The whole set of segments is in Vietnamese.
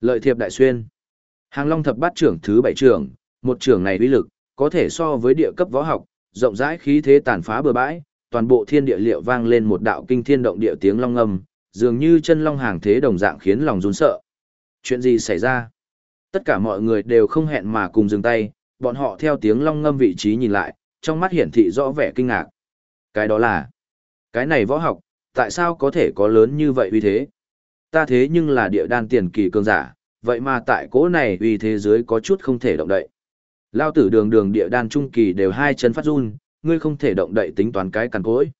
Lợi thiệp đại xuyên. Hàng Long thập bát trưởng thứ bảy trưởng, một trưởng này uy lực, có thể so với địa cấp võ học, rộng rãi khí thế tàn phá bừa bãi, toàn bộ thiên địa liệu vang lên một đạo kinh thiên động địa tiếng long âm, dường như chân long hàng thế đồng dạng khiến lòng run sợ. Chuyện gì xảy ra? Tất cả mọi người đều không hẹn mà cùng dừng tay, bọn họ theo tiếng long ngâm vị trí nhìn lại, trong mắt hiển thị rõ vẻ kinh ngạc. Cái đó là, cái này võ học, tại sao có thể có lớn như vậy uy thế? Ta thế nhưng là địa đan tiền kỳ cường giả, vậy mà tại cỗ này uy thế giới có chút không thể động đậy. Lao tử đường đường địa đan trung kỳ đều hai chân phát run, ngươi không thể động đậy tính toán cái cằn cỗi.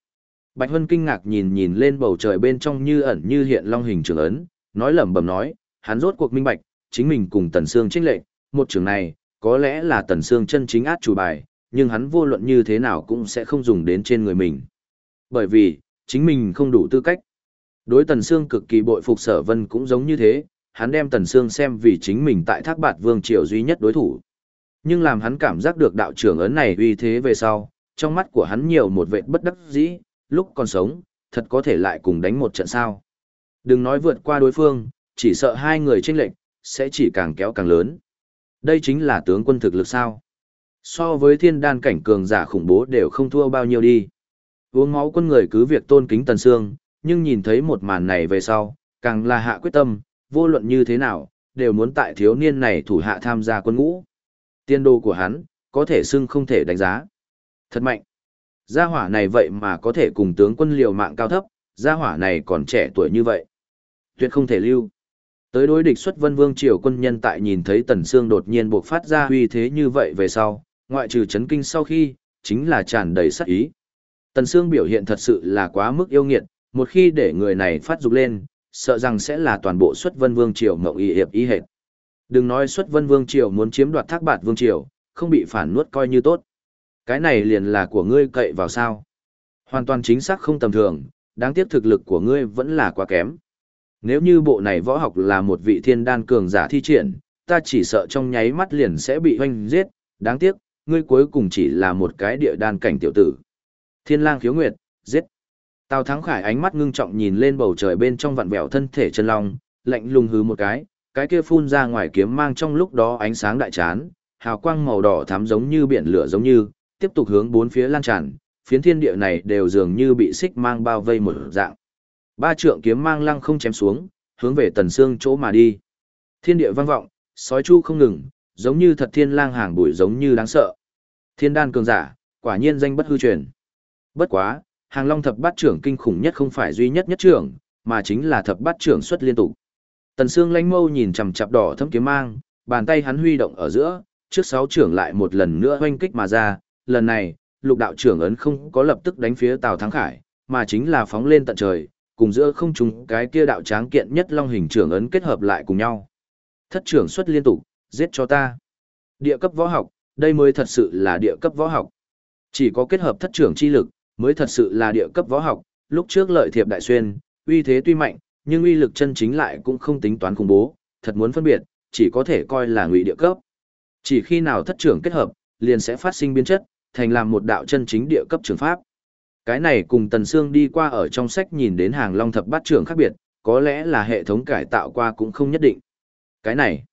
Bạch Hân kinh ngạc nhìn nhìn lên bầu trời bên trong như ẩn như hiện long hình trường ấn, nói lẩm bẩm nói, hắn rốt cuộc minh bạch, chính mình cùng Tần Sương trinh lệnh, một trường này, có lẽ là Tần Sương chân chính át chủ bài, nhưng hắn vô luận như thế nào cũng sẽ không dùng đến trên người mình. Bởi vì, chính mình không đủ tư cách. Đối Tần Sương cực kỳ bội phục sở vân cũng giống như thế, hắn đem Tần Sương xem vì chính mình tại thác bạt vương triều duy nhất đối thủ. Nhưng làm hắn cảm giác được đạo trưởng ấn này uy thế về sau, trong mắt của hắn nhiều một vệt bất đắc dĩ, lúc còn sống, thật có thể lại cùng đánh một trận sao. Đừng nói vượt qua đối phương, chỉ sợ hai người tranh lệnh, sẽ chỉ càng kéo càng lớn. Đây chính là tướng quân thực lực sao. So với thiên đan cảnh cường giả khủng bố đều không thua bao nhiêu đi. Uống máu quân người cứ việc tôn kính Tần Sương, nhưng nhìn thấy một màn này về sau, càng là hạ quyết tâm, vô luận như thế nào, đều muốn tại thiếu niên này thủ hạ tham gia quân ngũ. Tiên đồ của hắn, có thể xưng không thể đánh giá. Thật mạnh. Gia hỏa này vậy mà có thể cùng tướng quân liều mạng cao thấp, gia hỏa này còn trẻ tuổi như vậy. Tuyệt không thể lưu. Tới đối địch xuất vân vương triều quân nhân tại nhìn thấy tần xương đột nhiên buộc phát ra huy thế như vậy về sau, ngoại trừ chấn kinh sau khi, chính là tràn đầy sát ý. Tần xương biểu hiện thật sự là quá mức yêu nghiệt, một khi để người này phát dục lên, sợ rằng sẽ là toàn bộ xuất vân vương triều mộng y hiệp ý hệt. Đừng nói xuất vân vương triều muốn chiếm đoạt thác bạt vương triều, không bị phản nuốt coi như tốt. Cái này liền là của ngươi cậy vào sao. Hoàn toàn chính xác không tầm thường, đáng tiếc thực lực của ngươi vẫn là quá kém. Nếu như bộ này võ học là một vị thiên đan cường giả thi triển, ta chỉ sợ trong nháy mắt liền sẽ bị hoanh giết, đáng tiếc, ngươi cuối cùng chỉ là một cái địa đan cảnh tiểu tử. Thiên lang khiếu nguyệt, giết. Tào Thắng Khải ánh mắt ngưng trọng nhìn lên bầu trời bên trong vặn vẹo thân thể chân long, lạnh lùng hứ một cái, cái kia phun ra ngoài kiếm mang trong lúc đó ánh sáng đại chán, hào quang màu đỏ thắm giống như biển lửa giống như, tiếp tục hướng bốn phía lan tràn, phiến thiên địa này đều dường như bị xích mang bao vây một dạng. Ba trượng kiếm mang lăng không chém xuống, hướng về tần xương chỗ mà đi. Thiên địa vang vọng, sói chu không ngừng, giống như thật thiên lang hàng bụi giống như đáng sợ. Thiên đan cường giả, quả nhiên danh bất hư truyền. Bất quá, hàng long thập bát trưởng kinh khủng nhất không phải duy nhất nhất trưởng, mà chính là thập bát trưởng xuất liên tục. Tần Sương lánh mâu nhìn chằm chằm đỏ thâm kiếm mang, bàn tay hắn huy động ở giữa, trước sáu trưởng lại một lần nữa hoanh kích mà ra, lần này, lục đạo trưởng ấn không có lập tức đánh phía Tào Thắng Khải, mà chính là phóng lên tận trời, cùng giữa không trung cái kia đạo tráng kiện nhất long hình trưởng ấn kết hợp lại cùng nhau. Thất trưởng xuất liên tục, giết cho ta. Địa cấp võ học, đây mới thật sự là địa cấp võ học. Chỉ có kết hợp thất trưởng chi lực, mới thật sự là địa cấp võ học, lúc trước lợi thiệp đại xuyên, uy thế tuy mạnh, nhưng uy lực chân chính lại cũng không tính toán khủng bố, thật muốn phân biệt, chỉ có thể coi là ngụy địa cấp. Chỉ khi nào thất trưởng kết hợp, liền sẽ phát sinh biến chất, thành làm một đạo chân chính địa cấp trường pháp. Cái này cùng Tần Sương đi qua ở trong sách nhìn đến hàng long thập bát trưởng khác biệt, có lẽ là hệ thống cải tạo qua cũng không nhất định. Cái này,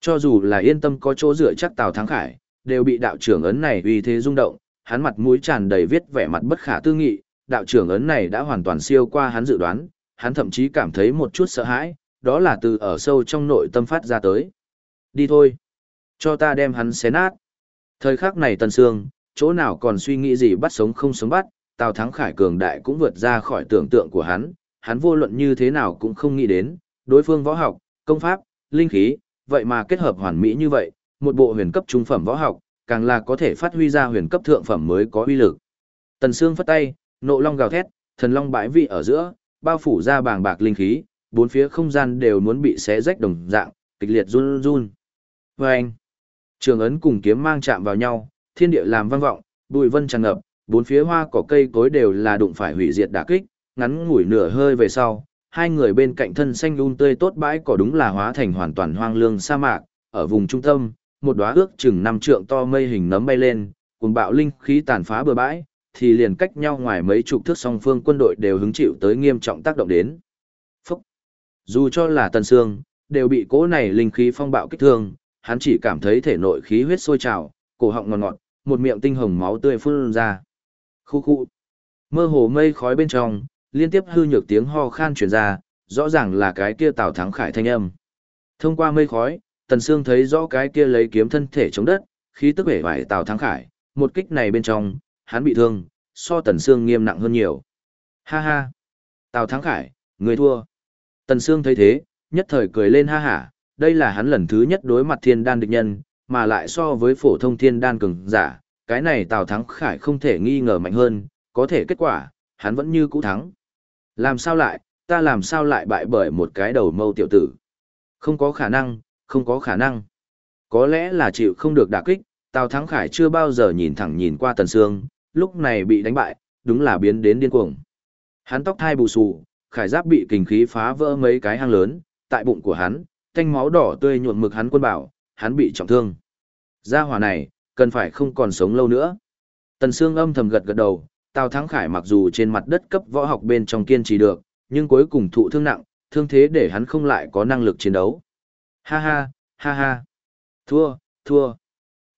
cho dù là yên tâm có chỗ dựa chắc Tào Thắng Khải, đều bị đạo trưởng ấn này uy thế rung động, hắn mặt mũi tràn đầy viết vẻ mặt bất khả tư nghị, đạo trưởng ấn này đã hoàn toàn siêu qua hắn dự đoán, hắn thậm chí cảm thấy một chút sợ hãi, đó là từ ở sâu trong nội tâm phát ra tới. Đi thôi, cho ta đem hắn xé nát. Thời khắc này Tần Sương, chỗ nào còn suy nghĩ gì bắt sống không sống bắt, Tào Thắng Khải cường đại cũng vượt ra khỏi tưởng tượng của hắn, hắn vô luận như thế nào cũng không nghĩ đến, đối phương võ học, công pháp, linh khí, vậy mà kết hợp hoàn mỹ như vậy, một bộ huyền cấp trung phẩm võ học, càng là có thể phát huy ra huyền cấp thượng phẩm mới có uy lực. Tần Sương phất tay, nộ long gào thét, thần long bãi vị ở giữa, bao phủ ra bàng bạc linh khí, bốn phía không gian đều muốn bị xé rách đồng dạng, kịch liệt run run. Và anh, trường ấn cùng kiếm mang chạm vào nhau, thiên địa làm vang vọng, bụi vân tràn ngập, bốn phía hoa cỏ cây cối đều là đụng phải hủy diệt đả kích, ngắn ngủi nửa hơi về sau, hai người bên cạnh thân xanh un tươi tốt bãi cỏ đúng là hóa thành hoàn toàn hoang lương sa mạc, ở vùng trung tâm, một đóa ước chừng năm trượng to mây hình nấm bay lên, cùng bạo linh khí tàn phá bờ bãi, thì liền cách nhau ngoài mấy chục thước song phương quân đội đều hứng chịu tới nghiêm trọng tác động đến. Phúc! Dù cho là Tần Sương, đều bị cỗ này linh khí phong bạo kích thương, hắn chỉ cảm thấy thể nội khí huyết sôi trào, cổ họng ngọt ngọt, một miệng tinh hồng máu tươi phun ra. Khu khu. Mơ hồ mây khói bên trong, liên tiếp hư nhược tiếng ho khan truyền ra, rõ ràng là cái kia Tào Thắng Khải thanh âm. Thông qua mây khói, Tần Sương thấy rõ cái kia lấy kiếm thân thể chống đất, khí tức vẻ vải Tào Thắng Khải, một kích này bên trong, hắn bị thương, so Tần Sương nghiêm nặng hơn nhiều. Ha ha. Tào Thắng Khải, người thua. Tần Sương thấy thế, nhất thời cười lên ha hả, đây là hắn lần thứ nhất đối mặt thiên đan địch nhân, mà lại so với phổ thông thiên đan cường giả, cái này Tào Thắng Khải không thể nghi ngờ mạnh hơn, có thể kết quả, hắn vẫn như cũ thắng. Làm sao lại, ta làm sao lại bại bởi một cái đầu mâu tiểu tử? Không có khả năng, không có khả năng. Có lẽ là chịu không được đả kích, Tào Thắng Khải chưa bao giờ nhìn thẳng nhìn qua Tần Sương, lúc này bị đánh bại, đúng là biến đến điên cuồng. Hắn tóc thai bù xù, khải giáp bị kình khí phá vỡ mấy cái hang lớn, tại bụng của hắn, thanh máu đỏ tươi nhuộm mực hắn quân bảo, hắn bị trọng thương. Gia hỏa này, cần phải không còn sống lâu nữa. Tần Sương âm thầm gật gật đầu, Tào Thắng Khải mặc dù trên mặt đất cấp võ học bên trong kiên trì được, nhưng cuối cùng thụ thương nặng, thương thế để hắn không lại có năng lực chiến đấu. Ha ha, ha ha. Thua, thua.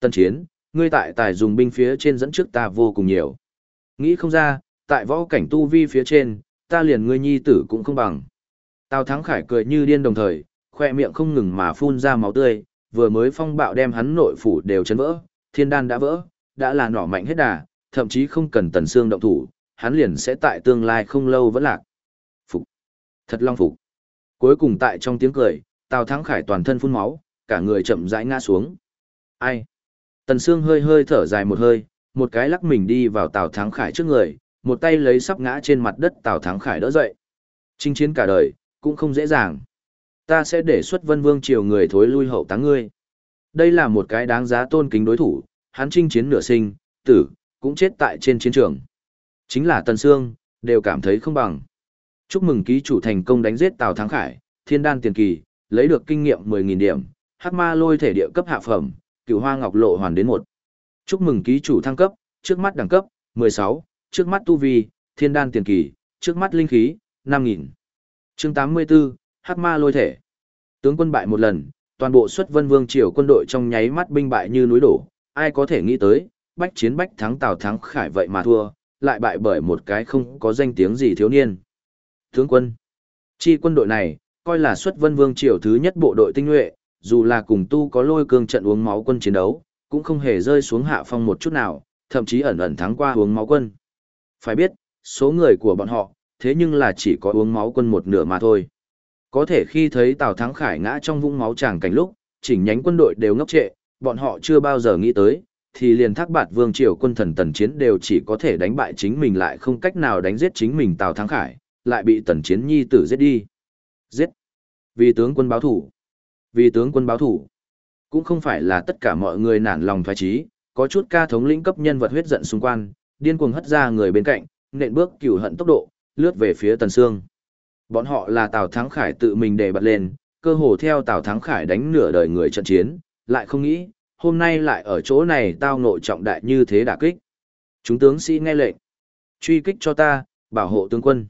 Tần Chiến, ngươi tại tài dùng binh phía trên dẫn trước ta vô cùng nhiều. Nghĩ không ra, tại võ cảnh tu vi phía trên, ta liền ngươi nhi tử cũng không bằng. Tào Thắng Khải cười như điên đồng thời, khoe miệng không ngừng mà phun ra máu tươi, vừa mới phong bạo đem hắn nội phủ đều chấn vỡ, thiên đan đã vỡ, đã là nỏ mạnh hết đà, thậm chí không cần tần xương động thủ, hắn liền sẽ tại tương lai không lâu vẫn lạc. Phục. Thật long phục. Cuối cùng tại trong tiếng cười, Tào Thắng Khải toàn thân phun máu, cả người chậm rãi ngã xuống. Ai? Tần Sương hơi hơi thở dài một hơi, một cái lắc mình đi vào Tào Thắng Khải trước người, một tay lấy sắp ngã trên mặt đất Tào Thắng Khải đỡ dậy. Chinh chiến cả đời, cũng không dễ dàng. Ta sẽ để xuất vân vương triều người thối lui hậu táng ngươi. Đây là một cái đáng giá tôn kính đối thủ, hắn chinh chiến nửa sinh, tử, cũng chết tại trên chiến trường. Chính là Tần Sương, đều cảm thấy không bằng. Chúc mừng ký chủ thành công đánh giết Tào Thắng Khải, thiên đan tiền kỳ, lấy được kinh nghiệm 10.000 điểm, hắc ma lôi thể địa cấp hạ phẩm, cửu hoa ngọc lộ hoàn đến một. Chúc mừng ký chủ thăng cấp, trước mắt đẳng cấp, 16, trước mắt tu vi, thiên đan tiền kỳ, trước mắt linh khí, 5.000. chương 84, hắc ma lôi thể. Tướng quân bại một lần, toàn bộ xuất vân vương triều quân đội trong nháy mắt binh bại như núi đổ, ai có thể nghĩ tới, bách chiến bách thắng Tào Thắng Khải vậy mà thua, lại bại bởi một cái không có danh tiếng gì thiếu niên. Tướng quân, chi quân đội này, coi là xuất vân vương triều thứ nhất bộ đội tinh nhuệ, dù là cùng tu có lôi cương trận uống máu quân chiến đấu, cũng không hề rơi xuống hạ phong một chút nào, thậm chí ẩn ẩn thắng qua uống máu quân. Phải biết, số người của bọn họ, thế nhưng là chỉ có uống máu quân một nửa mà thôi. Có thể khi thấy Tào Thắng Khải ngã trong vũng máu tràng cảnh lúc, chỉnh nhánh quân đội đều ngốc trệ, bọn họ chưa bao giờ nghĩ tới, thì liền thác bạt vương triều quân thần tần chiến đều chỉ có thể đánh bại chính mình lại không cách nào đánh giết chính mình Tào Thắng Khải, lại bị tần chiến nhi tử giết đi. Giết! Vì tướng quân báo thủ. Vì tướng quân báo thủ. Cũng không phải là tất cả mọi người nản lòng thoái trí, có chút ca thống lĩnh cấp nhân vật huyết giận xung quanh, điên cuồng hất ra người bên cạnh, nện bước cửu hận tốc độ, lướt về phía Tần Sương. Bọn họ là Tào Thắng Khải tự mình để bật lên, cơ hồ theo Tào Thắng Khải đánh nửa đời người trận chiến, lại không nghĩ, hôm nay lại ở chỗ này tao nội trọng đại như thế đả kích. Chúng tướng sĩ nghe lệnh. Truy kích cho ta, bảo hộ tướng quân.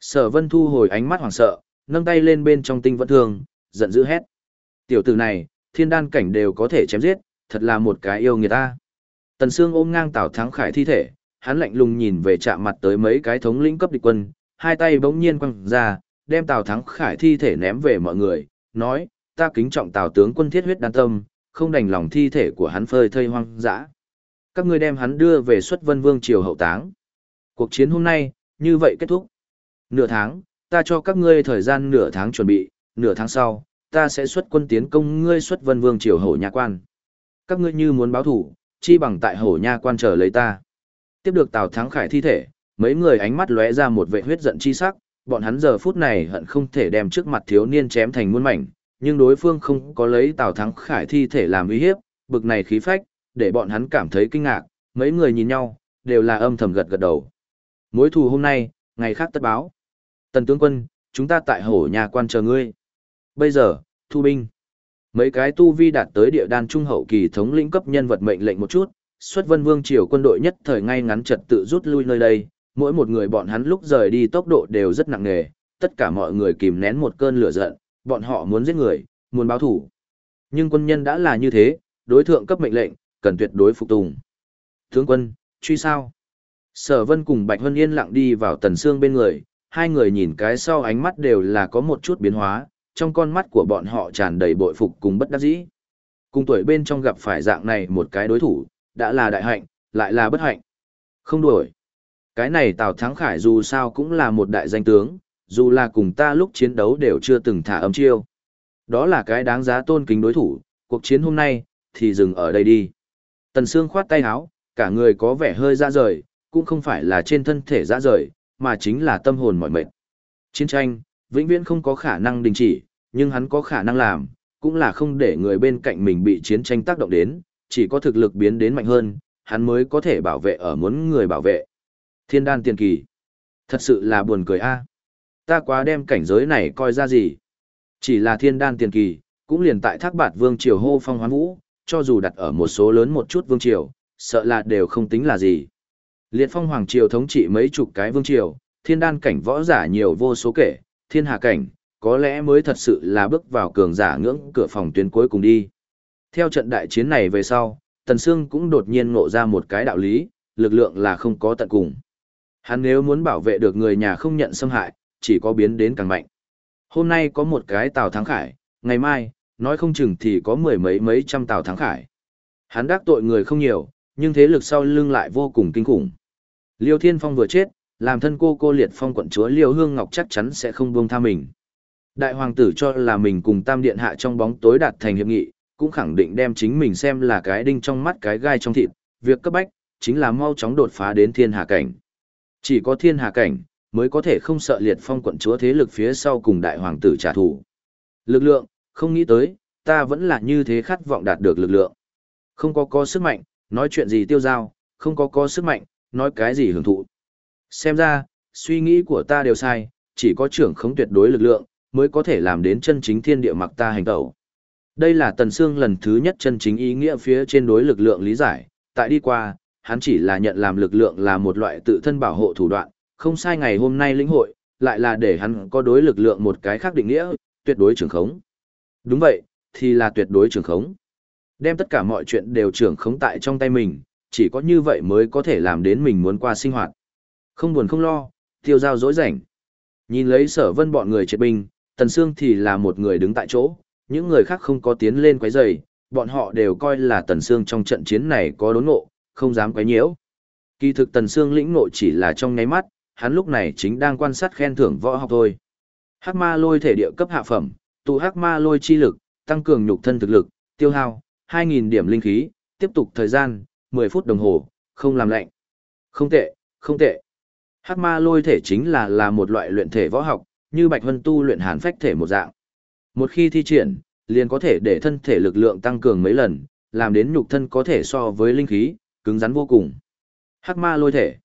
Sở vân thu hồi ánh mắt hoảng sợ, nâng tay lên bên trong tinh vẫn thường, giận dữ hét. Tiểu tử này, thiên đan cảnh đều có thể chém giết, thật là một cái yêu người ta. Tần Sương ôm ngang Tào Thắng Khải thi thể, hắn lạnh lùng nhìn về chạm mặt tới mấy cái thống lĩnh cấp địch quân, hai tay bỗng nhiên quăng ra, đem Tào Thắng Khải thi thể ném về mọi người, nói, ta kính trọng Tào tướng quân thiết huyết đan tâm, không đành lòng thi thể của hắn phơi thây hoang dã. Các ngươi đem hắn đưa về xuất vân vương triều hậu táng. Cuộc chiến hôm nay, như vậy kết thúc. Nửa tháng, ta cho các ngươi thời gian nửa tháng chuẩn bị, nửa tháng sau, ta sẽ xuất quân tiến công ngươi xuất vân vương triều Hổ nha quan. Các ngươi như muốn báo thủ, chi bằng tại hổ nha quan chờ lấy ta. Tiếp được Tào Thắng Khải thi thể, mấy người ánh mắt lóe ra một vệ huyết giận chi sắc, bọn hắn giờ phút này hận không thể đem trước mặt thiếu niên chém thành muôn mảnh, nhưng đối phương không có lấy Tào Thắng Khải thi thể làm uy hiếp, bực này khí phách, để bọn hắn cảm thấy kinh ngạc, mấy người nhìn nhau, đều là âm thầm gật gật đầu. Mối thù hôm nay, ngày khác tất báo. Tần tướng quân, chúng ta tại hổ nhà quan chờ ngươi. Bây giờ, thu binh. Mấy cái tu vi đạt tới địa đan trung hậu kỳ thống lĩnh cấp nhân vật mệnh lệnh một chút, xuất vân vương triều quân đội nhất thời ngay ngắn trật tự rút lui nơi đây, mỗi một người bọn hắn lúc rời đi tốc độ đều rất nặng nề, tất cả mọi người kìm nén một cơn lửa giận, bọn họ muốn giết người, muốn báo thủ. Nhưng quân nhân đã là như thế, đối thượng cấp mệnh lệnh, cần tuyệt đối phục tùng. Tướng quân, truy sao? Sở Vân cùng Bạch Vân yên lặng đi vào Tần Sương bên người, hai người nhìn cái sau ánh mắt đều là có một chút biến hóa, trong con mắt của bọn họ tràn đầy bội phục cùng bất đắc dĩ. Cùng tuổi bên trong gặp phải dạng này một cái đối thủ, đã là đại hạnh, lại là bất hạnh. Không đuổi. Cái này Tào Thắng Khải dù sao cũng là một đại danh tướng, dù là cùng ta lúc chiến đấu đều chưa từng thả âm chiêu. Đó là cái đáng giá tôn kính đối thủ, cuộc chiến hôm nay, thì dừng ở đây đi. Tần Sương khoát tay áo, cả người có vẻ hơi ra rời, cũng không phải là trên thân thể ra rời, mà chính là tâm hồn mỏi mệt. Chiến tranh, vĩnh viễn không có khả năng đình chỉ, nhưng hắn có khả năng làm, cũng là không để người bên cạnh mình bị chiến tranh tác động đến, chỉ có thực lực biến đến mạnh hơn, hắn mới có thể bảo vệ ở muốn người bảo vệ. Thiên đan tiền kỳ. Thật sự là buồn cười a. À. Ta quá đem cảnh giới này coi ra gì. Chỉ là thiên đan tiền kỳ, cũng liền tại thác bạt vương triều hô phong hoán vũ, cho dù đặt ở một số lớn một chút vương triều, sợ là đều không tính là gì. Liệt phong hoàng triều thống trị mấy chục cái vương triều, thiên đan cảnh võ giả nhiều vô số kể, thiên hạ cảnh, có lẽ mới thật sự là bước vào cường giả ngưỡng cửa phòng tuyến cuối cùng đi. Theo trận đại chiến này về sau, Tần Sương cũng đột nhiên ngộ ra một cái đạo lý, lực lượng là không có tận cùng. Hắn nếu muốn bảo vệ được người nhà không nhận xâm hại, chỉ có biến đến càng mạnh. Hôm nay có một cái Tào Thắng Khải, ngày mai, nói không chừng thì có mười mấy mấy trăm Tào Thắng Khải. Hắn đắc tội người không nhiều, nhưng thế lực sau lưng lại vô cùng kinh khủng. Liêu Thiên Phong vừa chết, làm thân cô cô liệt phong quận chúa Liêu Hương Ngọc chắc chắn sẽ không buông tha mình. Đại hoàng tử cho là mình cùng Tam Điện Hạ trong bóng tối đạt thành hiệp nghị, cũng khẳng định đem chính mình xem là cái đinh trong mắt cái gai trong thịt, việc cấp bách, chính là mau chóng đột phá đến thiên hạ cảnh. Chỉ có thiên hạ cảnh, mới có thể không sợ liệt phong quận chúa thế lực phía sau cùng đại hoàng tử trả thù. Lực lượng, không nghĩ tới, ta vẫn là như thế khát vọng đạt được lực lượng. Không có có sức mạnh, nói chuyện gì tiêu giao, không có có sức mạnh, nói cái gì hưởng thụ. Xem ra, suy nghĩ của ta đều sai, chỉ có trưởng khống tuyệt đối lực lượng, mới có thể làm đến chân chính thiên địa mặc ta hành tẩu. Đây là Tần Sương lần thứ nhất chân chính ý nghĩa phía trên đối lực lượng lý giải, tại đi qua, hắn chỉ là nhận làm lực lượng là một loại tự thân bảo hộ thủ đoạn, không sai ngày hôm nay lĩnh hội, lại là để hắn có đối lực lượng một cái khác định nghĩa, tuyệt đối trưởng khống. Đúng vậy, thì là tuyệt đối trưởng khống. Đem tất cả mọi chuyện đều trưởng khống tại trong tay mình, chỉ có như vậy mới có thể làm đến mình muốn qua sinh hoạt. Không buồn không lo, tiêu giao dối rảnh. Nhìn lấy sở vân bọn người triệt binh, Tần Sương thì là một người đứng tại chỗ, những người khác không có tiến lên quấy rầy, bọn họ đều coi là Tần Sương trong trận chiến này có đốn ngộ, không dám quấy nhiễu. Kỳ thực Tần Sương lĩnh ngộ chỉ là trong nháy mắt, hắn lúc này chính đang quan sát khen thưởng võ học thôi. Hắc ma lôi thể địa cấp hạ phẩm, tụ hắc ma lôi chi lực, tăng cường nhục thân thực lực, tiêu hao 2000 điểm linh khí, tiếp tục thời gian 10 phút đồng hồ, không làm lạnh. Không tệ, không tệ. Hắc ma lôi thể chính là là một loại luyện thể võ học, như Bạch Vân tu luyện hàn phách thể một dạng. Một khi thi triển, liền có thể để thân thể lực lượng tăng cường mấy lần, làm đến nhục thân có thể so với linh khí, cứng rắn vô cùng. Hắc ma lôi thể.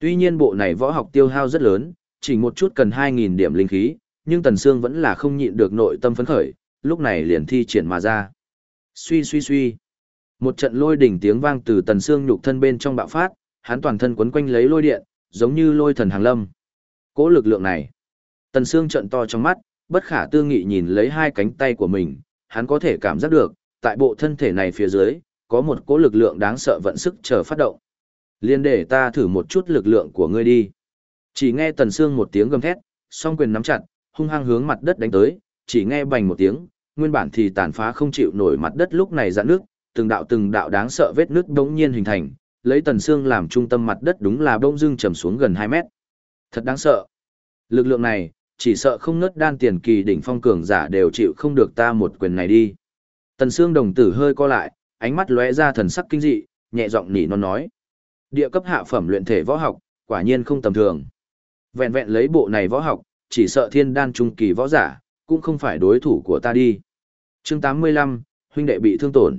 Tuy nhiên bộ này võ học tiêu hao rất lớn, chỉ một chút cần 2.000 điểm linh khí, nhưng Tần Sương vẫn là không nhịn được nội tâm phấn khởi, lúc này liền thi triển mà ra. Suy suy suy. Một trận lôi đỉnh tiếng vang từ Tần xương nhục thân bên trong bạo phát, hắn toàn thân quấn quanh lấy lôi điện, giống như lôi thần hàng lâm. Cố lực lượng này. Tần xương trợn to trong mắt, bất khả tư nghị nhìn lấy hai cánh tay của mình, hắn có thể cảm giác được, tại bộ thân thể này phía dưới, có một cố lực lượng đáng sợ vận sức chờ phát động. Liên để ta thử một chút lực lượng của ngươi đi. Chỉ nghe Tần xương một tiếng gầm thét, song quyền nắm chặt, hung hăng hướng mặt đất đánh tới, chỉ nghe bành một tiếng, nguyên bản thì tàn phá không chịu nổi mặt đất lúc này dạn nước, từng đạo từng đạo đáng sợ vết nước đống nhiên hình thành, lấy Tần xương làm trung tâm mặt đất đúng là bỗng dưng trầm xuống gần 2 mét. Thật đáng sợ. Lực lượng này, chỉ sợ không nứt đan tiền kỳ đỉnh phong cường giả đều chịu không được ta một quyền này đi. Tần xương đồng tử hơi co lại, ánh mắt lóe ra thần sắc kinh dị, nhẹ giọng nỉ non nói. Địa cấp hạ phẩm luyện thể võ học, quả nhiên không tầm thường. Vẹn vẹn lấy bộ này võ học, chỉ sợ thiên đan trung kỳ võ giả, cũng không phải đối thủ của ta đi. Chương 85, huynh đệ bị thương tổn.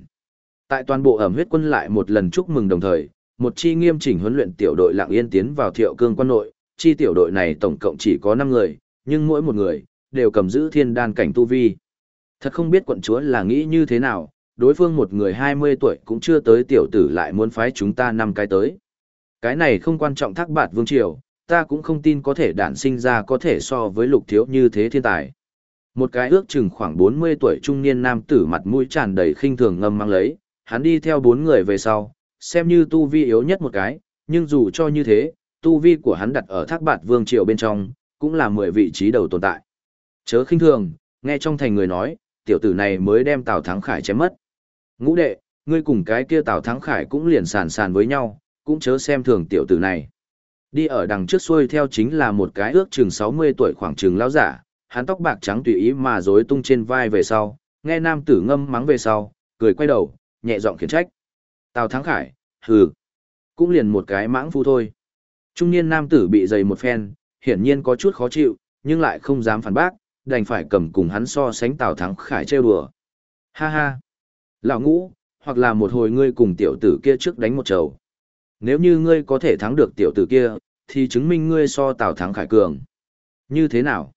Tại toàn bộ ẩm huyết quân lại một lần chúc mừng đồng thời, một chi nghiêm chỉnh huấn luyện tiểu đội lặng yên tiến vào thiệu cương quân nội, chi tiểu đội này tổng cộng chỉ có 5 người, nhưng mỗi một người, đều cầm giữ thiên đan cảnh tu vi. Thật không biết quận chúa là nghĩ như thế nào, đối phương một người 20 tuổi cũng chưa tới tiểu tử lại muốn phái chúng ta năm cái tới. Cái này không quan trọng thác bạt vương triều, ta cũng không tin có thể đản sinh ra có thể so với lục thiếu như thế thiên tài. Một cái ước chừng khoảng 40 tuổi trung niên nam tử mặt mũi tràn đầy khinh thường ngâm mang lấy, hắn đi theo bốn người về sau, xem như tu vi yếu nhất một cái, nhưng dù cho như thế, tu vi của hắn đặt ở thác bạt vương triều bên trong, cũng là 10 vị trí đầu tồn tại. Chớ khinh thường, nghe trong thành người nói, tiểu tử này mới đem Tào Thắng Khải chém mất. Ngũ đệ, ngươi cùng cái kia Tào Thắng Khải cũng liền sàn sàn với nhau, cũng chớ xem thường tiểu tử này. Đi ở đằng trước xuôi theo chính là một cái ước chừng 60 tuổi khoảng chừng lão giả, hắn tóc bạc trắng tùy ý mà rối tung trên vai về sau, nghe nam tử ngâm mắng về sau, cười quay đầu, nhẹ giọng khiển trách. Tào Thắng Khải, hừ, cũng liền một cái mãng phu thôi. Trung niên nam tử bị dày một phen, hiển nhiên có chút khó chịu, nhưng lại không dám phản bác, đành phải cầm cùng hắn so sánh Tào Thắng Khải trêu đùa. Ha ha, lão ngũ, hoặc là một hồi ngươi cùng tiểu tử kia trước đánh một trầu. Nếu như ngươi có thể thắng được tiểu tử kia, thì chứng minh ngươi so Tào Thắng Khải cường. Như thế nào?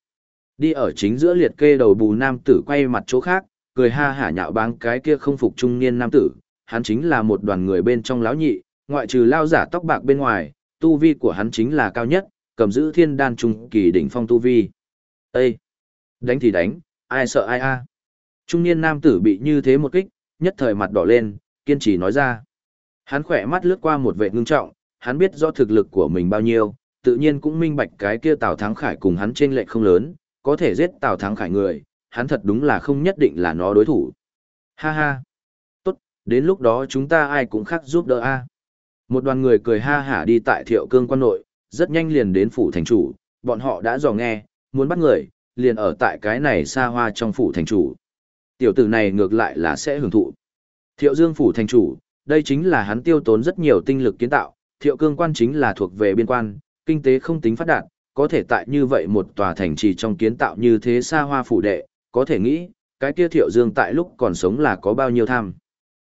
Đi ở chính giữa liệt kê đầu bù nam tử quay mặt chỗ khác, cười ha hả nhạo báng cái kia không phục trung niên nam tử, hắn chính là một đoàn người bên trong lão nhị, ngoại trừ lao giả tóc bạc bên ngoài, tu vi của hắn chính là cao nhất, cầm giữ thiên đan trung kỳ đỉnh phong tu vi. Ê! Đánh thì đánh, ai sợ ai a? Trung niên nam tử bị như thế một kích, nhất thời mặt đỏ lên, kiên trì nói ra. Hắn khỏe mắt lướt qua một vệ ngưng trọng, hắn biết rõ thực lực của mình bao nhiêu, tự nhiên cũng minh bạch cái kia Tào Thắng Khải cùng hắn trên lệch không lớn, có thể giết Tào Thắng Khải người, hắn thật đúng là không nhất định là nó đối thủ. Ha ha! Tốt, đến lúc đó chúng ta ai cũng khác giúp đỡ a. Một đoàn người cười ha hả đi tại thiệu cương quan nội, rất nhanh liền đến phủ thành chủ, bọn họ đã dò nghe, muốn bắt người, liền ở tại cái này xa hoa trong phủ thành chủ. Tiểu tử này ngược lại là sẽ hưởng thụ. Thiệu dương phủ thành chủ, đây chính là hắn tiêu tốn rất nhiều tinh lực kiến tạo, thiệu cương quan chính là thuộc về biên quan, kinh tế không tính phát đạt, có thể tại như vậy một tòa thành trì trong kiến tạo như thế xa hoa phủ đệ, có thể nghĩ, cái kia thiệu dương tại lúc còn sống là có bao nhiêu tham.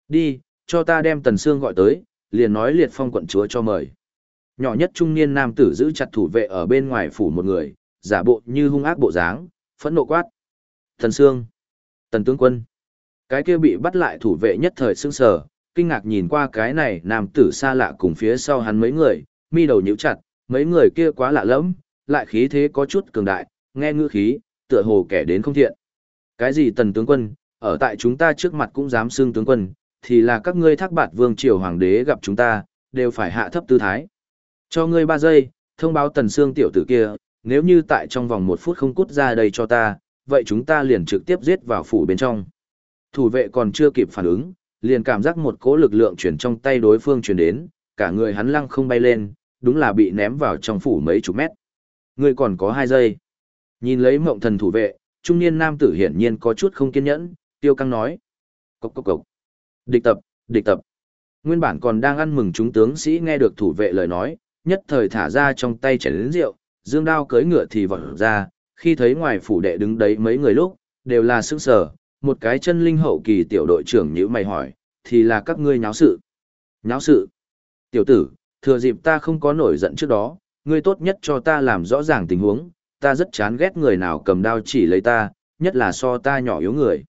Đi, cho ta đem Tần Sương gọi tới, liền nói liệt phong quận chúa cho mời. Nhỏ nhất trung niên nam tử giữ chặt thủ vệ ở bên ngoài phủ một người, giả bộ như hung ác bộ dáng, phẫn nộ quát. Tần Sương, Tần Tướng Quân, cái kia bị bắt lại thủ vệ nhất thời sững sờ, kinh ngạc nhìn qua cái này nam tử xa lạ cùng phía sau hắn mấy người, mi đầu nhíu chặt, mấy người kia quá lạ lẫm, lại khí thế có chút cường đại, nghe ngữ khí, tựa hồ kẻ đến không thiện. Cái gì tần tướng quân, ở tại chúng ta trước mặt cũng dám xưng tướng quân, thì là các ngươi thác bạt vương triều hoàng đế gặp chúng ta, đều phải hạ thấp tư thái. Cho ngươi ba giây, thông báo tần xương tiểu tử kia, nếu như tại trong vòng một phút không cút ra đây cho ta, vậy chúng ta liền trực tiếp giết vào phủ bên trong. Thủ vệ còn chưa kịp phản ứng, liền cảm giác một cỗ lực lượng chuyển trong tay đối phương chuyển đến, cả người hắn lăng không bay lên, đúng là bị ném vào trong phủ mấy chục mét. Ngươi còn có hai giây. Nhìn lấy mộng thần thủ vệ, trung niên nam tử hiển nhiên có chút không kiên nhẫn, tiêu căng nói. Cốc cốc cốc. Địch tập, địch tập. Nguyên bản còn đang ăn mừng chúng tướng sĩ nghe được thủ vệ lời nói, nhất thời thả ra trong tay chảy lớn rượu, dương đao cưỡi ngựa thì vọt ra, khi thấy ngoài phủ đệ đứng đấy mấy người lúc, đều là sững sờ, một cái chân linh hậu kỳ tiểu đội trưởng nhữ mày hỏi, thì là các ngươi nháo sự. Nháo sự. Tiểu tử, thừa dịp ta không có nổi giận trước đó, ngươi tốt nhất cho ta làm rõ ràng tình huống, ta rất chán ghét người nào cầm đao chỉ lấy ta, nhất là so ta nhỏ yếu người.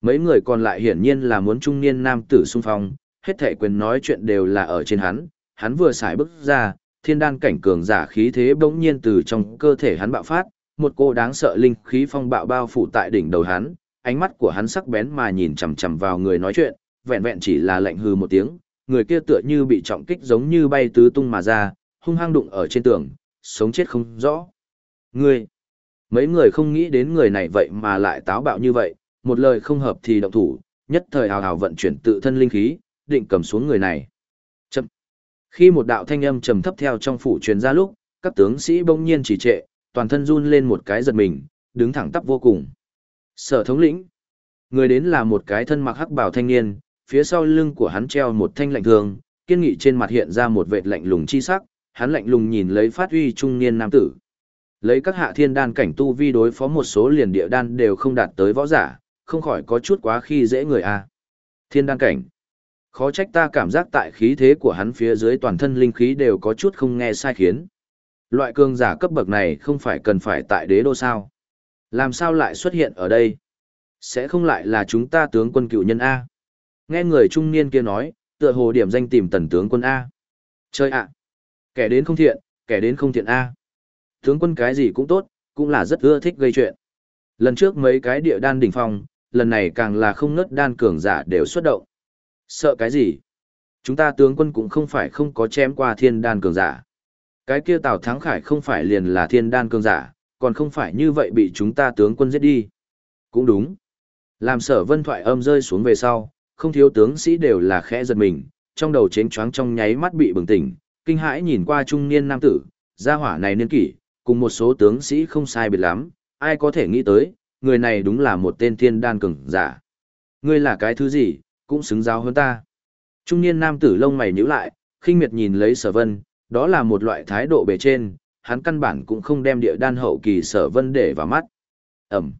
Mấy người còn lại hiển nhiên là muốn trung niên nam tử xung phong, hết thể quyền nói chuyện đều là ở trên hắn, hắn vừa xài bước ra, thiên đan cảnh cường giả khí thế bỗng nhiên từ trong cơ thể hắn bạo phát, một cô đáng sợ linh khí phong bạo bao phủ tại đỉnh đầu hắn, ánh mắt của hắn sắc bén mà nhìn chằm chằm vào người nói chuyện, vẹn vẹn chỉ là lạnh hừ một tiếng, người kia tựa như bị trọng kích giống như bay tứ tung mà ra, hung hăng đụng ở trên tường, sống chết không rõ. Ngươi, mấy người không nghĩ đến người này vậy mà lại táo bạo như vậy, một lời không hợp thì động thủ, nhất thời hào hào vận chuyển tự thân linh khí, định cầm xuống người này. Chậm. Khi một đạo thanh âm trầm thấp theo trong phủ truyền ra lúc, các tướng sĩ bỗng nhiên chỉ trệ, toàn thân run lên một cái giật mình, đứng thẳng tắp vô cùng. Sở thống lĩnh. Người đến là một cái thân mặc hắc bào thanh niên, phía sau lưng của hắn treo một thanh lạnh thường, kiên nghị trên mặt hiện ra một vệt lạnh lùng chi sắc, hắn lạnh lùng nhìn lấy phát uy trung niên nam tử. Lấy các hạ thiên đan cảnh tu vi đối phó một số liền địa đan đều không đạt tới võ giả, không khỏi có chút quá khi dễ người a. Thiên đan cảnh. Khó trách ta cảm giác tại khí thế của hắn phía dưới toàn thân linh khí đều có chút không nghe sai khiến. Loại cường giả cấp bậc này không phải cần phải tại đế đô sao? Làm sao lại xuất hiện ở đây? Sẽ không lại là chúng ta tướng quân cựu nhân A. Nghe người trung niên kia nói, tựa hồ điểm danh tìm tần tướng quân A. Chơi ạ! Kẻ đến không thiện, kẻ đến không thiện A. Tướng quân cái gì cũng tốt, cũng là rất ưa thích gây chuyện. Lần trước mấy cái địa đan đỉnh phong, lần này càng là không ngớt đan cường giả đều xuất động. Sợ cái gì? Chúng ta tướng quân cũng không phải không có chém qua thiên đan cường giả. Cái kia Tào Thắng Khải không phải liền là thiên đan cường giả, còn không phải như vậy bị chúng ta tướng quân giết đi. Cũng đúng. Làm sở vân thoại âm rơi xuống về sau, không thiếu tướng sĩ đều là khẽ giật mình, trong đầu chến choáng trong nháy mắt bị bừng tỉnh, kinh hãi nhìn qua trung niên nam tử, gia hỏa này niên kỷ, cùng một số tướng sĩ không sai biệt lắm, ai có thể nghĩ tới, người này đúng là một tên thiên đan cường giả. Ngươi là cái thứ gì, cũng xứng giáo hơn ta. Trung niên nam tử lông mày nhíu lại, khinh miệt nhìn lấy sở vân, đó là một loại thái độ bề trên, hắn căn bản cũng không đem địa đan hậu kỳ sở vân để vào mắt. Ẩm.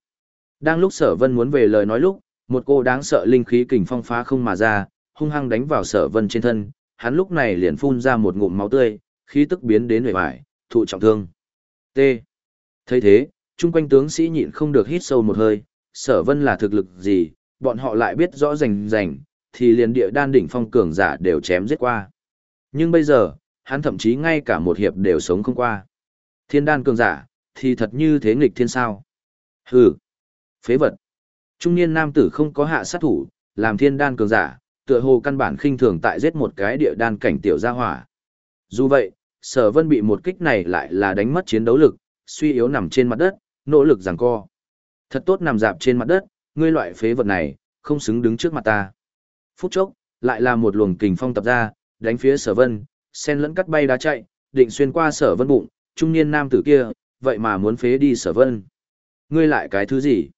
Đang lúc sở vân muốn về lời nói lúc, một cô đáng sợ linh khí kình phong phá không mà ra, hung hăng đánh vào sở vân trên thân, hắn lúc này liền phun ra một ngụm máu tươi, khí tức biến đến hề vải, thụ trọng thương. T. thấy thế, chung quanh tướng sĩ nhịn không được hít sâu một hơi, sở vân là thực lực gì, bọn họ lại biết rõ rành rành, thì liền địa đan đỉnh phong cường giả đều chém giết qua. Nhưng bây giờ, hắn thậm chí ngay cả một hiệp đều sống không qua. Thiên đan cường giả, thì thật như thế nghịch thiên sao. Hừ, phế vật. Trung niên nam tử không có hạ sát thủ, làm thiên đan cường giả, tựa hồ căn bản khinh thường tại giết một cái địa đan cảnh tiểu gia hỏa. Dù vậy, sở vân bị một kích này lại là đánh mất chiến đấu lực, suy yếu nằm trên mặt đất, nỗ lực giằng co. Thật tốt nằm dạp trên mặt đất, ngươi loại phế vật này, không xứng đứng trước mặt ta. Phút chốc, lại là một luồng kình phong tập ra, đánh phía sở vân, sen lẫn cắt bay đá chạy, định xuyên qua sở vân bụng, trung niên nam tử kia, vậy mà muốn phế đi sở vân. Ngươi lại cái thứ gì?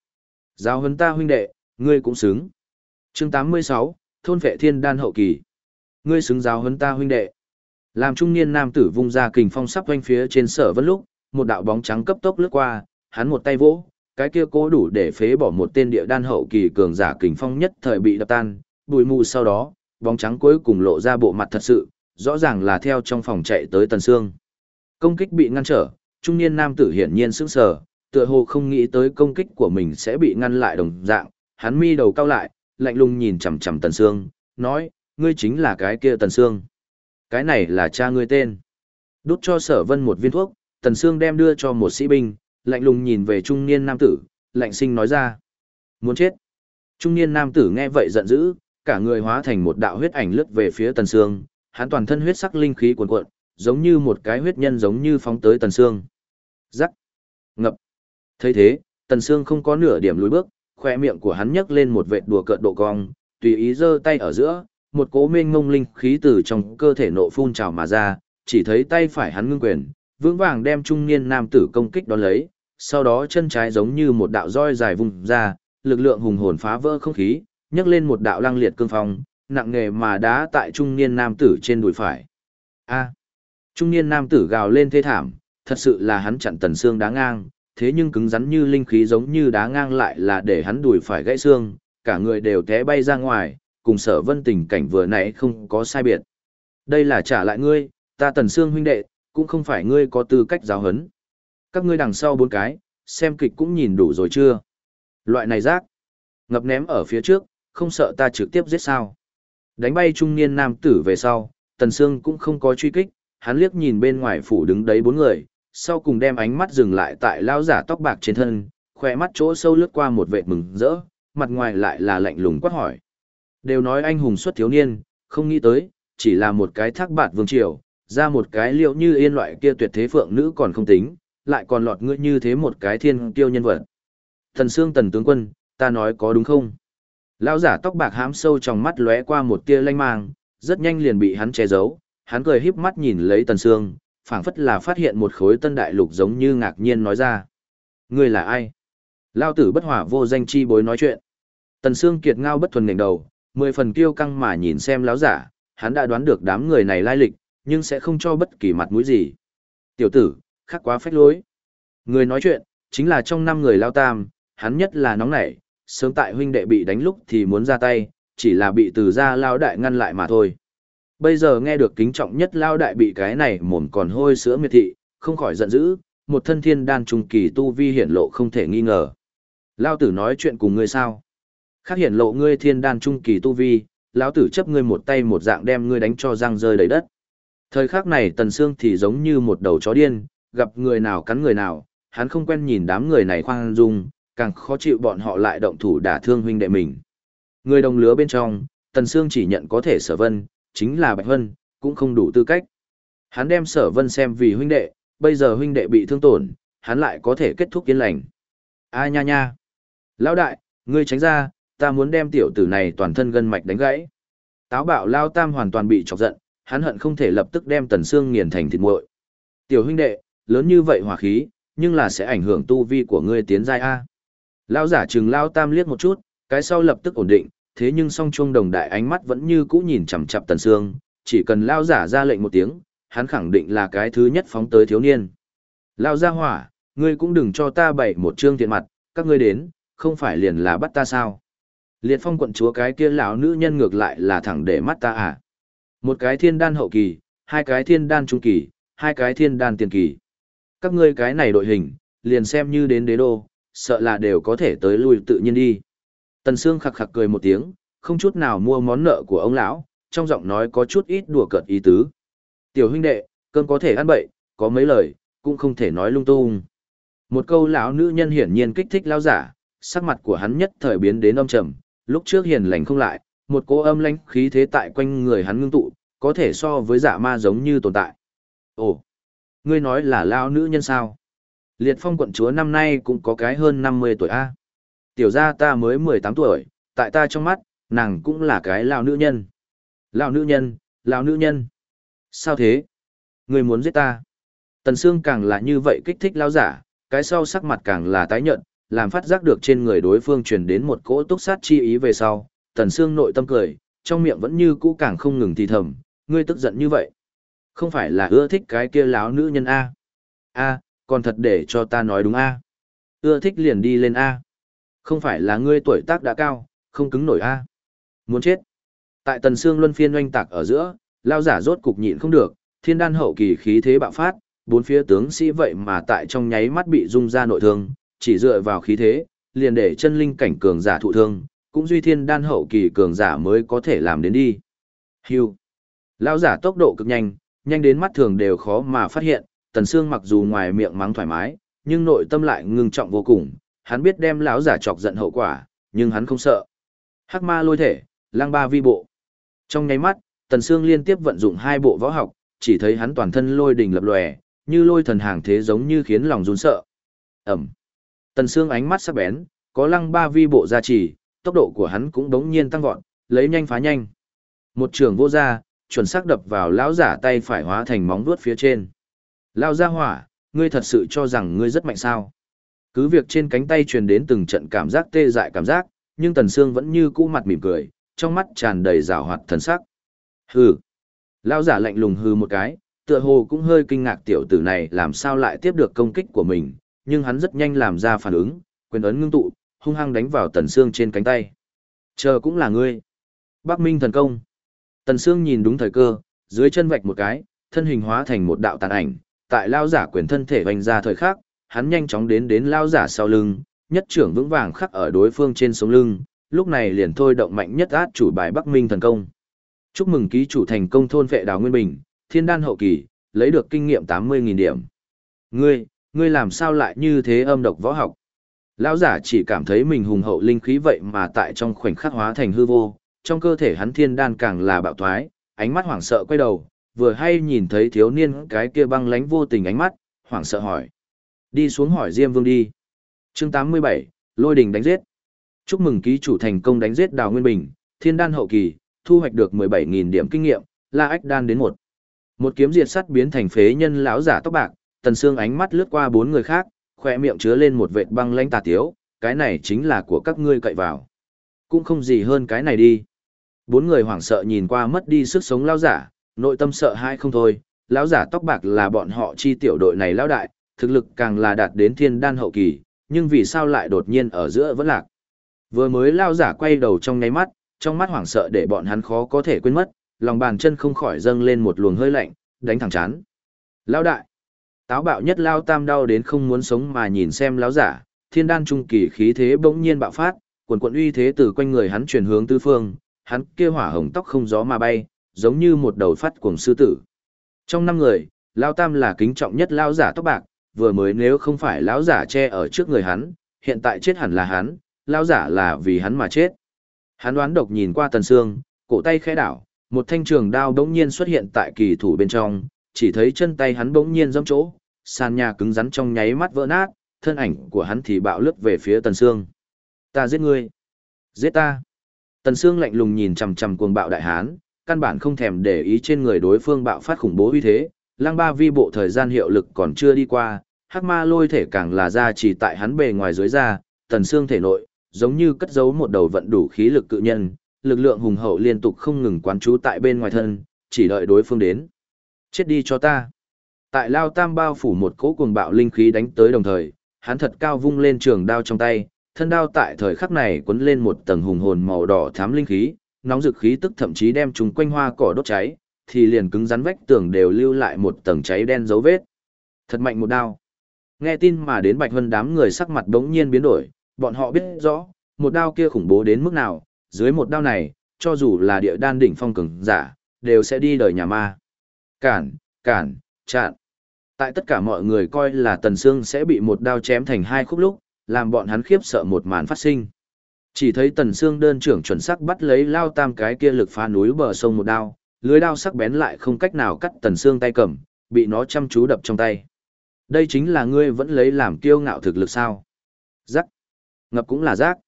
Giáo huấn ta huynh đệ, ngươi cũng xứng. Chương 86, thôn vệ thiên đan hậu kỳ. Ngươi xứng giáo huấn ta huynh đệ. Làm trung niên nam tử vung ra kình phong sắp quanh phía trên sở vân lúc, một đạo bóng trắng cấp tốc lướt qua, hắn một tay vỗ, cái kia cố đủ để phế bỏ một tên địa đan hậu kỳ cường giả kình phong nhất thời bị đập tan, bụi mù sau đó, bóng trắng cuối cùng lộ ra bộ mặt thật sự, rõ ràng là theo trong phòng chạy tới Tần Sương. Công kích bị ngăn trở, trung niên nam tử hiển nhiên sững sờ, tựa hồ không nghĩ tới công kích của mình sẽ bị ngăn lại đồng dạng, hắn mi đầu cao lại, lạnh lùng nhìn chằm chằm Tần Sương, nói, ngươi chính là cái kia Tần Sương. Cái này là cha ngươi tên. Đút cho sở vân một viên thuốc, Tần Sương đem đưa cho một sĩ binh, lạnh lùng nhìn về trung niên nam tử, lạnh sinh nói ra. Muốn chết. Trung niên nam tử nghe vậy giận dữ, cả người hóa thành một đạo huyết ảnh lướt về phía Tần Sương, hắn toàn thân huyết sắc linh khí cuồn cuộn, giống như một cái huyết nhân giống như phóng tới Tần Sương. Rắc. Ngập. thấy thế, Tần Sương không có nửa điểm lùi bước, khoe miệng của hắn nhấc lên một vệt đùa cợt độ cong, tùy ý giơ tay ở giữa, một cỗ mênh ngông linh khí từ trong cơ thể nộ phun trào mà ra, chỉ thấy tay phải hắn ngưng quyền, vững vàng đem trung niên nam tử công kích đón lấy, sau đó chân trái giống như một đạo roi dài vùng ra, lực lượng hùng hồn phá vỡ không khí, nhấc lên một đạo lăng liệt cương phong, nặng nghề mà đá tại trung niên nam tử trên đùi phải. A. trung niên nam tử gào lên thê thảm, thật sự là hắn chặn tần xương đá ngang, thế nhưng cứng rắn như linh khí giống như đá ngang lại là để hắn đùi phải gãy xương, cả người đều té bay ra ngoài, cùng sở vân tình cảnh vừa nãy không có sai biệt. Đây là trả lại ngươi, ta tần xương huynh đệ, cũng không phải ngươi có tư cách giáo hấn. Các ngươi đằng sau bốn cái, xem kịch cũng nhìn đủ rồi chưa? Loại này rác, ngập ném ở phía trước, không sợ ta trực tiếp giết sao. Đánh bay trung niên nam tử về sau, Tần Sương cũng không có truy kích, hắn liếc nhìn bên ngoài phủ đứng đấy bốn người, sau cùng đem ánh mắt dừng lại tại lão giả tóc bạc trên thân, khỏe mắt chỗ sâu lướt qua một vệt mừng rỡ, mặt ngoài lại là lạnh lùng quát hỏi. Đều nói anh hùng xuất thiếu niên, không nghĩ tới, chỉ là một cái thác bạt vương triều, ra một cái liệu như yên loại kia tuyệt thế phượng nữ còn không tính, lại còn lọt ngươi như thế một cái thiên tiêu nhân vật. Thần Sương Tần tướng quân, ta nói có đúng không? Lão giả tóc bạc hám sâu trong mắt lóe qua một tia lanh mang, rất nhanh liền bị hắn che giấu, hắn cười híp mắt nhìn lấy Tần Sương, phảng phất là phát hiện một khối tân đại lục giống như ngạc nhiên nói ra. Ngươi là ai? Lão tử bất hỏa vô danh chi bối nói chuyện. Tần Sương kiệt ngao bất thuần ngẩng đầu, mười phần kiêu căng mà nhìn xem láo giả, hắn đã đoán được đám người này lai lịch, nhưng sẽ không cho bất kỳ mặt mũi gì. Tiểu tử, khắc quá phách lối. Người nói chuyện, chính là trong năm người lao tam, hắn nhất là nóng nảy, sớm tại huynh đệ bị đánh lúc thì muốn ra tay, chỉ là bị từ gia lao đại ngăn lại mà thôi. Bây giờ nghe được kính trọng nhất lao đại bị cái này mồm còn hôi sữa miệt thị, không khỏi giận dữ, một thân thiên đan trung kỳ tu vi hiển lộ không thể nghi ngờ. Lao tử nói chuyện cùng ngươi sao? Khác hiển lộ ngươi thiên đan trung kỳ tu vi, lão tử chấp ngươi một tay một dạng đem ngươi đánh cho răng rơi đầy đất. Thời khắc này Tần Sương thì giống như một đầu chó điên, gặp người nào cắn người nào, hắn không quen nhìn đám người này khoan dung, càng khó chịu bọn họ lại động thủ đả thương huynh đệ mình. Người đồng lứa bên trong, Tần Sương chỉ nhận có thể sở vân, chính là Bạch Vân, cũng không đủ tư cách. Hắn đem sở vân xem vì huynh đệ, bây giờ huynh đệ bị thương tổn, hắn lại có thể kết thúc yên lành. A nha nha! Lão đại, ngươi tránh ra, ta muốn đem tiểu tử này toàn thân gân mạch đánh gãy. Táo bạo Lao Tam hoàn toàn bị chọc giận, hắn hận không thể lập tức đem Tần xương nghiền thành thịt muội Tiểu huynh đệ, lớn như vậy hỏa khí, nhưng là sẽ ảnh hưởng tu vi của ngươi tiến giai A. Lao giả trừng Lao Tam liếc một chút, cái sau lập tức ổn định, thế nhưng song chuông đồng đại ánh mắt vẫn như cũ nhìn chằm chằm Tần xương chỉ cần Lao giả ra lệnh một tiếng, hắn khẳng định là cái thứ nhất phóng tới thiếu niên. Lao gia hỏa, ngươi cũng đừng cho ta bày một trương thiện mặt, các ngươi đến, không phải liền là bắt ta sao? Liệt phong quận chúa cái kia lão nữ nhân ngược lại là thẳng để mắt ta à? Một cái thiên đan hậu kỳ, hai cái thiên đan trung kỳ, hai cái thiên đan tiền kỳ. Các ngươi cái này đội hình, liền xem như đến đế đô, sợ là đều có thể tới lui tự nhiên đi. Tần Sương khặc khặc cười một tiếng, không chút nào mua món nợ của ông lão, trong giọng nói có chút ít đùa cợt ý tứ. Tiểu huynh đệ, cơn có thể ăn bậy, có mấy lời, cũng không thể nói lung tung. Một câu lão nữ nhân hiển nhiên kích thích lão giả, sắc mặt của hắn nhất thời biến đến âm trầm, lúc trước hiền lành không lại, một cỗ âm lãnh khí thế tại quanh người hắn ngưng tụ, có thể so với giả ma giống như tồn tại. Ồ, ngươi nói là lão nữ nhân sao? Liệt phong quận chúa năm nay cũng có cái hơn 50 tuổi A. Tiểu gia ta mới 18 tuổi, tại ta trong mắt, nàng cũng là cái lão nữ nhân. Lão nữ nhân, lão nữ nhân. Sao thế? Ngươi muốn giết ta? Tần Sương càng là như vậy kích thích lão giả, cái sau sắc mặt càng là tái nhợt, làm phát giác được trên người đối phương truyền đến một cỗ túc sát chi ý về sau, Tần Sương nội tâm cười, trong miệng vẫn như cũ càng không ngừng thì thầm, ngươi tức giận như vậy. Không phải là ưa thích cái kia láo nữ nhân A. A, còn thật để cho ta nói đúng A. Ưa thích liền đi lên A. Không phải là ngươi tuổi tác đã cao, không cứng nổi A. Muốn chết. Tại Tần Sương luân phiên oanh tạc ở giữa, lao giả rốt cục nhịn không được, thiên đan hậu kỳ khí thế bạo phát, bốn phía tướng sĩ vậy mà tại trong nháy mắt bị rung ra nội thương, chỉ dựa vào khí thế, liền để chân linh cảnh cường giả thụ thương, cũng duy thiên đan hậu kỳ cường giả mới có thể làm đến đi. Hưu. Lão giả tốc độ cực nhanh, nhanh đến mắt thường đều khó mà phát hiện, Tần Sương mặc dù ngoài miệng mắng thoải mái, nhưng nội tâm lại ngưng trọng vô cùng, hắn biết đem lão giả chọc giận hậu quả, nhưng hắn không sợ. Hắc ma lôi thể, lang ba vi bộ. Trong nháy mắt, Tần Sương liên tiếp vận dụng hai bộ võ học, chỉ thấy hắn toàn thân lôi đỉnh lập lòe, như lôi thần hàng thế giống như khiến lòng run sợ. ầm! Tần Sương ánh mắt sắc bén, có lăng ba vi bộ gia trì, tốc độ của hắn cũng đống nhiên tăng vọt, lấy nhanh phá nhanh. Một trường vô ra, chuẩn xác đập vào lão giả tay phải hóa thành móng vuốt phía trên. Lão gia hỏa, ngươi thật sự cho rằng ngươi rất mạnh sao? Cứ việc trên cánh tay truyền đến từng trận cảm giác tê dại cảm giác, nhưng Tần Sương vẫn như cũ mặt mỉm cười, trong mắt tràn đầy rào hoạt thần sắc. Hừ. Lão giả lạnh lùng hừ một cái, tựa hồ cũng hơi kinh ngạc tiểu tử này làm sao lại tiếp được công kích của mình, nhưng hắn rất nhanh làm ra phản ứng, quyền ấn ngưng tụ, hung hăng đánh vào Tần Sương trên cánh tay. Chờ cũng là ngươi. Bắc Minh thần công. Tần Sương nhìn đúng thời cơ, dưới chân vạch một cái, thân hình hóa thành một đạo tàn ảnh, tại lao giả quyền thân thể vành ra thời khắc, hắn nhanh chóng đến đến lao giả sau lưng, nhất trưởng vững vàng khắc ở đối phương trên sống lưng, lúc này liền thôi động mạnh nhất át chủ bài Bắc Minh thần công. Chúc mừng ký chủ thành công thôn vệ đào nguyên bình, thiên đan hậu kỳ, lấy được kinh nghiệm 80.000 điểm. Ngươi, ngươi làm sao lại như thế âm độc võ học? Lão giả chỉ cảm thấy mình hùng hậu linh khí vậy mà tại trong khoảnh khắc hóa thành hư vô, trong cơ thể hắn thiên đan càng là bạo thoái, ánh mắt hoảng sợ quay đầu, vừa hay nhìn thấy thiếu niên cái kia băng lánh vô tình ánh mắt, hoảng sợ hỏi. Đi xuống hỏi Diêm Vương đi. chương 87, Lôi đình đánh giết. Chúc mừng ký chủ thành công đánh giết Đào Nguyên Bình, thiên đan hậu kỳ, thu hoạch được 17.000 điểm kinh nghiệm, la ách đan đến một. Một kiếm diệt sắt biến thành phế nhân lão giả tóc bạc, Tần Sương ánh mắt lướt qua bốn người khác, khoe miệng chứa lên một vệt băng lãnh tà tiếu, cái này chính là của các ngươi cậy vào. Cũng không gì hơn cái này đi. Bốn người hoảng sợ nhìn qua mất đi sức sống lão giả, nội tâm sợ hai không thôi, lão giả tóc bạc là bọn họ chi tiểu đội này lão đại, thực lực càng là đạt đến thiên đan hậu kỳ, nhưng vì sao lại đột nhiên ở giữa vẫn lạc. Vừa mới lão giả quay đầu trong nháy mắt, trong mắt hoảng sợ để bọn hắn khó có thể quên mất, lòng bàn chân không khỏi dâng lên một luồng hơi lạnh, đánh thẳng chán. Lão đại, Táo bạo nhất lao tam đau đến không muốn sống mà nhìn xem lão giả, thiên đan trung kỳ khí thế bỗng nhiên bạo phát, quần quận uy thế từ quanh người hắn chuyển hướng tứ phương, hắn kia hỏa hồng tóc không gió mà bay, giống như một đầu phát cuồng sư tử. Trong năm người, lao tam là kính trọng nhất lão giả tóc bạc, vừa mới nếu không phải lão giả che ở trước người hắn, hiện tại chết hẳn là hắn, lao giả là vì hắn mà chết. Hắn đoán độc nhìn qua Tần Sương, cổ tay khẽ đảo, một thanh trường đao bỗng nhiên xuất hiện tại kỳ thủ bên trong, chỉ thấy chân tay hắn bỗng nhiên giẫm chỗ, sàn nhà cứng rắn trong nháy mắt vỡ nát, thân ảnh của hắn thì bạo lướt về phía Tần Sương. Ta giết ngươi. Giết ta. Tần Sương lạnh lùng nhìn chằm chằm cuồng bạo đại hán, căn bản không thèm để ý trên người đối phương bạo phát khủng bố uy thế, lăng ba vi bộ thời gian hiệu lực còn chưa đi qua, hắc ma lôi thể càng là ra chỉ tại hắn bề ngoài dưới da, Tần Sương thể nội, giống như cất giấu một đầu vận đủ khí lực cự nhân, lực lượng hùng hậu liên tục không ngừng quán trú tại bên ngoài thân, chỉ đợi đối phương đến. Chết đi cho ta. Tại Lao Tam bao phủ một cỗ cuồng bạo linh khí đánh tới đồng thời, hắn thật cao vung lên trường đao trong tay, thân đao tại thời khắc này cuốn lên một tầng hùng hồn màu đỏ thám linh khí, nóng dực khí tức thậm chí đem chúng quanh hoa cỏ đốt cháy, thì liền cứng rắn vách tường đều lưu lại một tầng cháy đen dấu vết. Thật mạnh một đao. Nghe tin mà đến Bạch Vân đám người sắc mặt đống nhiên biến đổi, bọn họ biết rõ, một đao kia khủng bố đến mức nào, dưới một đao này, cho dù là địa đan đỉnh phong cường giả, đều sẽ đi đời nhà ma. Cản, cản, chặn. Tại tất cả mọi người coi là Tần Sương sẽ bị một đao chém thành hai khúc lúc, làm bọn hắn khiếp sợ một màn phát sinh. Chỉ thấy Tần Sương đơn trưởng chuẩn sắc bắt lấy lao tam cái kia lực phá núi bờ sông một đao, lưới đao sắc bén lại không cách nào cắt Tần Sương tay cầm, bị nó chăm chú đập trong tay. Đây chính là ngươi vẫn lấy làm kiêu ngạo thực lực sao? Rắc. Ngập cũng là rác.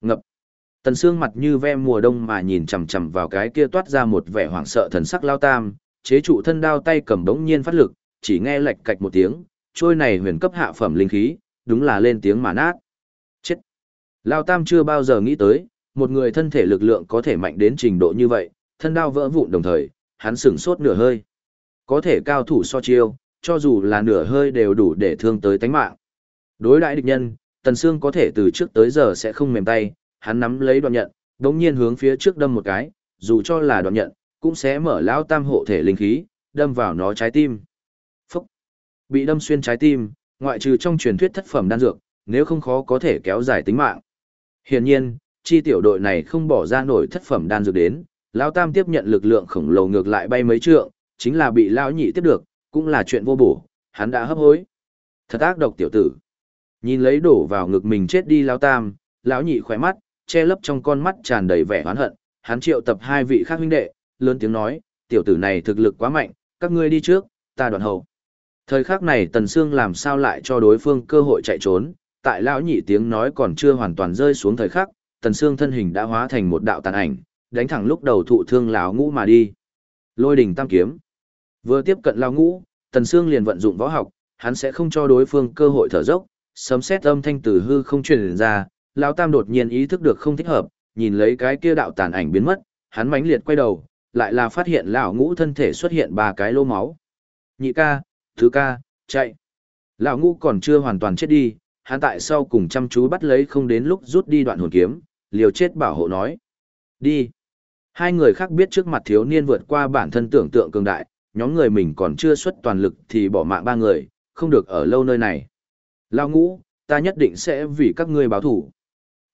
Ngập. Tần Sương mặt như ve mùa đông mà nhìn chằm chằm vào cái kia toát ra một vẻ hoảng sợ thần sắc lao tam, chế trụ thân đao tay cầm bỗng nhiên phát lực, chỉ nghe lệch cạch một tiếng, trôi này huyền cấp hạ phẩm linh khí, đúng là lên tiếng mà nát. Chết. Lao tam chưa bao giờ nghĩ tới, một người thân thể lực lượng có thể mạnh đến trình độ như vậy, thân đao vỡ vụn đồng thời, hắn sửng sốt nửa hơi. Có thể cao thủ so chiêu, cho dù là nửa hơi đều đủ để thương tới tánh mạng. Đối đãi địch nhân, Tần Sương có thể từ trước tới giờ sẽ không mềm tay, hắn nắm lấy đoạn nhận, đống nhiên hướng phía trước đâm một cái, dù cho là đoạn nhận, cũng sẽ mở lão tam hộ thể linh khí, đâm vào nó trái tim. Phúc! Bị đâm xuyên trái tim, ngoại trừ trong truyền thuyết thất phẩm đan dược, nếu không khó có thể kéo dài tính mạng. Hiển nhiên, chi tiểu đội này không bỏ ra nổi thất phẩm đan dược đến, lão tam tiếp nhận lực lượng khổng lồ ngược lại bay mấy trượng, chính là bị lão nhị tiếp được, cũng là chuyện vô bổ, hắn đã hấp hối. Thật ác độc tiểu tử. Nhìn lấy đổ vào ngực mình chết đi lão tam, lão nhị khỏe mắt, che lấp trong con mắt tràn đầy vẻ oán hận, hắn triệu tập hai vị khác huynh đệ, lớn tiếng nói, tiểu tử này thực lực quá mạnh, các ngươi đi trước, ta đoạn hậu. Thời khắc này Tần Sương làm sao lại cho đối phương cơ hội chạy trốn, tại lão nhị tiếng nói còn chưa hoàn toàn rơi xuống thời khắc, Tần Sương thân hình đã hóa thành một đạo tàn ảnh, đánh thẳng lúc đầu thụ thương lão ngũ mà đi. Lôi đỉnh tam kiếm. Vừa tiếp cận lão ngũ, Tần Sương liền vận dụng võ học, hắn sẽ không cho đối phương cơ hội thở dốc, sấm sét âm thanh từ hư không truyền ra, lão tam đột nhiên ý thức được không thích hợp, nhìn lấy cái kia đạo tàn ảnh biến mất, hắn mãnh liệt quay đầu, lại là phát hiện lão ngũ thân thể xuất hiện ba cái lỗ máu. Nhị ca, thứ ca, chạy. Lão ngũ còn chưa hoàn toàn chết đi, hắn tại sau cùng chăm chú bắt lấy không đến lúc rút đi đoạn hồn kiếm, liều chết bảo hộ nói. Đi. Hai người khác biết trước mặt thiếu niên vượt qua bản thân tưởng tượng cường đại, nhóm người mình còn chưa xuất toàn lực thì bỏ mạng ba người, không được ở lâu nơi này. Lão ngũ, ta nhất định sẽ vì các ngươi báo thủ.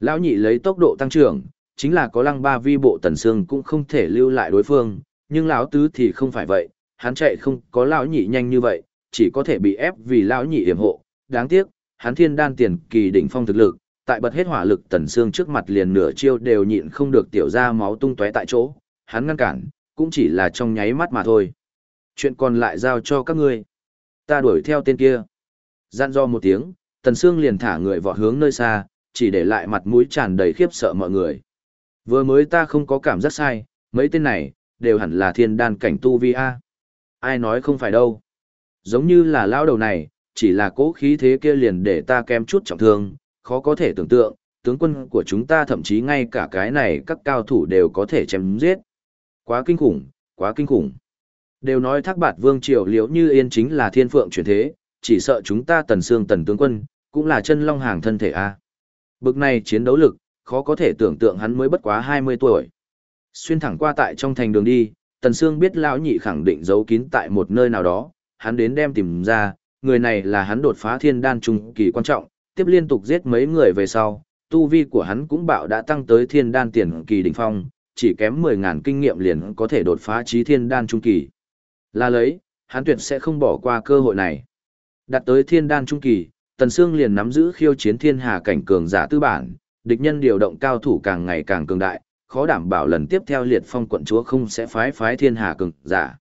Lão nhị lấy tốc độ tăng trưởng, chính là có lăng ba vi bộ tần xương cũng không thể lưu lại đối phương, nhưng lão tứ thì không phải vậy, hắn chạy không có lão nhị nhanh như vậy, chỉ có thể bị ép vì lão nhị yểm hộ. Đáng tiếc, hắn thiên đan tiền kỳ đỉnh phong thực lực, tại bật hết hỏa lực tần xương trước mặt liền nửa chiêu đều nhịn không được tiểu ra máu tung tóe tại chỗ, hắn ngăn cản, cũng chỉ là trong nháy mắt mà thôi. Chuyện còn lại giao cho các ngươi. Ta đuổi theo tên kia. Gian do một tiếng, tần xương liền thả người vọt hướng nơi xa, chỉ để lại mặt mũi tràn đầy khiếp sợ mọi người. Vừa mới ta không có cảm giác sai, mấy tên này, đều hẳn là thiên đan cảnh tu vi A. Ai nói không phải đâu. Giống như là lao đầu này, chỉ là cố khí thế kia liền để ta kém chút trọng thương, khó có thể tưởng tượng, tướng quân của chúng ta thậm chí ngay cả cái này các cao thủ đều có thể chém giết. Quá kinh khủng, quá kinh khủng. Đều nói thác bạt vương triều liễu như yên chính là thiên phượng chuyển thế, chỉ sợ chúng ta tần xương tần tướng quân, cũng là chân long hàng thân thể A. Bực này chiến đấu lực, khó có thể tưởng tượng hắn mới bất quá 20 tuổi. Xuyên thẳng qua tại trong thành đường đi, Tần Sương biết lão nhị khẳng định giấu kín tại một nơi nào đó, hắn đến đem tìm ra, người này là hắn đột phá thiên đan trung kỳ quan trọng, tiếp liên tục giết mấy người về sau, tu vi của hắn cũng bạo đã tăng tới thiên đan tiền kỳ đỉnh phong, chỉ kém 10.000 kinh nghiệm liền có thể đột phá trí thiên đan trung kỳ. Là lấy, hắn tuyệt sẽ không bỏ qua cơ hội này. Đặt tới thiên đan trung kỳ, Tần Sương liền nắm giữ khiêu chiến thiên hà cảnh cường giả tư bản, địch nhân điều động cao thủ càng ngày càng cường đại, khó đảm bảo lần tiếp theo liệt phong quận chúa không sẽ phái phái thiên hà cường giả.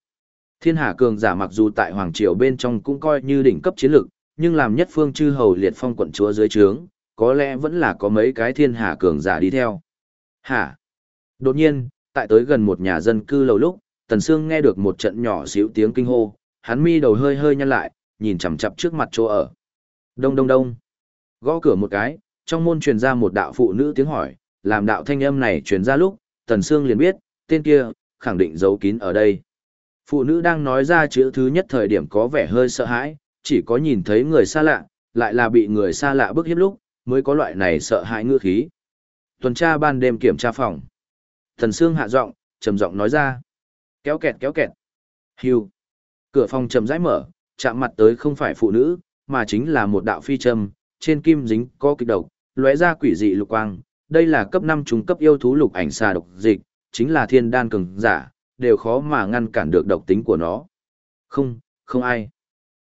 Thiên hà cường giả mặc dù tại Hoàng Triều bên trong cũng coi như đỉnh cấp chiến lực, nhưng làm nhất phương chư hầu liệt phong quận chúa dưới trướng, có lẽ vẫn là có mấy cái thiên hà cường giả đi theo. Hả? Đột nhiên, tại tới gần một nhà dân cư lầu lúc, Tần Sương nghe được một trận nhỏ xíu tiếng kinh hô, hắn mi đầu hơi hơi nhăn lại, nhìn chằm chằm trước mặt chỗ ở. Đông đông đông. Gõ cửa một cái, trong môn truyền ra một đạo phụ nữ tiếng hỏi, làm đạo thanh âm này truyền ra lúc, Tần Sương liền biết, tên kia, khẳng định giấu kín ở đây. Phụ nữ đang nói ra chữ thứ nhất thời điểm có vẻ hơi sợ hãi, chỉ có nhìn thấy người xa lạ, lại là bị người xa lạ bức hiếp lúc, mới có loại này sợ hãi ngư khí. Tuần tra ban đêm kiểm tra phòng. Thần Sương hạ giọng, trầm giọng nói ra. Kéo kẹt kéo kẹt. Hưu. Cửa phòng trầm rãi mở, chạm mặt tới không phải phụ nữ, mà chính là một đạo phi châm, trên kim dính có kịch độc, lóe ra quỷ dị lục quang. Đây là cấp 5 trung cấp yêu thú lục ảnh xà độc dịch, chính là thiên đan cường giả, đều khó mà ngăn cản được độc tính của nó. Không, không ai.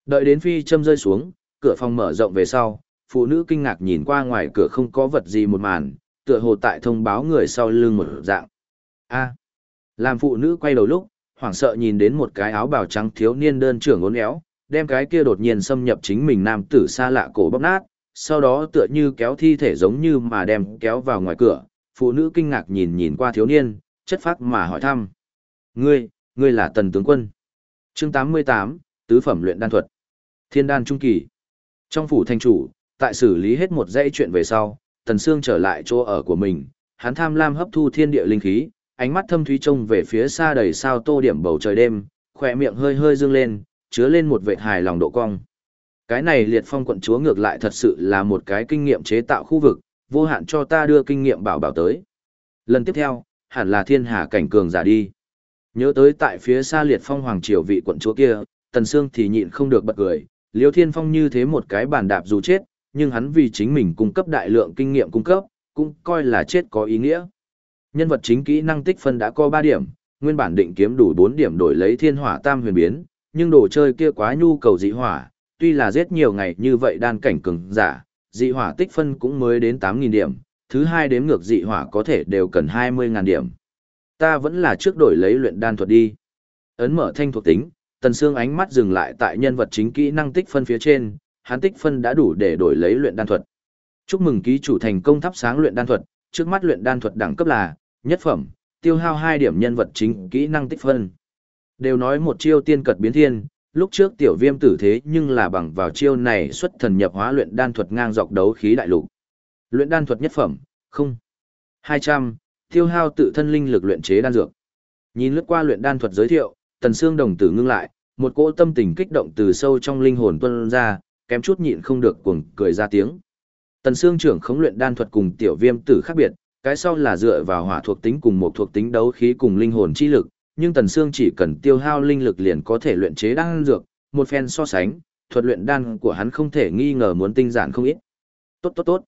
Đợi đến phi châm rơi xuống, cửa phòng mở rộng về sau, phụ nữ kinh ngạc nhìn qua ngoài cửa không có vật gì một màn, tựa hồ tại thông báo người sau lưng một dạng. A. làm phụ nữ quay đầu lúc, hoảng sợ nhìn đến một cái áo bào trắng thiếu niên đơn trưởng uốn éo, đem cái kia đột nhiên xâm nhập chính mình nam tử xa lạ cổ bóp nát, sau đó tựa như kéo thi thể giống như mà đem kéo vào ngoài cửa, phụ nữ kinh ngạc nhìn nhìn qua thiếu niên, chất phác mà hỏi thăm. Ngươi, ngươi là tần tướng quân. chương 88, tứ phẩm luyện đan thuật. Thiên đan trung kỳ. Trong phủ thanh chủ, tại xử lý hết một dãy chuyện về sau, tần xương trở lại chỗ ở của mình, hắn tham lam hấp thu thiên địa linh khí, ánh mắt thâm thúy trông về phía xa đầy sao tô điểm bầu trời đêm, khỏe miệng hơi hơi dương lên, chứa lên một vệt hài lòng độ cong. Cái này liệt phong quận chúa ngược lại thật sự là một cái kinh nghiệm chế tạo khu vực, vô hạn cho ta đưa kinh nghiệm bảo bảo tới. Lần tiếp theo, hẳn là thiên hà cảnh cường giả đi. Nhớ tới tại phía xa liệt phong hoàng triều vị quận chúa kia, Tần Sương thì nhịn không được bật cười, Liêu Thiên Phong như thế một cái bàn đạp dù chết, nhưng hắn vì chính mình cung cấp đại lượng kinh nghiệm cung cấp, cũng coi là chết có ý nghĩa. Nhân vật chính kỹ năng tích phân đã có 3 điểm, nguyên bản định kiếm đủ 4 điểm đổi lấy thiên hỏa tam huyền biến, nhưng đồ chơi kia quá nhu cầu dị hỏa, tuy là giết nhiều ngày như vậy đan cảnh cường giả, dị hỏa tích phân cũng mới đến 8.000 điểm, thứ hai đếm ngược dị hỏa có thể đều cần 20.000 điểm. Ta vẫn là trước đổi lấy luyện đan thuật đi. Ấn mở thanh thuộc tính, Tần Sương ánh mắt dừng lại tại nhân vật chính kỹ năng tích phân phía trên, hắn tích phân đã đủ để đổi lấy luyện đan thuật. Chúc mừng ký chủ thành công thắp sáng luyện đan thuật, trước mắt luyện đan thuật đẳng cấp là nhất phẩm, tiêu hao 2 điểm nhân vật chính kỹ năng tích phân. Đều nói một chiêu tiên cật biến thiên, lúc trước tiểu viêm tử thế nhưng là bằng vào chiêu này xuất thần nhập hóa luyện đan thuật ngang dọc đấu khí đại lục. Luyện đan thuật nhất phẩm, không. 200, tiêu hao tự thân linh lực luyện chế đan dược. Nhìn lướt qua luyện đan thuật giới thiệu, Tần xương đồng tử ngưng lại, một cỗ tâm tình kích động từ sâu trong linh hồn tuôn ra, kém chút nhịn không được cuồng cười ra tiếng. Tần xương trưởng khống luyện đan thuật cùng tiểu viêm tử khác biệt, cái sau là dựa vào hỏa thuộc tính cùng một thuộc tính đấu khí cùng linh hồn chi lực, nhưng Tần Sương chỉ cần tiêu hao linh lực liền có thể luyện chế đan dược, một phen so sánh, thuật luyện đan của hắn không thể nghi ngờ muốn tinh giản không ít. Tốt tốt tốt.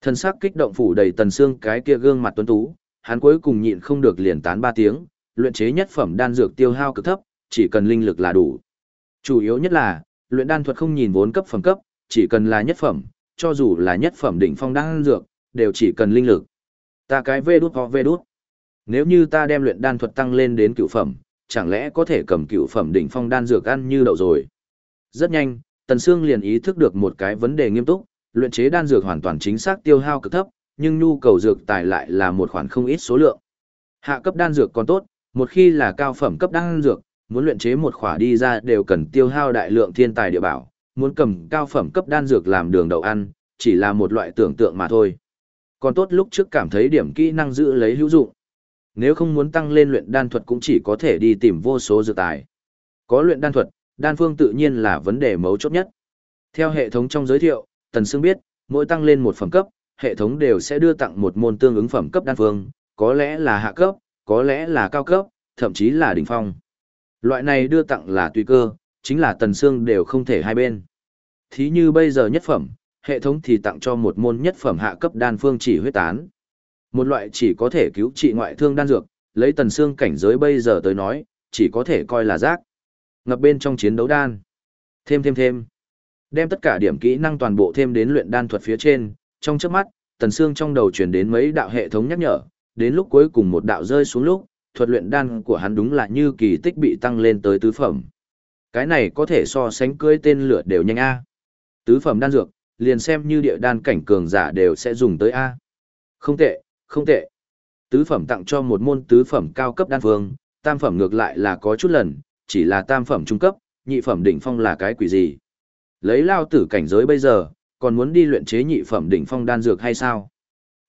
Thần sắc kích động phủ đầy Tần Sương cái kia gương mặt tuấn tú, hắn cuối cùng nhịn không được liền tán ba tiếng, luyện chế nhất phẩm đan dược tiêu hao cực thấp, chỉ cần linh lực là đủ. Chủ yếu nhất là, luyện đan thuật không nhìn vốn cấp phẩm cấp, chỉ cần là nhất phẩm, cho dù là nhất phẩm đỉnh phong đan dược, đều chỉ cần linh lực. Ta cái vê đút ho vê đút. Nếu như ta đem luyện đan thuật tăng lên đến cựu phẩm, chẳng lẽ có thể cầm cựu phẩm đỉnh phong đan dược ăn như đậu rồi. Rất nhanh, Tần Sương liền ý thức được một cái vấn đề nghiêm túc, luyện chế đan dược hoàn toàn chính xác tiêu hao cực thấp, nhưng nhu cầu dược tài lại là một khoản không ít số lượng. Hạ cấp đan dược còn tốt, một khi là cao phẩm cấp đan dược, muốn luyện chế một khỏa đi ra đều cần tiêu hao đại lượng thiên tài địa bảo, muốn cầm cao phẩm cấp đan dược làm đường đậu ăn, chỉ là một loại tưởng tượng mà thôi. Còn tốt lúc trước cảm thấy điểm kỹ năng giữ lấy hữu dụng. Nếu không muốn tăng lên luyện đan thuật cũng chỉ có thể đi tìm vô số dược tài. Có luyện đan thuật, đan phương tự nhiên là vấn đề mấu chốt nhất. Theo hệ thống trong giới thiệu, Tần Sương biết, mỗi tăng lên một phẩm cấp, hệ thống đều sẽ đưa tặng một môn tương ứng phẩm cấp đan phương, có lẽ là hạ cấp, có lẽ là cao cấp, thậm chí là đỉnh phong. Loại này đưa tặng là tùy cơ, chính là tần xương đều không thể hai bên. Thí như bây giờ nhất phẩm, hệ thống thì tặng cho một môn nhất phẩm hạ cấp đan phương chỉ huyết tán. Một loại chỉ có thể cứu trị ngoại thương đan dược, lấy tần xương cảnh giới bây giờ tới nói, chỉ có thể coi là rác. Ngập bên trong chiến đấu đan. Thêm thêm thêm. Đem tất cả điểm kỹ năng toàn bộ thêm đến luyện đan thuật phía trên, trong chớp mắt, Tần xương trong đầu truyền đến mấy đạo hệ thống nhắc nhở, đến lúc cuối cùng một đạo rơi xuống lúc, thuật luyện đan của hắn đúng là như kỳ tích bị tăng lên tới tứ phẩm. Cái này có thể so sánh cưới tên lửa đều nhanh A. Tứ phẩm đan dược, liền xem như địa đan cảnh cường giả đều sẽ dùng tới A. Không tệ, không tệ. Tứ phẩm tặng cho một môn tứ phẩm cao cấp đan phương, tam phẩm ngược lại là có chút lần, chỉ là tam phẩm trung cấp, nhị phẩm đỉnh phong là cái quỷ gì. Lấy lao tử cảnh giới bây giờ, còn muốn đi luyện chế nhị phẩm đỉnh phong đan dược hay sao?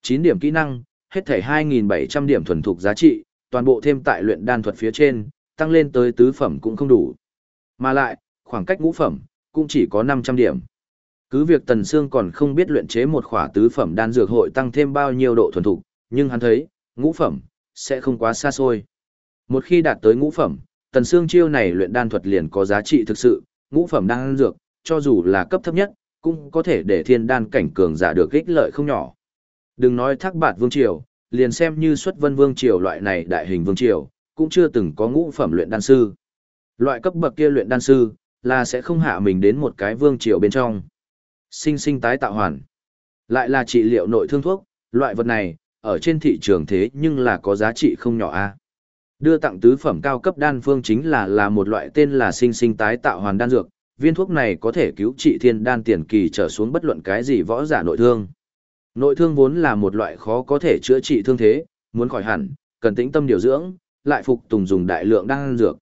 9 điểm kỹ năng, hết thảy 2.700 điểm thuần thục giá trị, toàn bộ thêm tại luyện đan thuật phía trên, tăng lên tới tứ phẩm cũng không đủ. Mà lại, khoảng cách ngũ phẩm, cũng chỉ có 500 điểm. Cứ việc Tần Sương còn không biết luyện chế một khỏa tứ phẩm đan dược hội tăng thêm bao nhiêu độ thuần thục, nhưng hắn thấy, ngũ phẩm, sẽ không quá xa xôi. Một khi đạt tới ngũ phẩm, Tần xương chiêu này luyện đan thuật liền có giá trị thực sự, ngũ phẩm đan dược, cho dù là cấp thấp nhất, cũng có thể để thiên đan cảnh cường giả được ích lợi không nhỏ. Đừng nói thác bạt vương triều, liền xem như xuất vân vương triều loại này đại hình vương triều, cũng chưa từng có ngũ phẩm luyện đan sư. Loại cấp bậc kia luyện đan sư, là sẽ không hạ mình đến một cái vương triều bên trong. Sinh sinh tái tạo hoàn. Lại là trị liệu nội thương thuốc, loại vật này, ở trên thị trường thế nhưng là có giá trị không nhỏ a. Đưa tặng tứ phẩm cao cấp đan phương chính là là một loại tên là sinh sinh tái tạo hoàn đan dược, viên thuốc này có thể cứu trị thiên đan tiền kỳ trở xuống bất luận cái gì võ giả nội thương. Nội thương vốn là một loại khó có thể chữa trị thương thế, muốn khỏi hẳn, cần tĩnh tâm điều dưỡng, lại phục tùng dùng đại lượng đan dược.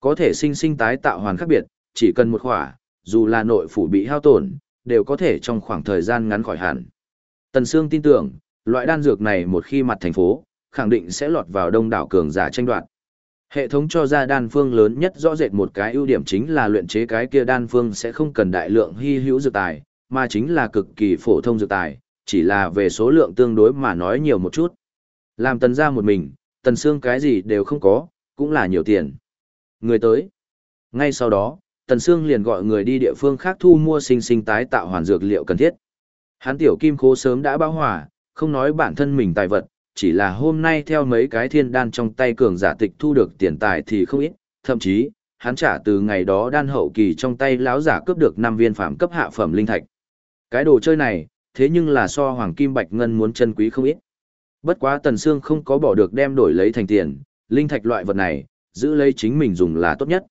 Có thể sinh sinh tái tạo hoàn khác biệt, chỉ cần một khỏa, dù là nội phủ bị hao tổn, đều có thể trong khoảng thời gian ngắn khỏi hẳn. Tần Sương tin tưởng, loại đan dược này một khi mặt thành phố, khẳng định sẽ lọt vào đông đảo cường giả tranh đoạt. Hệ thống cho ra đan phương lớn nhất rõ rệt một cái ưu điểm chính là luyện chế cái kia đan phương sẽ không cần đại lượng hy hữu dược tài, mà chính là cực kỳ phổ thông dược tài, chỉ là về số lượng tương đối mà nói nhiều một chút. Làm tần ra một mình, tần xương cái gì đều không có, cũng là nhiều tiền. Người tới. Ngay sau đó, tần xương liền gọi người đi địa phương khác thu mua sinh sinh tái tạo hoàn dược liệu cần thiết. Hắn tiểu kim khố sớm đã báo hỏa, không nói bản thân mình tài vật, chỉ là hôm nay theo mấy cái thiên đan trong tay cường giả tịch thu được tiền tài thì không ít, thậm chí, hắn trả từ ngày đó đan hậu kỳ trong tay lão giả cướp được 5 viên phạm cấp hạ phẩm linh thạch. Cái đồ chơi này, thế nhưng là so hoàng kim bạch ngân muốn chân quý không ít. Bất quá Tần Sương không có bỏ được đem đổi lấy thành tiền, linh thạch loại vật này, giữ lấy chính mình dùng là tốt nhất.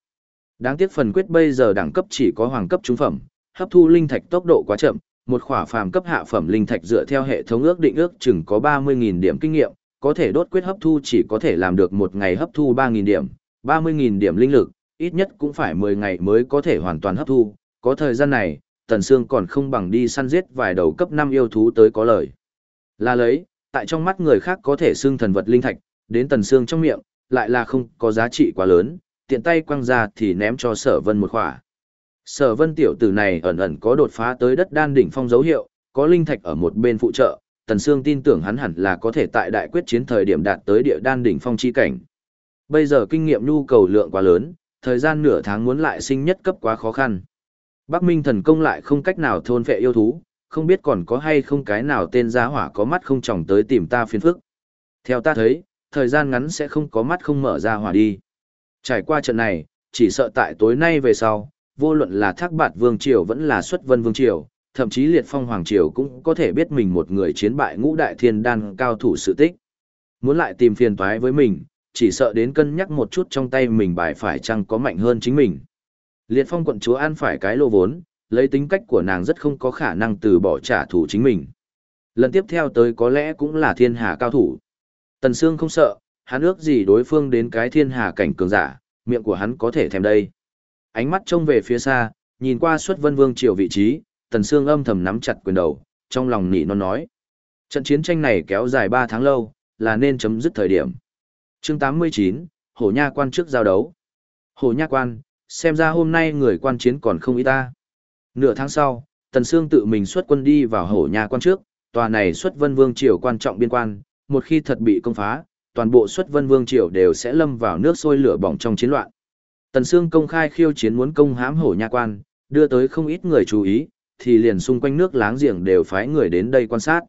Đáng tiếc phần quyết bây giờ đẳng cấp chỉ có hoàng cấp trung phẩm, hấp thu linh thạch tốc độ quá chậm, một khỏa phàm cấp hạ phẩm linh thạch dựa theo hệ thống ước định ước chừng có 30.000 điểm kinh nghiệm, có thể đốt quyết hấp thu chỉ có thể làm được một ngày hấp thu 3.000 điểm, 30.000 điểm linh lực, ít nhất cũng phải 10 ngày mới có thể hoàn toàn hấp thu, có thời gian này, Tần Sương còn không bằng đi săn giết vài đầu cấp 5 yêu thú tới có lời. Là lấy, tại trong mắt người khác có thể xưng thần vật linh thạch, đến Tần Sương trong miệng, lại là không có giá trị quá lớn, tiện tay quăng ra thì ném cho sở vân một khỏa. Sở vân tiểu tử này ẩn ẩn có đột phá tới đất đan đỉnh phong dấu hiệu, có linh thạch ở một bên phụ trợ, Tần Sương tin tưởng hắn hẳn là có thể tại đại quyết chiến thời điểm đạt tới địa đan đỉnh phong chi cảnh. Bây giờ kinh nghiệm nhu cầu lượng quá lớn, thời gian nửa tháng muốn lại sinh nhất cấp quá khó khăn. Bắc Minh thần công lại không cách nào thôn phệ yêu thú, không biết còn có hay không cái nào tên gia hỏa có mắt không tròng tới tìm ta phiền phức. Theo ta thấy, thời gian ngắn sẽ không có mắt không mở ra hỏa đi. Trải qua trận này, chỉ sợ tại tối nay về sau, vô luận là thác bạt vương triều vẫn là xuất vân vương triều, thậm chí liệt phong hoàng triều cũng có thể biết mình một người chiến bại ngũ đại thiên đan cao thủ sự tích. Muốn lại tìm phiền toái với mình, chỉ sợ đến cân nhắc một chút trong tay mình bài phải chăng có mạnh hơn chính mình. Liệt phong quận chúa ăn phải cái lô vốn, lấy tính cách của nàng rất không có khả năng từ bỏ trả thù chính mình. Lần tiếp theo tới có lẽ cũng là thiên hà cao thủ. Tần Sương không sợ, hắn ước gì đối phương đến cái thiên hà cảnh cường giả, miệng của hắn có thể thèm đây. Ánh mắt trông về phía xa, nhìn qua xuất vân vương triều vị trí, Tần xương âm thầm nắm chặt quyền đầu, trong lòng nỉ non nói. Trận chiến tranh này kéo dài 3 tháng lâu, là nên chấm dứt thời điểm. chương 89, Hổ Nha quan trước giao đấu. Hổ Nha quan, xem ra hôm nay người quan chiến còn không ý ta. Nửa tháng sau, Tần Sương tự mình xuất quân đi vào Hổ Nha quan trước, tòa này xuất vân vương triều quan trọng biên quan, một khi thật bị công phá, toàn bộ xuất vân vương triều đều sẽ lâm vào nước sôi lửa bỏng trong chiến loạn. Tần Sương công khai khiêu chiến muốn công hãm Hổ Nha quan, đưa tới không ít người chú ý, thì liền xung quanh nước láng giềng đều phái người đến đây quan sát.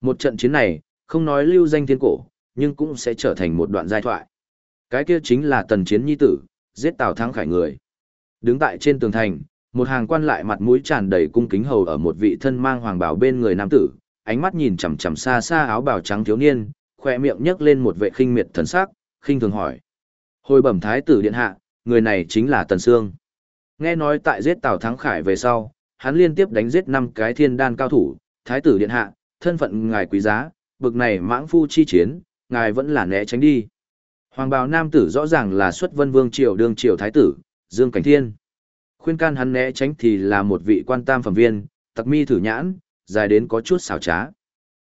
Một trận chiến này, không nói lưu danh thiên cổ, nhưng cũng sẽ trở thành một đoạn giai thoại. Cái kia chính là tần chiến nhi tử, giết Tào Thắng Khải người. Đứng tại trên tường thành, một hàng quan lại mặt mũi tràn đầy cung kính hầu ở một vị thân mang hoàng bào bên người nam tử, ánh mắt nhìn chằm chằm xa xa áo bào trắng thiếu niên, khoe miệng nhấc lên một vệ khinh miệt thần sắc, khinh thường hỏi: "Hồi bẩm thái tử điện hạ, người này chính là Tần Sương." Nghe nói tại giết Tào Thắng Khải về sau, hắn liên tiếp đánh giết năm cái thiên đan cao thủ, thái tử điện hạ, thân phận ngài quý giá, bực này mãng phu chi chiến, ngài vẫn là né tránh đi. Hoàng bào nam tử rõ ràng là xuất vân vương triều đương triều thái tử, Dương Cảnh Thiên. Khuyên can hắn né tránh thì là một vị quan tam phẩm viên, tặc mi thử nhãn, dài đến có chút xảo trá.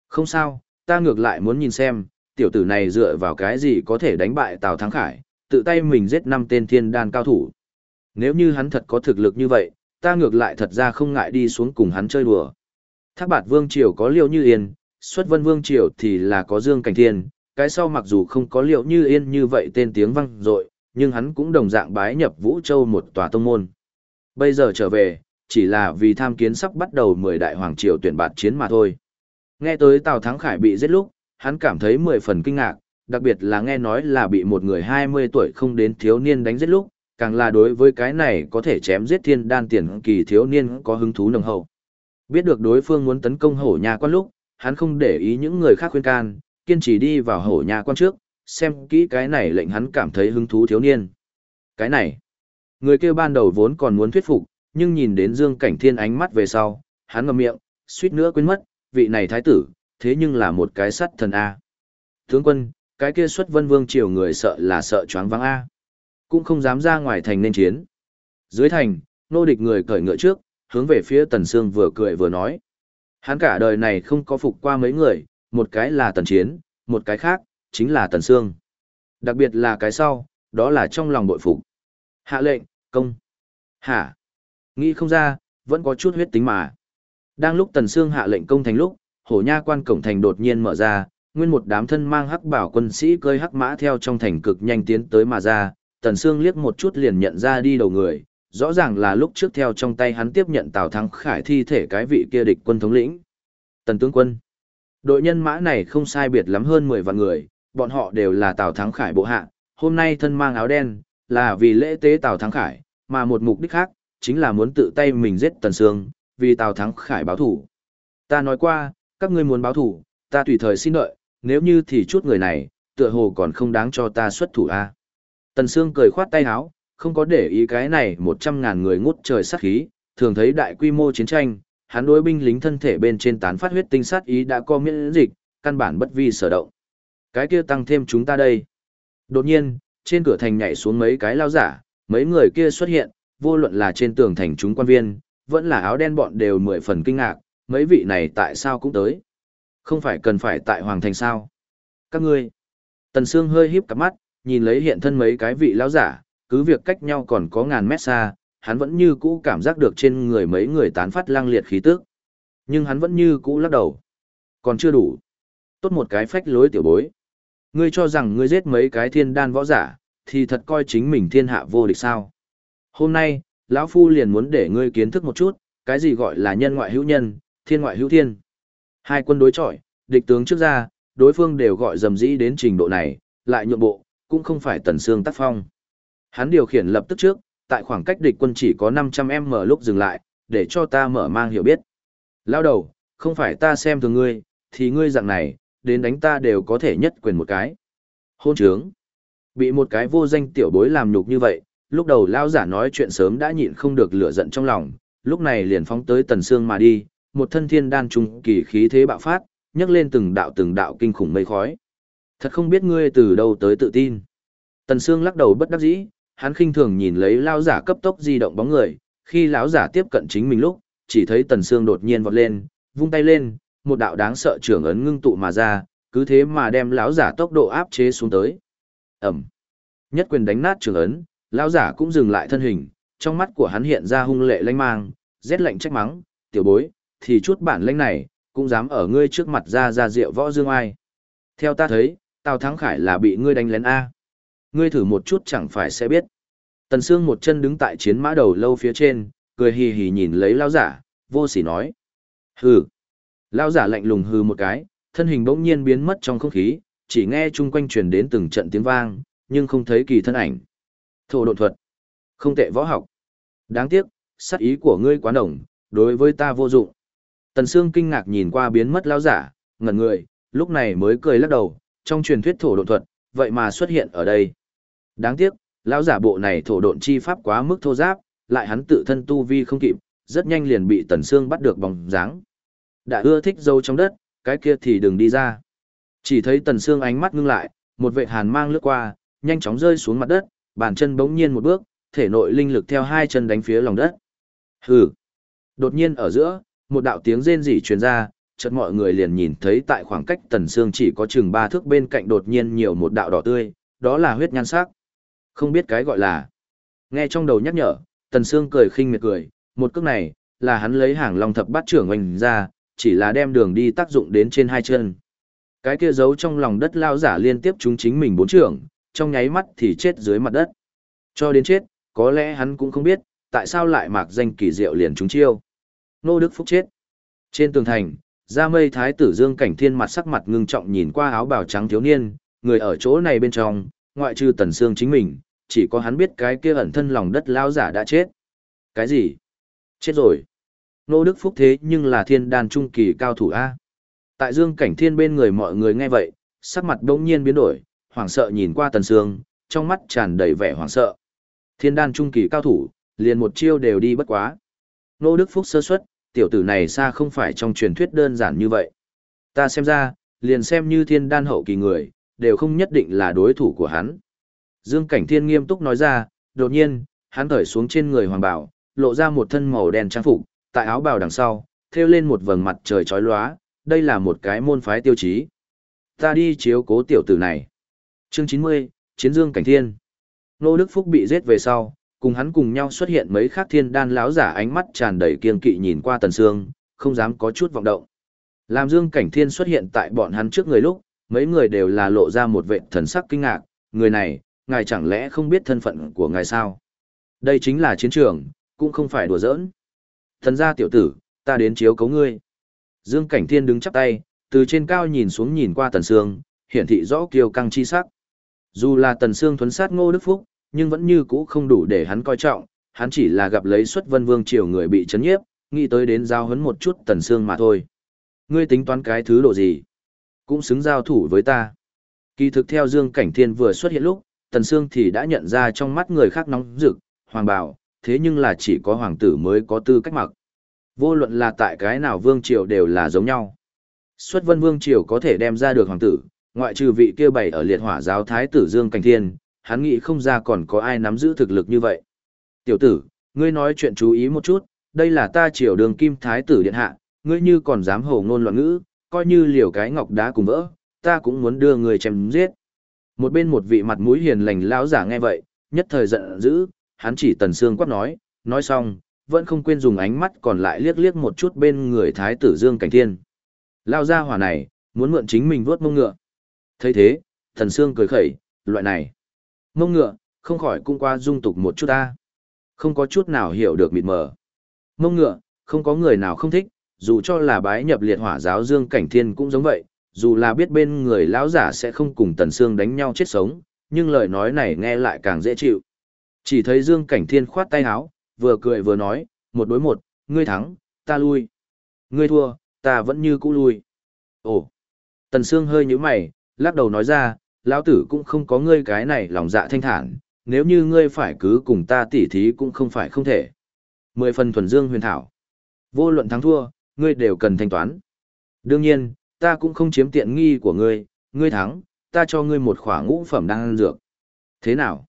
Không sao, ta ngược lại muốn nhìn xem, tiểu tử này dựa vào cái gì có thể đánh bại Tào Thắng Khải, tự tay mình giết năm tên thiên đan cao thủ. Nếu như hắn thật có thực lực như vậy, ta ngược lại thật ra không ngại đi xuống cùng hắn chơi đùa. Thác bạt vương triều có liệu như yên, xuất vân vương triều thì là có dương cảnh thiên, cái sau mặc dù không có liệu như yên như vậy tên tiếng vang dội nhưng hắn cũng đồng dạng bái nhập Vũ Châu một tòa tông môn. Bây giờ trở về, chỉ là vì tham kiến sắp bắt đầu mười đại hoàng triều tuyển bạt chiến mà thôi. Nghe tới Tào Thắng Khải bị giết lúc, hắn cảm thấy mười phần kinh ngạc, đặc biệt là nghe nói là bị một người 20 tuổi không đến thiếu niên đánh giết lúc, càng là đối với cái này có thể chém giết thiên đan tiền kỳ thiếu niên có hứng thú nồng hậu. Biết được đối phương muốn tấn công hổ nhà quan lúc, hắn không để ý những người khác khuyên can, kiên trì đi vào hổ nhà quan trước, xem kỹ cái này lệnh hắn cảm thấy hứng thú thiếu niên. Cái này, người kia ban đầu vốn còn muốn thuyết phục, nhưng nhìn đến Dương Cảnh Thiên ánh mắt về sau, hắn ngậm miệng, suýt nữa quên mất, vị này thái tử, thế nhưng là một cái sắt thần A. Tướng quân, cái kia xuất vân vương triều người sợ là sợ choáng váng A. Cũng không dám ra ngoài thành nên chiến. Dưới thành, nô địch người cởi ngựa trước, hướng về phía Tần Sương vừa cười vừa nói. Hắn cả đời này không có phục qua mấy người, một cái là Tần Chiến, một cái khác, chính là Tần Sương. Đặc biệt là cái sau, đó là trong lòng bội phục. Hạ lệnh, công. Hả? Nghĩ không ra, vẫn có chút huyết tính mà. Đang lúc Tần Sương hạ lệnh công thành lúc, hổ nha quan cổng thành đột nhiên mở ra, nguyên một đám thân mang hắc bảo quân sĩ cơi hắc mã theo trong thành cực nhanh tiến tới mà ra, Tần Sương liếc một chút liền nhận ra đi đầu người, rõ ràng là lúc trước theo trong tay hắn tiếp nhận Tào Thắng Khải thi thể cái vị kia địch quân thống lĩnh. Tần tướng quân. Đội nhân mã này không sai biệt lắm hơn 10 vạn người, bọn họ đều là Tào Thắng Khải bộ hạ, hôm nay thân mang áo đen, là vì lễ tế Tào Thắng Khải, mà một mục đích khác, chính là muốn tự tay mình giết Tần Sương, vì Tào Thắng Khải báo thủ. Ta nói qua, các ngươi muốn báo thủ, ta tùy thời xin đợi, nếu như thì chút người này, tựa hồ còn không đáng cho ta xuất thủ a. Tần Sương cười khoát tay áo, không có để ý cái này một trăm ngàn người ngút trời sát khí, thường thấy đại quy mô chiến tranh, hắn đối binh lính thân thể bên trên tán phát huyết tinh sát ý đã có miễn dịch, căn bản bất vi sở động. Cái kia tăng thêm chúng ta đây. Đột nhiên, trên cửa thành nhảy xuống mấy cái lao giả, mấy người kia xuất hiện, vô luận là trên tường thành chúng quan viên, vẫn là áo đen bọn đều mười phần kinh ngạc, mấy vị này tại sao cũng tới. Không phải cần phải tại Hoàng Thành sao? Các ngươi. Tần Sương hơi híp cặp mắt, nhìn lấy hiện thân mấy cái vị lão giả, cứ việc cách nhau còn có ngàn mét xa, hắn vẫn như cũ cảm giác được trên người mấy người tán phát lang liệt khí tức. Nhưng hắn vẫn như cũ lắc đầu. Còn chưa đủ. Tốt một cái phách lối tiểu bối. Ngươi cho rằng ngươi giết mấy cái thiên đan võ giả, thì thật coi chính mình thiên hạ vô địch sao. Hôm nay, lão Phu liền muốn để ngươi kiến thức một chút, cái gì gọi là nhân ngoại hữu nhân, thiên ngoại hữu thiên. Hai quân đối chọi, địch tướng trước ra, đối phương đều gọi dầm dĩ đến trình độ này, lại nhượng bộ, cũng không phải tần xương tác phong. Hắn điều khiển lập tức trước, tại khoảng cách địch quân chỉ có 500m lúc dừng lại, để cho ta mở mang hiểu biết. Lao đầu, không phải ta xem thường ngươi, thì ngươi dạng này, đến đánh ta đều có thể nhất quyền một cái. Hôn trướng. Bị một cái vô danh tiểu bối làm nhục như vậy, lúc đầu lao giả nói chuyện sớm đã nhịn không được lửa giận trong lòng, lúc này liền phóng tới tần xương mà đi, một thân thiên đan trung kỳ khí thế bạo phát, nhấc lên từng đạo từng đạo kinh khủng mây khói. Thật không biết ngươi từ đâu tới tự tin. Tần Sương lắc đầu bất đắc dĩ, hắn khinh thường nhìn lấy lão giả cấp tốc di động bóng người, khi lão giả tiếp cận chính mình lúc, chỉ thấy Tần Sương đột nhiên vọt lên, vung tay lên, một đạo đáng sợ trưởng ấn ngưng tụ mà ra, cứ thế mà đem lão giả tốc độ áp chế xuống tới. Ầm. Nhất quyền đánh nát trưởng ấn, lão giả cũng dừng lại thân hình, trong mắt của hắn hiện ra hung lệ lanh mang, rét lạnh trách mắng, "Tiểu bối, thì chút bản lĩnh này, cũng dám ở ngươi trước mặt ra ra rượu võ dương ai?" Theo ta thấy, Tào Thắng Khải là bị ngươi đánh lén a. Ngươi thử một chút chẳng phải sẽ biết. Tần Sương một chân đứng tại chiến mã đầu lâu phía trên, cười hì hì nhìn lấy lão giả, vô sỉ nói. Hừ. Lão giả lạnh lùng hừ một cái, thân hình bỗng nhiên biến mất trong không khí, chỉ nghe chung quanh truyền đến từng trận tiếng vang, nhưng không thấy kỳ thân ảnh. Thổ độ thuật. Không tệ võ học. Đáng tiếc, sát ý của ngươi quá đồng, đối với ta vô dụng. Tần Sương kinh ngạc nhìn qua biến mất lão giả, ngẩn người, lúc này mới cười lắc đầu, trong truyền thuyết thổ độn thuật, vậy mà xuất hiện ở đây. Đáng tiếc, lão giả bộ này thổ độn chi pháp quá mức thô giáp, lại hắn tự thân tu vi không kịp, rất nhanh liền bị Tần Sương bắt được bóng dáng. Đã ưa thích dâu trong đất, cái kia thì đừng đi ra. Chỉ thấy Tần Sương ánh mắt ngưng lại, một vệ hàn mang lướt qua, nhanh chóng rơi xuống mặt đất, bàn chân bỗng nhiên một bước, thể nội linh lực theo hai chân đánh phía lòng đất. Hừ. Đột nhiên ở giữa, một đạo tiếng rên rỉ truyền ra, chợt mọi người liền nhìn thấy tại khoảng cách Tần xương chỉ có chừng ba thước bên cạnh đột nhiên nhiều một đạo đỏ tươi, đó là huyết nhan sắc. Không biết cái gọi là. Nghe trong đầu nhắc nhở, Tần xương cười khinh miệt cười, một cước này, là hắn lấy hàng long thập bát trưởng oanh ra, chỉ là đem đường đi tác dụng đến trên hai chân. Cái kia giấu trong lòng đất lao giả liên tiếp chúng chính mình bốn trưởng, trong nháy mắt thì chết dưới mặt đất. Cho đến chết, có lẽ hắn cũng không biết, tại sao lại mạc danh kỳ diệu liền chúng chiêu. Nô Đức Phúc chết. Trên tường thành, ra mây thái tử Dương Cảnh Thiên mặt sắc mặt ngưng trọng nhìn qua áo bào trắng thiếu niên, người ở chỗ này bên trong, ngoại trừ Tần Sương chính mình, chỉ có hắn biết cái kia ẩn thân lòng đất lao giả đã chết. Cái gì? Chết rồi. Nô Đức Phúc thế nhưng là thiên đàn trung kỳ cao thủ A. Tại Dương Cảnh Thiên bên người mọi người nghe vậy, sắc mặt đống nhiên biến đổi, hoảng sợ nhìn qua Tần Sương, trong mắt tràn đầy vẻ hoảng sợ. Thiên đan trung kỳ cao thủ, liền một chiêu đều đi bất quá. Nô Đức Phúc sơ suất, tiểu tử này xa không phải trong truyền thuyết đơn giản như vậy. Ta xem ra, liền xem như thiên đan hậu kỳ người, đều không nhất định là đối thủ của hắn. Dương Cảnh Thiên nghiêm túc nói ra, đột nhiên, hắn thởi xuống trên người hoàng bảo, lộ ra một thân màu đen trang phục, tại áo bào đằng sau, thêu lên một vầng mặt trời chói lóa, đây là một cái môn phái tiêu chí. Ta đi chiếu cố tiểu tử này. Chương 90, Chiến Dương Cảnh Thiên. Nô Đức Phúc bị giết về sau, cùng hắn cùng nhau xuất hiện mấy khác thiên đan lão giả ánh mắt tràn đầy kiên kỵ nhìn qua Tần Sương, không dám có chút vọng động. Làm Dương Cảnh Thiên xuất hiện tại bọn hắn trước người lúc, mấy người đều là lộ ra một vệ thần sắc kinh ngạc, người này, ngài chẳng lẽ không biết thân phận của ngài sao? Đây chính là chiến trường, cũng không phải đùa giỡn. Thần gia tiểu tử, ta đến chiếu cấu ngươi. Dương Cảnh Thiên đứng chắp tay, từ trên cao nhìn xuống nhìn qua Tần Sương, hiển thị rõ kiêu căng chi sắc. Dù là Tần Sương thuấn sát Ngô Đức Phúc, nhưng vẫn như cũ không đủ để hắn coi trọng, hắn chỉ là gặp lấy xuất vân vương triều người bị chấn nhiếp, nghĩ tới đến giao hấn một chút Tần xương mà thôi. Ngươi tính toán cái thứ độ gì? Cũng xứng giao thủ với ta. Kỳ thực theo Dương Cảnh Thiên vừa xuất hiện lúc, Tần Sương thì đã nhận ra trong mắt người khác nóng rực, hoàng bào, thế nhưng là chỉ có hoàng tử mới có tư cách mặc. Vô luận là tại cái nào vương triều đều là giống nhau. Xuất vân vương triều có thể đem ra được hoàng tử, ngoại trừ vị kia bày ở liệt hỏa giáo thái tử Dương Cảnh Thiên, hắn nghĩ không ra còn có ai nắm giữ thực lực như vậy. Tiểu tử, ngươi nói chuyện chú ý một chút, đây là ta triều đường kim thái tử điện hạ, ngươi như còn dám hồ ngôn loạn ngữ, coi như liều cái ngọc đá cùng vỡ, ta cũng muốn đưa người chém giết. Một bên một vị mặt mũi hiền lành lão giả nghe vậy, nhất thời giận dữ, hắn chỉ tần xương quát nói, nói xong, vẫn không quên dùng ánh mắt còn lại liếc liếc một chút bên người thái tử Dương Cảnh Thiên. Lao ra hỏa này, muốn mượn chính mình vuốt mông ngựa. thấy thế, thần xương cười khẩy, loại này. Mông ngựa, không khỏi cũng qua dung tục một chút ta. Không có chút nào hiểu được mịt mờ. Mông ngựa, không có người nào không thích, dù cho là bái nhập liệt hỏa giáo Dương Cảnh Thiên cũng giống vậy, dù là biết bên người lão giả sẽ không cùng Tần Sương đánh nhau chết sống, nhưng lời nói này nghe lại càng dễ chịu. Chỉ thấy Dương Cảnh Thiên khoát tay áo, vừa cười vừa nói, một đối một, ngươi thắng, ta lui. Ngươi thua, ta vẫn như cũ lui. Ồ! Tần Sương hơi nhíu mày, lắc đầu nói ra, lão tử cũng không có ngươi cái này lòng dạ thanh thản, nếu như ngươi phải cứ cùng ta tỉ thí cũng không phải không thể. Mười phần thuần dương huyền thảo. Vô luận thắng thua, ngươi đều cần thanh toán. Đương nhiên, ta cũng không chiếm tiện nghi của ngươi, ngươi thắng, ta cho ngươi một khỏa ngũ phẩm đang ăn dược. Thế nào?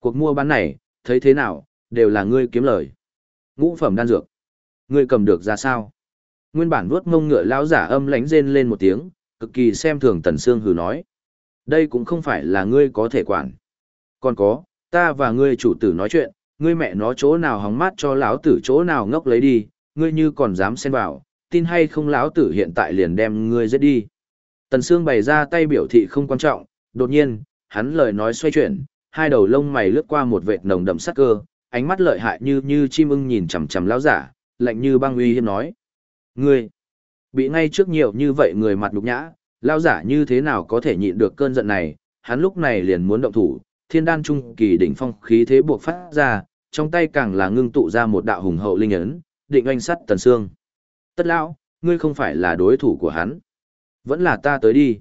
Cuộc mua bán này, thấy thế nào, đều là ngươi kiếm lời. Ngũ phẩm đan dược. Ngươi cầm được ra sao? Nguyên bản vuốt ngông ngựa lão giả âm lánh rên lên một tiếng, cực kỳ xem thường Tần Sương hừ nói. Đây cũng không phải là ngươi có thể quản. Còn có, ta và ngươi chủ tử nói chuyện, ngươi mẹ nó chỗ nào hóng mát cho lão tử chỗ nào ngốc lấy đi, ngươi như còn dám xen vào, tin hay không lão tử hiện tại liền đem ngươi giết đi. Tần Sương bày ra tay biểu thị không quan trọng, đột nhiên, hắn lời nói xoay chuyển, hai đầu lông mày lướt qua một vệt nồng đậm sắc cơ, ánh mắt lợi hại như như chim ưng nhìn chằm chằm lão giả, lạnh như băng uy hiếp nói: "Ngươi bị ngay trước nhiều như vậy người mặt nhục nhã, lão giả như thế nào có thể nhịn được cơn giận này?" Hắn lúc này liền muốn động thủ, thiên đan trung kỳ đỉnh phong khí thế buộc phát ra, trong tay càng là ngưng tụ ra một đạo hùng hậu linh ấn, định oanh sắt Tần Sương. Tất lão, ngươi không phải là đối thủ của hắn. Vẫn là ta tới đi.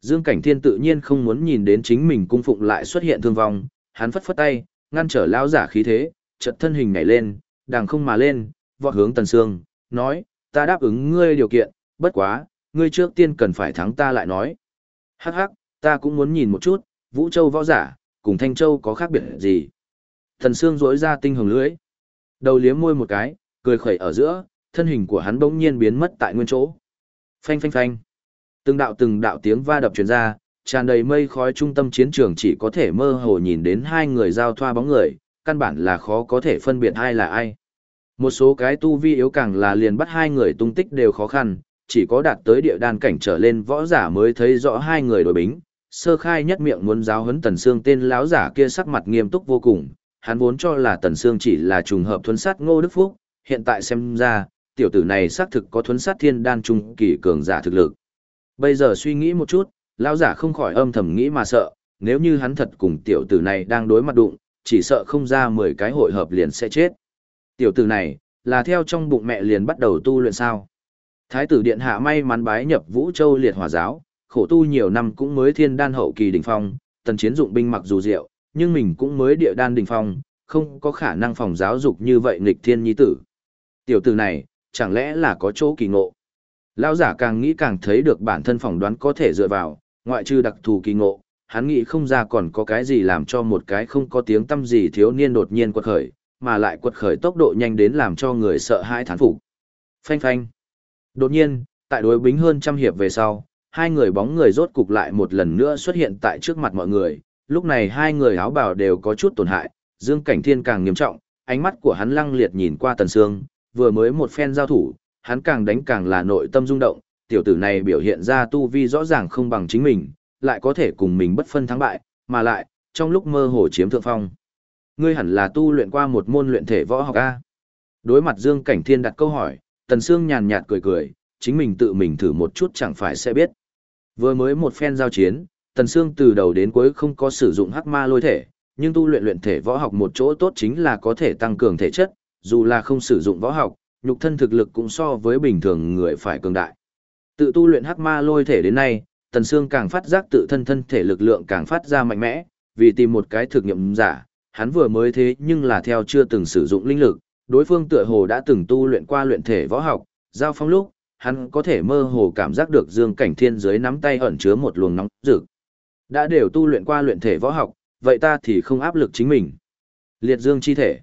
Dương Cảnh Thiên tự nhiên không muốn nhìn đến chính mình cung phụng lại xuất hiện thương vong, hắn phất phất tay, ngăn trở lão giả khí thế, chợt thân hình nhảy lên, đàng không mà lên, vọt hướng Tần Sương, nói, ta đáp ứng ngươi điều kiện, bất quá, ngươi trước tiên cần phải thắng ta lại nói. Hắc hắc, ta cũng muốn nhìn một chút, Vũ Châu võ giả, cùng Thanh Châu có khác biệt gì. Thần Sương rỗi ra tinh hồng lưới. Đầu liếm môi một cái, cười khẩy ở giữa, thân hình của hắn bỗng nhiên biến mất tại nguyên chỗ. Phanh phanh phanh. Từng đạo từng đạo tiếng va đập truyền ra, tràn đầy mây khói trung tâm chiến trường chỉ có thể mơ hồ nhìn đến hai người giao thoa bóng người, căn bản là khó có thể phân biệt ai là ai. Một số cái tu vi yếu càng là liền bắt hai người tung tích đều khó khăn, chỉ có đạt tới địa đan cảnh trở lên võ giả mới thấy rõ hai người đối bính. Sơ khai nhất miệng muốn giáo huấn Tần Sương tên lão giả kia sắc mặt nghiêm túc vô cùng, hắn vốn cho là Tần Sương chỉ là trùng hợp thuấn sát Ngô Đức Phúc, hiện tại xem ra, tiểu tử này xác thực có thuấn sát thiên đan trung kỳ cường giả thực lực. Bây giờ suy nghĩ một chút, lão giả không khỏi âm thầm nghĩ mà sợ, nếu như hắn thật cùng tiểu tử này đang đối mặt đụng, chỉ sợ không ra 10 cái hội hợp liền sẽ chết. Tiểu tử này, là theo trong bụng mẹ liền bắt đầu tu luyện sao. Thái tử điện hạ may mắn bái nhập Vũ Châu liệt hỏa giáo, khổ tu nhiều năm cũng mới thiên đan hậu kỳ đỉnh phong, tần chiến dụng binh mặc dù diệu, nhưng mình cũng mới địa đan đỉnh phong, không có khả năng phòng giáo dục như vậy nghịch thiên nhi tử. Tiểu tử này, chẳng lẽ là có chỗ kỳ ngộ? Lão giả càng nghĩ càng thấy được bản thân phỏng đoán có thể dựa vào, ngoại trừ đặc thù kỳ ngộ, hắn nghĩ không ra còn có cái gì làm cho một cái không có tiếng tâm gì thiếu niên đột nhiên quật khởi, mà lại quật khởi tốc độ nhanh đến làm cho người sợ hãi thán phục. Phanh phanh. Đột nhiên, tại đối bính hơn trăm hiệp về sau, hai người bóng người rốt cục lại một lần nữa xuất hiện tại trước mặt mọi người. Lúc này hai người áo bào đều có chút tổn hại, Dương Cảnh Thiên càng nghiêm trọng, ánh mắt của hắn lăng liệt nhìn qua Tần Sương, vừa mới một phen giao thủ, hắn càng đánh càng là nội tâm rung động, tiểu tử này biểu hiện ra tu vi rõ ràng không bằng chính mình, lại có thể cùng mình bất phân thắng bại, mà lại, trong lúc mơ hồ chiếm thượng phong. Ngươi hẳn là tu luyện qua một môn luyện thể võ học A. Đối mặt Dương Cảnh Thiên đặt câu hỏi, Tần Sương nhàn nhạt cười cười, chính mình tự mình thử một chút chẳng phải sẽ biết. Vừa mới một phen giao chiến, Tần Sương từ đầu đến cuối không có sử dụng hắc ma lôi thể, nhưng tu luyện luyện thể võ học một chỗ tốt chính là có thể tăng cường thể chất, dù là không sử dụng võ học, nhục thân thực lực cũng so với bình thường người phải cường đại. Tự tu luyện hắc ma lôi thể đến nay, Tần Sương càng phát giác tự thân thân thể lực lượng càng phát ra mạnh mẽ, vì tìm một cái thực nghiệm giả, hắn vừa mới thế nhưng là theo chưa từng sử dụng linh lực, đối phương tựa hồ đã từng tu luyện qua luyện thể võ học, giao phong lúc, hắn có thể mơ hồ cảm giác được dương cảnh thiên dưới nắm tay ẩn chứa một luồng nóng rực. Đã đều tu luyện qua luyện thể võ học, vậy ta thì không áp lực chính mình. Liệt dương chi thể.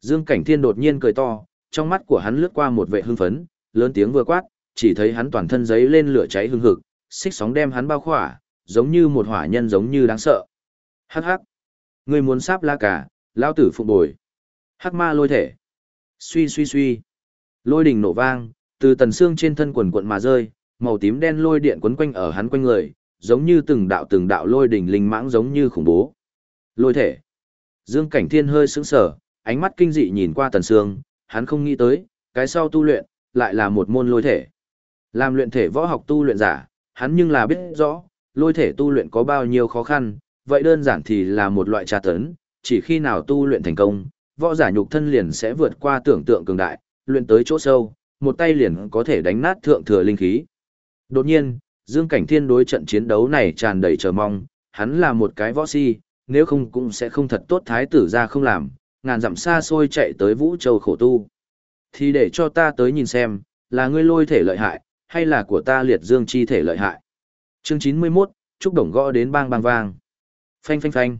Dương cảnh thiên đột nhiên cười to, trong mắt của hắn lướt qua một vệ hưng phấn, lớn tiếng vừa quát, chỉ thấy hắn toàn thân giấy lên lửa cháy hừng hực, xích sóng đem hắn bao khỏa, giống như một hỏa nhân giống như đáng sợ. Hắc hắc. Ngươi muốn sáp la cả, lão tử phụng bồi. Hắc ma lôi thể. Suy suy suy. Lôi đỉnh nổ vang, từ tần xương trên thân quần quận mà rơi, màu tím đen lôi điện quấn quanh ở hắn quanh người, giống như từng đạo từng đạo lôi đỉnh linh mãng giống như khủng bố. Lôi thể. Dương Cảnh Thiên hơi sững sờ, ánh mắt kinh dị nhìn qua tần xương, hắn không nghĩ tới, cái sau tu luyện, lại là một môn lôi thể. Làm luyện thể võ học tu luyện giả, hắn nhưng là biết rõ, lôi thể tu luyện có bao nhiêu khó khăn, vậy đơn giản thì là một loại tra tấn, chỉ khi nào tu luyện thành công, võ giả nhục thân liền sẽ vượt qua tưởng tượng cường đại, luyện tới chỗ sâu, một tay liền có thể đánh nát thượng thừa linh khí. Đột nhiên, Dương Cảnh Thiên đối trận chiến đấu này tràn đầy chờ mong, hắn là một cái võ si, nếu không cũng sẽ không thật tốt thái tử ra không làm, ngàn dặm xa xôi chạy tới Vũ Châu khổ tu. Thì để cho ta tới nhìn xem, là ngươi lôi thể lợi hại, hay là của ta liệt dương chi thể lợi hại. Chương 91, Trúc Đồng gõ đến bang bang vang. Phanh phanh phanh.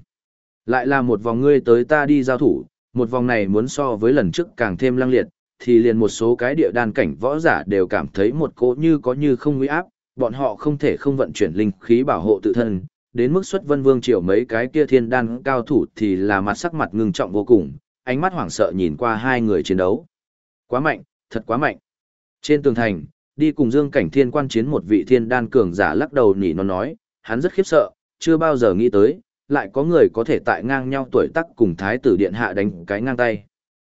Lại là một vòng ngươi tới ta đi giao thủ, một vòng này muốn so với lần trước càng thêm lăng liệt, thì liền một số cái địa đan cảnh võ giả đều cảm thấy một cỗ như có như không nguy áp, bọn họ không thể không vận chuyển linh khí bảo hộ tự thân, đến mức xuất vân vương triều mấy cái kia thiên đan cao thủ thì là mặt sắc mặt ngưng trọng vô cùng, ánh mắt hoảng sợ nhìn qua hai người chiến đấu. Quá mạnh, thật quá mạnh. Trên tường thành, đi cùng Dương Cảnh Thiên quan chiến một vị thiên đan cường giả lắc đầu nỉ nó nói, hắn rất khiếp sợ, chưa bao giờ nghĩ tới, lại có người có thể tại ngang nhau tuổi tác cùng thái tử điện hạ đánh cái ngang tay.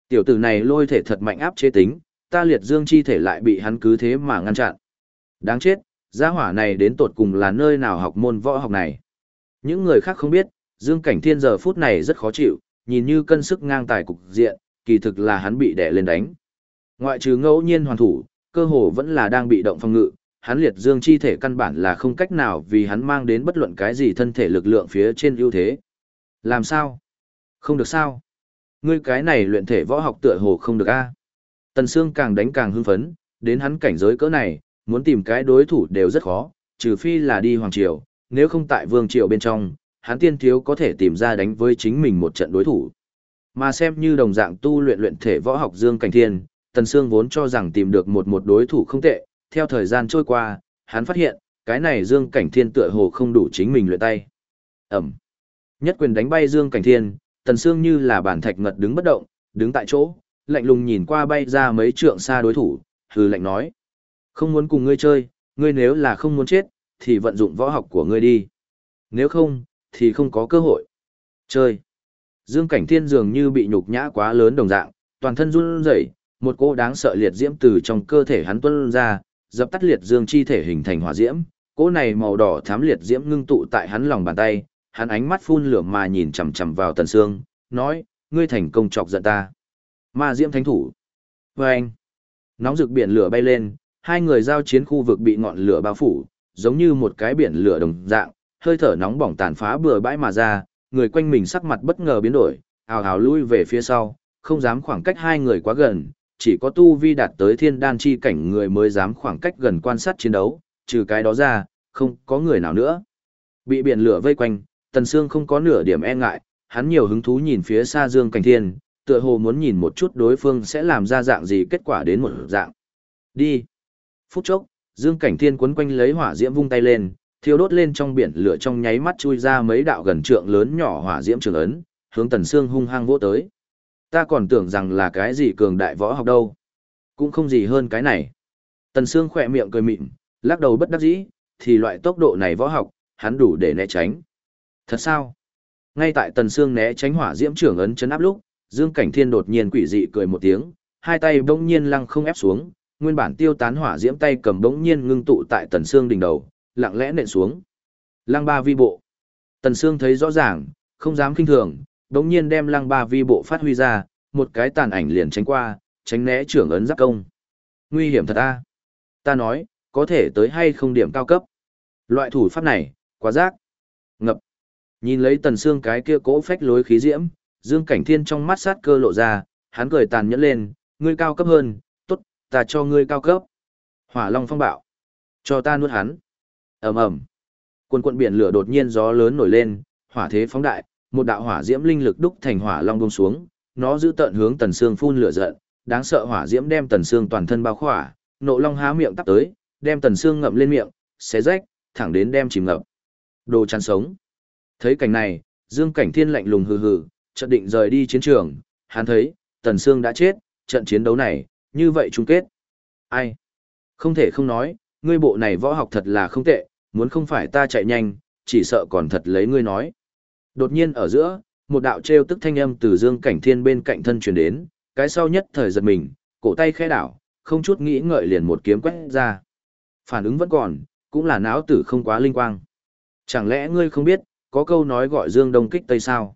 Tiểu tử này lôi thể thật mạnh áp chế tính, ta liệt dương chi thể lại bị hắn cứ thế mà ngăn chặn. Đáng chết, gia hỏa này đến tột cùng là nơi nào học môn võ học này. Những người khác không biết, Dương Cảnh Thiên giờ phút này rất khó chịu, nhìn như cân sức ngang tài cục diện, kỳ thực là hắn bị đè lên đánh. Ngoại trừ ngẫu nhiên hoàn thủ, cơ hồ vẫn là đang bị động phòng ngự, hắn liệt dương chi thể căn bản là không cách nào vì hắn mang đến bất luận cái gì thân thể lực lượng phía trên ưu thế. Làm sao? Không được sao? Ngươi cái này luyện thể võ học tựa hồ không được a. Tần Sương càng đánh càng hưng phấn, đến hắn cảnh giới cỡ này, muốn tìm cái đối thủ đều rất khó, trừ phi là đi hoàng triều, nếu không tại vương triều bên trong, hắn tiên thiếu có thể tìm ra đánh với chính mình một trận đối thủ. Mà xem như đồng dạng tu luyện luyện thể võ học Dương Cảnh Thiên, Tần Sương vốn cho rằng tìm được một một đối thủ không tệ, theo thời gian trôi qua, hắn phát hiện, cái này Dương Cảnh Thiên tựa hồ không đủ chính mình luyện tay. Ẩm. Nhất quyền đánh bay Dương Cảnh Thiên, Tần Sương như là bản thạch ngật đứng bất động, đứng tại chỗ, lạnh lùng nhìn qua bay ra mấy trượng xa đối thủ, hừ lạnh nói. Không muốn cùng ngươi chơi, ngươi nếu là không muốn chết, thì vận dụng võ học của ngươi đi. Nếu không, thì không có cơ hội. Chơi. Dương Cảnh Thiên dường như bị nhục nhã quá lớn đồng dạng, toàn thân run rẩy, một cô đáng sợ liệt diễm từ trong cơ thể hắn tuôn ra, dập tắt liệt dương chi thể hình thành hỏa diễm. Cỗ này màu đỏ thám liệt diễm ngưng tụ tại hắn lòng bàn tay, hắn ánh mắt phun lửa mà nhìn chằm chằm vào Tần Sương, nói: "Ngươi thành công chọc giận ta." Ma diễm thánh thủ. Và anh. Nóng rực biển lửa bay lên, hai người giao chiến khu vực bị ngọn lửa bao phủ, giống như một cái biển lửa đồng dạng, hơi thở nóng bỏng tàn phá bừa bãi mà ra, người quanh mình sắc mặt bất ngờ biến đổi, ào ào lui về phía sau, không dám khoảng cách hai người quá gần, chỉ có tu vi đạt tới thiên đan chi cảnh người mới dám khoảng cách gần quan sát chiến đấu, trừ cái đó ra, không có người nào nữa. Bị biển lửa vây quanh, Tần Sương không có nửa điểm e ngại, hắn nhiều hứng thú nhìn phía xa Dương Cảnh Thiên, tựa hồ muốn nhìn một chút đối phương sẽ làm ra dạng gì kết quả đến một dạng. Đi. Phút chốc, Dương Cảnh Thiên quấn quanh lấy hỏa diễm vung tay lên, thiêu đốt lên trong biển lửa trong nháy mắt chui ra mấy đạo gần trượng lớn nhỏ hỏa diễm trường ấn, hướng Tần Sương hung hăng vỗ tới. Ta còn tưởng rằng là cái gì cường đại võ học đâu. Cũng không gì hơn cái này. Tần Sương khỏe miệng cười mịn, lắc đầu bất đắc dĩ, thì loại tốc độ này võ học, hắn đủ để né tránh. Thật sao? Ngay tại Tần Sương né tránh hỏa diễm trưởng ấn chấn áp lúc, Dương Cảnh Thiên đột nhiên quỷ dị cười một tiếng, hai tay bỗng nhiên lăng không ép xuống, nguyên bản tiêu tán hỏa diễm tay cầm bỗng nhiên ngưng tụ tại Tần Sương đỉnh đầu, lặng lẽ nện xuống. Lăng ba vi bộ. Tần Sương thấy rõ ràng, không dám kinh thường, đống nhiên đem lăng ba vi bộ phát huy ra, một cái tàn ảnh liền tránh qua, tránh né trưởng ấn giáp công. Nguy hiểm thật a. Ta nói, có thể tới hay không điểm cao cấp. Loại thủ pháp này, quá giác. Ngập. Nhìn lấy Tần xương cái kia cỗ phách lối khí diễm, Dương Cảnh Thiên trong mắt sát cơ lộ ra, hắn cười tàn nhẫn lên, ngươi cao cấp hơn, tốt, ta cho ngươi cao cấp. Hỏa Long phong bạo, cho ta nuốt hắn. ầm ầm, quần quận biển lửa đột nhiên gió lớn nổi lên, hỏa thế phóng đại, một đạo hỏa diễm linh lực đúc thành hỏa long buông xuống, nó giữ tận hướng Tần Sương phun lửa giận, đáng sợ hỏa diễm đem Tần Sương toàn thân bao khỏa, nộ long há miệng tắp tới, đem Tần Sương ngậm lên miệng, xé rách, thẳng đến đem chìm ngập. Đồ chăn sống. Thấy cảnh này, Dương Cảnh Thiên lạnh lùng hừ hừ, chợt định rời đi chiến trường, hắn thấy, Tần Sương đã chết, trận chiến đấu này, như vậy chung kết. Ai? Không thể không nói, ngươi bộ này võ học thật là không tệ, muốn không phải ta chạy nhanh, chỉ sợ còn thật lấy ngươi nói. Đột nhiên ở giữa, một đạo trêu tức thanh âm từ Dương Cảnh Thiên bên cạnh thân truyền đến, cái sau nhất thời giật mình, cổ tay khẽ đảo, không chút nghĩ ngợi liền một kiếm quét ra. Phản ứng vẫn còn, cũng là não tử không quá linh quang. Chẳng lẽ ngươi không biết, có câu nói gọi Dương Đông kích Tây sao?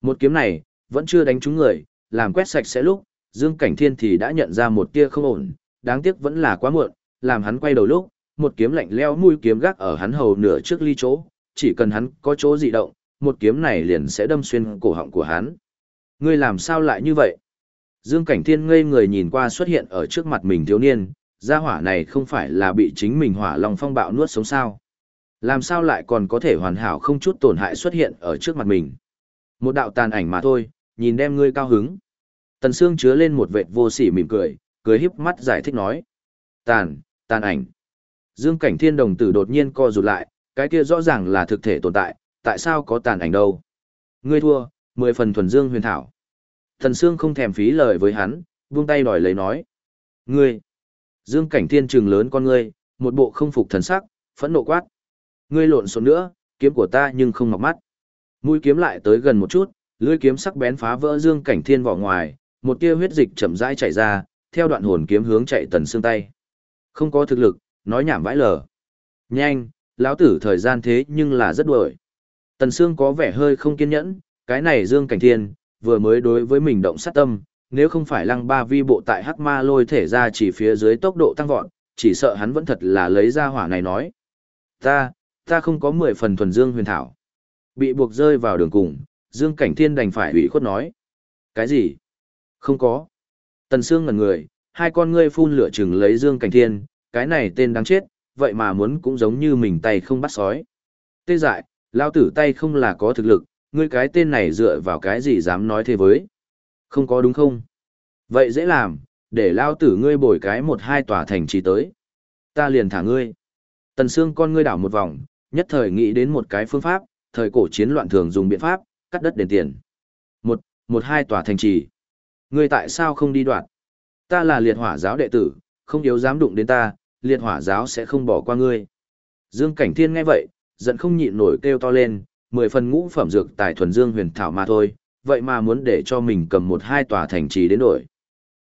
Một kiếm này, vẫn chưa đánh trúng người, làm quét sạch sẽ lúc, Dương Cảnh Thiên thì đã nhận ra một tia không ổn, đáng tiếc vẫn là quá muộn, làm hắn quay đầu lúc, một kiếm lạnh leo mũi kiếm gác ở hắn hầu nửa trước ly chỗ, chỉ cần hắn có chỗ dị động, một kiếm này liền sẽ đâm xuyên cổ họng của hắn. Ngươi làm sao lại như vậy? Dương Cảnh Thiên ngây người nhìn qua xuất hiện ở trước mặt mình thiếu niên, gia hỏa này không phải là bị chính mình hỏa lòng phong bạo nuốt sống sao? Làm sao lại còn có thể hoàn hảo không chút tổn hại xuất hiện ở trước mặt mình? Một đạo tàn ảnh mà thôi, nhìn đem ngươi cao hứng. Tần Sương chứa lên một vệt vô sỉ mỉm cười, cười híp mắt giải thích nói. Tàn, tàn ảnh. Dương cảnh thiên đồng tử đột nhiên co rụt lại, cái kia rõ ràng là thực thể tồn tại, tại sao có tàn ảnh đâu? Ngươi thua, mười phần thuần dương huyền thảo. Thần Sương không thèm phí lời với hắn, buông tay đòi lấy nói. Ngươi! Dương cảnh thiên trừng lớn con ngươi, một bộ không phục thần sắc, phẫn nộ quát. Ngươi lộn xộn nữa, kiếm của ta nhưng không mọc mắt. Mũi kiếm lại tới gần một chút, lưỡi kiếm sắc bén phá vỡ dương cảnh thiên vỏ ngoài, một tia huyết dịch chậm rãi chảy ra, theo đoạn hồn kiếm hướng chạy tần xương tay. Không có thực lực, nói nhảm vãi lờ. Nhanh, lão tử thời gian thế nhưng là rất đuổi. Tần Sương có vẻ hơi không kiên nhẫn, cái này dương cảnh thiên, vừa mới đối với mình động sát tâm, nếu không phải lăng ba vi bộ tại hắc ma lôi thể ra chỉ phía dưới tốc độ tăng vọt, chỉ sợ hắn vẫn thật là lấy ra hỏa này nói. Ta, ta không có mười phần thuần dương huyền thảo. Bị buộc rơi vào đường cùng, Dương Cảnh Thiên đành phải ủy khuất nói. Cái gì? Không có. Tần Sương ngẩn người, hai con ngươi phun lửa chừng lấy Dương Cảnh Thiên, cái này tên đáng chết, vậy mà muốn cũng giống như mình tay không bắt sói. Tê dại, lao tử tay không là có thực lực, ngươi cái tên này dựa vào cái gì dám nói thế với. Không có đúng không? Vậy dễ làm, để lao tử ngươi bồi cái một hai tòa thành trì tới. Ta liền thả ngươi. Tần xương con ngươi đảo một vòng, nhất thời nghĩ đến một cái phương pháp, thời cổ chiến loạn thường dùng biện pháp, cắt đất đền tiền. Một, một hai tòa thành trì. Ngươi tại sao không đi đoạn? Ta là liệt hỏa giáo đệ tử, không yếu dám đụng đến ta, liệt hỏa giáo sẽ không bỏ qua ngươi. Dương Cảnh Thiên nghe vậy, giận không nhịn nổi kêu to lên, mười phần ngũ phẩm dược tài thuần dương huyền thảo mà thôi, vậy mà muốn để cho mình cầm một hai tòa thành trì đến đổi.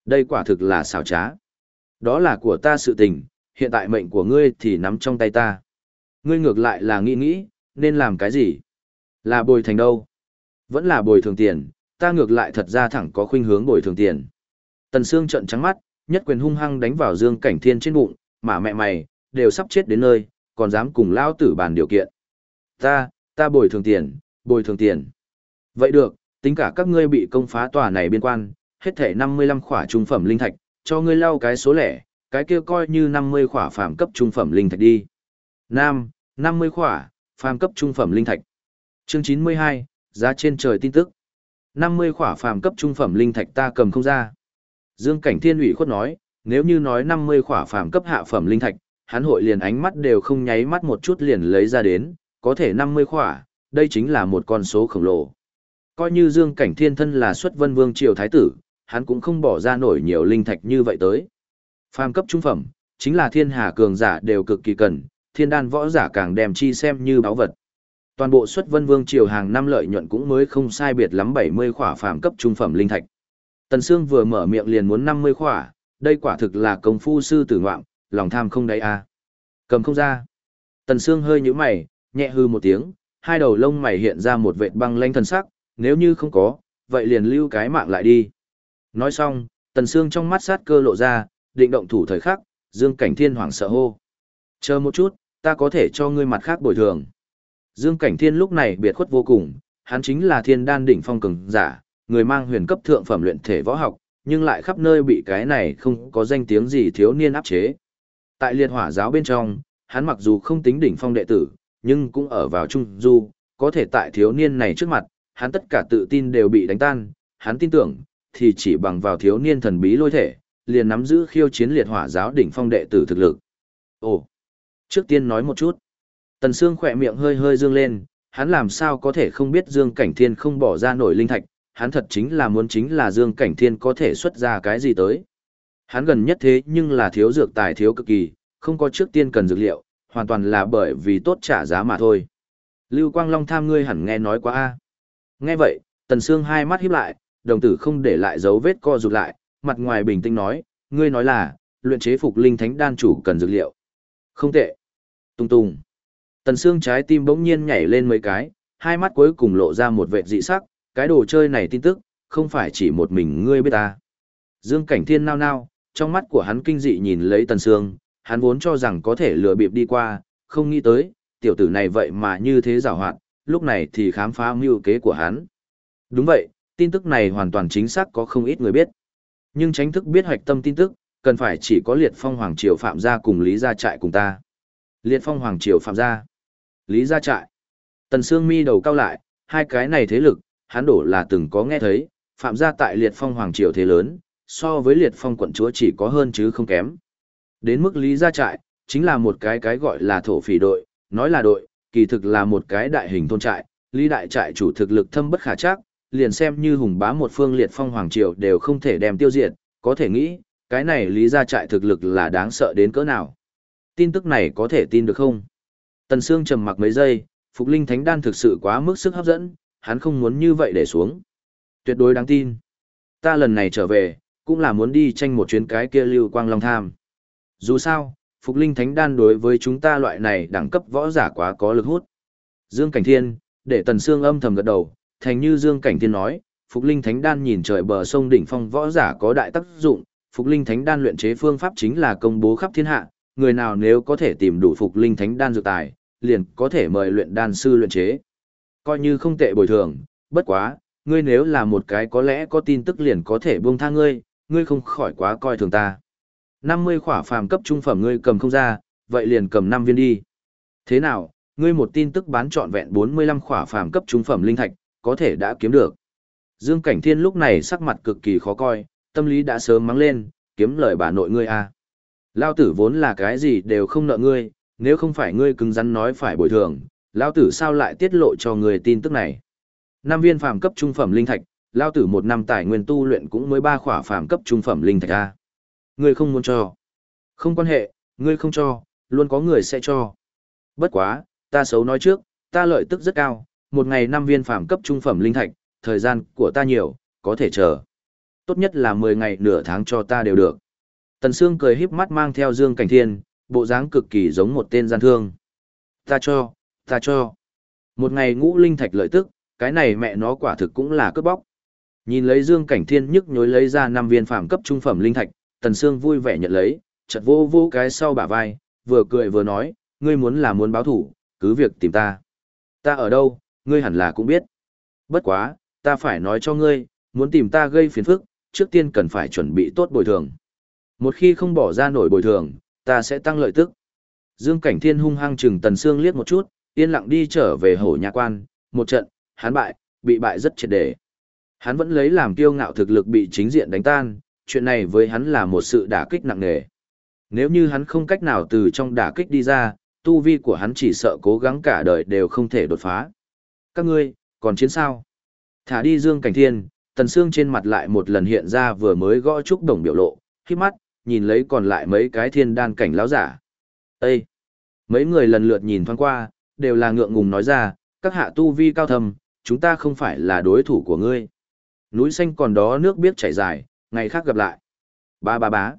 Đây quả thực là xảo trá. Đó là của ta sự tình, hiện tại mệnh của ngươi thì nắm trong tay ta. Ngươi ngược lại là nghĩ nghĩ, nên làm cái gì? Là bồi thành đâu? Vẫn là bồi thường tiền, ta ngược lại thật ra thẳng có khuynh hướng bồi thường tiền. Tần Sương trợn trắng mắt, nhất quyền hung hăng đánh vào Dương Cảnh Thiên trên bụng, mà mẹ mày, đều sắp chết đến nơi, còn dám cùng lao tử bàn điều kiện. Ta, ta bồi thường tiền, bồi thường tiền. Vậy được, tính cả các ngươi bị công phá tòa này biên quan, hết thể 55 khỏa trung phẩm linh thạch, cho ngươi lau cái số lẻ, cái kia coi như 50 khỏa phàm cấp trung phẩm linh thạch đi. Nam, 50 khỏa, phàm cấp trung phẩm linh thạch. Chương 92, giá trên trời tin tức. 50 khỏa phàm cấp trung phẩm linh thạch ta cầm không ra. Dương Cảnh Thiên ủy khuất nói, nếu như nói 50 khỏa phàm cấp hạ phẩm linh thạch, hắn hội liền ánh mắt đều không nháy mắt một chút liền lấy ra đến, có thể 50 khỏa, đây chính là một con số khổng lồ. Coi như Dương Cảnh Thiên thân là xuất vân vương triều thái tử, hắn cũng không bỏ ra nổi nhiều linh thạch như vậy tới. Phàm cấp trung phẩm, chính là thiên hà cường giả đều cực kỳ cần, thiên đan võ giả càng đem chi xem như báo vật. Toàn bộ xuất vân vương triều hàng năm lợi nhuận cũng mới không sai biệt lắm 70 khỏa phàm cấp trung phẩm linh thạch. Tần Sương vừa mở miệng liền muốn 50 khỏa, đây quả thực là công phu sư tử ngoạm, lòng tham không đáy. À. Cầm không ra. Tần Sương hơi nhíu mày, nhẹ hư một tiếng, hai đầu lông mày hiện ra một vệt băng lanh thần sắc, nếu như không có, vậy liền lưu cái mạng lại đi. Nói xong, Tần Sương trong mắt sát cơ lộ ra, định động thủ thời khắc, Dương Cảnh Thiên hoảng sợ hô. Chờ một chút, ta có thể cho ngươi mặt khác bồi thường. Dương Cảnh Thiên lúc này biệt khuất vô cùng, hắn chính là thiên đan đỉnh phong cường giả, người mang huyền cấp thượng phẩm luyện thể võ học, nhưng lại khắp nơi bị cái này không có danh tiếng gì thiếu niên áp chế. Tại liệt hỏa giáo bên trong, hắn mặc dù không tính đỉnh phong đệ tử, nhưng cũng ở vào trung du, có thể tại thiếu niên này trước mặt, hắn tất cả tự tin đều bị đánh tan, hắn tin tưởng, thì chỉ bằng vào thiếu niên thần bí lôi thể, liền nắm giữ khiêu chiến liệt hỏa giáo đỉnh phong đệ tử thực lực. Ồ, trước tiên nói một chút. Tần Sương khỏe miệng hơi hơi dương lên, hắn làm sao có thể không biết Dương Cảnh Thiên không bỏ ra nổi linh thạch, hắn thật chính là muốn chính là Dương Cảnh Thiên có thể xuất ra cái gì tới. Hắn gần nhất thế nhưng là thiếu dược tài thiếu cực kỳ, không có trước tiên cần dược liệu, hoàn toàn là bởi vì tốt trả giá mà thôi. Lưu Quang Long tham ngươi hẳn nghe nói quá a. Nghe vậy, Tần Sương hai mắt híp lại, đồng tử không để lại dấu vết co rụt lại, mặt ngoài bình tĩnh nói, ngươi nói là, luyện chế phục linh thánh đan chủ cần dược liệu. Không tệ. Tung tung. Tần Sương trái tim bỗng nhiên nhảy lên mấy cái, hai mắt cuối cùng lộ ra một vẻ dị sắc, cái đồ chơi này tin tức, không phải chỉ một mình ngươi biết ta. Dương Cảnh Thiên nao nao, trong mắt của hắn kinh dị nhìn lấy Tần Sương, hắn vốn cho rằng có thể lừa bịp đi qua, không nghĩ tới, tiểu tử này vậy mà như thế giàu hoạt, lúc này thì khám phá mưu kế của hắn. Đúng vậy, tin tức này hoàn toàn chính xác có không ít người biết. Nhưng tránh thức biết hoạch tâm tin tức, cần phải chỉ có liệt phong hoàng triều phạm gia cùng lý gia trại cùng ta. Liệt phong hoàng triều phạm gia, lý gia trại. Tần Sương mi đầu cao lại, hai cái này thế lực, hắn đổ là từng có nghe thấy, phạm gia tại liệt phong hoàng triều thế lớn, so với liệt phong quận chúa chỉ có hơn chứ không kém. Đến mức lý gia trại, chính là một cái cái gọi là thổ phỉ đội, nói là đội, kỳ thực là một cái đại hình thôn trại, lý đại trại chủ thực lực thâm bất khả chắc, liền xem như hùng bá một phương liệt phong hoàng triều đều không thể đem tiêu diệt, có thể nghĩ, cái này lý gia trại thực lực là đáng sợ đến cỡ nào. Tin tức này có thể tin được không? Tần Sương trầm mặc mấy giây, Phục Linh Thánh Đan thực sự quá mức sức hấp dẫn, hắn không muốn như vậy để xuống. Tuyệt đối đáng tin. Ta lần này trở về, cũng là muốn đi tranh một chuyến cái kia lưu quang long tham. Dù sao, Phục Linh Thánh Đan đối với chúng ta loại này đẳng cấp võ giả quá có lực hút. Dương Cảnh Thiên, để Tần Sương âm thầm gật đầu, thành như Dương Cảnh Thiên nói, Phục Linh Thánh Đan nhìn trời bờ sông đỉnh phong võ giả có đại tác dụng, Phục Linh Thánh Đan luyện chế phương pháp chính là công bố khắp thiên hạ, người nào nếu có thể tìm đủ Phục Linh Thánh Đan dược tài, liền có thể mời luyện đan sư luyện chế. Coi như không tệ bồi thường, bất quá, ngươi nếu là một cái có lẽ có tin tức liền có thể buông tha ngươi, ngươi không khỏi quá coi thường ta. 50 khỏa phàm cấp trung phẩm ngươi cầm không ra, vậy liền cầm 5 viên đi. Thế nào, ngươi một tin tức bán trọn vẹn 45 khỏa phàm cấp trung phẩm linh thạch, có thể đã kiếm được. Dương Cảnh Thiên lúc này sắc mặt cực kỳ khó coi, tâm lý đã sớm mắng lên, kiếm lời bà nội ngươi à. Lao tử vốn là cái gì đều không nợ ngươi, nếu không phải ngươi cứng rắn nói phải bồi thường, Lao tử sao lại tiết lộ cho ngươi tin tức này. Năm viên phàm cấp trung phẩm linh thạch, Lao tử một năm tài nguyên tu luyện cũng mới ba khỏa phàm cấp trung phẩm linh thạch a. Ngươi không muốn cho. Không quan hệ, ngươi không cho, luôn có người sẽ cho. Bất quá, ta xấu nói trước, ta lợi tức rất cao, một ngày năm viên phàm cấp trung phẩm linh thạch, thời gian của ta nhiều, có thể chờ. Tốt nhất là 10 ngày nửa tháng cho ta đều được. Tần Sương cười híp mắt mang theo Dương Cảnh Thiên, bộ dáng cực kỳ giống một tên gian thương. Ta cho, ta cho. Một ngày ngũ linh thạch lợi tức, cái này mẹ nó quả thực cũng là cướp bóc. Nhìn lấy Dương Cảnh Thiên nhức nhối lấy ra năm viên phàm cấp trung phẩm linh thạch, Tần Sương vui vẻ nhận lấy, chợt vô vô cái sau bả vai, vừa cười vừa nói, ngươi muốn là muốn báo thủ, cứ việc tìm ta. Ta ở đâu, ngươi hẳn là cũng biết. Bất quá, ta phải nói cho ngươi, muốn tìm ta gây phiền phức, trước tiên cần phải chuẩn bị tốt bồi thường. Một khi không bỏ ra nổi bồi thường, ta sẽ tăng lợi tức. Dương Cảnh Thiên hung hăng chừng Tần Sương liếc một chút, yên lặng đi trở về hổ nhà quan, một trận, hắn bại, bị bại rất triệt để. Hắn vẫn lấy làm kiêu ngạo thực lực bị chính diện đánh tan, chuyện này với hắn là một sự đả kích nặng nề. Nếu như hắn không cách nào từ trong đả kích đi ra, tu vi của hắn chỉ sợ cố gắng cả đời đều không thể đột phá. Các ngươi, còn chiến sao? Thả đi Dương Cảnh Thiên, Tần Sương trên mặt lại một lần hiện ra vừa mới gõ trúc đồng biểu lộ, khi mắt, nhìn lấy còn lại mấy cái thiên đan cảnh lão giả. Ê! Mấy người lần lượt nhìn thoáng qua, đều là ngượng ngùng nói ra, các hạ tu vi cao thầm, chúng ta không phải là đối thủ của ngươi. Núi xanh còn đó nước biết chảy dài, ngày khác gặp lại. Ba ba bá.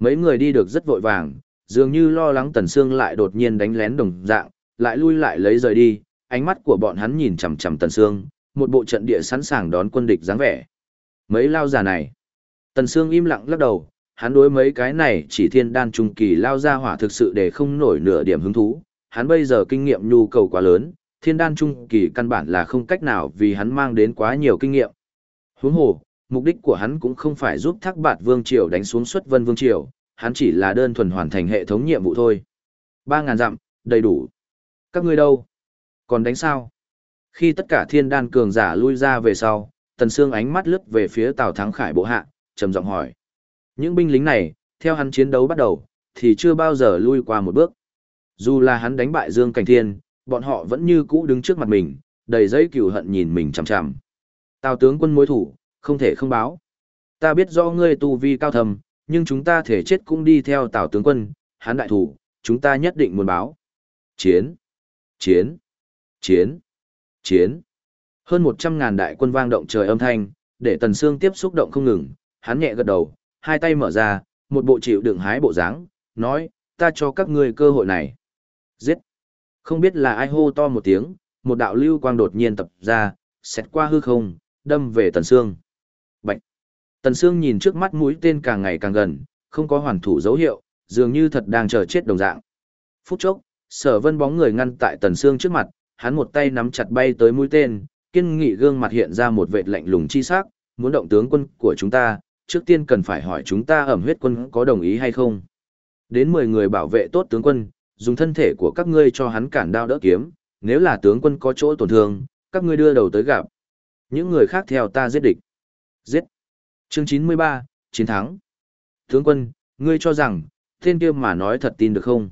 Mấy người đi được rất vội vàng, dường như lo lắng Tần Sương lại đột nhiên đánh lén đồng dạng, lại lui lại lấy rời đi, ánh mắt của bọn hắn nhìn chằm chằm Tần Sương, một bộ trận địa sẵn sàng đón quân địch dáng vẻ. Mấy lao già này. Tần Sương im lặng lắc đầu, hắn đối mấy cái này chỉ thiên đan trung kỳ lao ra hỏa thực sự để không nổi nửa điểm hứng thú. Hắn bây giờ kinh nghiệm nhu cầu quá lớn, thiên đan trung kỳ căn bản là không cách nào vì hắn mang đến quá nhiều kinh nghiệm. Huống hồ, mục đích của hắn cũng không phải giúp thác bạt vương triều đánh xuống xuất vân vương triều, hắn chỉ là đơn thuần hoàn thành hệ thống nhiệm vụ thôi. Ba ngàn dặm, đầy đủ. Các ngươi đâu? Còn đánh sao? Khi tất cả thiên đan cường giả lui ra về sau, Tần Sương ánh mắt lướt về phía Tào Thắng Khải bộ hạ, trầm giọng hỏi. Những binh lính này, theo hắn chiến đấu bắt đầu, thì chưa bao giờ lui qua một bước. Dù là hắn đánh bại Dương Cảnh Thiên, bọn họ vẫn như cũ đứng trước mặt mình, đầy giấy cừu hận nhìn mình chằm chằm. Tào tướng quân mối thủ, không thể không báo. Ta biết do ngươi tu vi cao thầm, nhưng chúng ta thể chết cũng đi theo Tào tướng quân, hắn đại thủ, chúng ta nhất định muốn báo. Chiến! Chiến! Chiến! Chiến! Hơn một trăm ngàn đại quân vang động trời âm thanh, để Tần Sương tiếp xúc động không ngừng, hắn nhẹ gật đầu, hai tay mở ra, một bộ chịu đựng hái bộ dáng, nói, ta cho các ngươi cơ hội này. Giết! Không biết là ai hô to một tiếng, một đạo lưu quang đột nhiên tập ra, xét qua hư không, đâm về Tần Sương. Bạch! Tần Sương nhìn trước mắt mũi tên càng ngày càng gần, không có hoàn thủ dấu hiệu, dường như thật đang chờ chết đồng dạng. Phút chốc, sở vân bóng người ngăn tại Tần Sương trước mặt, hắn một tay nắm chặt bay tới mũi tên, kiên nghị gương mặt hiện ra một vệt lạnh lùng chi sắc, muốn động tướng quân của chúng ta, trước tiên cần phải hỏi chúng ta ẩm huyết quân có đồng ý hay không. Đến 10 người bảo vệ tốt tướng quân, dùng thân thể của các ngươi cho hắn cản đao đỡ kiếm, nếu là tướng quân có chỗ tổn thương, các ngươi đưa đầu tới gặp. Những người khác theo ta giết địch. Giết. Chương 93, chiến thắng. Tướng quân, ngươi cho rằng, tên kia mà nói thật tin được không?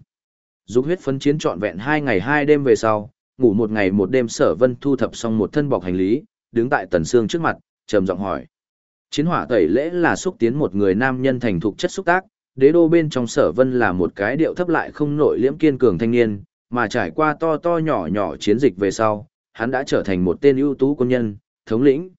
Dục huyết phấn chiến trọn vẹn hai ngày hai đêm về sau, ngủ một ngày một đêm sở vân thu thập xong một thân bọc hành lý, đứng tại tần xương trước mặt, trầm giọng hỏi. Chiến hỏa tẩy lễ là xúc tiến một người nam nhân thành thục chất xúc tác, đế đô bên trong sở vân là một cái điệu thấp lại không nội liễm kiên cường thanh niên, mà trải qua to to nhỏ nhỏ chiến dịch về sau, hắn đã trở thành một tên ưu tú quân nhân, thống lĩnh.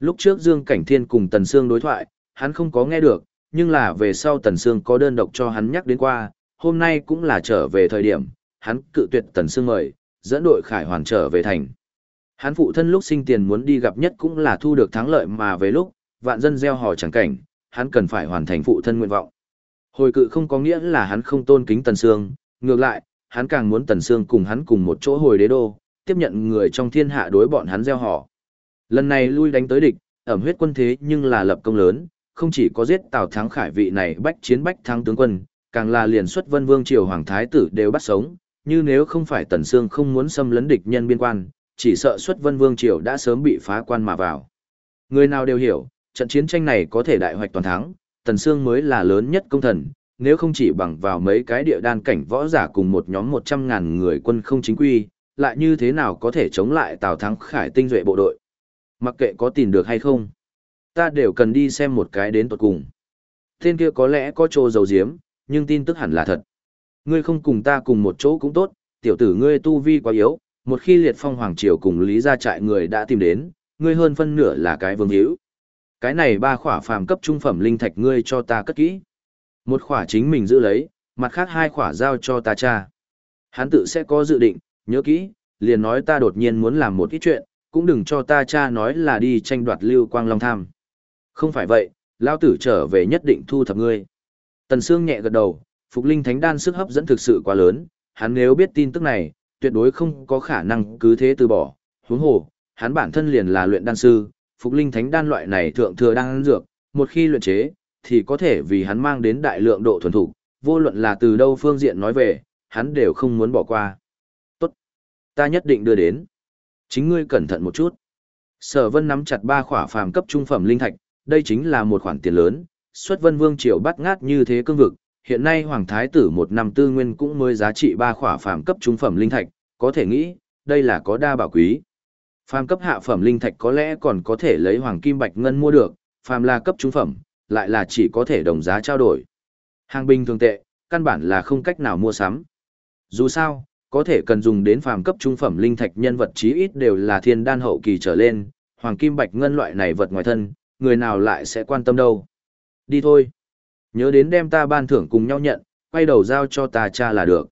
Lúc trước Dương Cảnh Thiên cùng Tần Sương đối thoại, hắn không có nghe được, nhưng là về sau Tần Sương có đơn độc cho hắn nhắc đến qua, hôm nay cũng là trở về thời điểm, hắn cự tuyệt Tần Sương mời, dẫn đội khải hoàn trở về thành. Hắn phụ thân lúc sinh tiền muốn đi gặp nhất cũng là thu được thắng lợi mà về lúc, vạn dân gieo hò chẳng cảnh, hắn cần phải hoàn thành phụ thân nguyện vọng. Hồi cự không có nghĩa là hắn không tôn kính Tần Sương, ngược lại, hắn càng muốn Tần Sương cùng hắn cùng một chỗ hồi đế đô, tiếp nhận người trong thiên hạ đối bọn hắn gieo họ. Lần này lui đánh tới địch, ẩm huyết quân thế nhưng là lập công lớn, không chỉ có giết Tào Thắng Khải vị này bách chiến bách thắng tướng quân, càng là liền xuất vân vương triều hoàng thái tử đều bắt sống, như nếu không phải Tần Sương không muốn xâm lấn địch nhân biên quan, chỉ sợ xuất vân vương triều đã sớm bị phá quan mà vào. Người nào đều hiểu, trận chiến tranh này có thể đại hoạch toàn thắng, Tần Sương mới là lớn nhất công thần, nếu không chỉ bằng vào mấy cái địa đan cảnh võ giả cùng một nhóm một trăm ngàn người quân không chính quy, lại như thế nào có thể chống lại Tào Thắng Khải tinh duệ bộ đội. Mặc kệ có tìm được hay không, ta đều cần đi xem một cái đến tuột cùng. Tên kia có lẽ có trô dầu diếm, nhưng tin tức hẳn là thật. Ngươi không cùng ta cùng một chỗ cũng tốt, tiểu tử ngươi tu vi quá yếu, một khi liệt phong hoàng triều cùng lý gia trại người đã tìm đến, ngươi hơn phân nửa là cái vương hữu. Cái này ba khỏa phàm cấp trung phẩm linh thạch ngươi cho ta cất kỹ. Một khỏa chính mình giữ lấy, mặt khác hai khỏa giao cho ta cha. Hắn tự sẽ có dự định, nhớ kỹ, liền nói ta đột nhiên muốn làm một ít chuyện, cũng đừng cho ta cha nói là đi tranh đoạt lưu quang long tham. Không phải vậy, lao tử trở về nhất định thu thập ngươi. Tần Sương nhẹ gật đầu, Phục Linh Thánh Đan sức hấp dẫn thực sự quá lớn, hắn nếu biết tin tức này, tuyệt đối không có khả năng cứ thế từ bỏ. Huống hồ, hắn bản thân liền là luyện đan sư, Phục Linh Thánh Đan loại này thượng thừa đan dược, một khi luyện chế, thì có thể vì hắn mang đến đại lượng độ thuần thủ, vô luận là từ đâu phương diện nói về, hắn đều không muốn bỏ qua. Tốt, ta nhất định đưa đến. Chính ngươi cẩn thận một chút. Sở Vân nắm chặt ba khỏa phàm cấp trung phẩm linh thạch, đây chính là một khoản tiền lớn, xuất Vân Vương triều bắt ngát như thế cương vực, hiện nay hoàng thái tử một năm tư nguyên cũng mới giá trị ba khỏa phàm cấp trung phẩm linh thạch, có thể nghĩ, đây là có đa bảo quý. Phàm cấp hạ phẩm linh thạch có lẽ còn có thể lấy hoàng kim bạch ngân mua được, phàm là cấp trung phẩm, lại là chỉ có thể đồng giá trao đổi. Hàng bình thường tệ, căn bản là không cách nào mua sắm. Dù sao, có thể cần dùng đến phàm cấp trung phẩm linh thạch nhân vật chí ít đều là thiên đan hậu kỳ trở lên, hoàng kim bạch ngân loại này vật ngoài thân, người nào lại sẽ quan tâm đâu. Đi thôi. Nhớ đến đem ta ban thưởng cùng nhau nhận, quay đầu giao cho ta cha là được.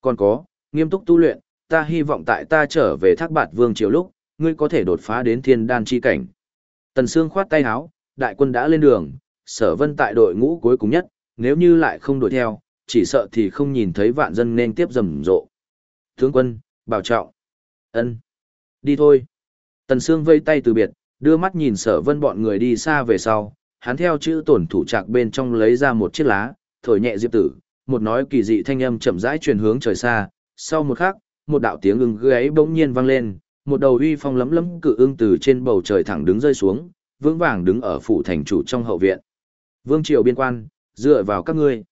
Còn có, nghiêm túc tu luyện, ta hy vọng tại ta trở về thác bạt vương triều lúc, ngươi có thể đột phá đến thiên đan chi cảnh. Tần Sương khoát tay áo, đại quân đã lên đường, sở vân tại đội ngũ cuối cùng nhất, nếu như lại không đuổi theo, chỉ sợ thì không nhìn thấy vạn dân nên tiếp rầm rộ. Tướng quân, bảo trọng. ân Đi thôi. Tần Sương vây tay từ biệt, đưa mắt nhìn sở vân bọn người đi xa về sau, hắn theo chữ tổn thủ trạc bên trong lấy ra một chiếc lá, thổi nhẹ diệp tử, một nói kỳ dị thanh âm chậm rãi truyền hướng trời xa, sau một khắc, một đạo tiếng ưng gáy bỗng nhiên vang lên, một đầu uy phong lấm lấm cự ưng từ trên bầu trời thẳng đứng rơi xuống, vững vàng đứng ở phủ thành chủ trong hậu viện. Vương triều biên quan, dựa vào các ngươi.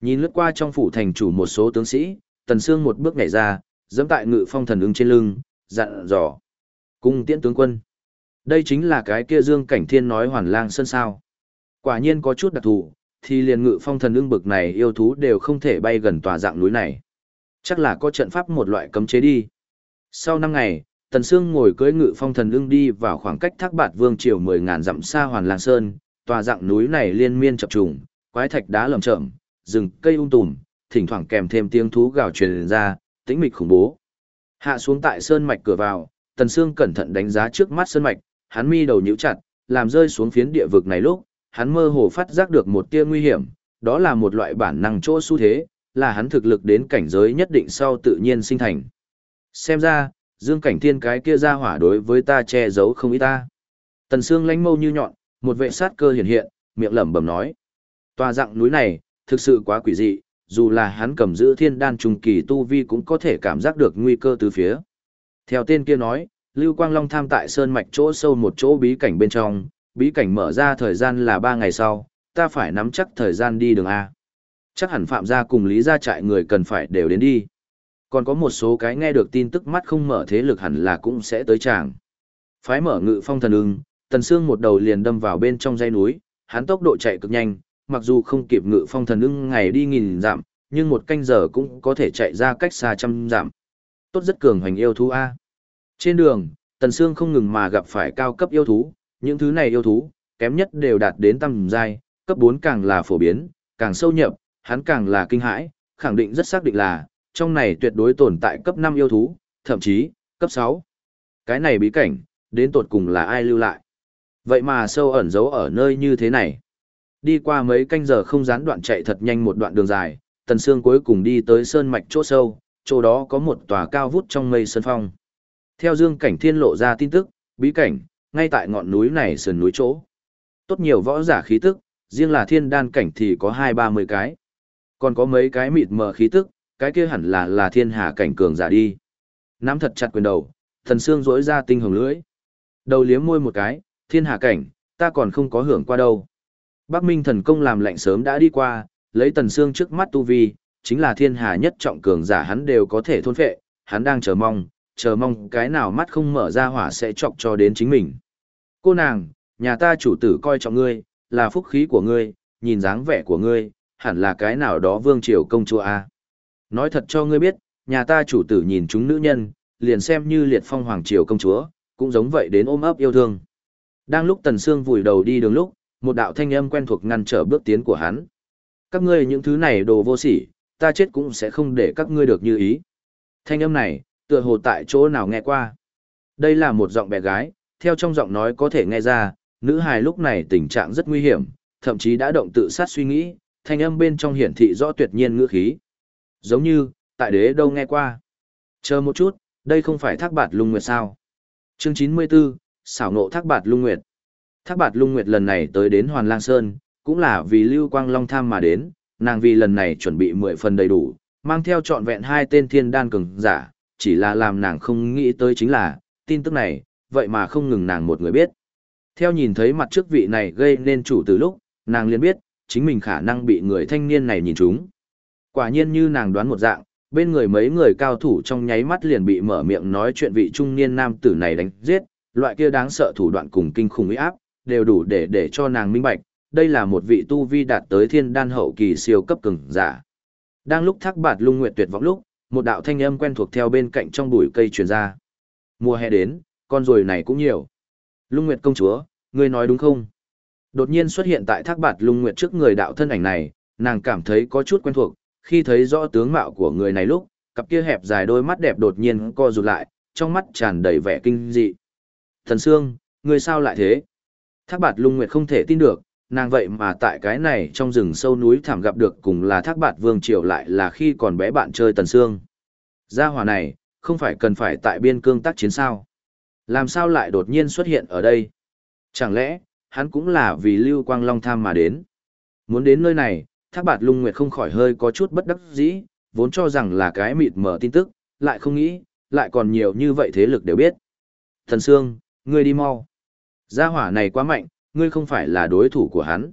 Nhìn lướt qua trong phủ thành chủ một số tướng sĩ, Tần Sương một bước nhảy ra, dẫm tại ngự phong thần ứng trên lưng, dặn dò. Cung tiễn tướng quân. Đây chính là cái kia Dương Cảnh Thiên nói hoàn lang sơn sao. Quả nhiên có chút đặc thù, thì liền ngự phong thần ưng bực này yêu thú đều không thể bay gần tòa dạng núi này. Chắc là có trận pháp một loại cấm chế đi. Sau năm ngày, Tần Sương ngồi cưỡi ngự phong thần ưng đi vào khoảng cách thác bạt vương triều mười ngàn dặm xa hoàn lang sơn, tòa dạng núi này liên miên chập trùng, quái thạch đá lởm chởm, rừng cây um tùm, thỉnh thoảng kèm thêm tiếng thú gào truyền ra, tĩnh mịch khủng bố. Hạ xuống tại sơn mạch cửa vào, Tần Sương cẩn thận đánh giá trước mắt sơn mạch, hắn mi đầu nhíu chặt, làm rơi xuống phiến địa vực này lúc, hắn mơ hồ phát giác được một tia nguy hiểm, đó là một loại bản năng chỗ xu thế, là hắn thực lực đến cảnh giới nhất định sau tự nhiên sinh thành. Xem ra, Dương Cảnh Thiên cái kia ra hỏa đối với ta che giấu không ít ta. Tần Sương lánh mâu như nhọn, một vệ sát cơ hiện hiện, miệng lẩm bẩm nói. Tòa dạng núi này, thực sự quá quỷ dị, dù là hắn cầm giữ thiên đan trùng kỳ tu vi cũng có thể cảm giác được nguy cơ từ phía. Theo tên kia nói, Lưu Quang Long tham tại sơn mạch chỗ sâu một chỗ bí cảnh bên trong, bí cảnh mở ra thời gian là ba ngày sau, ta phải nắm chắc thời gian đi đường A. Chắc hẳn Phạm gia cùng Lý gia trại người cần phải đều đến đi. Còn có một số cái nghe được tin tức mắt không mở thế lực hẳn là cũng sẽ tới chàng. Phái mở ngự phong thần ưng, tần xương một đầu liền đâm vào bên trong dây núi, hắn tốc độ chạy cực nhanh, mặc dù không kịp ngự phong thần ưng ngày đi nghìn dặm, nhưng một canh giờ cũng có thể chạy ra cách xa trăm dặm. Tốt rất cường hoành yêu thú A. Trên đường, Tần Sương không ngừng mà gặp phải cao cấp yêu thú, những thứ này yêu thú, kém nhất đều đạt đến tầm giai, cấp 4 càng là phổ biến, càng sâu nhập, hắn càng là kinh hãi, khẳng định rất xác định là, trong này tuyệt đối tồn tại cấp 5 yêu thú, thậm chí, cấp 6. Cái này bí cảnh, đến tột cùng là ai lưu lại? Vậy mà sâu ẩn giấu ở nơi như thế này. Đi qua mấy canh giờ không gián đoạn chạy thật nhanh một đoạn đường dài, Tần Sương cuối cùng đi tới sơn mạch chỗ sâu, chỗ đó có một tòa cao vút trong mây sơn phong. Theo Dương Cảnh Thiên lộ ra tin tức, bí cảnh, ngay tại ngọn núi này sườn núi chỗ. Tốt nhiều võ giả khí tức, riêng là thiên đan cảnh thì có hai ba mươi cái. Còn có mấy cái mịt mờ khí tức, cái kia hẳn là là thiên hà cảnh cường giả đi. Nắm thật chặt quyền đầu, thần xương rỗi ra tinh hồng lưỡi. Đầu liếm môi một cái, thiên hà cảnh, ta còn không có hưởng qua đâu. Bắc Minh thần công làm lạnh sớm đã đi qua, lấy tần xương trước mắt tu vi, chính là thiên hà nhất trọng cường giả hắn đều có thể thôn phệ, hắn đang chờ mong, chờ mong cái nào mắt không mở ra hỏa sẽ chọc cho đến chính mình. Cô nàng, nhà ta chủ tử coi trọng ngươi, là phúc khí của ngươi, nhìn dáng vẻ của ngươi, hẳn là cái nào đó vương triều công chúa a. Nói thật cho ngươi biết, nhà ta chủ tử nhìn chúng nữ nhân, liền xem như liệt phong hoàng triều công chúa, cũng giống vậy đến ôm ấp yêu thương. Đang lúc Tần Sương vùi đầu đi đường lúc, một đạo thanh âm quen thuộc ngăn trở bước tiến của hắn. Các ngươi những thứ này đồ vô sỉ, ta chết cũng sẽ không để các ngươi được như ý. Thanh âm này, tựa hồ tại chỗ nào nghe qua. Đây là một giọng bé gái, theo trong giọng nói có thể nghe ra, nữ hài lúc này tình trạng rất nguy hiểm, thậm chí đã động tự sát suy nghĩ, thanh âm bên trong hiển thị rõ tuyệt nhiên ngữ khí. Giống như, tại đế đâu nghe qua. Chờ một chút, đây không phải thác bạt lung nguyệt sao. Chương 94, xảo nộ thác bạt lung nguyệt. Thác bạt lung nguyệt lần này tới đến Hoàn Lang Sơn, cũng là vì Lưu Quang Long tham mà đến, nàng vì lần này chuẩn bị 10 phần đầy đủ, mang theo trọn vẹn hai tên thiên đan cường giả, chỉ là làm nàng không nghĩ tới chính là, tin tức này, vậy mà không ngừng nàng một người biết. Theo nhìn thấy mặt trước vị này gây nên chủ từ lúc, nàng liền biết, chính mình khả năng bị người thanh niên này nhìn trúng. Quả nhiên như nàng đoán một dạng, bên người mấy người cao thủ trong nháy mắt liền bị mở miệng nói chuyện vị trung niên nam tử này đánh giết, loại kia đáng sợ thủ đoạn cùng kinh khủng uy áp, đều đủ để để cho nàng minh bạch, đây là một vị tu vi đạt tới thiên đan hậu kỳ siêu cấp cường giả. Đang lúc thác bạt lung nguyệt tuyệt vọng lúc, một đạo thanh âm quen thuộc theo bên cạnh trong bụi cây truyền ra. Mùa hè đến, con ruồi này cũng nhiều. Lung nguyệt công chúa, ngươi nói đúng không? Đột nhiên xuất hiện tại thác bạt lung nguyệt trước người đạo thân ảnh này, nàng cảm thấy có chút quen thuộc, khi thấy rõ tướng mạo của người này lúc, cặp kia hẹp dài đôi mắt đẹp đột nhiên co rụt lại, trong mắt tràn đầy vẻ kinh dị. Thần Sương, ngươi sao lại thế? Thác bạt lung nguyệt không thể tin được, nàng vậy mà tại cái này trong rừng sâu núi thảm gặp được cùng là thác bạt vương triều lại là khi còn bé bạn chơi Tần Sương. Gia hỏa này, không phải cần phải tại biên cương tác chiến sao? Làm sao lại đột nhiên xuất hiện ở đây? Chẳng lẽ, hắn cũng là vì Lưu Quang Long tham mà đến? Muốn đến nơi này, Thác Bạt Lung Nguyệt không khỏi hơi có chút bất đắc dĩ, vốn cho rằng là cái mịt mờ tin tức, lại không nghĩ, lại còn nhiều như vậy thế lực đều biết. Thần Sương, ngươi đi mau. Gia hỏa này quá mạnh, ngươi không phải là đối thủ của hắn.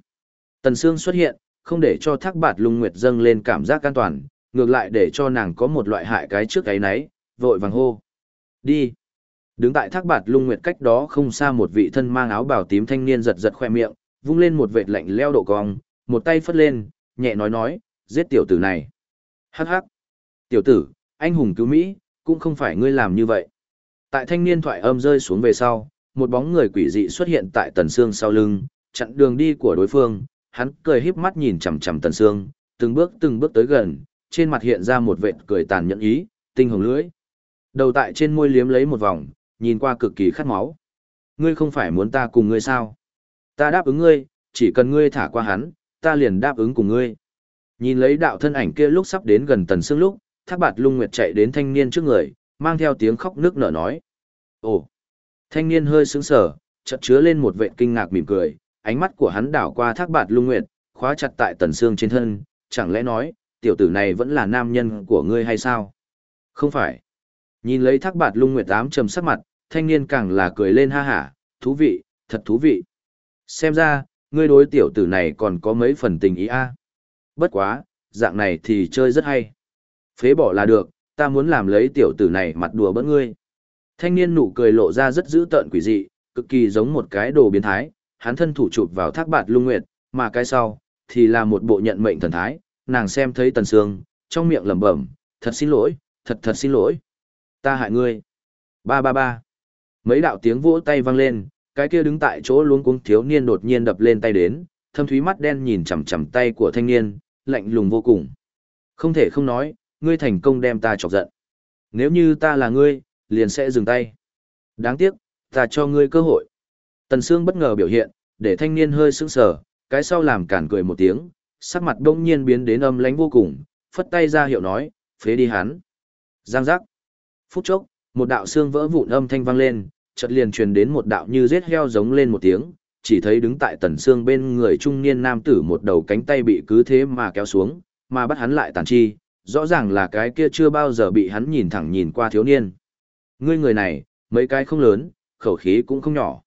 Tần Sương xuất hiện, không để cho Thác Bạt Lung Nguyệt dâng lên cảm giác an toàn, ngược lại để cho nàng có một loại hại cái trước cái nấy, vội vàng hô. Đi. Đứng tại thác bạt lung nguyệt cách đó không xa một vị thân mang áo bào tím thanh niên giật giật khoe miệng, vung lên một vệt lạnh leo độ cong, một tay phất lên, nhẹ nói nói, giết tiểu tử này. Hắc hắc. Tiểu tử, anh hùng cứu Mỹ, cũng không phải ngươi làm như vậy. Tại thanh niên thoại âm rơi xuống về sau, một bóng người quỷ dị xuất hiện tại tần xương sau lưng, chặn đường đi của đối phương, hắn cười híp mắt nhìn chằm chằm tần xương, từng bước từng bước tới gần, trên mặt hiện ra một vệt cười tàn nhẫn ý, tinh hồng lưỡi. Đầu tại trên môi liếm lấy một vòng, nhìn qua cực kỳ khát máu. Ngươi không phải muốn ta cùng ngươi sao? Ta đáp ứng ngươi, chỉ cần ngươi thả qua hắn, ta liền đáp ứng cùng ngươi. Nhìn lấy đạo thân ảnh kia lúc sắp đến gần tần xương lúc, thác bạt lung nguyệt chạy đến thanh niên trước người, mang theo tiếng khóc nước nở nói. Ồ! Thanh niên hơi sững sờ, chợt chứa lên một vệ kinh ngạc mỉm cười, ánh mắt của hắn đảo qua thác bạt lung nguyệt, khóa chặt tại tần xương trên thân, chẳng lẽ nói, tiểu tử này vẫn là nam nhân của ngươi hay sao? Không phải. Nhìn lấy thác bạt lung nguyệt ám trầm sắc mặt, thanh niên càng là cười lên ha hả, thú vị, thật thú vị. Xem ra, ngươi đối tiểu tử này còn có mấy phần tình ý a. Bất quá, dạng này thì chơi rất hay. Phế bỏ là được, ta muốn làm lấy tiểu tử này mặt đùa bỡn ngươi. Thanh niên nụ cười lộ ra rất dữ tợn quỷ dị, cực kỳ giống một cái đồ biến thái, hắn thân thủ chụp vào thác bạt lung nguyệt, mà cái sau, thì là một bộ nhận mệnh thần thái, nàng xem thấy tần sương, trong miệng lẩm bẩm, thật xin lỗi, thật thật xin lỗi. Ta hại ngươi. Ba ba ba. Mấy đạo tiếng vỗ tay vang lên, cái kia đứng tại chỗ luống cuống thiếu niên đột nhiên đập lên tay đến, thâm thúy mắt đen nhìn chằm chằm tay của thanh niên, lạnh lùng vô cùng. Không thể không nói, ngươi thành công đem ta chọc giận. Nếu như ta là ngươi, liền sẽ dừng tay. Đáng tiếc, ta cho ngươi cơ hội. Tần Sương bất ngờ biểu hiện, để thanh niên hơi sững sờ, cái sau làm cản cười một tiếng, sắc mặt đông nhiên biến đến âm lãnh vô cùng, phất tay ra hiệu nói, phế đi hắn. Giang giác. Phút chốc, một đạo xương vỡ vụn âm thanh vang lên, chợt liền truyền đến một đạo như giết heo giống lên một tiếng, chỉ thấy đứng tại tần xương bên người trung niên nam tử một đầu cánh tay bị cứ thế mà kéo xuống, mà bắt hắn lại tàn chi, rõ ràng là cái kia chưa bao giờ bị hắn nhìn thẳng nhìn qua thiếu niên. Ngươi người này, mấy cái không lớn, khẩu khí cũng không nhỏ.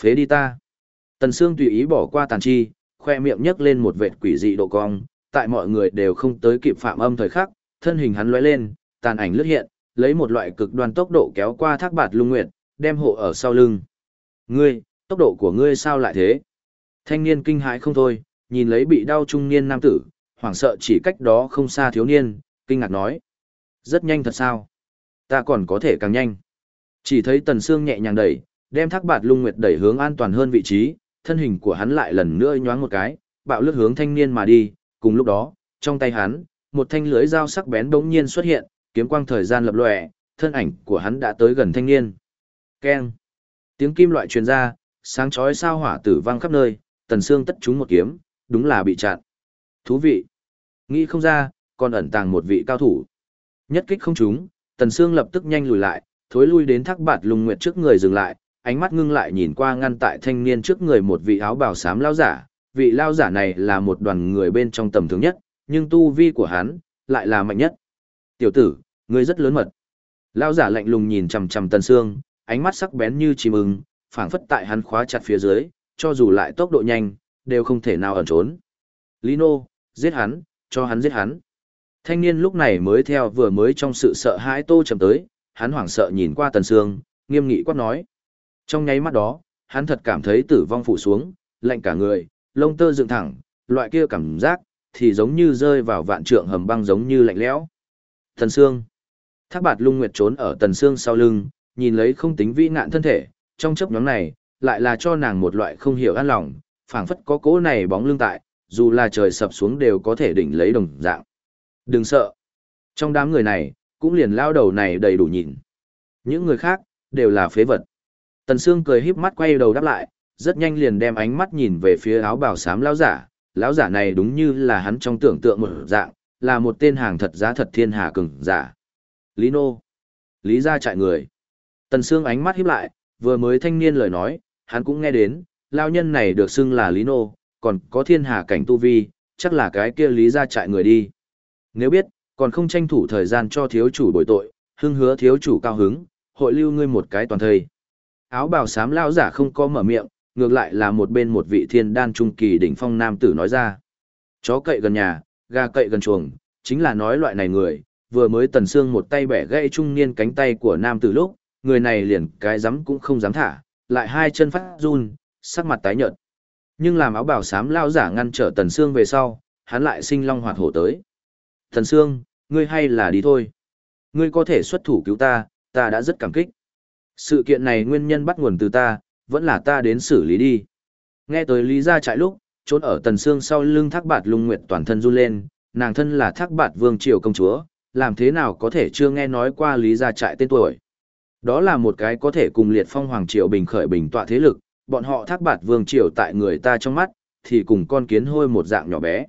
Phế đi ta. Tần Sương tùy ý bỏ qua tàn chi, khoe miệng nhấc lên một vệt quỷ dị độ cong, tại mọi người đều không tới kịp phạm âm thời khắc, thân hình hắn lóe lên, tàn ảnh lướt hiện, lấy một loại cực đoan tốc độ kéo qua thác bạt lung nguyệt, đem hộ ở sau lưng. Ngươi, tốc độ của ngươi sao lại thế? Thanh niên kinh hãi không thôi, nhìn lấy bị đau trung niên nam tử, hoảng sợ chỉ cách đó không xa thiếu niên, kinh ngạc nói. Rất nhanh thật sao? Ta còn có thể càng nhanh. Chỉ thấy tần xương nhẹ nhàng đẩy, đem thác bạt lung nguyệt đẩy hướng an toàn hơn vị trí, thân hình của hắn lại lần nữa nhoáng một cái, bạo lướt hướng thanh niên mà đi, cùng lúc đó, trong tay hắn, một thanh lưới dao sắc bén bỗng nhiên xuất hiện, kiếm quang thời gian lập lòe, thân ảnh của hắn đã tới gần thanh niên. Keng. Tiếng kim loại truyền ra, sáng chói sao hỏa tử vang khắp nơi, tần xương tất chúng một kiếm, đúng là bị chặn. Thú vị. Nghĩ không ra, còn ẩn tàng một vị cao thủ. Nhất kích không trúng, tần Sương lập tức nhanh lùi lại, thối lui đến thác bạt lùng nguyệt trước người dừng lại, ánh mắt ngưng lại nhìn qua ngăn tại thanh niên trước người một vị áo bào xám lao giả. Vị lao giả này là một đoàn người bên trong tầm thường nhất, nhưng tu vi của hắn lại là mạnh nhất. Tiểu tử, ngươi rất lớn mật. Lao giả lạnh lùng nhìn chằm chằm tần Sương, ánh mắt sắc bén như chim ưng, phảng phất tại hắn khóa chặt phía dưới, cho dù lại tốc độ nhanh, đều không thể nào ẩn trốn. Lino, giết hắn, cho hắn giết hắn. Thanh niên lúc này mới theo vừa mới trong sự sợ hãi tô chậm tới, hắn hoảng sợ nhìn qua tần sương, nghiêm nghị quát nói. Trong nháy mắt đó, hắn thật cảm thấy tử vong phủ xuống, lạnh cả người, lông tơ dựng thẳng, loại kia cảm giác, thì giống như rơi vào vạn trượng hầm băng giống như lạnh lẽo. Tần Sương. Thác bạt lung nguyệt trốn ở Tần Sương sau lưng, nhìn lấy không tính vĩ nạn thân thể, trong chấp nhóm này, lại là cho nàng một loại không hiểu an lòng, phảng phất có cố này bóng lưng tại, dù là trời sập xuống đều có thể đỉnh lấy đồng dạng. Đừng sợ. Trong đám người này, cũng liền lao đầu này đầy đủ nhìn. Những người khác, đều là phế vật. Tần Sương cười híp mắt quay đầu đáp lại, rất nhanh liền đem ánh mắt nhìn về phía áo bào xám lão giả. Lão giả này đúng như là hắn trong tưởng tượng một dạng, là một tên hàng thật giá thật thiên hà cường giả. Lý Nô. Lý gia trại người. Tần Sương ánh mắt híp lại, vừa mới thanh niên lời nói, hắn cũng nghe đến, lao nhân này được xưng là Lý Nô, còn có thiên hà cảnh tu vi, chắc là cái kia Lý gia trại người đi. Nếu biết, còn không tranh thủ thời gian cho thiếu chủ bồi tội, hưng hứa thiếu chủ cao hứng, hội lưu ngươi một cái toàn thời. Áo bào xám lao giả không có mở miệng, ngược lại là một bên một vị thiên đan trung kỳ đỉnh phong nam tử nói ra. Chó cậy gần nhà, gà cậy gần chuồng, chính là nói loại này người, vừa mới tần xương một tay bẻ gãy trung niên cánh tay của nam tử lúc, người này liền cái dám cũng không dám thả, lại hai chân phát run, sắc mặt tái nhợt. Nhưng làm áo bào xám lao giả ngăn trở Tần xương về sau, hắn lại sinh long hoạt hổ tới. Tần Sương, ngươi hay là đi thôi. Ngươi có thể xuất thủ cứu ta, ta đã rất cảm kích. Sự kiện này nguyên nhân bắt nguồn từ ta, vẫn là ta đến xử lý đi. Nghe tới lý ra trại lúc, trốn ở Tần Sương sau lưng thác bạt lung nguyệt toàn thân run lên, nàng thân là thác bạt vương triều công chúa, làm thế nào có thể chưa nghe nói qua lý ra trại tên tuổi. Đó là một cái có thể cùng liệt phong hoàng triều bình khởi bình tọa thế lực, bọn họ thác bạt vương triều tại người ta trong mắt, thì cùng con kiến hôi một dạng nhỏ bé.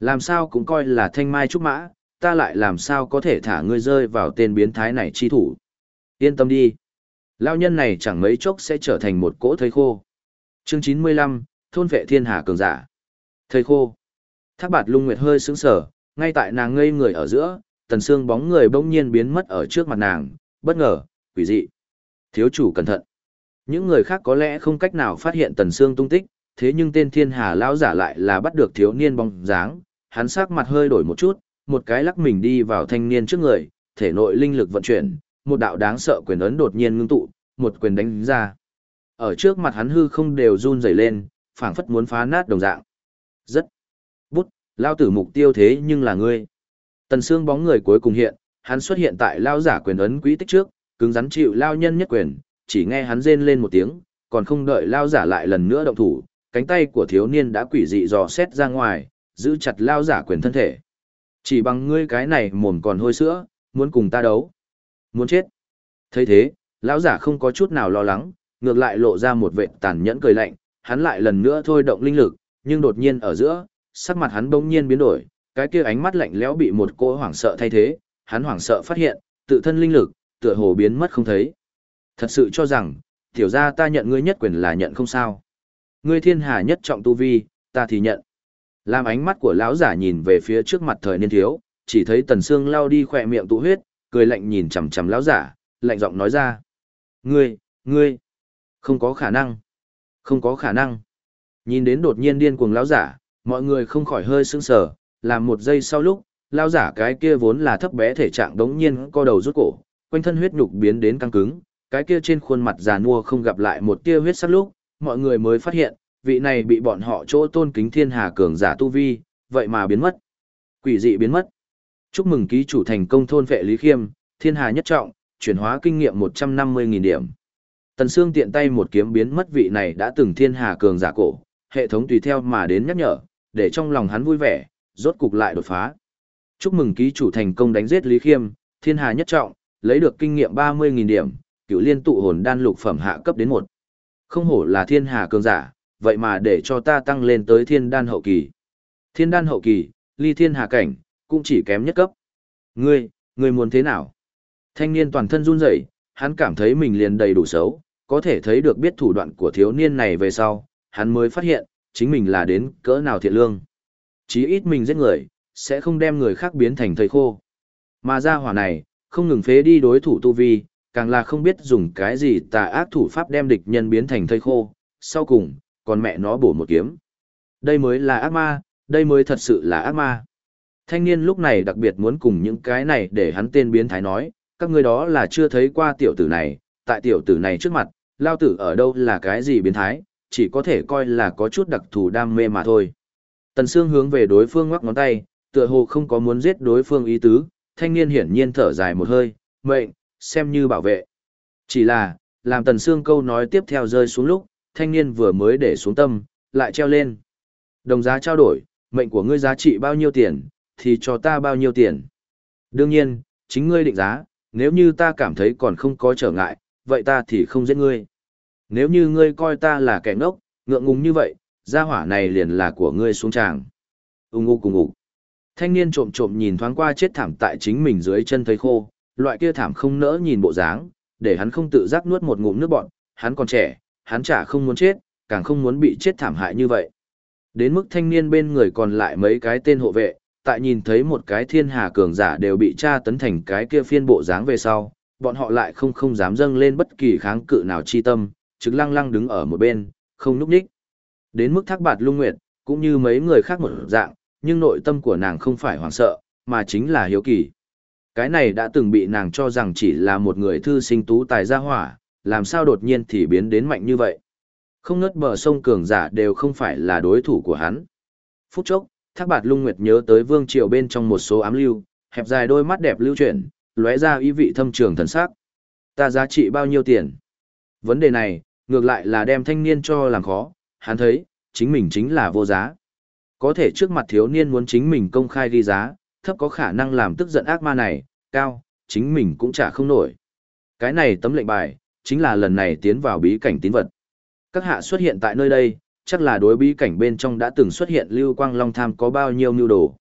Làm sao cũng coi là thanh mai trúc mã, ta lại làm sao có thể thả ngươi rơi vào tên biến thái này chi thủ. Yên tâm đi. Lao nhân này chẳng mấy chốc sẽ trở thành một cỗ thầy khô. Chương 95, Thôn vệ thiên hà cường giả. Thầy khô. Thác bạt lung nguyệt hơi sững sở, ngay tại nàng ngây người ở giữa, tần xương bóng người bỗng nhiên biến mất ở trước mặt nàng, bất ngờ, quỷ dị. Thiếu chủ cẩn thận. Những người khác có lẽ không cách nào phát hiện Tần xương tung tích, thế nhưng tên Thiên Hà lão giả lại là bắt được thiếu niên bóng dáng, hắn sắc mặt hơi đổi một chút, một cái lắc mình đi vào thanh niên trước người, thể nội linh lực vận chuyển, một đạo đáng sợ quyền ấn đột nhiên ngưng tụ, một quyền đánh ra. Ở trước mặt hắn hư không đều run rẩy lên, phảng phất muốn phá nát đồng dạng. Rất bút, lao tử mục tiêu thế nhưng là ngươi. Tần xương bóng người cuối cùng hiện, hắn xuất hiện tại lao giả quyền ấn quý tích trước, cứng rắn chịu lao nhân nhất quyền, chỉ nghe hắn rên lên một tiếng, còn không đợi lao giả lại lần nữa động thủ, cánh tay của thiếu niên đã quỷ dị dò xét ra ngoài, giữ chặt lao giả quyền thân thể. Chỉ bằng ngươi cái này mồm còn hôi sữa, muốn cùng ta đấu. Muốn chết. thấy thế, Lão giả không có chút nào lo lắng, ngược lại lộ ra một vệt tàn nhẫn cười lạnh, hắn lại lần nữa thôi động linh lực, nhưng đột nhiên ở giữa, sắc mặt hắn bỗng nhiên biến đổi, cái kia ánh mắt lạnh lẽo bị một cỗ hoảng sợ thay thế, hắn hoảng sợ phát hiện, tự thân linh lực, tựa hồ biến mất không thấy. Thật sự cho rằng, tiểu gia ta nhận ngươi nhất quyền là nhận không sao. Ngươi thiên hà nhất trọng tu vi, ta thì nhận. Làm ánh mắt của lão giả nhìn về phía trước mặt thời niên thiếu, chỉ thấy tần xương lao đi khỏe miệng tụ huyết, cười lạnh nhìn chằm chằm lão giả, lạnh giọng nói ra. Ngươi, ngươi, không có khả năng, không có khả năng. Nhìn đến đột nhiên điên cuồng lão giả, mọi người không khỏi hơi sững sờ, làm một giây sau lúc, lão giả cái kia vốn là thấp bé thể trạng đống nhiên co đầu rút cổ, quanh thân huyết nhục biến đến căng cứng, cái kia trên khuôn mặt già nua không gặp lại một tia huyết sắc lúc, mọi người mới phát hiện, vị này bị bọn họ chỗ tôn kính thiên hà cường giả tu vi, vậy mà biến mất. Quỷ dị biến mất. Chúc mừng ký chủ thành công thôn vệ Lý Khiêm, thiên hà nhất trọng, chuyển hóa kinh nghiệm 150.000 điểm. Tần Sương tiện tay một kiếm biến mất vị này đã từng thiên hà cường giả cổ, hệ thống tùy theo mà đến nhắc nhở, để trong lòng hắn vui vẻ, rốt cục lại đột phá. Chúc mừng ký chủ thành công đánh giết Lý Khiêm, thiên hà nhất trọng, lấy được kinh nghiệm 30.000 điểm, cựu liên tụ hồn đan lục phẩm hạ cấp đến một. Không hổ là thiên hà cường giả, vậy mà để cho ta tăng lên tới thiên đan hậu kỳ. Thiên đan hậu kỳ, ly thiên hà cảnh, cũng chỉ kém nhất cấp. Ngươi, ngươi muốn thế nào? Thanh niên toàn thân run rẩy, hắn cảm thấy mình liền đầy đủ xấu, có thể thấy được biết thủ đoạn của thiếu niên này về sau, hắn mới phát hiện, chính mình là đến cỡ nào thiện lương. Chí ít mình giết người, sẽ không đem người khác biến thành thầy khô. Mà ra hỏa này, không ngừng phế đi đối thủ tu vi, càng là không biết dùng cái gì tà ác thủ pháp đem địch nhân biến thành thây khô, sau cùng, còn mẹ nó bổ một kiếm. Đây mới là ác ma, đây mới thật sự là ác ma. Thanh niên lúc này đặc biệt muốn cùng những cái này để hắn tên biến thái nói, các ngươi đó là chưa thấy qua tiểu tử này, tại tiểu tử này trước mặt, lao tử ở đâu là cái gì biến thái, chỉ có thể coi là có chút đặc thù đam mê mà thôi. Tần Sương hướng về đối phương ngoắc ngón tay, tựa hồ không có muốn giết đối phương ý tứ, thanh niên hiển nhiên thở dài một hơi, mệnh, xem như bảo vệ. Chỉ là, làm Tần Sương câu nói tiếp theo rơi xuống lúc, thanh niên vừa mới để xuống tâm, lại treo lên. Đồng giá trao đổi, mệnh của ngươi giá trị bao nhiêu tiền, thì cho ta bao nhiêu tiền. Đương nhiên, chính ngươi định giá, nếu như ta cảm thấy còn không có trở ngại, vậy ta thì không giết ngươi. Nếu như ngươi coi ta là kẻ ngốc, ngượng ngùng như vậy, gia hỏa này liền là của ngươi xuống tràng. Ung ngu cùng ngủ. Thanh niên trộm trộm nhìn thoáng qua chết thảm tại chính mình dưới chân thấy khô, loại kia thảm không nỡ nhìn bộ dáng, để hắn không tự giác nuốt một ngụm nước bọt, hắn còn trẻ, hắn chả không muốn chết, càng không muốn bị chết thảm hại như vậy. Đến mức thanh niên bên người còn lại mấy cái tên hộ vệ, tại nhìn thấy một cái thiên hà cường giả đều bị tra tấn thành cái kia phiên bộ dáng về sau, bọn họ lại không không dám dâng lên bất kỳ kháng cự nào chi tâm, trực lăng lăng đứng ở một bên, không núp đích. Đến mức thác bạt lung nguyệt, cũng như mấy người khác một dạng, nhưng nội tâm của nàng không phải hoảng sợ, mà chính là hiếu kỳ. Cái này đã từng bị nàng cho rằng chỉ là một người thư sinh tú tài gia hỏa, làm sao đột nhiên thì biến đến mạnh như vậy. Không ngất bờ sông cường giả đều không phải là đối thủ của hắn. Phút chốc, Thác Bạt Lung Nguyệt nhớ tới vương triều bên trong một số ám lưu, hẹp dài đôi mắt đẹp lưu chuyển, lóe ra ý vị thâm trường thần sắc. Ta giá trị bao nhiêu tiền? Vấn đề này, ngược lại là đem thanh niên cho làm khó, hắn thấy, chính mình chính là vô giá. Có thể trước mặt thiếu niên muốn chính mình công khai ghi giá, thấp có khả năng làm tức giận ác ma này, cao, chính mình cũng chả không nổi. Cái này tấm lệnh bài, chính là lần này tiến vào bí cảnh tín vật. Các hạ xuất hiện tại nơi đây, chắc là đối bí cảnh bên trong đã từng xuất hiện lưu quang long tham có bao nhiêu mưu đồ.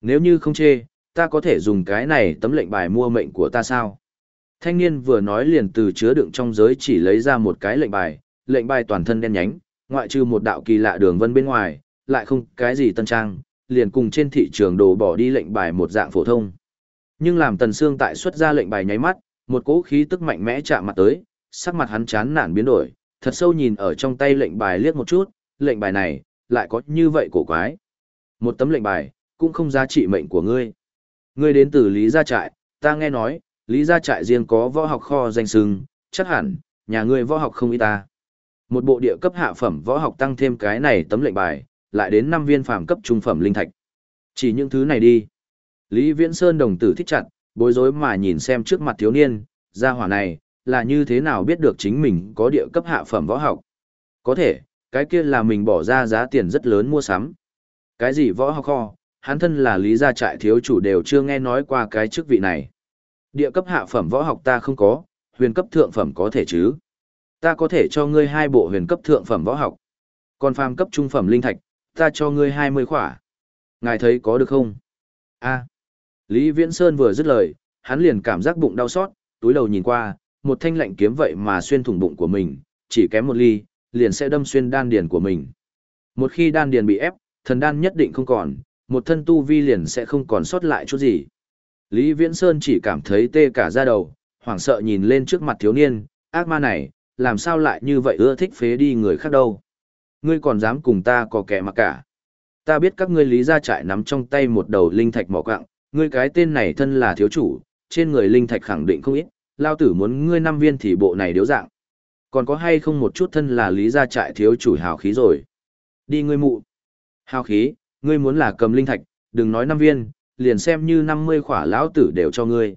Nếu như không chê, ta có thể dùng cái này tấm lệnh bài mua mệnh của ta sao? Thanh niên vừa nói liền từ chứa đựng trong giới chỉ lấy ra một cái lệnh bài, lệnh bài toàn thân đen nhánh, ngoại trừ một đạo kỳ lạ đường vân bên ngoài, lại không cái gì tân trang, liền cùng trên thị trường đồ bỏ đi lệnh bài một dạng phổ thông. Nhưng làm Tần Sương tại xuất ra lệnh bài nháy mắt, một cỗ khí tức mạnh mẽ chạm mặt tới, sắc mặt hắn chán nản biến đổi, thật sâu nhìn ở trong tay lệnh bài liếc một chút, lệnh bài này, lại có như vậy cổ quái. Một tấm lệnh bài, cũng không giá trị mệnh của ngươi. Ngươi đến từ Lý Gia Trại, ta nghe nói, Lý Gia Trại riêng có võ học kho danh sừng, chắc hẳn, nhà ngươi võ học không ít ta. Một bộ địa cấp hạ phẩm võ học tăng thêm cái này tấm lệnh bài, lại đến 5 viên phàm cấp trung phẩm linh thạch. Chỉ những thứ này đi. Lý Viễn Sơn đồng tử thích chặt, bối rối mà nhìn xem trước mặt thiếu niên, gia hỏa này, là như thế nào biết được chính mình có địa cấp hạ phẩm võ học. Có thể, cái kia là mình bỏ ra giá tiền rất lớn mua sắm. Cái gì võ học kho, hắn thân là lý gia trại thiếu chủ đều chưa nghe nói qua cái chức vị này. Địa cấp hạ phẩm võ học ta không có, huyền cấp thượng phẩm có thể chứ? Ta có thể cho ngươi hai bộ huyền cấp thượng phẩm võ học. Còn phàm cấp trung phẩm linh thạch, ta cho ngươi 20 khỏa. Ngài thấy có được không? A. Lý Viễn Sơn vừa dứt lời, hắn liền cảm giác bụng đau xót, túi đầu nhìn qua, một thanh lạnh kiếm vậy mà xuyên thủng bụng của mình, chỉ kém một ly, liền sẽ đâm xuyên đan điền của mình. Một khi đan điền bị ép, thần đan nhất định không còn, một thân tu vi liền sẽ không còn sót lại chút gì. Lý Viễn Sơn chỉ cảm thấy tê cả da đầu, hoảng sợ nhìn lên trước mặt thiếu niên, ác ma này, làm sao lại như vậy ưa thích phế đi người khác đâu. Ngươi còn dám cùng ta có kẻ mà cả. Ta biết các ngươi lý gia trại nắm trong tay một đầu linh thạch mỏ quạng, ngươi cái tên này thân là thiếu chủ, trên người linh thạch khẳng định không ít, lao tử muốn ngươi năm viên thì bộ này điếu dạng. Còn có hay không một chút thân là lý gia trại thiếu chủ hào khí rồi. Đi ngươi mụ. Hào khí, ngươi muốn là cầm linh thạch, đừng nói năm viên, liền xem như 50 khỏa lão tử đều cho ngươi.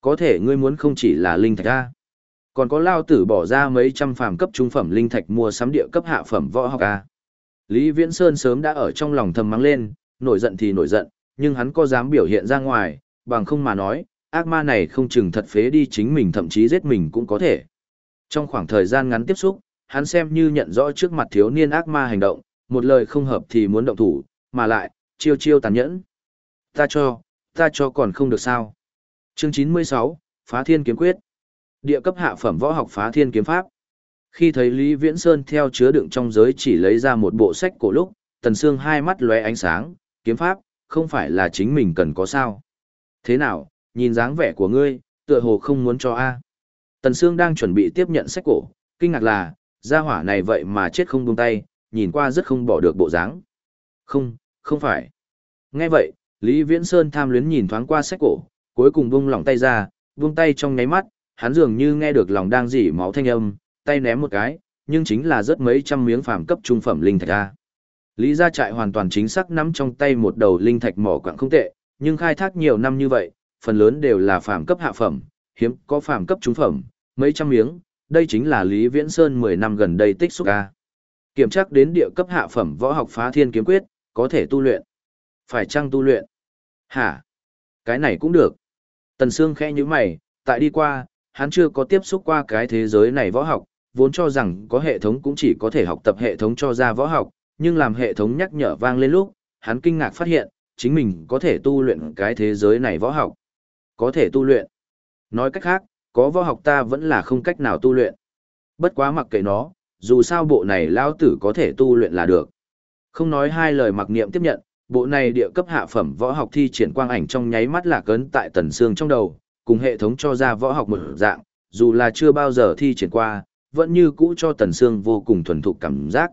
Có thể ngươi muốn không chỉ là linh thạch a, còn có lao tử bỏ ra mấy trăm phàm cấp trung phẩm linh thạch mua sắm địa cấp hạ phẩm võ học a. Lý Viễn Sơn sớm đã ở trong lòng thầm mắng lên, nổi giận thì nổi giận, nhưng hắn có dám biểu hiện ra ngoài, bằng không mà nói, ác ma này không chừng thật phế đi chính mình thậm chí giết mình cũng có thể. Trong khoảng thời gian ngắn tiếp xúc, hắn xem như nhận rõ trước mặt thiếu niên ác ma hành động, một lời không hợp thì muốn động thủ, mà lại, chiêu chiêu tàn nhẫn. Ta cho, ta cho còn không được sao. Chương 96, Phá Thiên Kiếm Quyết. Địa cấp hạ phẩm võ học Phá Thiên Kiếm Pháp. Khi thấy Lý Viễn Sơn theo chứa đựng trong giới chỉ lấy ra một bộ sách cổ lúc, Tần Sương hai mắt lóe ánh sáng, kiếm pháp, không phải là chính mình cần có sao. Thế nào, nhìn dáng vẻ của ngươi, tựa hồ không muốn cho A. Tần Sương đang chuẩn bị tiếp nhận sách cổ, kinh ngạc là, gia hỏa này vậy mà chết không buông tay, nhìn qua rất không bỏ được bộ dáng. Không, không phải. Nghe vậy, Lý Viễn Sơn tham luyến nhìn thoáng qua sách cổ, cuối cùng buông lỏng tay ra, buông tay trong nháy mắt, hắn dường như nghe được lòng đang dỉ máu thanh âm, tay ném một cái, nhưng chính là rất mấy trăm miếng phàm cấp trung phẩm linh thạch ra. Lý gia trại hoàn toàn chính xác nắm trong tay một đầu linh thạch mỏ quặng không tệ, nhưng khai thác nhiều năm như vậy, phần lớn đều là phàm cấp hạ phẩm, hiếm có phàm cấp trung phẩm, mấy trăm miếng, đây chính là Lý Viễn Sơn 10 năm gần đây tích xúc ra. Kiểm tra đến địa cấp hạ phẩm võ học phá thiên kiếm quyết, có thể tu luyện. Phải chăng tu luyện? Hả? Cái này cũng được. Tần Sương khẽ như mày, tại đi qua, hắn chưa có tiếp xúc qua cái thế giới này võ học, vốn cho rằng có hệ thống cũng chỉ có thể học tập hệ thống cho ra võ học, nhưng làm hệ thống nhắc nhở vang lên lúc, hắn kinh ngạc phát hiện, chính mình có thể tu luyện cái thế giới này võ học. Có thể tu luyện. Nói cách khác, có võ học ta vẫn là không cách nào tu luyện. Bất quá mặc kệ nó, dù sao bộ này lao tử có thể tu luyện là được. Không nói hai lời mặc niệm tiếp nhận, bộ này địa cấp hạ phẩm võ học thi triển quang ảnh trong nháy mắt là cấn tại tần xương trong đầu, cùng hệ thống cho ra võ học một dạng, dù là chưa bao giờ thi triển qua, vẫn như cũ cho Tần Sương vô cùng thuần thục cảm giác.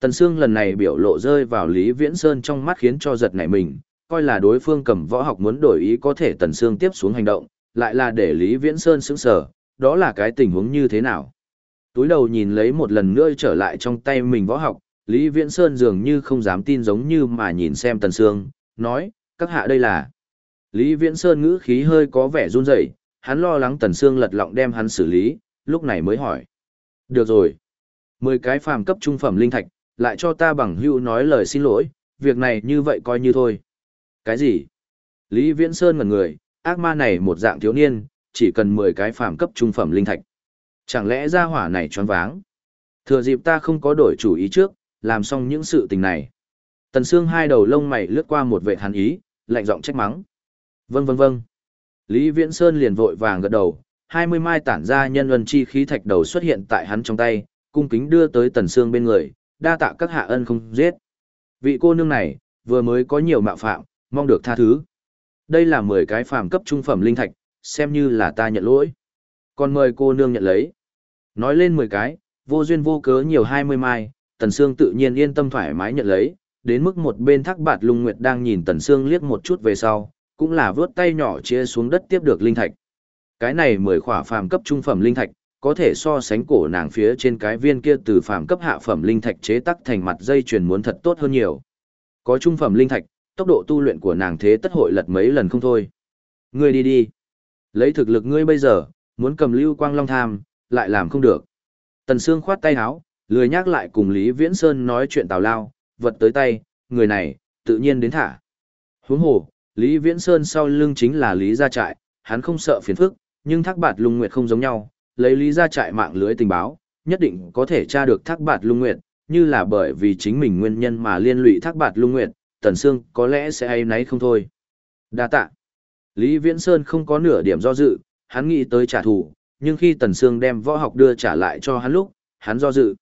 Tần Sương lần này biểu lộ rơi vào Lý Viễn Sơn trong mắt khiến cho giật nảy mình, coi là đối phương cầm võ học muốn đổi ý có thể Tần Sương tiếp xuống hành động, lại là để Lý Viễn Sơn sững sờ, đó là cái tình huống như thế nào. Túi đầu nhìn lấy một lần nữa trở lại trong tay mình võ học, Lý Viễn Sơn dường như không dám tin giống như mà nhìn xem Tần Sương, nói, các hạ đây là. Lý Viễn Sơn ngữ khí hơi có vẻ run rẩy, hắn lo lắng Tần Sương lật lọng đem hắn xử lý, lúc này mới hỏi. Được rồi. Mười cái phàm cấp trung phẩm linh thạch, lại cho ta bằng hữu nói lời xin lỗi, việc này như vậy coi như thôi. Cái gì? Lý Viễn Sơn ngẩn người, ác ma này một dạng thiếu niên, chỉ cần mười cái phàm cấp trung phẩm linh thạch. Chẳng lẽ gia hỏa này choáng váng? Thừa dịp ta không có đổi chủ ý trước, làm xong những sự tình này. Tần Sương hai đầu lông mày lướt qua một vệ hắn ý, lạnh giọng trách mắng. Vâng vâng vâng. Lý Viễn Sơn liền vội vàng gật đầu, hai mươi mai tản ra nhân luân chi khí thạch đầu xuất hiện tại hắn trong tay, cung kính đưa tới Tần Sương bên người, đa tạ các hạ ân không giết. Vị cô nương này, vừa mới có nhiều mạo phạm, mong được tha thứ. Đây là mười cái phàm cấp trung phẩm linh thạch, xem như là ta nhận lỗi. Còn mời cô nương nhận lấy. Nói lên mười cái, vô duyên vô cớ nhiều hai mươi mai, Tần Sương tự nhiên yên tâm thoải mái nhận lấy, đến mức một bên thác bạt lung nguyệt đang nhìn Tần Sương liếc một chút về sau, cũng là vớt tay nhỏ chia xuống đất tiếp được linh thạch. Cái này mười khỏa phàm cấp trung phẩm linh thạch, có thể so sánh cổ nàng phía trên cái viên kia từ phàm cấp hạ phẩm linh thạch chế tắc thành mặt dây chuyền muốn thật tốt hơn nhiều. Có trung phẩm linh thạch, tốc độ tu luyện của nàng thế tất hội lật mấy lần không thôi. Ngươi đi đi. Lấy thực lực ngươi bây giờ, muốn cầm lưu quang long tham, lại làm không được. Tần Sương khoát tay áo, lười nhắc lại cùng Lý Viễn Sơn nói chuyện tào lao, vật tới tay, người này, tự nhiên đến thả. Huống hồ, Lý Viễn Sơn sau lưng chính là Lý Gia Trại, hắn không sợ phiền phức, nhưng Thác Bạt Lung Nguyệt không giống nhau, lấy lý Gia trại mạng lưới tình báo, nhất định có thể tra được thác bạt lung nguyệt, như là bởi vì chính mình nguyên nhân mà liên lụy thác bạt lung nguyệt, Tần Sương có lẽ sẽ hay nấy không thôi. Đa tạ. Lý Viễn Sơn không có nửa điểm do dự, hắn nghĩ tới trả thù, nhưng khi Tần Sương đem võ học đưa trả lại cho hắn lúc, hắn do dự.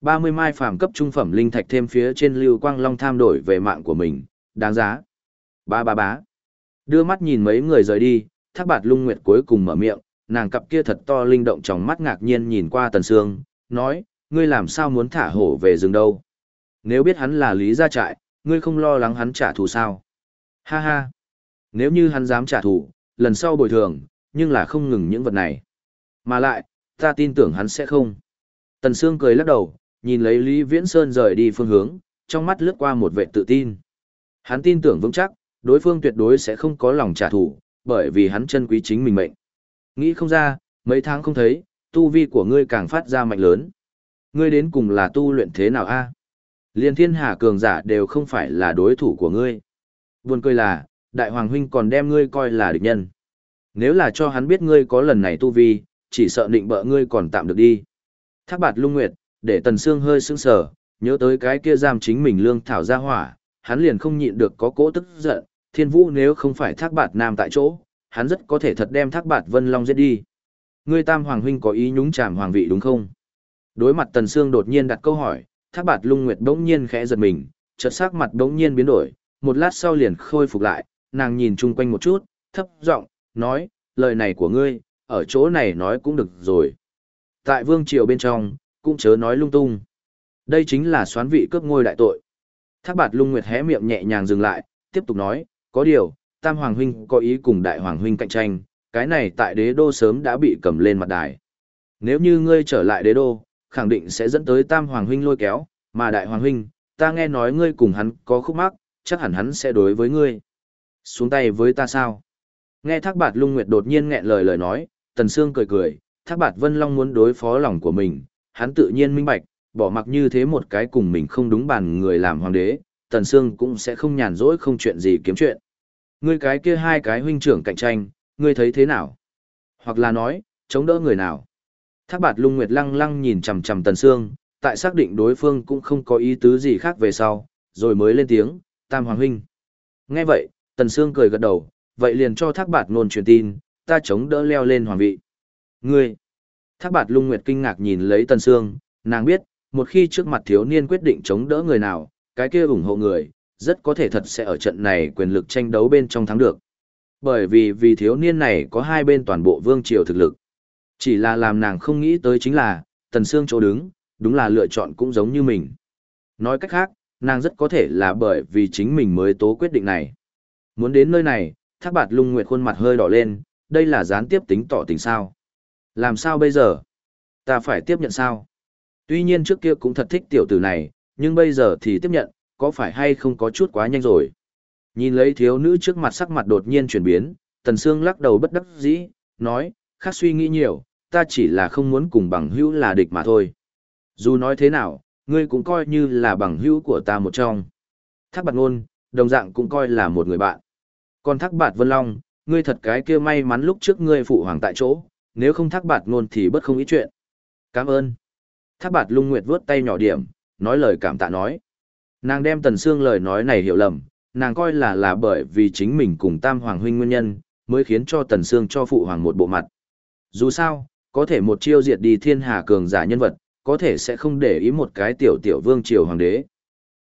30 mai phàm cấp trung phẩm linh thạch thêm phía trên lưu quang long tham đổi về mạng của mình, đáng giá. Ba ba bá. Đưa mắt nhìn mấy người rời đi, thác bạt lung nguyệt cuối cùng mở miệng, nàng cặp kia thật to linh động trong mắt ngạc nhiên nhìn qua Tần Sương, nói, ngươi làm sao muốn thả hổ về rừng đâu? Nếu biết hắn là lý gia trại, ngươi không lo lắng hắn trả thù sao? Ha ha! Nếu như hắn dám trả thù, lần sau bồi thường, nhưng là không ngừng những vật này. Mà lại, ta tin tưởng hắn sẽ không. Tần Sương cười lắc đầu, nhìn lấy Lý Viễn Sơn rời đi phương hướng, trong mắt lướt qua một vẻ tự tin. Hắn tin tưởng vững chắc, đối phương tuyệt đối sẽ không có lòng trả thù, bởi vì hắn chân quý chính mình mệnh. Nghĩ không ra, mấy tháng không thấy, tu vi của ngươi càng phát ra mạnh lớn. Ngươi đến cùng là tu luyện thế nào a? Liên thiên hạ cường giả đều không phải là đối thủ của ngươi. Buồn cười là, đại hoàng huynh còn đem ngươi coi là địch nhân. Nếu là cho hắn biết ngươi có lần này tu vi, chỉ sợ định bợ ngươi còn tạm được đi. Thác bạt lung nguyệt, để tần xương hơi sững sờ, nhớ tới cái kia giam chính mình lương thảo ra hỏa, hắn liền không nhịn được có cỗ tức giận, thiên vũ nếu không phải thác bạt nam tại chỗ, hắn rất có thể thật đem thác bạt vân long giết đi. Ngươi tam hoàng huynh có ý nhúng chàm hoàng vị đúng không? Đối mặt tần Sương đột nhiên đặt câu hỏi, thác bạt lung nguyệt bỗng nhiên khẽ giật mình, chợt sắc mặt bỗng nhiên biến đổi, một lát sau liền khôi phục lại, nàng nhìn chung quanh một chút, thấp giọng nói, lời này của ngươi, ở chỗ này nói cũng được rồi. Tại vương triều bên trong, cũng chớ nói lung tung. Đây chính là xoán vị cướp ngôi đại tội. Thác bạt lung nguyệt hé miệng nhẹ nhàng dừng lại, tiếp tục nói, có điều, Tam Hoàng Huynh có ý cùng Đại Hoàng Huynh cạnh tranh, cái này tại đế đô sớm đã bị cầm lên mặt đài. Nếu như ngươi trở lại đế đô, khẳng định sẽ dẫn tới Tam Hoàng Huynh lôi kéo, mà Đại Hoàng Huynh, ta nghe nói ngươi cùng hắn có khúc mắc, chắc hẳn hắn sẽ đối với ngươi. Xuống tay với ta sao? Nghe Thác Bạt Lung Nguyệt đột nhiên nghẹn lời lời nói, Tần Sương cười cười, Thác Bạt Vân Long muốn đối phó lòng của mình, hắn tự nhiên minh bạch, bỏ mặc như thế một cái cùng mình không đúng bàn người làm hoàng đế, Tần Sương cũng sẽ không nhàn rỗi không chuyện gì kiếm chuyện. Ngươi cái kia hai cái huynh trưởng cạnh tranh, ngươi thấy thế nào? Hoặc là nói, chống đỡ người nào? Thác bạt lung nguyệt lăng lăng nhìn chằm chằm Tần Sương, tại xác định đối phương cũng không có ý tứ gì khác về sau, rồi mới lên tiếng, Tam Hoàng Huynh. Nghe vậy, Tần Sương cười gật đầu, vậy liền cho thác bạt nôn truyền tin, ta chống đỡ leo lên hoàng vị. Ngươi! Thác bạt lung nguyệt kinh ngạc nhìn lấy Tần Sương, nàng biết, một khi trước mặt thiếu niên quyết định chống đỡ người nào, cái kia ủng hộ người, rất có thể thật sẽ ở trận này quyền lực tranh đấu bên trong thắng được. Bởi vì vì thiếu niên này có hai bên toàn bộ vương triều thực lực. Chỉ là làm nàng không nghĩ tới chính là, Tần Sương chỗ đứng, đúng là lựa chọn cũng giống như mình. Nói cách khác, nàng rất có thể là bởi vì chính mình mới tố quyết định này. Muốn đến nơi này, thác bạt lung nguyệt khuôn mặt hơi đỏ lên, đây là gián tiếp tính tỏ tình sao. Làm sao bây giờ? Ta phải tiếp nhận sao? Tuy nhiên trước kia cũng thật thích tiểu tử này, nhưng bây giờ thì tiếp nhận, có phải hay không có chút quá nhanh rồi. Nhìn lấy thiếu nữ trước mặt sắc mặt đột nhiên chuyển biến, Tần Sương lắc đầu bất đắc dĩ, nói, khác suy nghĩ nhiều, ta chỉ là không muốn cùng bằng hữu là địch mà thôi. Dù nói thế nào, ngươi cũng coi như là bằng hữu của ta một trong. Thác bạt ngôn, đồng dạng cũng coi là một người bạn. Còn thác bạt vân long, ngươi thật cái kia may mắn lúc trước ngươi phụ hoàng tại chỗ, nếu không thác bạt ngôn thì bất không ý chuyện. Cảm ơn. Thác bạt lung nguyệt vướt tay nhỏ điểm, nói lời cảm tạ nói. Nàng đem Tần Sương lời nói này hiểu lầm, nàng coi là là bởi vì chính mình cùng Tam Hoàng huynh nguyên nhân, mới khiến cho Tần Sương cho phụ hoàng một bộ mặt. Dù sao, có thể một chiêu diệt đi thiên hà cường giả nhân vật, có thể sẽ không để ý một cái tiểu tiểu vương triều hoàng đế.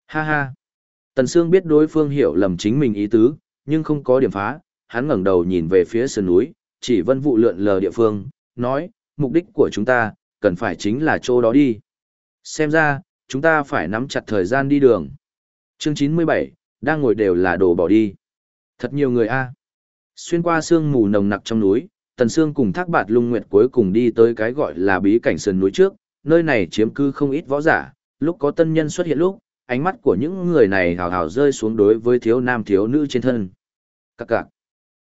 Ha ha. Tần Sương biết đối phương hiểu lầm chính mình ý tứ, nhưng không có điểm phá, hắn ngẩng đầu nhìn về phía sườn núi, chỉ vân vụ lượn lờ địa phương, nói, mục đích của chúng ta, cần phải chính là chỗ đó đi. Xem ra, chúng ta phải nắm chặt thời gian đi đường. Chương 97, đang ngồi đều là đồ bỏ đi. Thật nhiều người a. Xuyên qua sương mù nồng nặc trong núi, Tần Sương cùng Thác Bạt Lung Nguyệt cuối cùng đi tới cái gọi là bí cảnh sườn núi trước, nơi này chiếm cư không ít võ giả, lúc có tân nhân xuất hiện lúc, ánh mắt của những người này hào hào rơi xuống đối với thiếu nam thiếu nữ trên thân. Các cạc.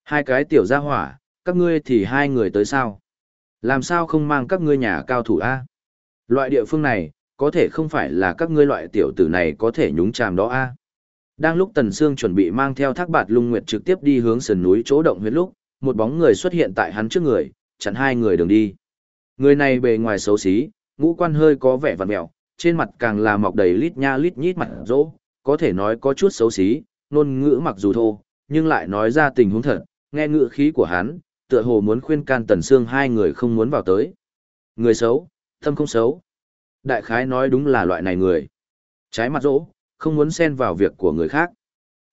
Hai cái tiểu gia hỏa, các ngươi thì hai người tới sao? Làm sao không mang các ngươi nhà cao thủ a? Loại địa phương này, có thể không phải là các ngươi loại tiểu tử này có thể nhúng chàm đó a. Đang lúc Tần Sương chuẩn bị mang theo thác bạt lung nguyệt trực tiếp đi hướng sườn núi chỗ động huyết lúc, một bóng người xuất hiện tại hắn trước người, chặn hai người đường đi. Người này bề ngoài xấu xí, ngũ quan hơi có vẻ vặn mẹo, trên mặt càng là mọc đầy lít nha lít nhít mặt rỗ, có thể nói có chút xấu xí, ngôn ngữ mặc dù thô, nhưng lại nói ra tình huống thật, nghe ngữ khí của hắn, tựa hồ muốn khuyên can Tần Sương hai người không muốn vào tới. Người xấu, tâm không xấu. Đại khái nói đúng là loại này người. Trái mặt rỗ, không muốn xen vào việc của người khác.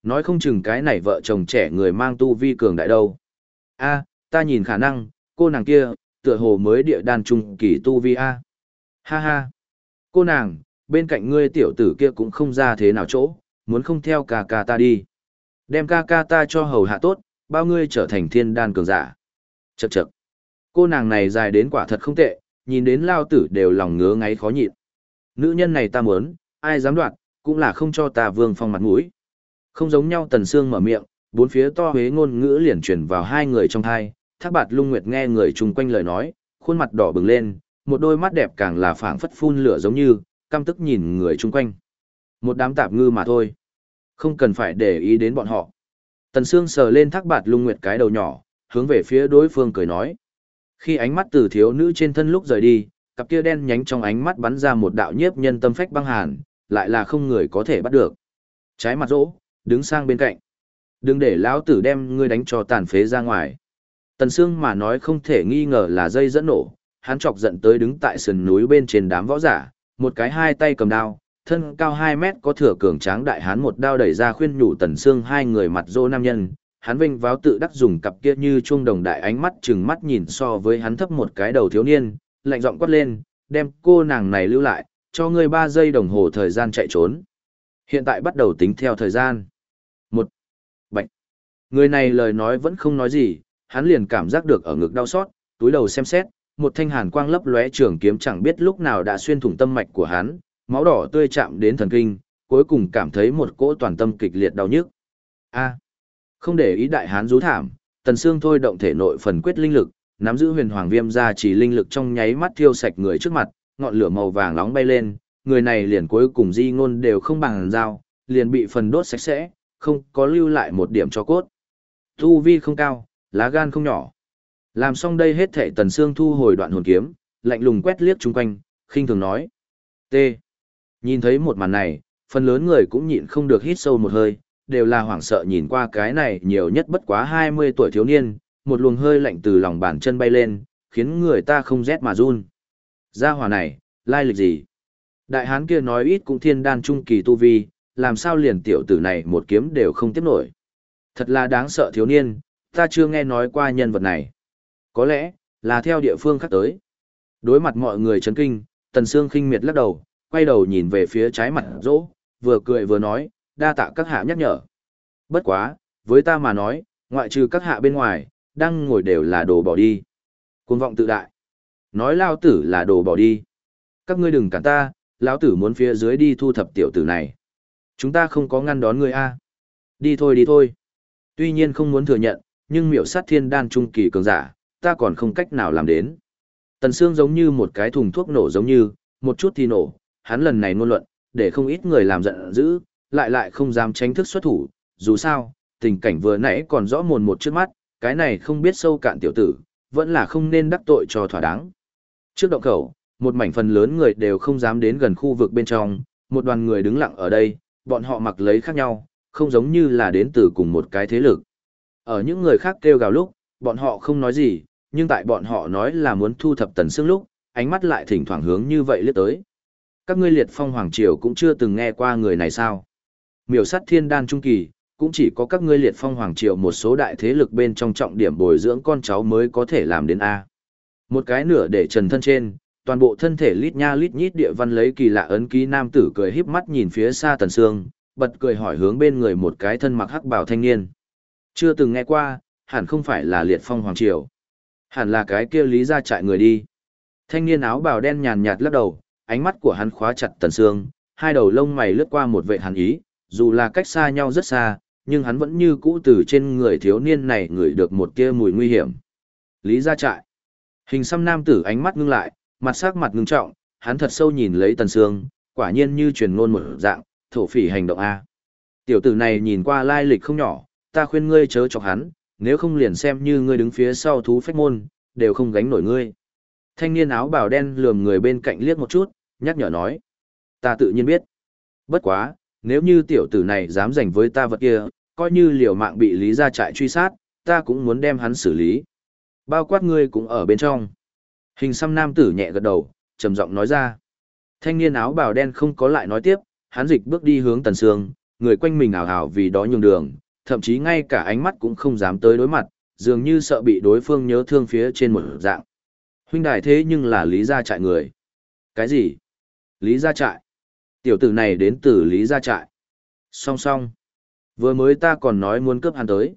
Nói không chừng cái này vợ chồng trẻ người mang tu vi cường đại đâu. a ta nhìn khả năng, cô nàng kia, tựa hồ mới địa đan trung kỳ tu vi a. Ha ha. Cô nàng, bên cạnh ngươi tiểu tử kia cũng không ra thế nào chỗ, muốn không theo ca ca ta đi. Đem ca ca ta cho hầu hạ tốt, bao ngươi trở thành thiên đan cường giả. Chậc chậc. Cô nàng này dài đến quả thật không tệ, nhìn đến lao tử đều lòng ngứa ngáy khó nhịn. Nữ nhân này ta muốn, ai dám đoạt, cũng là không cho ta vương phong mặt mũi. Không giống nhau tần xương mở miệng, bốn phía to huế ngôn ngữ liền truyền vào hai người trong thai, thác bạt lung nguyệt nghe người chung quanh lời nói, khuôn mặt đỏ bừng lên, một đôi mắt đẹp càng là phảng phất phun lửa giống như, căm tức nhìn người chung quanh. Một đám tạp ngư mà thôi. Không cần phải để ý đến bọn họ. Tần Sương sờ lên thác bạt lung nguyệt cái đầu nhỏ, hướng về phía đối phương cười nói. Khi ánh mắt từ thiếu nữ trên thân lúc rời đi, cặp kia đen nhánh trong ánh mắt bắn ra một đạo nhiếp nhân tâm phách băng hàn, lại là không người có thể bắt được. Trái mặt rỗ, đứng sang bên cạnh. Đừng để lão tử đem ngươi đánh cho tàn phế ra ngoài. Tần Sương mà nói không thể nghi ngờ là dây dẫn nổ, hắn chọc giận tới đứng tại sườn núi bên trên đám võ giả, một cái hai tay cầm đao, thân cao 2 mét có thừa cường tráng đại hán một đao đẩy ra khuyên nhủ Tần Sương hai người mặt rỗ nam nhân. Hắn vinh váo tự đắc dùng cặp kia như chuông đồng đại ánh mắt chừng mắt nhìn so với hắn thấp một cái đầu thiếu niên, lạnh giọng quát lên, đem cô nàng này lưu lại, cho ngươi 3 giây đồng hồ thời gian chạy trốn. Hiện tại bắt đầu tính theo thời gian. Một. Bạch. Người này lời nói vẫn không nói gì, hắn liền cảm giác được ở ngực đau xót, túi đầu xem xét, một thanh hàn quang lấp lóe trường kiếm chẳng biết lúc nào đã xuyên thủng tâm mạch của hắn, máu đỏ tươi chạm đến thần kinh, cuối cùng cảm thấy một cỗ toàn tâm kịch liệt đau nhức. A. Không để ý đại hán rú thảm, Tần xương thôi động thể nội phần quyết linh lực, nắm giữ huyền hoàng viêm ra chỉ linh lực trong nháy mắt thiêu sạch người trước mặt, ngọn lửa màu vàng nóng bay lên, người này liền cuối cùng di ngôn đều không bằng dao, liền bị phần đốt sạch sẽ, không có lưu lại một điểm cho cốt. Tu vi không cao, lá gan không nhỏ. Làm xong đây hết thể tần xương thu hồi đoạn hồn kiếm, lạnh lùng quét liếc chung quanh, khinh thường nói. T. Nhìn thấy một màn này, phần lớn người cũng nhịn không được hít sâu một hơi, đều là hoảng sợ nhìn qua cái này nhiều nhất bất quá 20 tuổi thiếu niên, một luồng hơi lạnh từ lòng bàn chân bay lên, khiến người ta không rét mà run. Gia hỏa này, lai lịch gì? Đại hán kia nói ít cũng thiên đan trung kỳ tu vi, làm sao liền tiểu tử này một kiếm đều không tiếp nổi. Thật là đáng sợ thiếu niên, ta chưa nghe nói qua nhân vật này. Có lẽ, là theo địa phương khác tới. Đối mặt mọi người chấn kinh, Tần Sương khinh miệt lắc đầu, quay đầu nhìn về phía trái mặt rỗ, vừa cười vừa nói, đa tạ các hạ nhắc nhở. Bất quá, với ta mà nói, ngoại trừ các hạ bên ngoài, đang ngồi đều là đồ bỏ đi. Cuồng vọng tự đại. Nói lao tử là đồ bỏ đi. Các ngươi đừng cản ta, lão tử muốn phía dưới đi thu thập tiểu tử này. Chúng ta không có ngăn đón ngươi A. À. Đi thôi đi thôi. Tuy nhiên không muốn thừa nhận, nhưng miểu sát thiên đan trung kỳ cường giả, ta còn không cách nào làm đến. Tần Sương giống như một cái thùng thuốc nổ giống như, một chút thì nổ, hắn lần này ngôn luận, để không ít người làm giận dữ, lại lại không dám tránh thức xuất thủ, dù sao, tình cảnh vừa nãy còn rõ mồn một trước mắt, cái này không biết sâu cạn tiểu tử, vẫn là không nên đắc tội cho thỏa đáng. Trước động khẩu, một mảnh phần lớn người đều không dám đến gần khu vực bên trong, một đoàn người đứng lặng ở đây, bọn họ mặc lấy khác nhau, không giống như là đến từ cùng một cái thế lực. Ở những người khác kêu gào lúc, bọn họ không nói gì, nhưng tại bọn họ nói là muốn thu thập tần xương lúc, ánh mắt lại thỉnh thoảng hướng như vậy liếc tới. Các ngươi liệt phong hoàng triều cũng chưa từng nghe qua người này sao? Miểu sát thiên đan trung kỳ, cũng chỉ có các ngươi liệt phong hoàng triều một số đại thế lực bên trong trọng điểm bồi dưỡng con cháu mới có thể làm đến A. Một cái nửa để trần thân trên, toàn bộ thân thể lít nha lít nhít địa văn lấy kỳ lạ ấn ký nam tử cười híp mắt nhìn phía xa tần sương, bật cười hỏi hướng bên người một cái thân mặc hắc bào thanh niên. Chưa từng nghe qua, hẳn không phải là liệt phong hoàng triều. Hẳn là cái kia lý ra trại người đi. Thanh niên áo bào đen nhàn nhạt lắc đầu, ánh mắt của hắn khóa chặt tần sương, hai đầu lông mày lướt qua một vệ hàn ý, dù là cách xa nhau rất xa, nhưng hắn vẫn như cũ từ trên người thiếu niên này ngửi được một tia mùi nguy hiểm. Lý ra trại. Hình xăm nam tử ánh mắt ngưng lại, mặt sắc mặt ngưng trọng, hắn thật sâu nhìn lấy tần sương, quả nhiên như truyền ngôn một dạng, thổ phỉ hành động A. Tiểu tử này nhìn qua lai lịch không nhỏ, ta khuyên ngươi chớ chọc hắn, nếu không liền xem như ngươi đứng phía sau thú phách môn, đều không gánh nổi ngươi. Thanh niên áo bào đen lườm người bên cạnh liếc một chút, nhắc nhở nói. Ta tự nhiên biết. Bất quá, nếu như tiểu tử này dám giành với ta vật kia, coi như liều mạng bị lý ra trại truy sát, ta cũng muốn đem hắn xử lý. Bao quát ngươi cũng ở bên trong. Hình xăm nam tử nhẹ gật đầu, trầm giọng nói ra. Thanh niên áo bào đen không có lại nói tiếp, hắn dịch bước đi hướng tần sương, người quanh mình ảo ảo vì đó nhường đường, thậm chí ngay cả ánh mắt cũng không dám tới đối mặt, dường như sợ bị đối phương nhớ thương phía trên một dạng. Huynh đài thế nhưng là lý gia trại người. Cái gì? Lý gia trại? Tiểu tử này đến từ lý gia trại. Song song. Vừa mới ta còn nói muốn cướp hắn tới.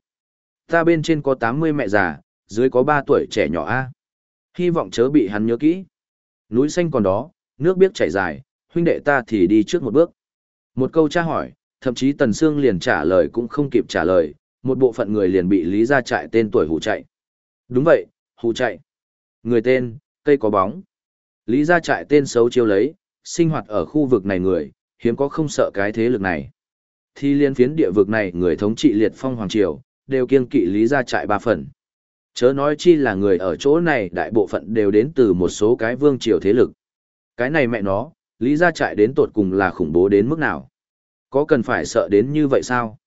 Ta bên trên có 80 mẹ già, dưới có 3 tuổi trẻ nhỏ A. Hy vọng chớ bị hắn nhớ kỹ. Núi xanh còn đó, nước biết chảy dài, huynh đệ ta thì đi trước một bước. Một câu tra hỏi, thậm chí Tần Sương liền trả lời cũng không kịp trả lời, một bộ phận người liền bị Lý Gia trại tên tuổi hù chạy. Đúng vậy, hù chạy. Người tên, cây có bóng. Lý Gia trại tên xấu chiêu lấy, sinh hoạt ở khu vực này người, hiếm có không sợ cái thế lực này. Thì liên phiến địa vực này người thống trị liệt phong hoàng triều, đều kiên kỵ Lý Gia trại ba phần. Chớ nói chi là người ở chỗ này đại bộ phận đều đến từ một số cái vương triều thế lực. Cái này mẹ nó, Lý Gia trại đến tột cùng là khủng bố đến mức nào? Có cần phải sợ đến như vậy sao?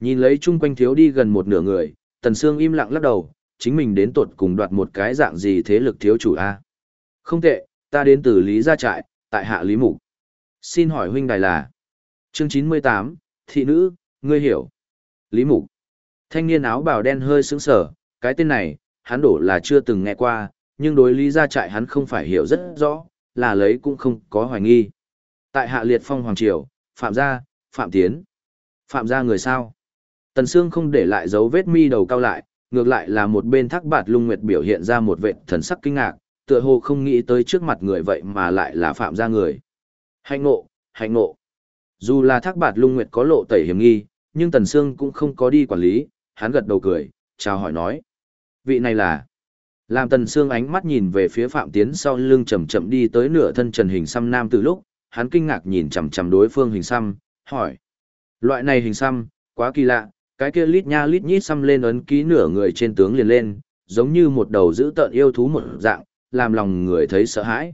Nhìn lấy chung quanh thiếu đi gần một nửa người, Tần Sương im lặng lắc đầu, chính mình đến tột cùng đoạt một cái dạng gì thế lực thiếu chủ a? Không tệ, ta đến từ Lý Gia Trại, tại hạ Lý Mục. Xin hỏi huynh đài là? Chương chín mươi tám, thị nữ, ngươi hiểu. Lý Mục. Thanh niên áo bào đen hơi sững sờ, cái tên này, hắn đổ là chưa từng nghe qua, nhưng đối Lý Gia Trại hắn không phải hiểu rất rõ, là lấy cũng không có hoài nghi. Tại hạ liệt phong hoàng triều, Phạm gia, Phạm Tiến. Phạm gia người sao? Tần Sương không để lại dấu vết mi đầu cao lại, ngược lại là một bên thác bạt lung nguyệt biểu hiện ra một vệ thần sắc kinh ngạc, tựa hồ không nghĩ tới trước mặt người vậy mà lại là phạm gia người. Hạnh ngộ, hạnh ngộ. Dù là thác bạt lung nguyệt có lộ tẩy hiểm nghi, nhưng Tần Sương cũng không có đi quản lý, hắn gật đầu cười, chào hỏi nói. Vị này là... Làm Tần Sương ánh mắt nhìn về phía Phạm Tiến sau lưng chậm chậm đi tới nửa thân trần hình xăm nam từ lúc, hắn kinh ngạc nhìn chằm chằm đối phương hình xăm, hỏi. Loại này hình xăm, quá kỳ lạ, cái kia lít nha lít nhít xăm lên ấn ký nửa người trên tướng liền lên, giống như một đầu dữ tợn yêu thú một dạng, làm lòng người thấy sợ hãi.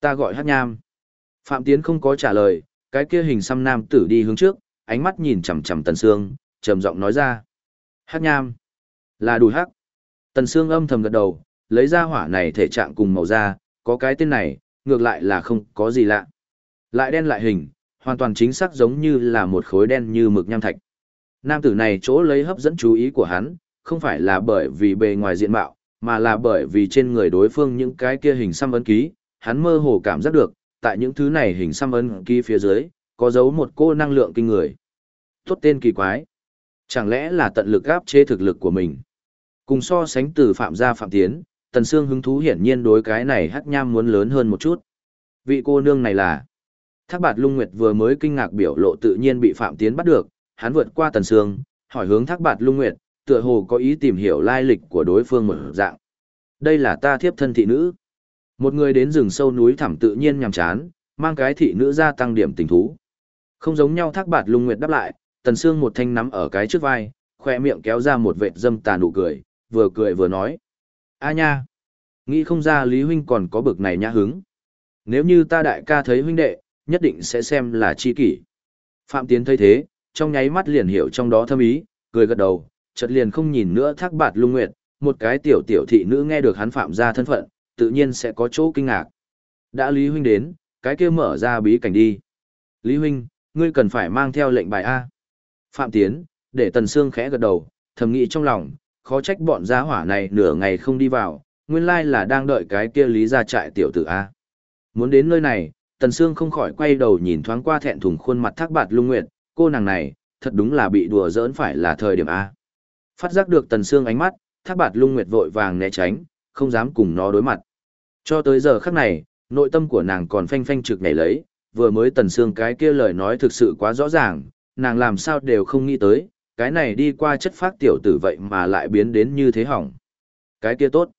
Ta gọi hát nham. Phạm Tiến không có trả lời, cái kia hình xăm nam tử đi hướng trước, ánh mắt nhìn chằm chằm Tần Sương, trầm giọng nói ra. Hát nham. Là đùi hắc. Tần Sương âm thầm gật đầu, lấy ra hỏa này thể trạng cùng màu da, có cái tên này, ngược lại là không có gì lạ. Lại đen lại hình, hoàn toàn chính xác giống như là một khối đen như mực nham thạch. Nam tử này chỗ lấy hấp dẫn chú ý của hắn, không phải là bởi vì bề ngoài diện mạo, mà là bởi vì trên người đối phương những cái kia hình xăm ấn ký, hắn mơ hồ cảm giác được, tại những thứ này hình xăm ấn ký phía dưới, có giấu một cô năng lượng kinh người. Tốt tên kỳ quái. Chẳng lẽ là tận lực áp chế thực lực của mình? Cùng so sánh từ phạm gia phạm tiến, tần sương hứng thú hiển nhiên đối cái này hắc nham muốn lớn hơn một chút. Vị cô nương này là... Thác bạt lung nguyệt vừa mới kinh ngạc biểu lộ tự nhiên bị phạm tiến bắt được, hắn vượt qua tần sương, hỏi hướng thác bạt lung nguyệt, tựa hồ có ý tìm hiểu lai lịch của đối phương một dạng. Đây là ta thiếp thân thị nữ. Một người đến rừng sâu núi thẳm tự nhiên nhàm chán, mang cái thị nữ ra tăng điểm tình thú. Không giống nhau thác bạt lung nguyệt đáp lại, tần xương một thanh nắm ở cái trước vai, khoe miệng kéo ra một vệt dâm tà nụ cười, vừa cười vừa nói. A nha! Nghĩ không ra Lý Huynh còn có bực này nhã hứng. Nếu như ta đại ca thấy huynh đệ, nhất định sẽ xem là chi kỷ. Phạm Tiến thấy thế, trong nháy mắt liền hiểu trong đó thâm ý, cười gật đầu, chợt liền không nhìn nữa thác bạt lung nguyệt, một cái tiểu tiểu thị nữ nghe được hắn phạm ra thân phận, tự nhiên sẽ có chỗ kinh ngạc. Đã Lý Huynh đến, cái kia mở ra bí cảnh đi. Lý Huynh, ngươi cần phải mang theo lệnh bài A. Phạm Tiến, để Tần Sương khẽ gật đầu, thầm nghĩ trong lòng, khó trách bọn gia hỏa này nửa ngày không đi vào, nguyên lai là đang đợi cái kia Lý ra trại tiểu tử A. Muốn đến nơi này, Tần Sương không khỏi quay đầu nhìn thoáng qua thẹn thùng khuôn mặt thác bạt lung nguyệt, cô nàng này, thật đúng là bị đùa giỡn phải là thời điểm A. Phát giác được Tần xương ánh mắt, thác bạt lung nguyệt vội vàng né tránh, không dám cùng nó đối mặt. Cho tới giờ khắc này, nội tâm của nàng còn phanh phanh trực nhảy lấy, vừa mới Tần xương cái kia lời nói thực sự quá rõ ràng, nàng làm sao đều không nghĩ tới, cái này đi qua chất phát tiểu tử vậy mà lại biến đến như thế hỏng. Cái kia tốt.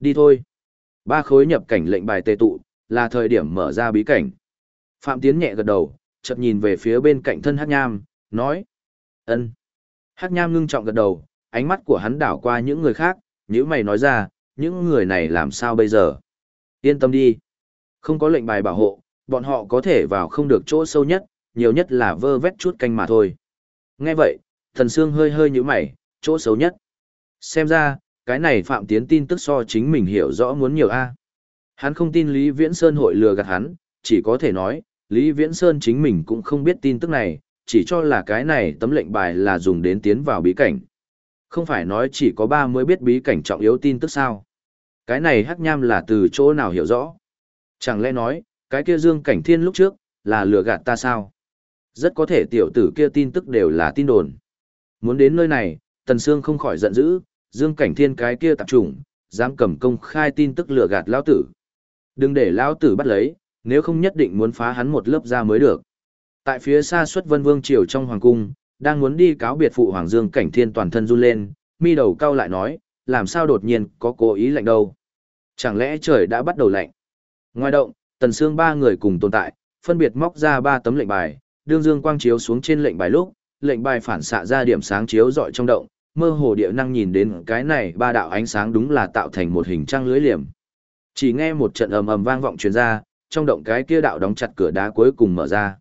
Đi thôi. Ba khối nhập cảnh lệnh bài tề tụ, là thời điểm mở ra bí cảnh. Phạm Tiến nhẹ gật đầu, chợt nhìn về phía bên cạnh thân Hắc Nham, nói: "Ân." Hắc Nham ngưng trọng gật đầu, ánh mắt của hắn đảo qua những người khác, nếu mày nói ra: "Những người này làm sao bây giờ?" Yên tâm đi. Không có lệnh bài bảo hộ, bọn họ có thể vào không được chỗ sâu nhất, nhiều nhất là vơ vét chút canh mà thôi. Nghe vậy, thần xương hơi hơi như mày, chỗ xấu nhất. Xem ra, cái này Phạm Tiến tin tức so chính mình hiểu rõ muốn nhiều a. Hắn không tin Lý Viễn Sơn hội lừa gạt hắn, chỉ có thể nói, Lý Viễn Sơn chính mình cũng không biết tin tức này, chỉ cho là cái này tấm lệnh bài là dùng đến tiến vào bí cảnh. Không phải nói chỉ có ba mới biết bí cảnh trọng yếu tin tức sao. Cái này hắc nham là từ chỗ nào hiểu rõ. Chẳng lẽ nói, cái kia dương cảnh thiên lúc trước, là lừa gạt ta sao? Rất có thể tiểu tử kia tin tức đều là tin đồn. Muốn đến nơi này, Tần Sương không khỏi giận dữ, dương cảnh thiên cái kia tạp trùng, dám cầm công khai tin tức lừa gạt lão tử. Đừng để lão tử bắt lấy, nếu không nhất định muốn phá hắn một lớp ra mới được. Tại phía xa xuất vân vương triều trong hoàng cung, đang muốn đi cáo biệt phụ hoàng dương cảnh thiên toàn thân run lên, mi đầu cau lại nói, làm sao đột nhiên có cố ý lạnh đâu. Chẳng lẽ trời đã bắt đầu lạnh? Ngoài động, tần xương ba người cùng tồn tại, phân biệt móc ra ba tấm lệnh bài, đương dương quang chiếu xuống trên lệnh bài lúc, lệnh bài phản xạ ra điểm sáng chiếu rọi trong động, mơ hồ địa năng nhìn đến cái này ba đạo ánh sáng đúng là tạo thành một hình trang lưới liềm. Chỉ nghe một trận ầm ầm vang vọng truyền ra, trong động cái kia đạo đóng chặt cửa đá cuối cùng mở ra.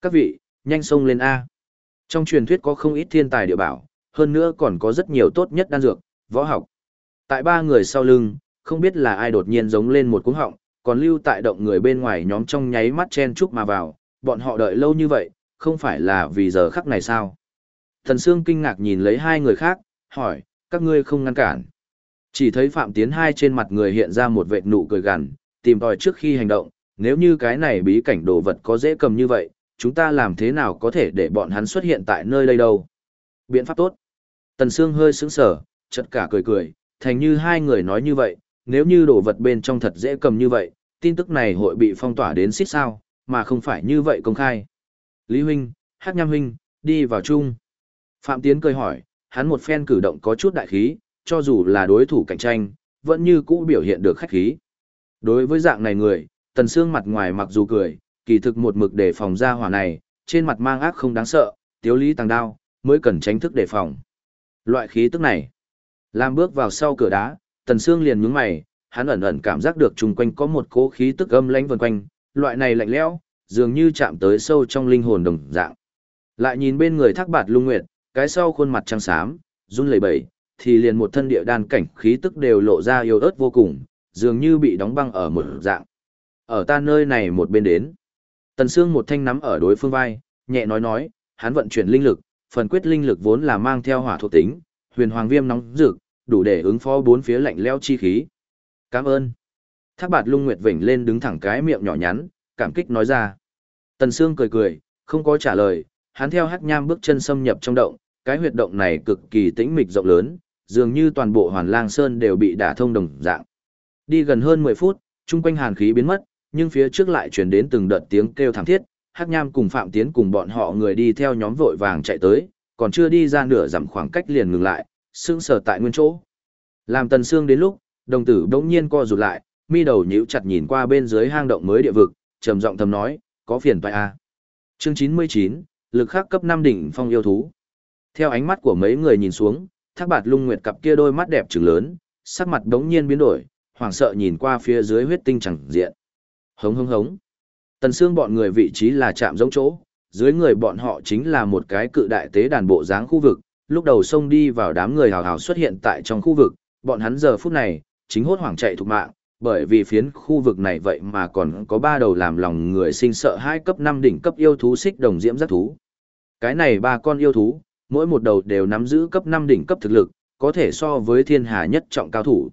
Các vị, nhanh xông lên A. Trong truyền thuyết có không ít thiên tài địa bảo, hơn nữa còn có rất nhiều tốt nhất đan dược, võ học. Tại ba người sau lưng, không biết là ai đột nhiên giống lên một cú họng, còn lưu tại động người bên ngoài nhóm trong nháy mắt chen chúc mà vào, bọn họ đợi lâu như vậy, không phải là vì giờ khắc này sao? Thần Sương kinh ngạc nhìn lấy hai người khác, hỏi, các ngươi không ngăn cản. Chỉ thấy Phạm Tiến hai trên mặt người hiện ra một vệt nụ cười gằn, tìm tòi trước khi hành động, nếu như cái này bí cảnh đồ vật có dễ cầm như vậy, chúng ta làm thế nào có thể để bọn hắn xuất hiện tại nơi đây đâu? Biện pháp tốt. Tần Sương hơi sững sờ, chợt cả cười cười, thành như hai người nói như vậy, nếu như đồ vật bên trong thật dễ cầm như vậy, tin tức này hội bị phong tỏa đến xít sao, mà không phải như vậy công khai. Lý Huynh, Hắc Nham Huynh, đi vào chung. Phạm Tiến cười hỏi, hắn một phen cử động có chút đại khí, cho dù là đối thủ cạnh tranh, vẫn như cũ biểu hiện được khách khí. Đối với dạng này người, Tần Sương mặt ngoài mặc dù cười, kỳ thực một mực để phòng ra hỏa này, trên mặt mang ác không đáng sợ, tiếu lý tăng đao, mới cần tránh thức đề phòng. Loại khí tức này, làm bước vào sau cửa đá, Tần Sương liền nhướng mày, hắn ẩn ẩn cảm giác được chung quanh có một cỗ khí tức âm lãnh vần quanh, loại này lạnh lẽo, dường như chạm tới sâu trong linh hồn đồng dạng. Lại nhìn bên người Thác Bạt Lung Nguyệt, cái sau khuôn mặt trắng xám, run lẩy bẩy, thì liền một thân địa đan cảnh khí tức đều lộ ra yếu ớt vô cùng, dường như bị đóng băng ở một dạng. Ở ta nơi này một bên đến. Tần Sương một thanh nắm ở đối phương vai, nhẹ nói nói, hắn vận chuyển linh lực, phần quyết linh lực vốn là mang theo hỏa thuộc tính, huyền hoàng viêm nóng rực, đủ để ứng phó bốn phía lạnh lẽo chi khí. Cảm ơn. Thác bạt lung nguyệt vểnh lên đứng thẳng cái miệng nhỏ nhắn, cảm kích nói ra. Tần Sương cười cười, không có trả lời, hắn theo hắc nham bước chân xâm nhập trong động, cái huyệt động này cực kỳ tĩnh mịch rộng lớn, dường như toàn bộ hoàn lang sơn đều bị đả thông đồng dạng. Đi gần hơn 10 phút, chung quanh hàn khí biến mất, nhưng phía trước lại truyền đến từng đợt tiếng kêu thảm thiết, Hắc Nham cùng Phạm Tiến cùng bọn họ người đi theo nhóm vội vàng chạy tới, còn chưa đi ra nửa dặm khoảng cách liền ngừng lại, sững sờ tại nguyên chỗ. Làm Tần Sương đến lúc, đồng tử đống nhiên co rụt lại, mi đầu nhíu chặt nhìn qua bên dưới hang động mới địa vực, trầm giọng thầm nói, có phiền phải à. Chương 99, lực khắc cấp 5 đỉnh phong yêu thú. Theo ánh mắt của mấy người nhìn xuống, Thác Bạt Lung Nguyệt cặp kia đôi mắt đẹp trừng lớn, sắc mặt đống nhiên biến đổi, hoảng sợ nhìn qua phía dưới huyết tinh chẳng diện. Hống hống hống. Tần xương bọn người vị trí là chạm giống chỗ, dưới người bọn họ chính là một cái cự đại tế đàn bộ dáng khu vực, lúc đầu xông đi vào đám người hào hào xuất hiện tại trong khu vực, bọn hắn giờ phút này, chính hốt hoảng chạy thục mạng, bởi vì phiến khu vực này vậy mà còn có ba đầu làm lòng người sinh sợ hai cấp 5 đỉnh cấp yêu thú xích đồng diễm giác thú. Cái này ba con yêu thú, mỗi một đầu đều nắm giữ cấp 5 đỉnh cấp thực lực, có thể so với thiên hà nhất trọng cao thủ.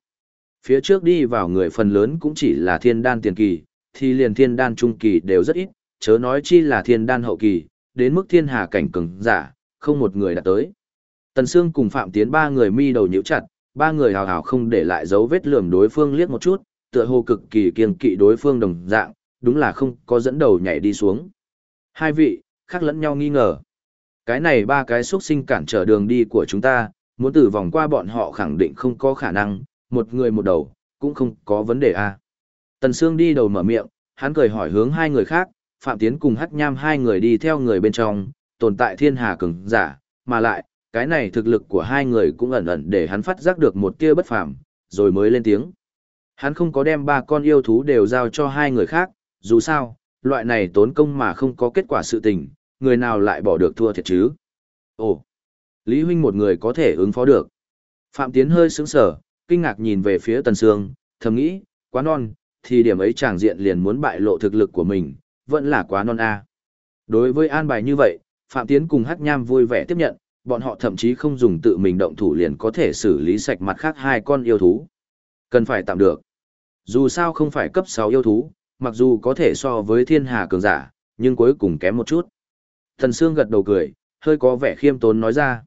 Phía trước đi vào người phần lớn cũng chỉ là thiên đan tiền kỳ, thì liền thiên đan trung kỳ đều rất ít, chớ nói chi là thiên đan hậu kỳ, đến mức thiên hà cảnh cường giả, không một người đã tới. Tần Sương cùng Phạm Tiến ba người mi đầu nhíu chặt, ba người hào hào không để lại dấu vết lườm đối phương liếc một chút, tựa hồ cực kỳ kiêng kỵ đối phương đồng dạng, đúng là không có dẫn đầu nhảy đi xuống. Hai vị, khác lẫn nhau nghi ngờ. Cái này ba cái xuất sinh cản trở đường đi của chúng ta, muốn tử vòng qua bọn họ khẳng định không có khả năng, một người một đầu, cũng không có vấn đề a. À. Tần Sương đi đầu mở miệng, hắn cười hỏi hướng hai người khác, Phạm Tiến cùng Hắc Nham hai người đi theo người bên trong, tồn tại thiên hà cường giả, mà lại, cái này thực lực của hai người cũng ẩn ẩn để hắn phát giác được một tia bất phàm, rồi mới lên tiếng. Hắn không có đem ba con yêu thú đều giao cho hai người khác, dù sao, loại này tốn công mà không có kết quả sự tình, người nào lại bỏ được thua thiệt chứ. Ồ, Lý Huynh một người có thể ứng phó được. Phạm Tiến hơi sững sờ, kinh ngạc nhìn về phía Tần Sương, thầm nghĩ, quá non, thì điểm ấy chàng diện liền muốn bại lộ thực lực của mình, vẫn là quá non a. Đối với an bài như vậy, Phạm Tiến cùng Hắc Nham vui vẻ tiếp nhận, bọn họ thậm chí không dùng tự mình động thủ liền có thể xử lý sạch mặt khác hai con yêu thú. Cần phải tạm được. Dù sao không phải cấp 6 yêu thú, mặc dù có thể so với thiên hà cường giả, nhưng cuối cùng kém một chút. Thần Sương gật đầu cười, hơi có vẻ khiêm tốn nói ra.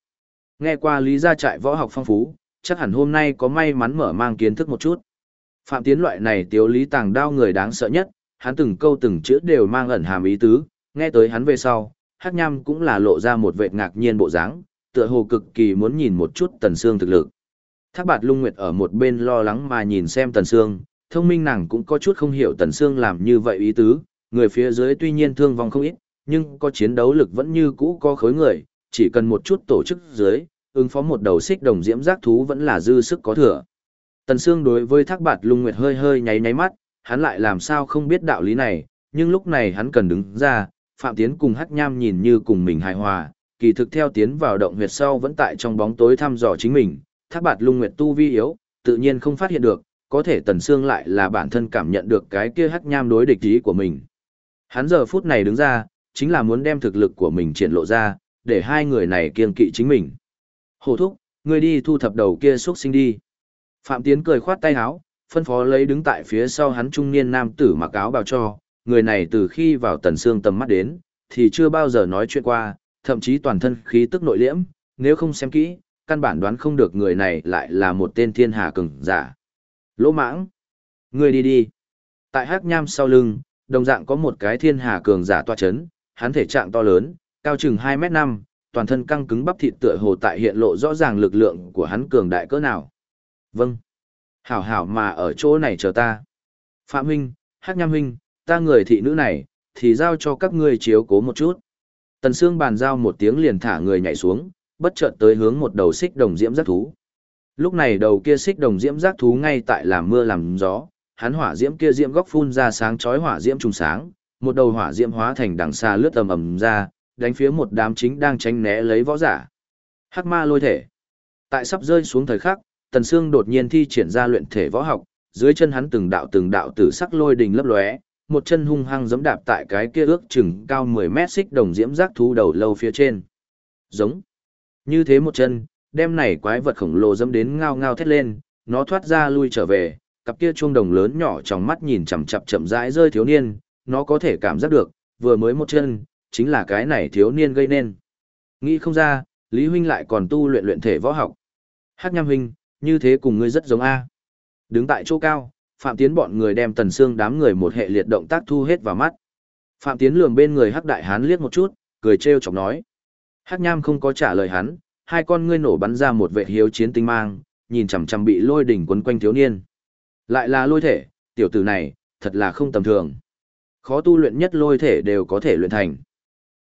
Nghe qua lý gia trại võ học phong phú, chắc hẳn hôm nay có may mắn mở mang kiến thức một chút. Phạm Tiến loại này tiếu lý tàng đao người đáng sợ nhất, hắn từng câu từng chữ đều mang ẩn hàm ý tứ, nghe tới hắn về sau, Hắc Nham cũng là lộ ra một vệt ngạc nhiên bộ dáng, tựa hồ cực kỳ muốn nhìn một chút Tần Sương thực lực. Thác Bạt Lung Nguyệt ở một bên lo lắng mà nhìn xem Tần Sương, thông minh nàng cũng có chút không hiểu Tần Sương làm như vậy ý tứ, người phía dưới tuy nhiên thương vong không ít, nhưng có chiến đấu lực vẫn như cũ có khối người, chỉ cần một chút tổ chức dưới, ứng phó một đầu xích đồng diễm giác thú vẫn là dư sức có thừa. Tần Sương đối với Thác Bạt Lung Nguyệt hơi hơi nháy nháy mắt, hắn lại làm sao không biết đạo lý này, nhưng lúc này hắn cần đứng ra, Phạm Tiến cùng Hắc Nham nhìn như cùng mình hài hòa, kỳ thực theo tiến vào động huyệt sau vẫn tại trong bóng tối thăm dò chính mình, Thác Bạt Lung Nguyệt tu vi yếu, tự nhiên không phát hiện được, có thể Tần Sương lại là bản thân cảm nhận được cái kia Hắc Nham đối địch ý của mình. Hắn giờ phút này đứng ra, chính là muốn đem thực lực của mình triển lộ ra, để hai người này kiên kỵ chính mình. Hồ thúc, ngươi đi thu thập đầu kia xuất sinh đi. Phạm Tiến cười khoát tay áo, phân phó lấy đứng tại phía sau hắn trung niên nam tử mặc áo bào cho, người này từ khi vào tần xương tầm mắt đến, thì chưa bao giờ nói chuyện qua, thậm chí toàn thân khí tức nội liễm, nếu không xem kỹ, căn bản đoán không được người này lại là một tên thiên hà cường giả. Lỗ mãng, ngươi đi đi. Tại hắc nham sau lưng, đồng dạng có một cái thiên hà cường giả toa chấn, hắn thể trạng to lớn, cao chừng 2 mét 5, toàn thân căng cứng bắp thịt tựa hồ tại hiện lộ rõ ràng lực lượng của hắn cường đại cỡ nào. Vâng. Hảo hảo mà ở chỗ này chờ ta. Phạm huynh, Hắc Nham huynh, ta người thị nữ này, thì giao cho các ngươi chiếu cố một chút. Tần Sương bàn giao một tiếng liền thả người nhảy xuống, bất chợt tới hướng một đầu xích đồng diễm giác thú. Lúc này đầu kia xích đồng diễm giác thú ngay tại làm mưa làm gió, hắn hỏa diễm kia diễm góc phun ra sáng chói hỏa diễm trùng sáng, một đầu hỏa diễm hóa thành đằng xa lướt tầm ầm ra, đánh phía một đám chính đang tránh né lấy võ giả. Hắc ma lôi thể. Tại sắp rơi xuống thời khắc, Tần Sương đột nhiên thi triển ra luyện thể võ học, dưới chân hắn từng đạo từng đạo tử sắc lôi đình lấp lóe, một chân hung hăng giẫm đạp tại cái kia ước chừng cao 10 mét xích đồng diễm giác thú đầu lâu phía trên. Giống. Như thế một chân, đem này quái vật khổng lồ dẫm đến ngao ngao thét lên, nó thoát ra lui trở về, cặp kia chuông đồng lớn nhỏ trong mắt nhìn chằm chằm chậm rãi rơi thiếu niên, nó có thể cảm giác được, vừa mới một chân, chính là cái này thiếu niên gây nên. Nghĩ không ra, Lý huynh lại còn tu luyện luyện thể võ học. Hắc Nham huynh, như thế cùng ngươi rất giống a. Đứng tại chỗ cao, Phạm Tiến bọn người đem Tần Sương đám người một hệ liệt động tác thu hết vào mắt. Phạm Tiến lườm bên người Hắc Đại Hán liếc một chút, cười trêu chọc nói. Hắc Nham không có trả lời hắn, hai con ngươi nổ bắn ra một vệ hiếu chiến tinh mang, nhìn chằm chằm bị lôi đỉnh quấn quanh thiếu niên. Lại là lôi thể, tiểu tử này, thật là không tầm thường. Khó tu luyện nhất lôi thể đều có thể luyện thành.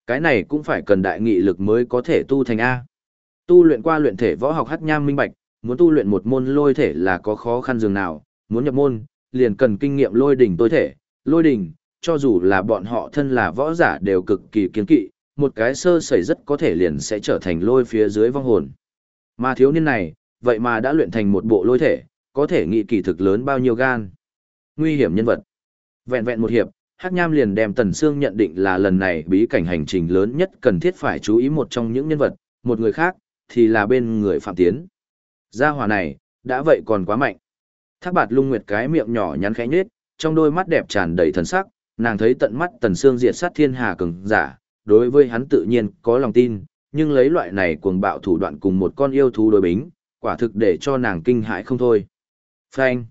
Cái này cũng phải cần đại nghị lực mới có thể tu thành A. Tu luyện qua luyện thể võ học Hắc Nham minh bạch, muốn tu luyện một môn lôi thể là có khó khăn dường nào, muốn nhập môn, liền cần kinh nghiệm lôi đỉnh tối thể, lôi đỉnh, cho dù là bọn họ thân là võ giả đều cực kỳ kiên kỵ, một cái sơ sẩy rất có thể liền sẽ trở thành lôi phía dưới vong hồn. Mà thiếu niên này, vậy mà đã luyện thành một bộ lôi thể, có thể nghị kỳ thực lớn bao nhiêu gan. Nguy hiểm nhân vật. Vẹn vẹn một hiệp, Hắc Nham liền đem Tần Sương nhận định là lần này bí cảnh hành trình lớn nhất cần thiết phải chú ý một trong những nhân vật, một người khác, thì là bên người Phạm Tiến. Gia hỏa này, đã vậy còn quá mạnh. Thác bạt lung nguyệt cái miệng nhỏ nhắn khẽ nhết, trong đôi mắt đẹp tràn đầy thần sắc, nàng thấy tận mắt tần xương diệt sát thiên hà cường giả, đối với hắn tự nhiên có lòng tin, nhưng lấy loại này cuồng bạo thủ đoạn cùng một con yêu thú đối bính, quả thực để cho nàng kinh hãi không thôi. Phanh.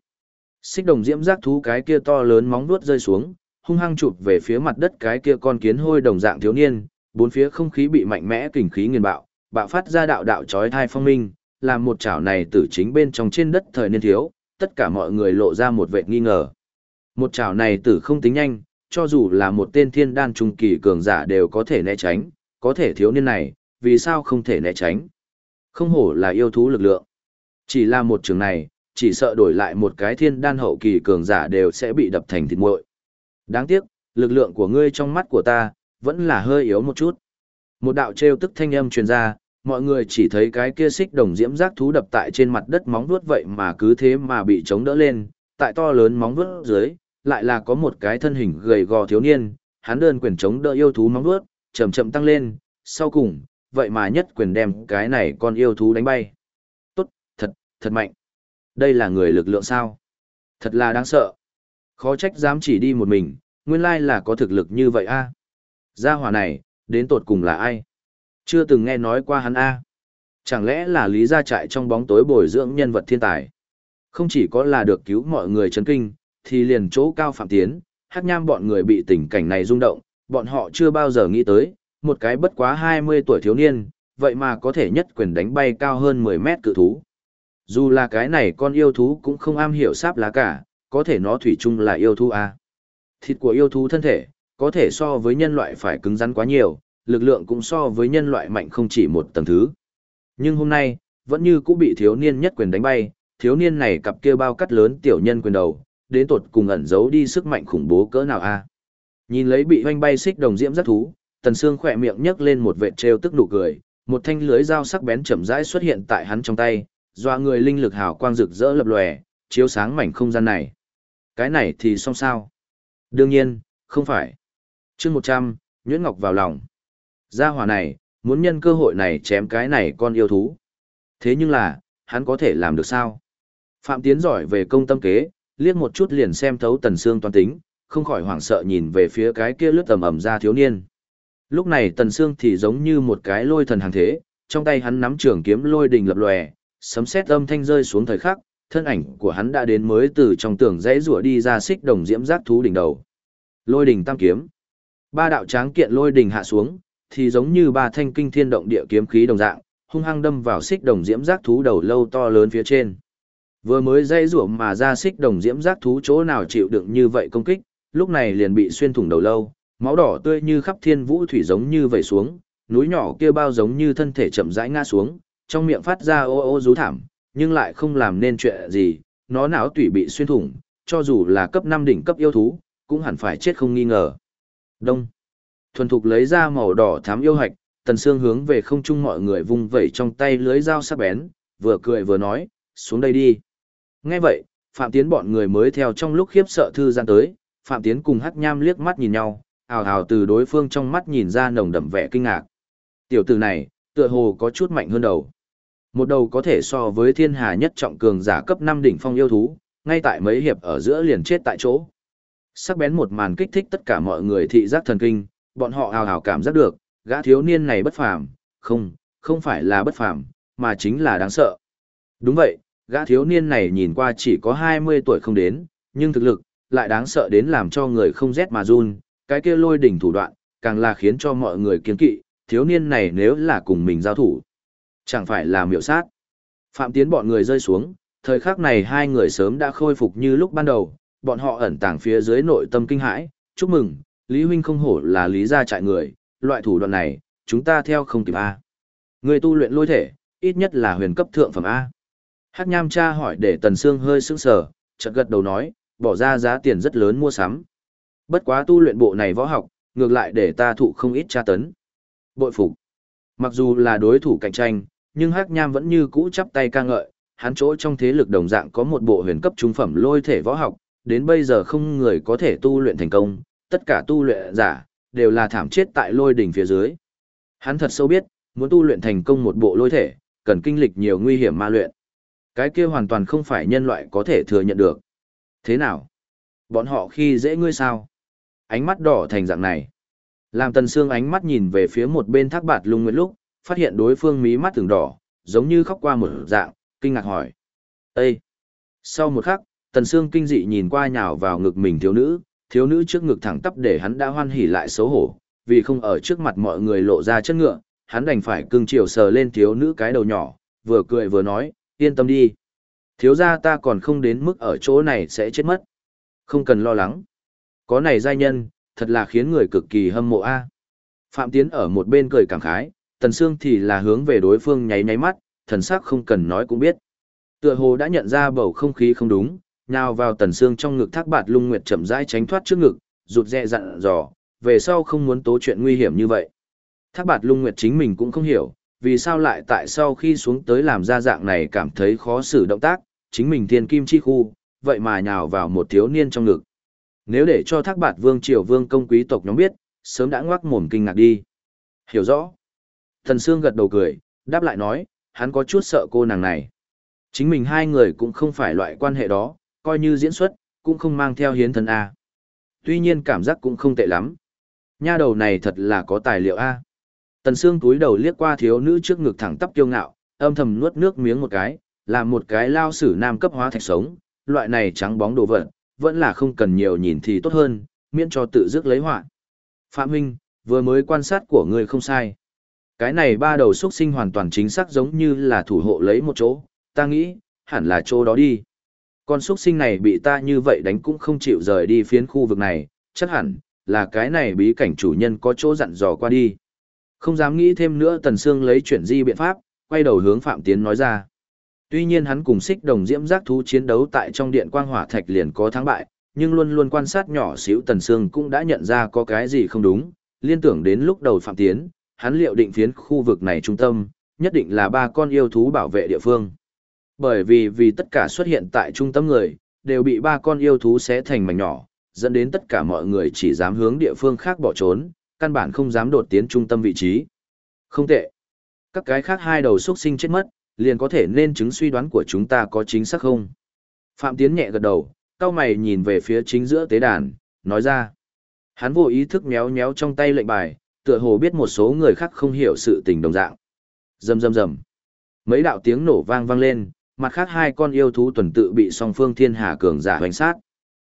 Xích đồng diễm giác thú cái kia to lớn móng vuốt rơi xuống, hung hăng chụp về phía mặt đất cái kia con kiến hôi đồng dạng thiếu niên, bốn phía không khí bị mạnh mẽ kình khí nghiền bạo, bạo phát ra đạo đạo chói tai phong minh, làm một chảo này tử chính bên trong trên đất thời niên thiếu, tất cả mọi người lộ ra một vẻ nghi ngờ. Một chảo này tử không tính nhanh, cho dù là một tên thiên đan trung kỳ cường giả đều có thể né tránh, có thể thiếu niên này, vì sao không thể né tránh? Không hổ là yêu thú lực lượng. Chỉ là một trường này, chỉ sợ đổi lại một cái thiên đan hậu kỳ cường giả đều sẽ bị đập thành thịt muội. Đáng tiếc, lực lượng của ngươi trong mắt của ta, vẫn là hơi yếu một chút. Một đạo trêu tức thanh âm truyền ra, mọi người chỉ thấy cái kia xích đồng diễm giác thú đập tại trên mặt đất móng vuốt vậy mà cứ thế mà bị chống đỡ lên, tại to lớn móng vuốt dưới, lại là có một cái thân hình gầy gò thiếu niên, hắn đơn quyền chống đỡ yêu thú móng vuốt, chậm chậm tăng lên, sau cùng, vậy mà nhất quyền đem cái này con yêu thú đánh bay. Tốt, thật, thật mạnh. Đây là người lực lượng sao? Thật là đáng sợ. Khó trách dám chỉ đi một mình, nguyên lai là có thực lực như vậy a. Gia hỏa này, đến tột cùng là ai? Chưa từng nghe nói qua hắn a. Chẳng lẽ là lý gia trại trong bóng tối bồi dưỡng nhân vật thiên tài? Không chỉ có là được cứu mọi người chấn kinh, thì liền chỗ cao phạm tiến, hát nham bọn người bị tình cảnh này rung động, bọn họ chưa bao giờ nghĩ tới, một cái bất quá 20 tuổi thiếu niên, vậy mà có thể nhất quyền đánh bay cao hơn 10 mét cự thú. Dù là cái này con yêu thú cũng không am hiểu sáp lá cả, có thể nó thủy chung là yêu thú A. Thịt của yêu thú thân thể, có thể so với nhân loại phải cứng rắn quá nhiều, lực lượng cũng so với nhân loại mạnh không chỉ một tầng thứ. Nhưng hôm nay, vẫn như cũng bị thiếu niên nhất quyền đánh bay, thiếu niên này cặp kia bao cắt lớn tiểu nhân quyền đầu, đến tột cùng ẩn giấu đi sức mạnh khủng bố cỡ nào a Nhìn lấy bị hoanh bay xích đồng diễm rất thú, Tần Sương khỏe miệng nhấc lên một vệt trêu tức nụ cười, một thanh lưới dao sắc bén chậm rãi xuất hiện tại hắn trong tay, doa người linh lực hào quang rực rỡ lập lòe, chiếu sáng mảnh không gian này. Cái này thì xong sao? Đương nhiên, không phải. chương một trăm Nhuyễn Ngọc vào lòng. Gia hỏa này, muốn nhân cơ hội này chém cái này con yêu thú. Thế nhưng là, hắn có thể làm được sao? Phạm Tiến giỏi về công tâm kế, liếc một chút liền xem thấu Tần Sương toàn tính, không khỏi hoảng sợ nhìn về phía cái kia lướt tầm ẩm ra thiếu niên. Lúc này Tần Sương thì giống như một cái lôi thần hàng thế, trong tay hắn nắm trường kiếm lôi đình lập lòe, sấm sét âm thanh rơi xuống thời khắc, thân ảnh của hắn đã đến mới từ trong tường dãy rủa đi ra xích đồng diễm giác thú đỉnh đầu. Lôi đình tam kiếm. Ba đạo tráng kiện lôi đình hạ xuống, thì giống như ba thanh kinh thiên động địa kiếm khí đồng dạng, hung hăng đâm vào xích đồng diễm giác thú đầu lâu to lớn phía trên. Vừa mới dây rủa mà ra xích đồng diễm giác thú chỗ nào chịu đựng như vậy công kích, lúc này liền bị xuyên thủng đầu lâu, máu đỏ tươi như khắp thiên vũ thủy giống như vẩy xuống, núi nhỏ kia bao giống như thân thể chậm rãi ngã xuống, trong miệng phát ra ô ô rú thảm, nhưng lại không làm nên chuyện gì, nó não tủy bị xuyên thủng, cho dù là cấp 5 đỉnh cấp yêu thú, cũng hẳn phải chết không nghi ngờ. Đông. Thuần thục lấy ra màu đỏ thám yêu hạch, tần xương hướng về không trung mọi người vung vẩy trong tay lưới dao sắc bén, vừa cười vừa nói, xuống đây đi. Nghe vậy, Phạm Tiến bọn người mới theo trong lúc khiếp sợ thư gian tới, Phạm Tiến cùng Hắc Nham liếc mắt nhìn nhau, ào ào từ đối phương trong mắt nhìn ra nồng đậm vẻ kinh ngạc. Tiểu tử này, tựa hồ có chút mạnh hơn đầu. Một đầu có thể so với thiên hà nhất trọng cường giả cấp 5 đỉnh phong yêu thú, ngay tại mấy hiệp ở giữa liền chết tại chỗ. Sắc bén một màn kích thích tất cả mọi người thị giác thần kinh, bọn họ hào hào cảm giác được, gã thiếu niên này bất phàm, không, không phải là bất phàm, mà chính là đáng sợ. Đúng vậy, gã thiếu niên này nhìn qua chỉ có 20 tuổi không đến, nhưng thực lực, lại đáng sợ đến làm cho người không rét mà run, cái kia lôi đỉnh thủ đoạn, càng là khiến cho mọi người kiên kỵ, thiếu niên này nếu là cùng mình giao thủ, chẳng phải là miểu sát. Phạm Tiến bọn người rơi xuống, thời khắc này hai người sớm đã khôi phục như lúc ban đầu, bọn họ ẩn tàng phía dưới nội tâm kinh hãi, chúc mừng, Lý Huynh không hổ là lý gia trại người, loại thủ đoạn này, chúng ta theo không kịp A. Người tu luyện lôi thể, ít nhất là huyền cấp thượng phẩm A. Hắc nham cha hỏi để Tần Sương hơi sững sờ, chợt gật đầu nói, bỏ ra giá tiền rất lớn mua sắm. Bất quá tu luyện bộ này võ học, ngược lại để ta thụ không ít tra tấn. Bội phục. Mặc dù là đối thủ cạnh tranh, nhưng Hắc Nham vẫn như cũ chắp tay ca ngợi, hắn chỗ trong thế lực đồng dạng có một bộ huyền cấp trung phẩm lôi thể võ học, đến bây giờ không người có thể tu luyện thành công, tất cả tu luyện giả đều là thảm chết tại lôi đỉnh phía dưới. Hắn thật sâu biết, muốn tu luyện thành công một bộ lôi thể, cần kinh lịch nhiều nguy hiểm ma luyện. Cái kia hoàn toàn không phải nhân loại có thể thừa nhận được. Thế nào? Bọn họ khi dễ ngươi sao? Ánh mắt đỏ thành dạng này. Làm tần xương ánh mắt nhìn về phía một bên thác bạt lung nguyệt lúc, phát hiện đối phương mí mắt từng đỏ, giống như khóc qua một dạng, kinh ngạc hỏi. Ê! Sau một khắc, tần xương kinh dị nhìn qua nhào vào ngực mình thiếu nữ, thiếu nữ trước ngực thẳng tắp để hắn đã hoan hỉ lại xấu hổ, vì không ở trước mặt mọi người lộ ra chân ngựa, hắn đành phải cưng chiều sờ lên thiếu nữ cái đầu nhỏ, vừa cười vừa nói, yên tâm đi. Thiếu gia ta còn không đến mức ở chỗ này sẽ chết mất. Không cần lo lắng. Có này giai nhân, thật là khiến người cực kỳ hâm mộ a. Phạm Tiến ở một bên cười cảm khái, Tần Sương thì là hướng về đối phương nháy nháy mắt, thần sắc không cần nói cũng biết. Tựa hồ đã nhận ra bầu không khí không đúng, nhào vào tần xương trong ngực thác bạt lung nguyệt chậm rãi tránh thoát trước ngực, rụt rè dặn dò, về sau không muốn tố chuyện nguy hiểm như vậy. Thác bạt lung nguyệt chính mình cũng không hiểu, vì sao lại tại sau khi xuống tới làm ra dạng này cảm thấy khó xử động tác, chính mình thiên kim chi khu, vậy mà nhào vào một thiếu niên trong ngực. Nếu để cho thác bạt vương triều vương công quý tộc nhóm biết, sớm đã ngoác mồm kinh ngạc đi. Hiểu rõ. Thần Sương gật đầu cười, đáp lại nói, hắn có chút sợ cô nàng này. Chính mình hai người cũng không phải loại quan hệ đó, coi như diễn xuất, cũng không mang theo hiến thần A. Tuy nhiên cảm giác cũng không tệ lắm. Nha đầu này thật là có tài liệu A. Tần Sương túi đầu liếc qua thiếu nữ trước ngực thẳng tắp kiêu ngạo, âm thầm nuốt nước miếng một cái, làm một cái lao sử nam cấp hóa thạch sống, loại này trắng bóng đồ vật, vẫn là không cần nhiều nhìn thì tốt hơn, miễn cho tự dứt lấy họa. Phạm huynh, vừa mới quan sát của người không sai. Cái này ba đầu xuất sinh hoàn toàn chính xác giống như là thủ hộ lấy một chỗ, ta nghĩ, hẳn là chỗ đó đi. Con xuất sinh này bị ta như vậy đánh cũng không chịu rời đi phiến khu vực này, chắc hẳn, là cái này bí cảnh chủ nhân có chỗ dặn dò qua đi. Không dám nghĩ thêm nữa Tần Sương lấy chuyển di biện pháp, quay đầu hướng Phạm Tiến nói ra. Tuy nhiên hắn cùng xích đồng diễm giác thú chiến đấu tại trong điện quang hỏa thạch liền có thắng bại, nhưng luôn luôn quan sát nhỏ xíu Tần Sương cũng đã nhận ra có cái gì không đúng, liên tưởng đến lúc đầu Phạm Tiến, hắn liệu định phiến khu vực này trung tâm, nhất định là ba con yêu thú bảo vệ địa phương. Bởi vì vì tất cả xuất hiện tại trung tâm người, đều bị ba con yêu thú xé thành mảnh nhỏ, dẫn đến tất cả mọi người chỉ dám hướng địa phương khác bỏ trốn, căn bản không dám đột tiến trung tâm vị trí. Không tệ. Các cái khác hai đầu xuất sinh chết mất, liền có thể nên chứng suy đoán của chúng ta có chính xác không? Phạm Tiến nhẹ gật đầu, cao mày nhìn về phía chính giữa tế đàn, nói ra. Hắn vô ý thức méo méo trong tay lệnh bài, tựa hồ biết một số người khác không hiểu sự tình đồng dạng. Rầm rầm rầm. Mấy đạo tiếng nổ vang vang lên, mặt khác hai con yêu thú tuần tự bị song phương thiên hà cường giả hoành sát.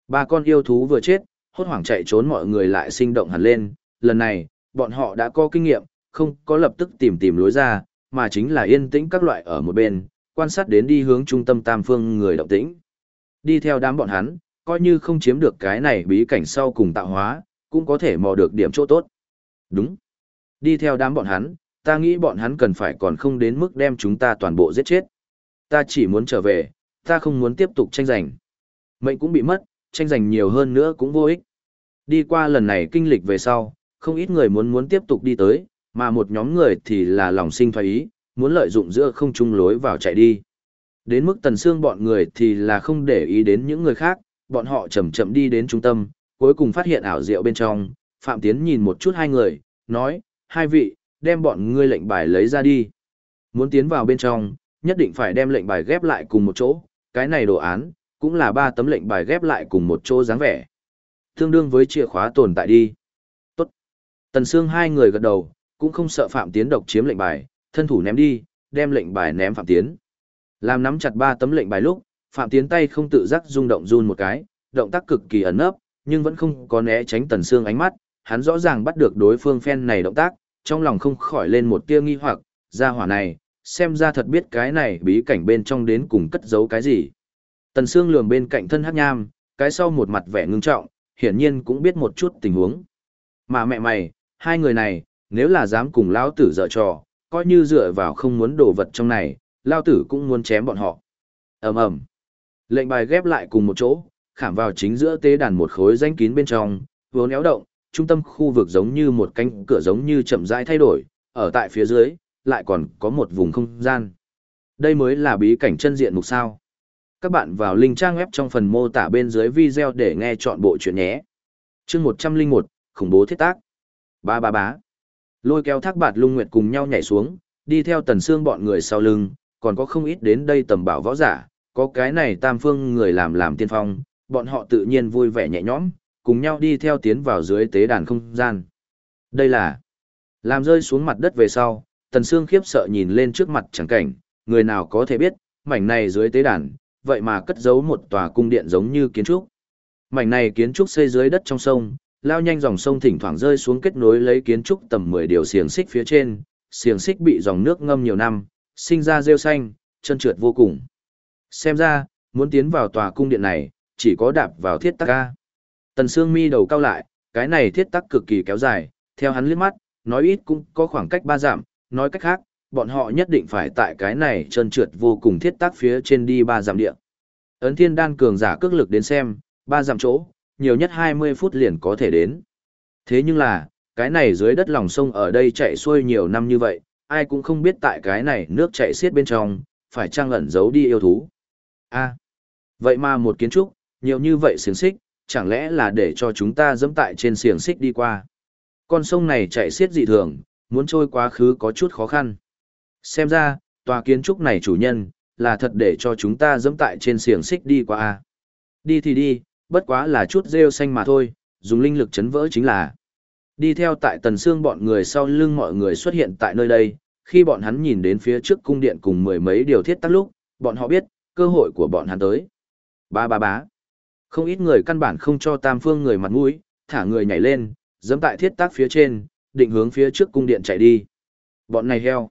Ba con yêu thú vừa chết, hốt hoảng chạy trốn mọi người lại sinh động hẳn lên, lần này, bọn họ đã có kinh nghiệm, không có lập tức tìm tìm lối ra, mà chính là yên tĩnh các loại ở một bên, quan sát đến đi hướng trung tâm tam phương người động tĩnh. Đi theo đám bọn hắn, coi như không chiếm được cái này bí cảnh sau cùng tạo hóa, cũng có thể mò được điểm chỗ tốt. Đúng. Đi theo đám bọn hắn, ta nghĩ bọn hắn cần phải còn không đến mức đem chúng ta toàn bộ giết chết. Ta chỉ muốn trở về, ta không muốn tiếp tục tranh giành. Mệnh cũng bị mất, tranh giành nhiều hơn nữa cũng vô ích. Đi qua lần này kinh lịch về sau, không ít người muốn muốn tiếp tục đi tới, mà một nhóm người thì là lòng sinh thoái ý, muốn lợi dụng giữa không trung lối vào chạy đi. Đến mức tần xương bọn người thì là không để ý đến những người khác, bọn họ chậm chậm đi đến trung tâm, cuối cùng phát hiện ảo diệu bên trong, Phạm Tiến nhìn một chút hai người, nói, hai vị, đem bọn ngươi lệnh bài lấy ra đi. Muốn tiến vào bên trong, nhất định phải đem lệnh bài ghép lại cùng một chỗ, cái này đồ án, cũng là ba tấm lệnh bài ghép lại cùng một chỗ dáng vẻ. Tương đương với chìa khóa tồn tại đi. Tốt. Tần Sương hai người gật đầu, cũng không sợ Phạm Tiến độc chiếm lệnh bài, thân thủ ném đi, đem lệnh bài ném Phạm Tiến. Làm nắm chặt ba tấm lệnh bài lúc, Phạm Tiến tay không tự giác rung động run một cái, động tác cực kỳ ẩn nấp, nhưng vẫn không có né tránh Tần Sương ánh mắt, hắn rõ ràng bắt được đối phương phen này động tác, trong lòng không khỏi lên một tia nghi hoặc, gia hỏa này, xem ra thật biết cái này bí cảnh bên trong đến cùng cất giấu cái gì. Tần Sương lườm bên cạnh thân hát nham, cái sau một mặt vẻ ngưng trọng, hiển nhiên cũng biết một chút tình huống. Mà mẹ mày, hai người này, nếu là dám cùng lão tử dở trò, coi như dựa vào không muốn đổ vật trong này, lao tử cũng muốn chém bọn họ. ầm ầm Lệnh bài ghép lại cùng một chỗ, khảm vào chính giữa tế đàn một khối danh kín bên trong, vốn éo động, trung tâm khu vực giống như một cánh cửa giống như chậm rãi thay đổi, ở tại phía dưới, lại còn có một vùng không gian. Đây mới là bí cảnh chân diện mục sao. Các bạn vào link trang web trong phần mô tả bên dưới video để nghe chọn bộ chuyện nhé. chương 101, khủng bố thiết tác. Ba ba bá. Lôi kéo thác bạt lung nguyệt cùng nhau nhảy xuống, đi theo tần xương bọn người sau lưng, còn có không ít đến đây tầm bảo võ giả, có cái này tam phương người làm làm tiên phong, bọn họ tự nhiên vui vẻ nhẹ nhõm, cùng nhau đi theo tiến vào dưới tế đàn không gian. Đây là làm rơi xuống mặt đất về sau, tần Sương khiếp sợ nhìn lên trước mặt chẳng cảnh, người nào có thể biết, mảnh này dưới tế đàn, vậy mà cất giấu một tòa cung điện giống như kiến trúc. Mảnh này kiến trúc xây dưới đất trong sông, lao nhanh dòng sông thỉnh thoảng rơi xuống kết nối lấy kiến trúc tầm 10 điều xiềng xích phía trên, xiềng xích bị dòng nước ngâm nhiều năm, sinh ra rêu xanh, chân trượt vô cùng. Xem ra, muốn tiến vào tòa cung điện này, chỉ có đạp vào thiết tắc ca. Tần Sương mi đầu cao lại, cái này thiết tắc cực kỳ kéo dài, theo hắn liếc mắt, nói ít cũng có khoảng cách ba giảm nói cách khác, bọn họ nhất định phải tại cái này trơn trượt vô cùng thiết tác phía trên đi ba dặm địa. Ấn thiên đan cường giả cước lực đến xem, ba dặm chỗ, nhiều nhất 20 phút liền có thể đến. Thế nhưng là, cái này dưới đất lòng sông ở đây chạy xuôi nhiều năm như vậy, ai cũng không biết tại cái này nước chạy xiết bên trong, phải trang ẩn giấu đi yêu thú. a vậy mà một kiến trúc, nhiều như vậy xiềng xích, chẳng lẽ là để cho chúng ta dẫm tại trên xiềng xích đi qua. Con sông này chạy xiết dị thường, muốn trôi quá khứ có chút khó khăn. Xem ra, tòa kiến trúc này chủ nhân, là thật để cho chúng ta dẫm tại trên xiềng xích đi qua a Đi thì đi, bất quá là chút rêu xanh mà thôi, dùng linh lực chấn vỡ chính là. Đi theo tại tần xương bọn người sau lưng mọi người xuất hiện tại nơi đây, khi bọn hắn nhìn đến phía trước cung điện cùng mười mấy điều thiết tắc lúc, bọn họ biết, cơ hội của bọn hắn tới. Ba ba bá. Không ít người căn bản không cho tam phương người mặt mũi, thả người nhảy lên, dẫm tại thiết tác phía trên, định hướng phía trước cung điện chạy đi. Bọn này heo.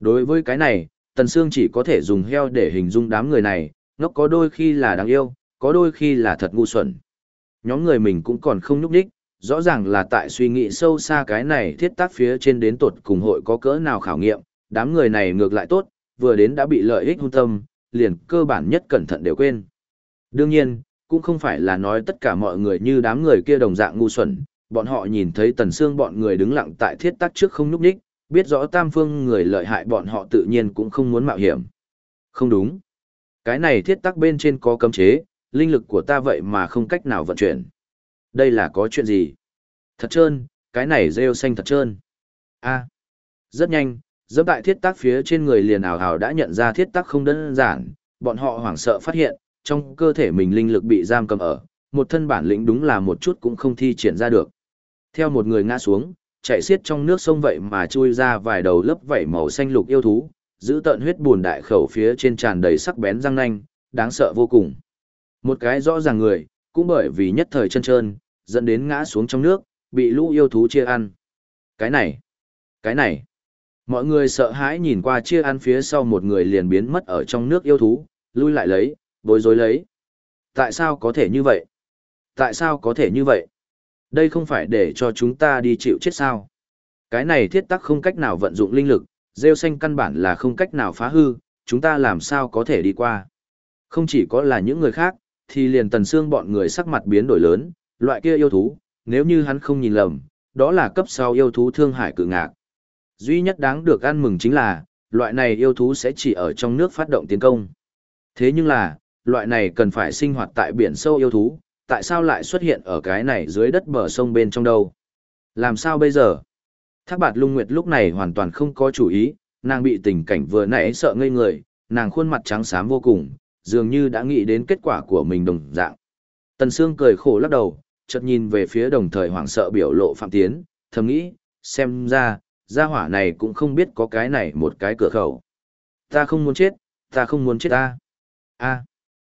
Đối với cái này, Tần Sương chỉ có thể dùng heo để hình dung đám người này, ngốc có đôi khi là đáng yêu, có đôi khi là thật ngu xuẩn. Nhóm người mình cũng còn không nhúc đích, rõ ràng là tại suy nghĩ sâu xa cái này thiết tác phía trên đến tột cùng hội có cỡ nào khảo nghiệm, đám người này ngược lại tốt, vừa đến đã bị lợi ích hung tâm, liền cơ bản nhất cẩn thận đều quên. Đương nhiên, cũng không phải là nói tất cả mọi người như đám người kia đồng dạng ngu xuẩn, bọn họ nhìn thấy tần xương bọn người đứng lặng tại thiết tác trước không nhúc nhích, biết rõ tam phương người lợi hại bọn họ tự nhiên cũng không muốn mạo hiểm. Không đúng. Cái này thiết tác bên trên có cấm chế, linh lực của ta vậy mà không cách nào vận chuyển. Đây là có chuyện gì? Thật trơn, cái này rêu xanh thật trơn. a rất nhanh, dẫm tại thiết tác phía trên người liền ảo hào đã nhận ra thiết tác không đơn giản, bọn họ hoảng sợ phát hiện, trong cơ thể mình linh lực bị giam cầm ở, một thân bản lĩnh đúng là một chút cũng không thi triển ra được. Theo một người ngã xuống, chạy xiết trong nước sông vậy mà chui ra vài đầu lớp vảy màu xanh lục yêu thú, giữ tận huyết buồn đại khẩu phía trên tràn đầy sắc bén răng nanh, đáng sợ vô cùng. Một cái rõ ràng người, cũng bởi vì nhất thời chân trơn, dẫn đến ngã xuống trong nước, bị lũ yêu thú chia ăn. Cái này, cái này. Mọi người sợ hãi nhìn qua chia ăn phía sau một người liền biến mất ở trong nước yêu thú, lui lại lấy, bối rối lấy. Tại sao có thể như vậy? Tại sao có thể như vậy? Đây không phải để cho chúng ta đi chịu chết sao? Cái này thiết tắc không cách nào vận dụng linh lực, rêu xanh căn bản là không cách nào phá hư, chúng ta làm sao có thể đi qua? Không chỉ có là những người khác, thì liền tần xương bọn người sắc mặt biến đổi lớn, loại kia yêu thú, nếu như hắn không nhìn lầm, đó là cấp sau yêu thú thương hải cự ngạc. Duy nhất đáng được ăn mừng chính là, loại này yêu thú sẽ chỉ ở trong nước phát động tiến công. Thế nhưng là, loại này cần phải sinh hoạt tại biển sâu yêu thú, tại sao lại xuất hiện ở cái này dưới đất bờ sông bên trong đâu? Làm sao bây giờ? Thác bạt lung nguyệt lúc này hoàn toàn không có chủ ý, nàng bị tình cảnh vừa nãy sợ ngây người, nàng khuôn mặt trắng xám vô cùng, dường như đã nghĩ đến kết quả của mình đồng dạng. Tần Sương cười khổ lắc đầu, chợt nhìn về phía đồng thời hoảng sợ biểu lộ Phạm Tiến, thầm nghĩ, xem ra, gia hỏa này cũng không biết có cái này một cái cửa khẩu. Ta không muốn chết, ta không muốn chết ta. A.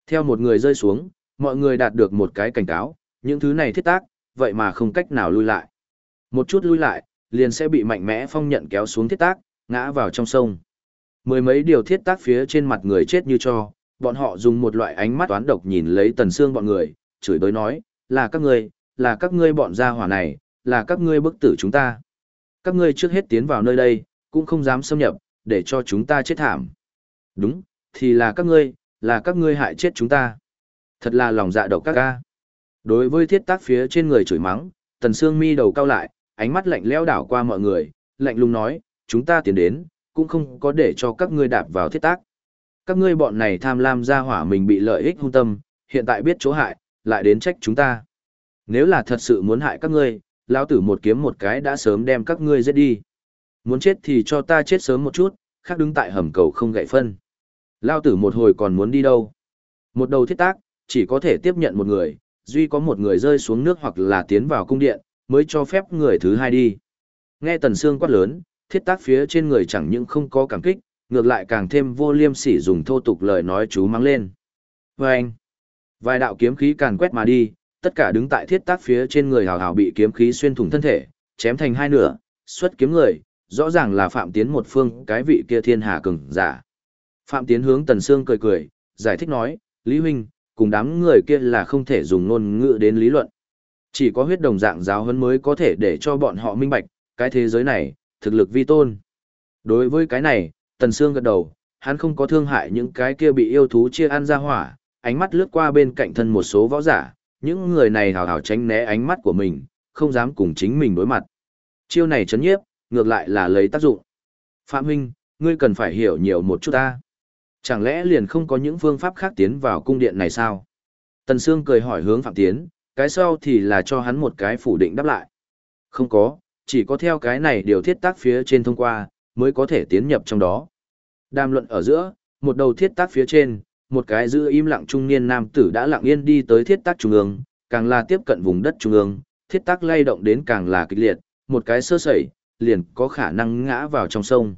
Theo một người rơi xuống, mọi người đạt được một cái cảnh cáo, những thứ này thiết tác, vậy mà không cách nào lui lại. Một chút lui lại, liền sẽ bị mạnh mẽ phong nhận kéo xuống thiết tác, ngã vào trong sông. Mười mấy điều thiết tác phía trên mặt người chết như cho, bọn họ dùng một loại ánh mắt toán độc nhìn lấy tần xương bọn người, chửi đối nói, là các ngươi, là các ngươi bọn gia hỏa này, là các ngươi bức tử chúng ta. Các ngươi trước hết tiến vào nơi đây, cũng không dám xâm nhập, để cho chúng ta chết thảm. Đúng, thì là các ngươi, là các ngươi hại chết chúng ta. Thật là lòng dạ độc các ca. Đối với thiết tác phía trên người chửi mắng, tần xương mi đầu cao lại, ánh mắt lạnh lẽo đảo qua mọi người, lạnh lùng nói, chúng ta tiến đến, cũng không có để cho các ngươi đạp vào thiết tác. Các ngươi bọn này tham lam ra hỏa mình bị lợi ích hung tâm, hiện tại biết chỗ hại, lại đến trách chúng ta. Nếu là thật sự muốn hại các ngươi, lão tử một kiếm một cái đã sớm đem các ngươi giết đi. Muốn chết thì cho ta chết sớm một chút, khác đứng tại hầm cầu không gậy phân. Lão tử một hồi còn muốn đi đâu? Một đầu thiết tác, chỉ có thể tiếp nhận một người, duy có một người rơi xuống nước hoặc là tiến vào cung điện, mới cho phép người thứ hai đi. Nghe Tần Sương quát lớn, thiết tác phía trên người chẳng những không có cảm kích, ngược lại càng thêm vô liêm sỉ dùng thô tục lời nói chú mắng lên. Vâng! vài đạo kiếm khí càn quét mà đi, tất cả đứng tại thiết tác phía trên người hào hào bị kiếm khí xuyên thủng thân thể, chém thành hai nửa, xuất kiếm người, rõ ràng là Phạm Tiến một phương cái vị kia thiên hà cường giả. Phạm Tiến hướng Tần Sương cười cười, giải thích nói, Lý Huynh, cùng đám người kia là không thể dùng ngôn ngữ đến lý luận. Chỉ có huyết đồng dạng giáo huấn mới có thể để cho bọn họ minh bạch, cái thế giới này, thực lực vi tôn. Đối với cái này, Tần Sương gật đầu, hắn không có thương hại những cái kia bị yêu thú chia ăn ra hỏa, ánh mắt lướt qua bên cạnh thân một số võ giả, những người này hào hào tránh né ánh mắt của mình, không dám cùng chính mình đối mặt. Chiêu này chấn nhiếp, ngược lại là lấy tác dụng. Phạm huynh, ngươi cần phải hiểu nhiều một chút ta. Chẳng lẽ liền không có những phương pháp khác tiến vào cung điện này sao? Tần Sương cười hỏi hướng Phạm Tiến, cái sau thì là cho hắn một cái phủ định đáp lại. Không có, chỉ có theo cái này điều thiết tác phía trên thông qua, mới có thể tiến nhập trong đó. Đàm luận ở giữa, một đầu thiết tác phía trên, một cái giữ im lặng trung niên nam tử đã lặng yên đi tới thiết tác trung ương, càng là tiếp cận vùng đất trung ương, thiết tác lay động đến càng là kịch liệt, một cái sơ sẩy, liền có khả năng ngã vào trong sông.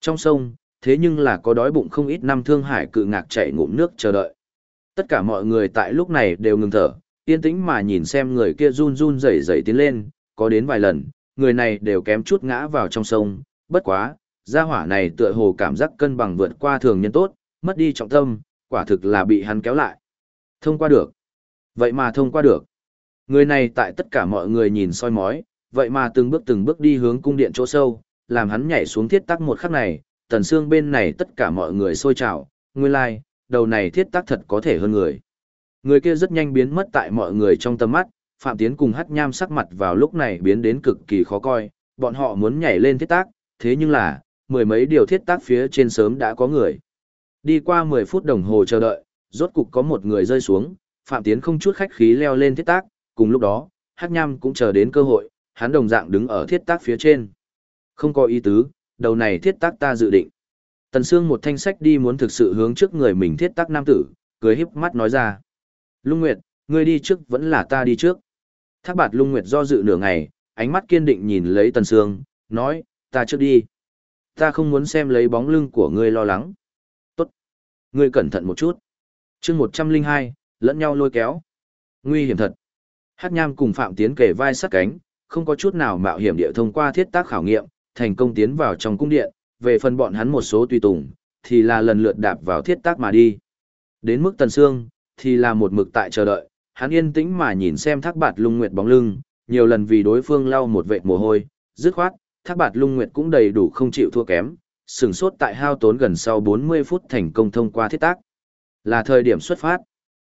Trong sông, thế nhưng là có đói bụng không ít năm thương hải cự ngạc chạy ngụm nước chờ đợi. Tất cả mọi người tại lúc này đều ngừng thở, yên tĩnh mà nhìn xem người kia run run rẩy rẩy tiến lên, có đến vài lần, người này đều kém chút ngã vào trong sông, bất quá, gia hỏa này tựa hồ cảm giác cân bằng vượt qua thường nhân tốt, mất đi trọng tâm, quả thực là bị hắn kéo lại. Thông qua được. Vậy mà thông qua được. Người này tại tất cả mọi người nhìn soi mói, vậy mà từng bước từng bước đi hướng cung điện chỗ sâu, làm hắn nhảy xuống thiết tắc một khắc này, tần xương bên này tất cả mọi người sôi trào, nguyên lai, like, đầu này thiết tác thật có thể hơn người. Người kia rất nhanh biến mất tại mọi người trong tầm mắt, Phạm Tiến cùng Hắc Nham sắc mặt vào lúc này biến đến cực kỳ khó coi, bọn họ muốn nhảy lên thiết tác, thế nhưng là, mười mấy điều thiết tác phía trên sớm đã có người. Đi qua 10 phút đồng hồ chờ đợi, rốt cục có một người rơi xuống, Phạm Tiến không chút khách khí leo lên thiết tác, cùng lúc đó, Hắc Nham cũng chờ đến cơ hội, hắn đồng dạng đứng ở thiết tác phía trên. Không có ý tứ, đầu này thiết tác ta dự định. Tần Sương một thanh sách đi muốn thực sự hướng trước người mình thiết tác nam tử, cười híp mắt nói ra. Lung Nguyệt, ngươi đi trước vẫn là ta đi trước. Thác bạt Lung Nguyệt do dự nửa ngày, ánh mắt kiên định nhìn lấy Tần Sương, nói, ta trước đi. Ta không muốn xem lấy bóng lưng của ngươi lo lắng. Tốt. Ngươi cẩn thận một chút. chương 102, lẫn nhau lôi kéo. Nguy hiểm thật. Hát nham cùng Phạm Tiến kề vai sát cánh, không có chút nào mạo hiểm địa thông qua thiết tác khảo nghiệm, thành công tiến vào trong cung điện, về phần bọn hắn một số tùy tùng, thì là lần lượt đạp vào thiết tác mà đi. Đến mức Tần Sương, thì là một mực tại chờ đợi, hắn yên tĩnh mà nhìn xem thác bạt lung nguyệt bóng lưng, nhiều lần vì đối phương lau một vệt mồ hôi, dứt khoát, thác bạt lung nguyệt cũng đầy đủ không chịu thua kém, sừng sốt tại hao tốn gần sau 40 phút thành công thông qua thiết tác. Là thời điểm xuất phát.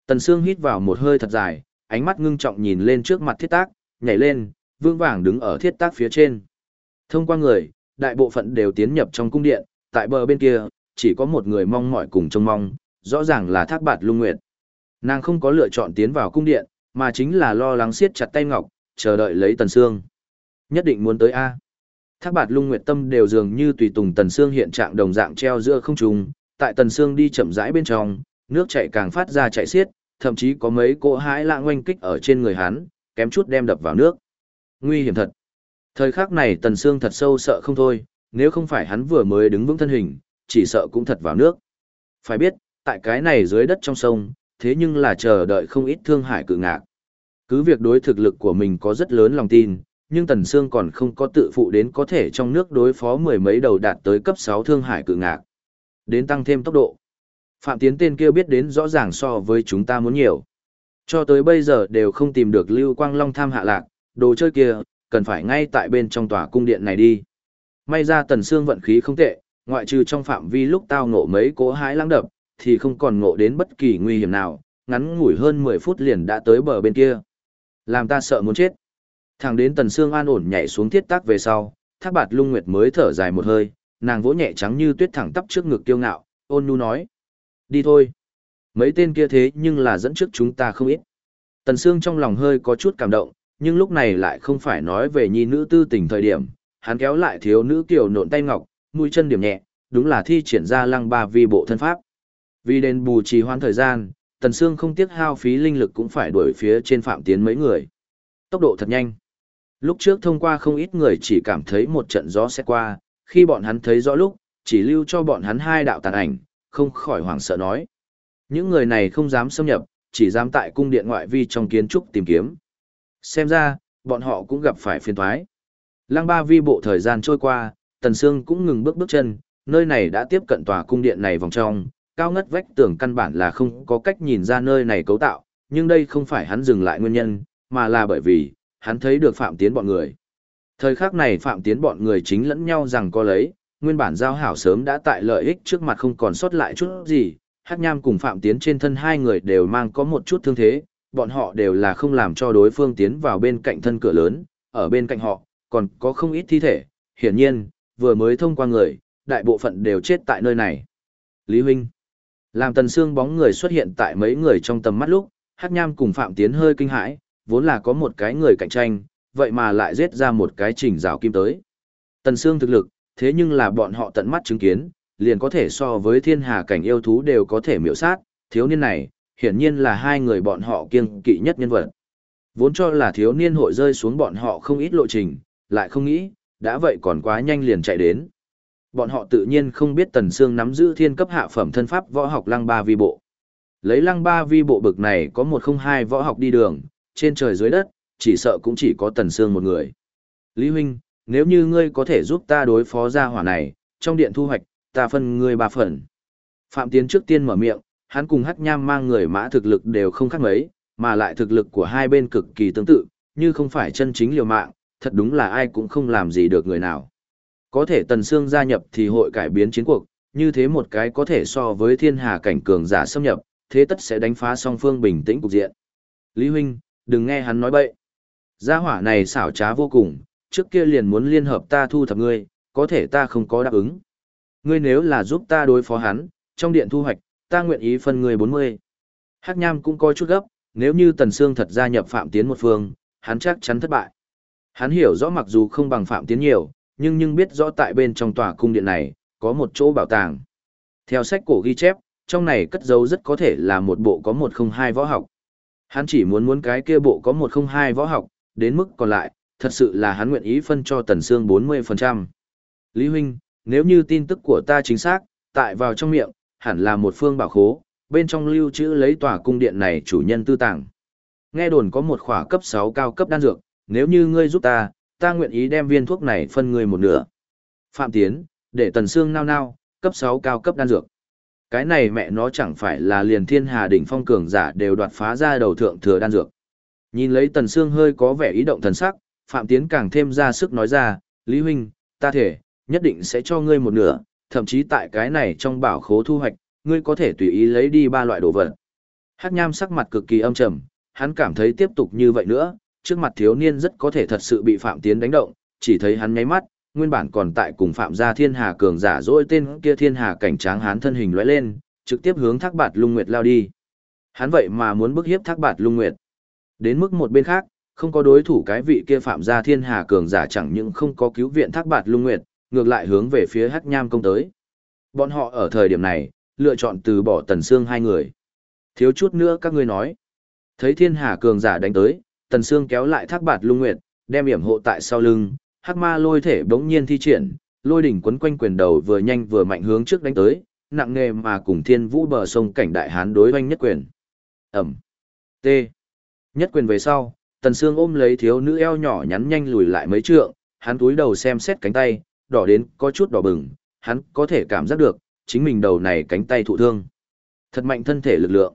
Tần Sương hít vào một hơi thật dài, ánh mắt ngưng trọng nhìn lên trước mặt thiết tác, nhảy lên, vương vàng đứng ở thiết tác phía trên. Thông qua người, đại bộ phận đều tiến nhập trong cung điện, tại bờ bên kia, chỉ có một người mong mỏi cùng trông mong, rõ ràng là thác bạt lung nguyệt. Nàng không có lựa chọn tiến vào cung điện, mà chính là lo lắng siết chặt tay ngọc, chờ đợi lấy Tần Sương. Nhất định muốn tới A. Thác bạt lung nguyệt tâm đều dường như tùy tùng Tần Sương hiện trạng đồng dạng treo giữa không trung, tại Tần Sương đi chậm rãi bên trong, nước chảy càng phát ra chảy xiết, thậm chí có mấy cỗ hãi lạ ngoanh kích ở trên người hắn, kém chút đem đập vào nước. Nguy hiểm thật. Thời khắc này Tần Sương thật sâu sợ không thôi, nếu không phải hắn vừa mới đứng vững thân hình, chỉ sợ cũng thật vào nước. Phải biết, tại cái này dưới đất trong sông, thế nhưng là chờ đợi không ít thương hải cự ngạc. Cứ việc đối thực lực của mình có rất lớn lòng tin, nhưng Tần Sương còn không có tự phụ đến có thể trong nước đối phó mười mấy đầu đạt tới cấp 6 thương hải cự ngạc. Đến tăng thêm tốc độ. Phạm Tiến tên kia biết đến rõ ràng so với chúng ta muốn nhiều. Cho tới bây giờ đều không tìm được Lưu Quang Long tham hạ lạc, đồ chơi kia, cần phải ngay tại bên trong tòa cung điện này đi. May ra Tần Sương vận khí không tệ, ngoại trừ trong phạm vi lúc tao ngộ mấy cỗ hái lăng đập, thì không còn ngộ đến bất kỳ nguy hiểm nào, ngắn ngủi hơn 10 phút liền đã tới bờ bên kia. Làm ta sợ muốn chết. Thẳng đến Tần Sương an ổn nhảy xuống thiết tác về sau, Thác Bạt Lung Nguyệt mới thở dài một hơi, nàng vỗ nhẹ trắng như tuyết thẳng tắp trước ngực kiêu ngạo, ôn nhu nói: "Đi thôi." Mấy tên kia thế nhưng là dẫn trước chúng ta không ít. Tần Sương trong lòng hơi có chút cảm động, nhưng lúc này lại không phải nói về nhi nữ tư tình thời điểm, hắn kéo lại thiếu nữ kiều nộn tay ngọc, mũi chân điểm nhẹ, đúng là thi triển ra lăng ba vi bộ thân pháp. Vì đền bù trì hoãn thời gian, Tần Sương không tiếc hao phí linh lực cũng phải đuổi phía trên Phạm Tiến mấy người. Tốc độ thật nhanh. Lúc trước thông qua không ít người chỉ cảm thấy một trận gió sẽ qua, khi bọn hắn thấy rõ lúc, chỉ lưu cho bọn hắn hai đạo tàn ảnh, không khỏi hoảng sợ nói. Những người này không dám xâm nhập, chỉ dám tại cung điện ngoại vi trong kiến trúc tìm kiếm. Xem ra, bọn họ cũng gặp phải phiền toái. Lăng ba vi bộ thời gian trôi qua, Tần Sương cũng ngừng bước bước chân, nơi này đã tiếp cận tòa cung điện này vòng trong, cao ngất vách tường căn bản là không có cách nhìn ra nơi này cấu tạo, nhưng đây không phải hắn dừng lại nguyên nhân, mà là bởi vì, hắn thấy được Phạm Tiến bọn người. Thời khắc này Phạm Tiến bọn người chính lẫn nhau rằng có lấy, nguyên bản giao hảo sớm đã tại lợi ích trước mặt không còn sót lại chút gì, Hắc Nham cùng Phạm Tiến trên thân hai người đều mang có một chút thương thế, bọn họ đều là không làm cho đối phương tiến vào bên cạnh thân cửa lớn, ở bên cạnh họ, còn có không ít thi thể, hiển nhiên, vừa mới thông qua người, đại bộ phận đều chết tại nơi này. Lý Huynh Làm tần xương bóng người xuất hiện tại mấy người trong tầm mắt lúc, Hắc Nham cùng Phạm Tiến hơi kinh hãi, vốn là có một cái người cạnh tranh, vậy mà lại giết ra một cái trình rào kim tới. Tần xương thực lực, thế nhưng là bọn họ tận mắt chứng kiến, liền có thể so với thiên hà cảnh yêu thú đều có thể miểu sát, thiếu niên này, hiển nhiên là hai người bọn họ kiêng kỵ nhất nhân vật. Vốn cho là thiếu niên hội rơi xuống bọn họ không ít lộ trình, lại không nghĩ, đã vậy còn quá nhanh liền chạy đến. Bọn họ tự nhiên không biết Tần Sương nắm giữ thiên cấp hạ phẩm thân pháp võ học lăng ba vi bộ. Lấy lăng ba vi bộ bực này có một không hai võ học đi đường, trên trời dưới đất, chỉ sợ cũng chỉ có Tần Sương một người. Lý Huynh, nếu như ngươi có thể giúp ta đối phó gia hỏa này, trong điện thu hoạch, ta phân ngươi ba phần. Phạm Tiến trước tiên mở miệng, hắn cùng Hắc Nham mang người mã thực lực đều không khác mấy, mà lại thực lực của hai bên cực kỳ tương tự, như không phải chân chính liều mạng, thật đúng là ai cũng không làm gì được người nào. Có thể Tần Sương gia nhập thì hội cải biến chiến cuộc, như thế một cái có thể so với thiên hà cảnh cường giả xâm nhập, thế tất sẽ đánh phá song phương bình tĩnh cục diện. Lý Huynh, đừng nghe hắn nói bậy. Gia hỏa này xảo trá vô cùng, trước kia liền muốn liên hợp ta thu thập ngươi, có thể ta không có đáp ứng. Ngươi nếu là giúp ta đối phó hắn, trong điện thu hoạch, ta nguyện ý phân người 40. Hắc Nham cũng coi chút gấp, nếu như Tần Sương thật gia nhập Phạm Tiến một phương, hắn chắc chắn thất bại. Hắn hiểu rõ mặc dù không bằng Phạm Tiến nhiều, nhưng nhưng biết rõ tại bên trong tòa cung điện này, có một chỗ bảo tàng. Theo sách cổ ghi chép, trong này cất giấu rất có thể là một bộ có một không hai võ học. Hắn chỉ muốn muốn cái kia bộ có một không hai võ học, đến mức còn lại, thật sự là hắn nguyện ý phân cho Tần Sương 40%. Lý Huynh, nếu như tin tức của ta chính xác, tại vào trong miệng, hẳn là một phương bảo khố, bên trong lưu trữ lấy tòa cung điện này chủ nhân tư tàng. Nghe đồn có một khỏa cấp 6 cao cấp đan dược, nếu như ngươi giúp ta, ta nguyện ý đem viên thuốc này phân ngươi một nửa. Phạm Tiến, để Tần Sương nao nao, cấp 6 cao cấp đan dược. Cái này mẹ nó chẳng phải là liền thiên hà đỉnh phong cường giả đều đoạt phá ra đầu thượng thừa đan dược. Nhìn lấy Tần Sương hơi có vẻ ý động thần sắc, Phạm Tiến càng thêm ra sức nói ra, Lý Huynh, ta thể, nhất định sẽ cho ngươi một nửa, thậm chí tại cái này trong bảo khố thu hoạch, ngươi có thể tùy ý lấy đi ba loại đồ vật. Hắc Nham sắc mặt cực kỳ âm trầm, hắn cảm thấy tiếp tục như vậy nữa, trước mặt thiếu niên rất có thể thật sự bị Phạm Tiến đánh động, chỉ thấy hắn nháy mắt, nguyên bản còn tại cùng Phạm gia Thiên Hà cường giả dỗi tên kia Thiên Hà cảnh tráng hắn thân hình lóe lên, trực tiếp hướng Thác Bạt Lung Nguyệt lao đi. Hắn vậy mà muốn bức hiếp Thác Bạt Lung Nguyệt. Đến mức một bên khác, không có đối thủ cái vị kia Phạm gia Thiên Hà cường giả chẳng những không có cứu viện Thác Bạt Lung Nguyệt, ngược lại hướng về phía Hắc Nham công tới. Bọn họ ở thời điểm này, lựa chọn từ bỏ Tần Sương hai người. Thiếu chút nữa các ngươi nói. Thấy Thiên Hà cường giả đánh tới, Tần Sương kéo lại Thác Bạt Lung Nguyệt, đem yểm hộ tại sau lưng, Hắc Ma lôi thể bỗng nhiên thi triển, lôi đỉnh quấn quanh quyền đầu vừa nhanh vừa mạnh hướng trước đánh tới, nặng nề mà cùng Thiên Vũ bờ sông cảnh đại hán đối oanh nhất quyền. Ẩm. T. Nhất quyền về sau, Tần Sương ôm lấy thiếu nữ eo nhỏ nhắn nhanh lùi lại mấy trượng, hắn túi đầu xem xét cánh tay, đỏ đến có chút đỏ bừng, hắn có thể cảm giác được, chính mình đầu này cánh tay thụ thương. Thật mạnh thân thể lực lượng.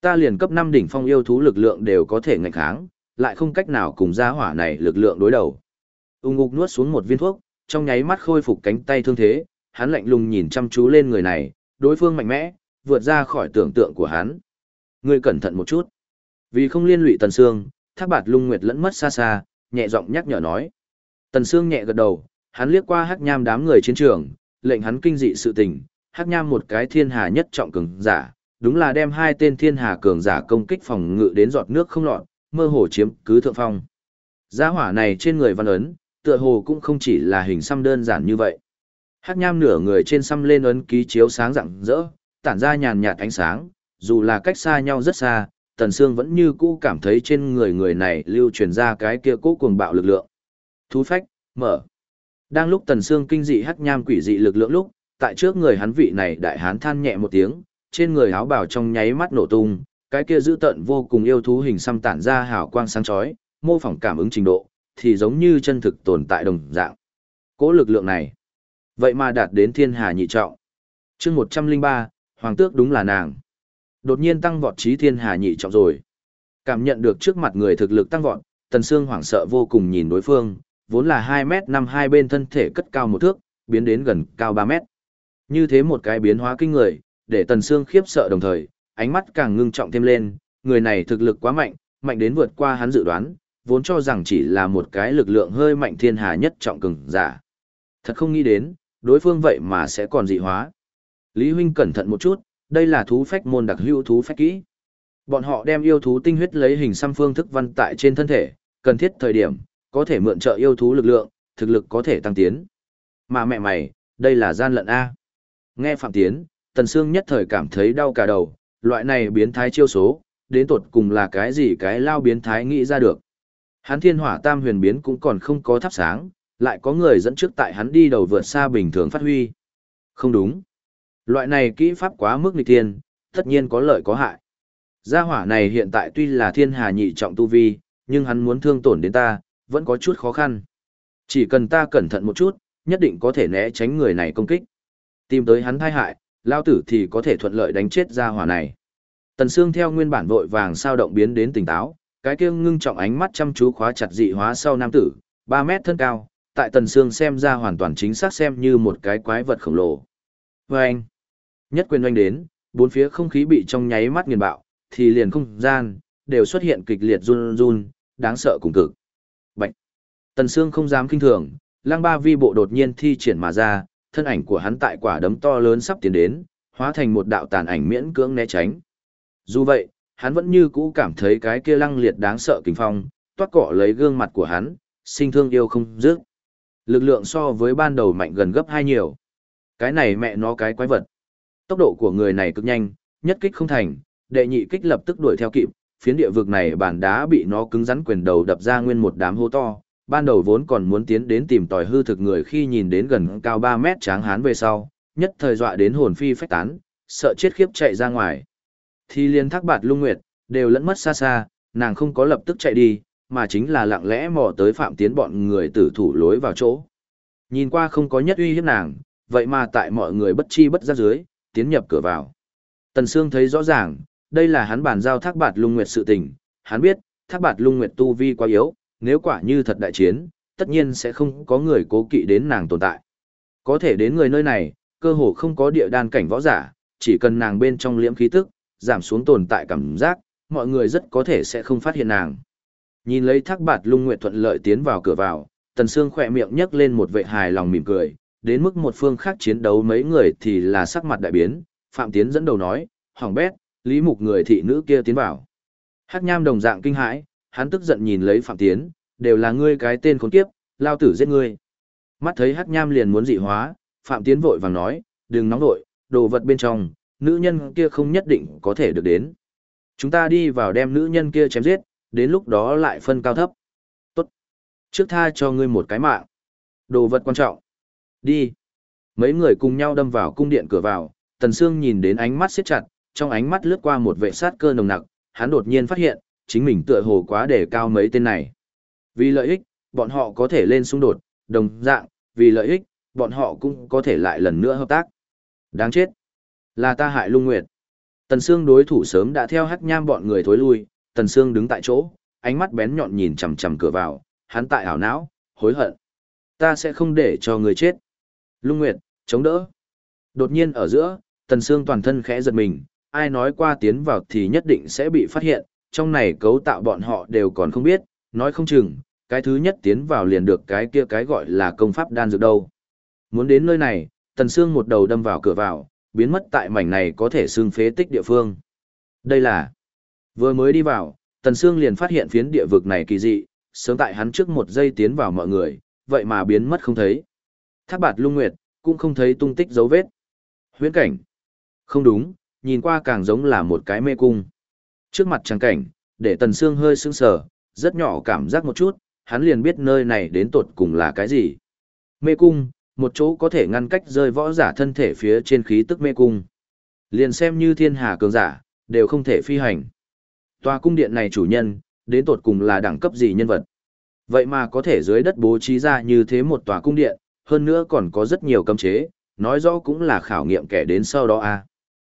Ta liền cấp 5 đỉnh phong yêu thú lực lượng đều có thể ngạnh kháng, lại không cách nào cùng gia hỏa này lực lượng đối đầu. Ung ngục nuốt xuống một viên thuốc, trong nháy mắt khôi phục cánh tay thương thế, hắn lạnh lùng nhìn chăm chú lên người này, đối phương mạnh mẽ, vượt ra khỏi tưởng tượng của hắn. Ngươi cẩn thận một chút. Vì không liên lụy Tần Sương, Thác Bạt Lung Nguyệt lẫn mất xa xa, nhẹ giọng nhắc nhở nói. Tần Sương nhẹ gật đầu, hắn liếc qua hắc nham đám người chiến trường, lệnh hắn kinh dị sự tình, hắc nham một cái thiên hà nhất trọng cường giả, đúng là đem hai tên thiên hà cường giả công kích phòng ngự đến giọt nước không lọt, mơ hồ chiếm cứ thượng phong. Giá hỏa này trên người văn ấn, tựa hồ cũng không chỉ là hình xăm đơn giản như vậy. Hắc nham nửa người trên xăm lên ấn ký chiếu sáng rạng rỡ, tản ra nhàn nhạt ánh sáng, dù là cách xa nhau rất xa, Tần Sương vẫn như cũ cảm thấy trên người người này lưu truyền ra cái kia cố cuồng bạo lực lượng. Thú phách, mở. Đang lúc Tần Sương kinh dị hắc nham quỷ dị lực lượng lúc, tại trước người hắn vị này đại hán than nhẹ một tiếng, trên người áo bào trong nháy mắt nổ tung, cái kia dữ tợn vô cùng yêu thú hình xăm tản ra hào quang sáng chói, mô phỏng cảm ứng trình độ, thì giống như chân thực tồn tại đồng dạng. Cố lực lượng này, vậy mà đạt đến thiên hà nhị trọng. Chương 103, hoàng tước đúng là nàng. Đột nhiên tăng vọt trí thiên hà nhị trọng rồi. Cảm nhận được trước mặt người thực lực tăng vọt, Tần Sương hoảng sợ vô cùng nhìn đối phương, vốn là 2 mét năm hai bên thân thể cất cao một thước, biến đến gần cao 3 mét. Như thế một cái biến hóa kinh người, để Tần Sương khiếp sợ đồng thời, ánh mắt càng ngưng trọng thêm lên, người này thực lực quá mạnh, mạnh đến vượt qua hắn dự đoán, vốn cho rằng chỉ là một cái lực lượng hơi mạnh thiên hà nhất trọng cường giả. Thật không nghĩ đến, đối phương vậy mà sẽ còn dị hóa. Lý huynh cẩn thận một chút, đây là thú phách môn đặc hữu thú phách kỹ. Bọn họ đem yêu thú tinh huyết lấy hình xăm phương thức văn tại trên thân thể, cần thiết thời điểm, có thể mượn trợ yêu thú lực lượng, thực lực có thể tăng tiến. Mà mẹ mày, đây là gian lận A. Nghe Phạm Tiến, Tần Sương nhất thời cảm thấy đau cả đầu, loại này biến thái chiêu số, đến tột cùng là cái gì cái lao biến thái nghĩ ra được. Hắn thiên hỏa tam huyền biến cũng còn không có thắp sáng, lại có người dẫn trước tại hắn đi đầu vượt xa bình thường phát huy. Không đúng. Loại này kỹ pháp quá mức nghịch thiên, tất nhiên có lợi có hại. Gia hỏa này hiện tại tuy là thiên hà nhị trọng tu vi, nhưng hắn muốn thương tổn đến ta, vẫn có chút khó khăn. Chỉ cần ta cẩn thận một chút, nhất định có thể né tránh người này công kích. Tìm tới hắn thai hại, lao tử thì có thể thuận lợi đánh chết gia hỏa này. Tần Sương theo nguyên bản vội vàng sao động biến đến tỉnh táo, cái kia ngưng trọng ánh mắt chăm chú khóa chặt dị hóa sau nam tử, 3 mét thân cao, tại Tần Sương xem ra hoàn toàn chính xác xem như một cái quái vật khổng lồ. Vâng! anh, nhất quyền oanh đến, bốn phía không khí bị trong nháy mắt nghiền bạo, thì liền không gian, đều xuất hiện kịch liệt run run, đáng sợ cùng cực. Tần Sương không dám kinh thường, lang ba vi bộ đột nhiên thi triển mà ra, thân ảnh của hắn tại quả đấm to lớn sắp tiến đến, hóa thành một đạo tàn ảnh miễn cưỡng né tránh. Dù vậy, hắn vẫn như cũ cảm thấy cái kia lăng liệt đáng sợ kinh phong, toát cọ lấy gương mặt của hắn, sinh thương yêu không dứt. Lực lượng so với ban đầu mạnh gần gấp hai nhiều. Cái này mẹ nó cái quái vật. Tốc độ của người này cực nhanh, nhất kích không thành, đệ nhị kích lập tức đuổi theo kịp, phiến địa vực này bản đá bị nó cứng rắn quyền đầu đập ra nguyên một đám hố to. Ban đầu vốn còn muốn tiến đến tìm tòi hư thực người khi nhìn đến gần cao 3 mét tráng hán về sau, nhất thời dọa đến hồn phi phách tán, sợ chết khiếp chạy ra ngoài. Thì liên thác bạt lung nguyệt, đều lẫn mất xa xa, nàng không có lập tức chạy đi, mà chính là lặng lẽ mò tới phạm tiến bọn người tử thủ lối vào chỗ. Nhìn qua không có nhất uy hiếp nàng, vậy mà tại mọi người bất chi bất giác dưới, tiến nhập cửa vào. Tần Sương thấy rõ ràng, đây là hắn bàn giao thác bạt lung nguyệt sự tình, hắn biết, thác bạt lung nguyệt tu vi quá yếu, nếu quả như thật đại chiến, tất nhiên sẽ không có người cố kỵ đến nàng tồn tại. Có thể đến người nơi này, cơ hồ không có địa đan cảnh võ giả, chỉ cần nàng bên trong liễm khí tức, giảm xuống tồn tại cảm giác, mọi người rất có thể sẽ không phát hiện nàng. Nhìn lấy thác bạt lung nguyệt thuận lợi tiến vào cửa vào, tần xương khỏe miệng nhấc lên một vệ hài lòng mỉm cười, đến mức một phương khác chiến đấu mấy người thì là sắc mặt đại biến, Phạm Tiến dẫn đầu nói, hỏng bét, lý mục người thị nữ kia tiến vào. Hắc nham đồng dạng kinh hãi, hắn tức giận nhìn lấy Phạm Tiến, đều là ngươi cái tên khốn kiếp, lao tử giết ngươi. Mắt thấy Hắc nham liền muốn dị hóa, Phạm Tiến vội vàng nói, đừng nóng vội, đồ vật bên trong, nữ nhân kia không nhất định có thể được đến. Chúng ta đi vào đem nữ nhân kia chém giết, đến lúc đó lại phân cao thấp. Tốt. Trước tha cho ngươi một cái mạng. Đồ vật quan trọng. Đi. Mấy người cùng nhau đâm vào cung điện cửa vào, Tần Sương nhìn đến ánh mắt siết chặt, trong ánh mắt lướt qua một vệ sát cơ nồng nặc, hắn đột nhiên phát hiện, chính mình tựa hồ quá để cao mấy tên này. Vì lợi ích, bọn họ có thể lên xung đột, đồng dạng, vì lợi ích, bọn họ cũng có thể lại lần nữa hợp tác. Đáng chết. Là ta hại lung nguyệt. Tần Sương đối thủ sớm đã theo hắc nham bọn người thối lui, Tần Sương đứng tại chỗ, ánh mắt bén nhọn nhìn chằm chằm cửa vào, hắn tại ảo não, hối hận. Ta sẽ không để cho người chết. Lung Nguyệt, chống đỡ. Đột nhiên ở giữa, Tần Sương toàn thân khẽ giật mình, ai nói qua tiến vào thì nhất định sẽ bị phát hiện, trong này cấu tạo bọn họ đều còn không biết, nói không chừng, cái thứ nhất tiến vào liền được cái kia cái gọi là công pháp đan dược đâu. Muốn đến nơi này, Tần Sương một đầu đâm vào cửa vào, biến mất tại mảnh này có thể xương phế tích địa phương. Đây là Vừa mới đi vào, Tần Sương liền phát hiện phiến địa vực này kỳ dị, sớm tại hắn trước một giây tiến vào mọi người, vậy mà biến mất không thấy. Thác bạt lung nguyệt, cũng không thấy tung tích dấu vết. Huyễn cảnh. Không đúng, nhìn qua càng giống là một cái mê cung. Trước mặt trắng cảnh, để Tần Sương hơi sững sờ, rất nhỏ cảm giác một chút, hắn liền biết nơi này đến tột cùng là cái gì. Mê cung, một chỗ có thể ngăn cách rơi võ giả thân thể phía trên khí tức mê cung. Liền xem như thiên hà cường giả, đều không thể phi hành. Tòa cung điện này chủ nhân, đến tột cùng là đẳng cấp gì nhân vật. Vậy mà có thể dưới đất bố trí ra như thế một tòa cung điện, hơn nữa còn có rất nhiều cấm chế, nói rõ cũng là khảo nghiệm kẻ đến sau đó a. À.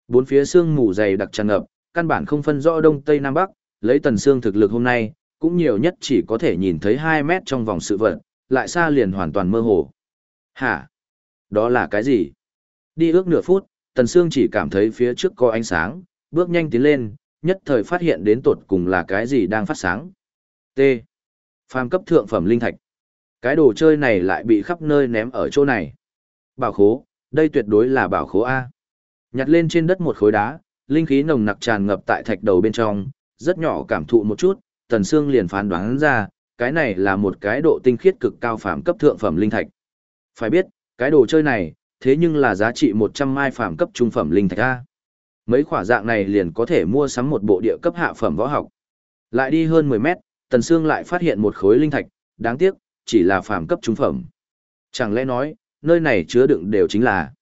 Bốn phía xương mù dày đặc tràn ngập, căn bản không phân rõ đông tây nam bắc, lấy tần xương thực lực hôm nay, cũng nhiều nhất chỉ có thể nhìn thấy 2 mét trong vòng sự vật, lại xa liền hoàn toàn mơ hồ. Hả? Đó là cái gì? Đi ước nửa phút, Tần xương chỉ cảm thấy phía trước có ánh sáng, bước nhanh tiến lên, nhất thời phát hiện đến tột cùng là cái gì đang phát sáng. T. Phàm cấp thượng phẩm linh thạch. Cái đồ chơi này lại bị khắp nơi ném ở chỗ này. Bảo khố, đây tuyệt đối là bảo khố A. Nhặt lên trên đất một khối đá, linh khí nồng nặc tràn ngập tại thạch đầu bên trong, rất nhỏ cảm thụ một chút, Tần Sương liền phán đoán ra, cái này là một cái độ tinh khiết cực cao phàm cấp thượng phẩm linh thạch. Phải biết, cái đồ chơi này, thế nhưng là giá trị 100 mai phàm cấp trung phẩm linh thạch a. Mấy khỏa dạng này liền có thể mua sắm một bộ địa cấp hạ phẩm võ học. Lại đi hơn 10 mét, Tần Sương lại phát hiện một khối linh thạch, đáng tiếc, chỉ là phàm cấp trung phẩm. Chẳng lẽ nói, nơi này chứa đựng đều chính là.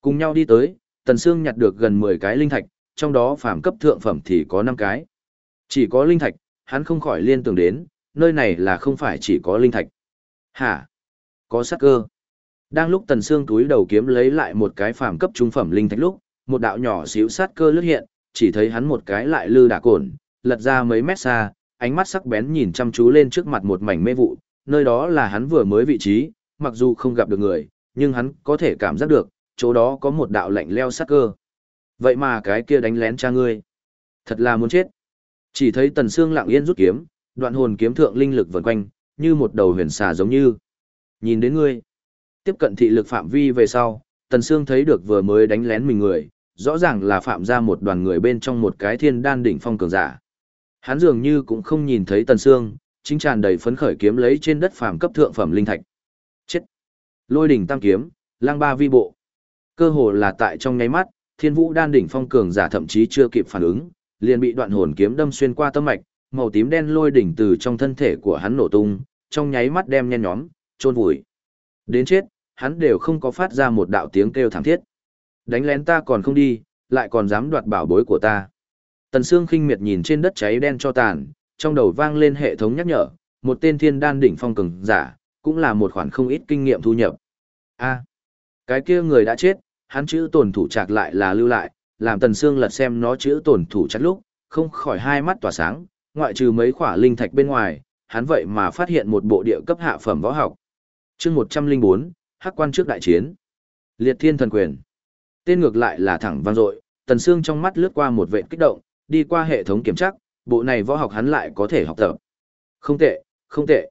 Cùng nhau đi tới, Tần Sương nhặt được gần 10 cái linh thạch, trong đó phàm cấp thượng phẩm thì có 5 cái. Chỉ có linh thạch, hắn không khỏi liên tưởng đến, nơi này là không phải chỉ có linh thạch. Hả? Có sát cơ. Đang lúc Tần Sương túi đầu kiếm lấy lại một cái phàm cấp trung phẩm linh thạch lúc, một đạo nhỏ xíu sát cơ lướt hiện, chỉ thấy hắn một cái lại lư đả cồn, lật ra mấy mét xa, ánh mắt sắc bén nhìn chăm chú lên trước mặt một mảnh mê vụ, nơi đó là hắn vừa mới vị trí, mặc dù không gặp được người, nhưng hắn có thể cảm giác được, chỗ đó có một đạo lạnh leo sát cơ. Vậy mà cái kia đánh lén cha ngươi. Thật là muốn chết. Chỉ thấy Tần Sương lặng yên rút kiếm, đoạn hồn kiếm thượng linh lực vần quanh, như một đầu huyền xà giống như. Nhìn đến ngươi. Tiếp cận thị lực phạm vi về sau, Tần Sương thấy được vừa mới đánh lén mình người, rõ ràng là phạm ra một đoàn người bên trong một cái thiên đan đỉnh phong cường giả. Hắn dường như cũng không nhìn thấy Tần Sương, chính tràn đầy phấn khởi kiếm lấy trên đất phàm cấp thượng phẩm linh thạch. Chết! Lôi đỉnh tam kiếm, lang ba vi bộ. Cơ hồ là tại trong nháy mắt, thiên vũ đan đỉnh phong cường giả thậm chí chưa kịp phản ứng, liền bị đoạn hồn kiếm đâm xuyên qua tâm mạch, màu tím đen lôi đỉnh từ trong thân thể của hắn nổ tung, trong nháy mắt đem nhen nhóm, trôn vùi. Đến chết, hắn đều không có phát ra một đạo tiếng kêu thảm thiết. Đánh lén ta còn không đi, lại còn dám đoạt bảo bối của ta. Tần Sương khinh miệt nhìn trên đất cháy đen cho tàn, trong đầu vang lên hệ thống nhắc nhở, một tên thiên đan đỉnh phong cường giả, cũng là một khoản không ít kinh nghiệm thu nhập. A, cái kia người đã chết, hắn chữ tổn thủ chặt lại là lưu lại, làm Tần Sương lật xem nó chữ tổn thủ chặt lúc, không khỏi hai mắt tỏa sáng, ngoại trừ mấy khỏa linh thạch bên ngoài, hắn vậy mà phát hiện một bộ địa cấp hạ phẩm võ học. Chương 104, Hắc quan trước đại chiến. Liệt Thiên thần quyền. Tên ngược lại là thẳng vang dội, Tần Sương trong mắt lướt qua một vệt kích động, đi qua hệ thống kiểm tra, bộ này võ học hắn lại có thể học tập. Không tệ, không tệ.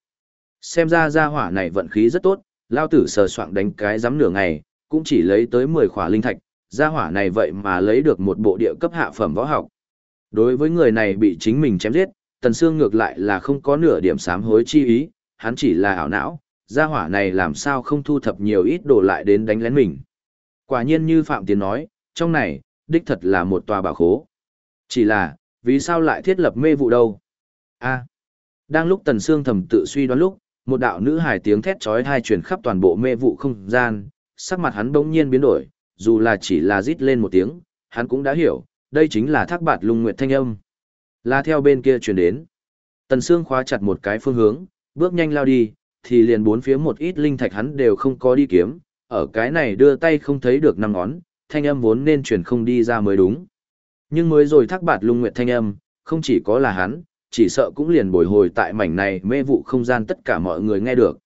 Xem ra gia hỏa này vận khí rất tốt, lao tử sờ soạng đánh cái giấm nửa ngày, cũng chỉ lấy tới 10 khỏa linh thạch, gia hỏa này vậy mà lấy được một bộ địa cấp hạ phẩm võ học. Đối với người này bị chính mình chém giết, Tần Sương ngược lại là không có nửa điểm sám hối chi ý, hắn chỉ là ảo não, gia hỏa này làm sao không thu thập nhiều ít đồ lại đến đánh lén mình. Quả nhiên như Phạm Tiến nói, trong này, đích thật là một tòa bảo khố. Chỉ là, vì sao lại thiết lập mê vụ đâu? a đang lúc Tần Sương thầm tự suy đoán lúc, một đạo nữ hài tiếng thét chói tai truyền khắp toàn bộ mê vụ không gian, sắc mặt hắn bỗng nhiên biến đổi, dù là chỉ là rít lên một tiếng, hắn cũng đã hiểu, đây chính là thác bạt lung nguyệt thanh âm. Là theo bên kia truyền đến. Tần Sương khóa chặt một cái phương hướng, bước nhanh lao đi, thì liền bốn phía một ít linh thạch hắn đều không có đi kiếm, ở cái này đưa tay không thấy được năm ngón, thanh âm vốn nên truyền không đi ra mới đúng. Nhưng mới rồi thác bạt lung nguyệt thanh âm, không chỉ có là hắn, chỉ sợ cũng liền bồi hồi tại mảnh này mê vụ không gian tất cả mọi người nghe được.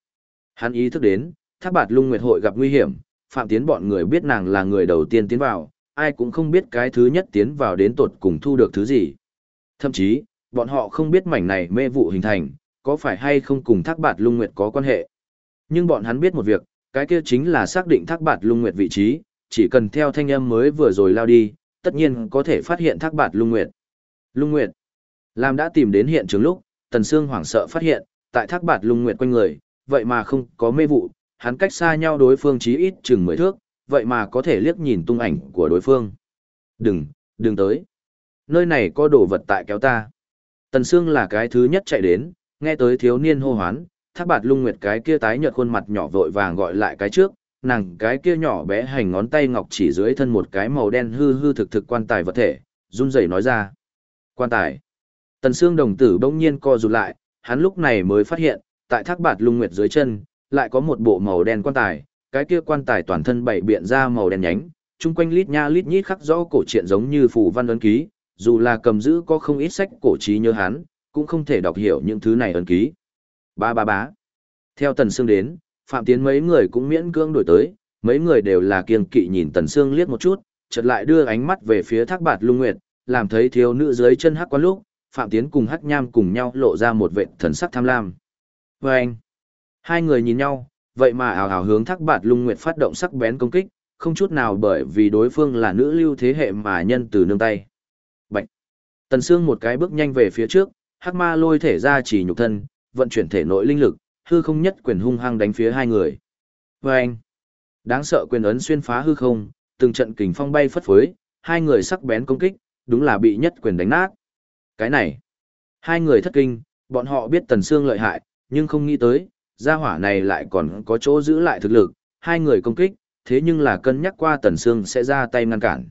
Hắn ý thức đến, thác bạt lung nguyệt hội gặp nguy hiểm, phạm tiến bọn người biết nàng là người đầu tiên tiến vào, ai cũng không biết cái thứ nhất tiến vào đến tột cùng thu được thứ gì. Thậm chí, bọn họ không biết mảnh này mê vụ hình thành, có phải hay không cùng thác bạt lung nguyệt có quan hệ. Nhưng bọn hắn biết một việc, cái kia chính là xác định thác bạt lung nguyệt vị trí, chỉ cần theo thanh âm mới vừa rồi lao đi, tất nhiên có thể phát hiện thác bạt lung nguyệt. Lung nguyệt, làm đã tìm đến hiện trường lúc, Tần Sương hoảng sợ phát hiện, tại thác bạt lung nguyệt quanh người, vậy mà không có mê vụ, hắn cách xa nhau đối phương chí ít chừng mười thước, vậy mà có thể liếc nhìn tung ảnh của đối phương. Đừng, đừng tới. Nơi này có đồ vật tại kéo ta. Tần Sương là cái thứ nhất chạy đến, nghe tới thiếu niên hô hoán, thác bạt lung nguyệt cái kia tái nhợt khuôn mặt nhỏ vội vàng gọi lại cái trước, nàng cái kia nhỏ bé hành ngón tay ngọc chỉ dưới thân một cái màu đen hư hư thực thực quan tài vật thể, run rẩy nói ra. Quan tài. Tần xương đồng tử bỗng nhiên co rụt lại, hắn lúc này mới phát hiện, tại thác bạt lung nguyệt dưới chân, lại có một bộ màu đen quan tài, cái kia quan tài toàn thân bảy biện ra màu đen nhánh, chung quanh lít nha lít nhít khắc rõ cổ truyện giống như phù văn ấn ký, dù là cầm giữ có không ít sách cổ trí nhớ hắn, cũng không thể đọc hiểu những thứ này ấn ký. Ba ba bá. Theo tần xương đến, Phạm Tiến mấy người cũng miễn cưỡng đổi tới, Mấy người đều là kiêng kỵ nhìn Tần Sương liếc một chút, chợt lại đưa ánh mắt về phía Thác Bạt Lung Nguyệt, làm thấy thiếu nữ dưới chân hắc quan lúc, Phạm Tiến cùng Hắc Nham cùng nhau lộ ra một vệt thần sắc tham lam. Và anh, hai người nhìn nhau, vậy mà ảo ảo hướng Thác Bạt Lung Nguyệt phát động sắc bén công kích, không chút nào bởi vì đối phương là nữ lưu thế hệ mà nhân từ nương tay. Bạch. Tần Sương một cái bước nhanh về phía trước, Hắc Ma lôi thể ra chỉ nhục thân, vận chuyển thể nội linh lực, hư không nhất quyền hung hăng đánh phía hai người. Vâng! anh, đáng sợ quyền ấn xuyên phá hư không, từng trận kình phong bay phất phới, hai người sắc bén công kích, đúng là bị nhất quyền đánh nát. Cái này, hai người thất kinh, bọn họ biết Tần Sương lợi hại, nhưng không nghĩ tới, gia hỏa này lại còn có chỗ giữ lại thực lực, hai người công kích, thế nhưng là cân nhắc qua Tần Sương sẽ ra tay ngăn cản.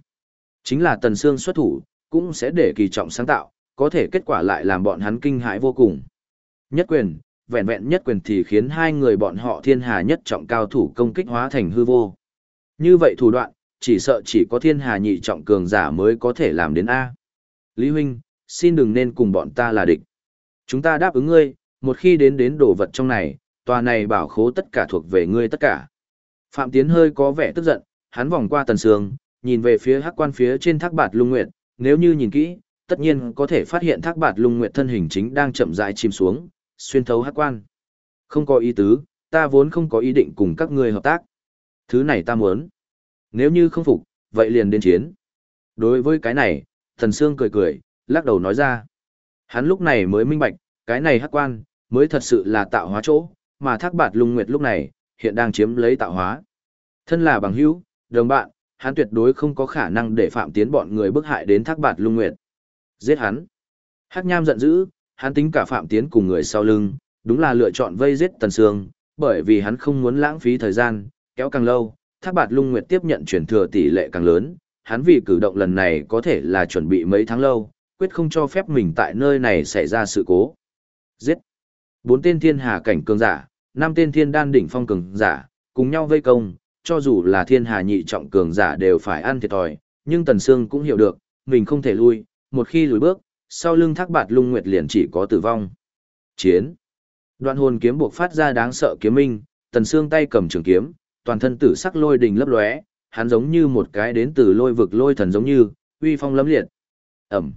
Chính là Tần Sương xuất thủ, cũng sẽ để kỳ trọng sáng tạo, có thể kết quả lại làm bọn hắn kinh hãi vô cùng. Nhất quyền, vẹn vẹn nhất quyền thì khiến hai người bọn họ thiên hà nhất trọng cao thủ công kích hóa thành hư vô. Như vậy thủ đoạn, chỉ sợ chỉ có thiên hà nhị trọng cường giả mới có thể làm đến A. Lý Huynh, xin đừng nên cùng bọn ta là địch. Chúng ta đáp ứng ngươi, một khi đến đến đồ vật trong này, tòa này bảo khố tất cả thuộc về ngươi tất cả. Phạm Tiến hơi có vẻ tức giận, hắn vòng qua tần sương, nhìn về phía hắc quan phía trên thác bạt lung nguyệt, nếu như nhìn kỹ, tất nhiên có thể phát hiện thác bạt lung nguyệt thân hình chính đang chậm rãi chìm xuống, xuyên thấu hắc quan. Không có ý tứ, ta vốn không có ý định cùng các ngươi hợp tác. Thứ này ta muốn. Nếu như không phục, vậy liền đến chiến. Đối với cái này, thần sương cười cười, lắc đầu nói ra. Hắn lúc này mới minh bạch, cái này hắc quan, mới thật sự là tạo hóa chỗ, mà thác bạt lung nguyệt lúc này, hiện đang chiếm lấy tạo hóa. Thân là bằng hữu, đồng bạn, hắn tuyệt đối không có khả năng để phạm tiến bọn người bức hại đến thác bạt lung nguyệt. Giết hắn. Hắc nham giận dữ, hắn tính cả phạm tiến cùng người sau lưng, đúng là lựa chọn vây giết tần sương, bởi vì hắn không muốn lãng phí thời gian, kéo càng lâu, thác bạt lung nguyệt tiếp nhận chuyển thừa tỷ lệ càng lớn, hắn vì cử động lần này có thể là chuẩn bị mấy tháng lâu, quyết không cho phép mình tại nơi này xảy ra sự cố. Giết. Bốn tên thiên hà cảnh cường giả, năm tên thiên đan đỉnh phong cường giả, cùng nhau vây công, cho dù là thiên hà nhị trọng cường giả đều phải ăn thiệt thòi, nhưng Tần Sương cũng hiểu được, mình không thể lui, một khi lùi bước, sau lưng thác bạt lung nguyệt liền chỉ có tử vong. Chiến. Đoạn hồn kiếm buộc phát ra đáng sợ kiếm minh, Tần Sương tay cầm trường kiếm, toàn thân tử sắc lôi đình lấp lóe, hắn giống như một cái đến từ lôi vực lôi thần giống như, uy phong lấm liệt. Ẩm.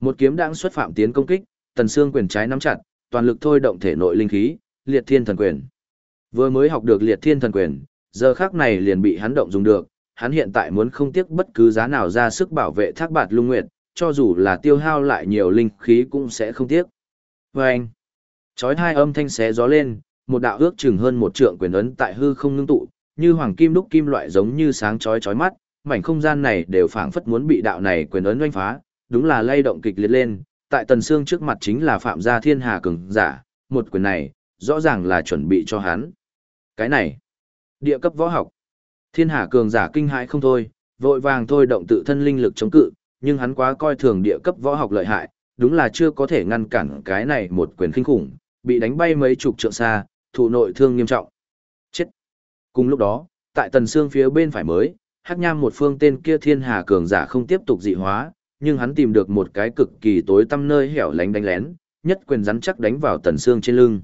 Một kiếm đang xuất phạm tiến công kích, Tần Sương quyền trái nắm chặt, toàn lực thôi động thể nội linh khí, liệt thiên thần quyền. Vừa mới học được liệt thiên thần quyền, giờ khác này liền bị hắn động dùng được, hắn hiện tại muốn không tiếc bất cứ giá nào ra sức bảo vệ thác bạt lung nguyệt, cho dù là tiêu hao lại nhiều linh khí cũng sẽ không tiếc. Và anh, chói hai âm thanh xé gió lên, một đạo ước chừng hơn một trượng quyền ấn tại hư không ngưng tụ, như hoàng kim đúc kim loại giống như sáng chói chói mắt, mảnh không gian này đều phảng phất muốn bị đạo này quyền ấn oanh phá, đúng là lay động kịch liệt lên, tại tần xương trước mặt chính là phạm gia thiên hà cường giả, một quyền này, rõ ràng là chuẩn bị cho hắn. Cái này, địa cấp võ học. Thiên hà cường giả kinh hãi không thôi, vội vàng thôi động tự thân linh lực chống cự, nhưng hắn quá coi thường địa cấp võ học lợi hại, đúng là chưa có thể ngăn cản cái này một quyền kinh khủng, bị đánh bay mấy chục trượng xa, thụ nội thương nghiêm trọng. Chết. Cùng lúc đó, tại tần xương phía bên phải mới, hắc nham một phương tên kia thiên hà cường giả không tiếp tục dị hóa, nhưng hắn tìm được một cái cực kỳ tối tăm nơi hẻo lánh đánh lén, nhất quyền rắn chắc đánh vào tần xương trên lưng.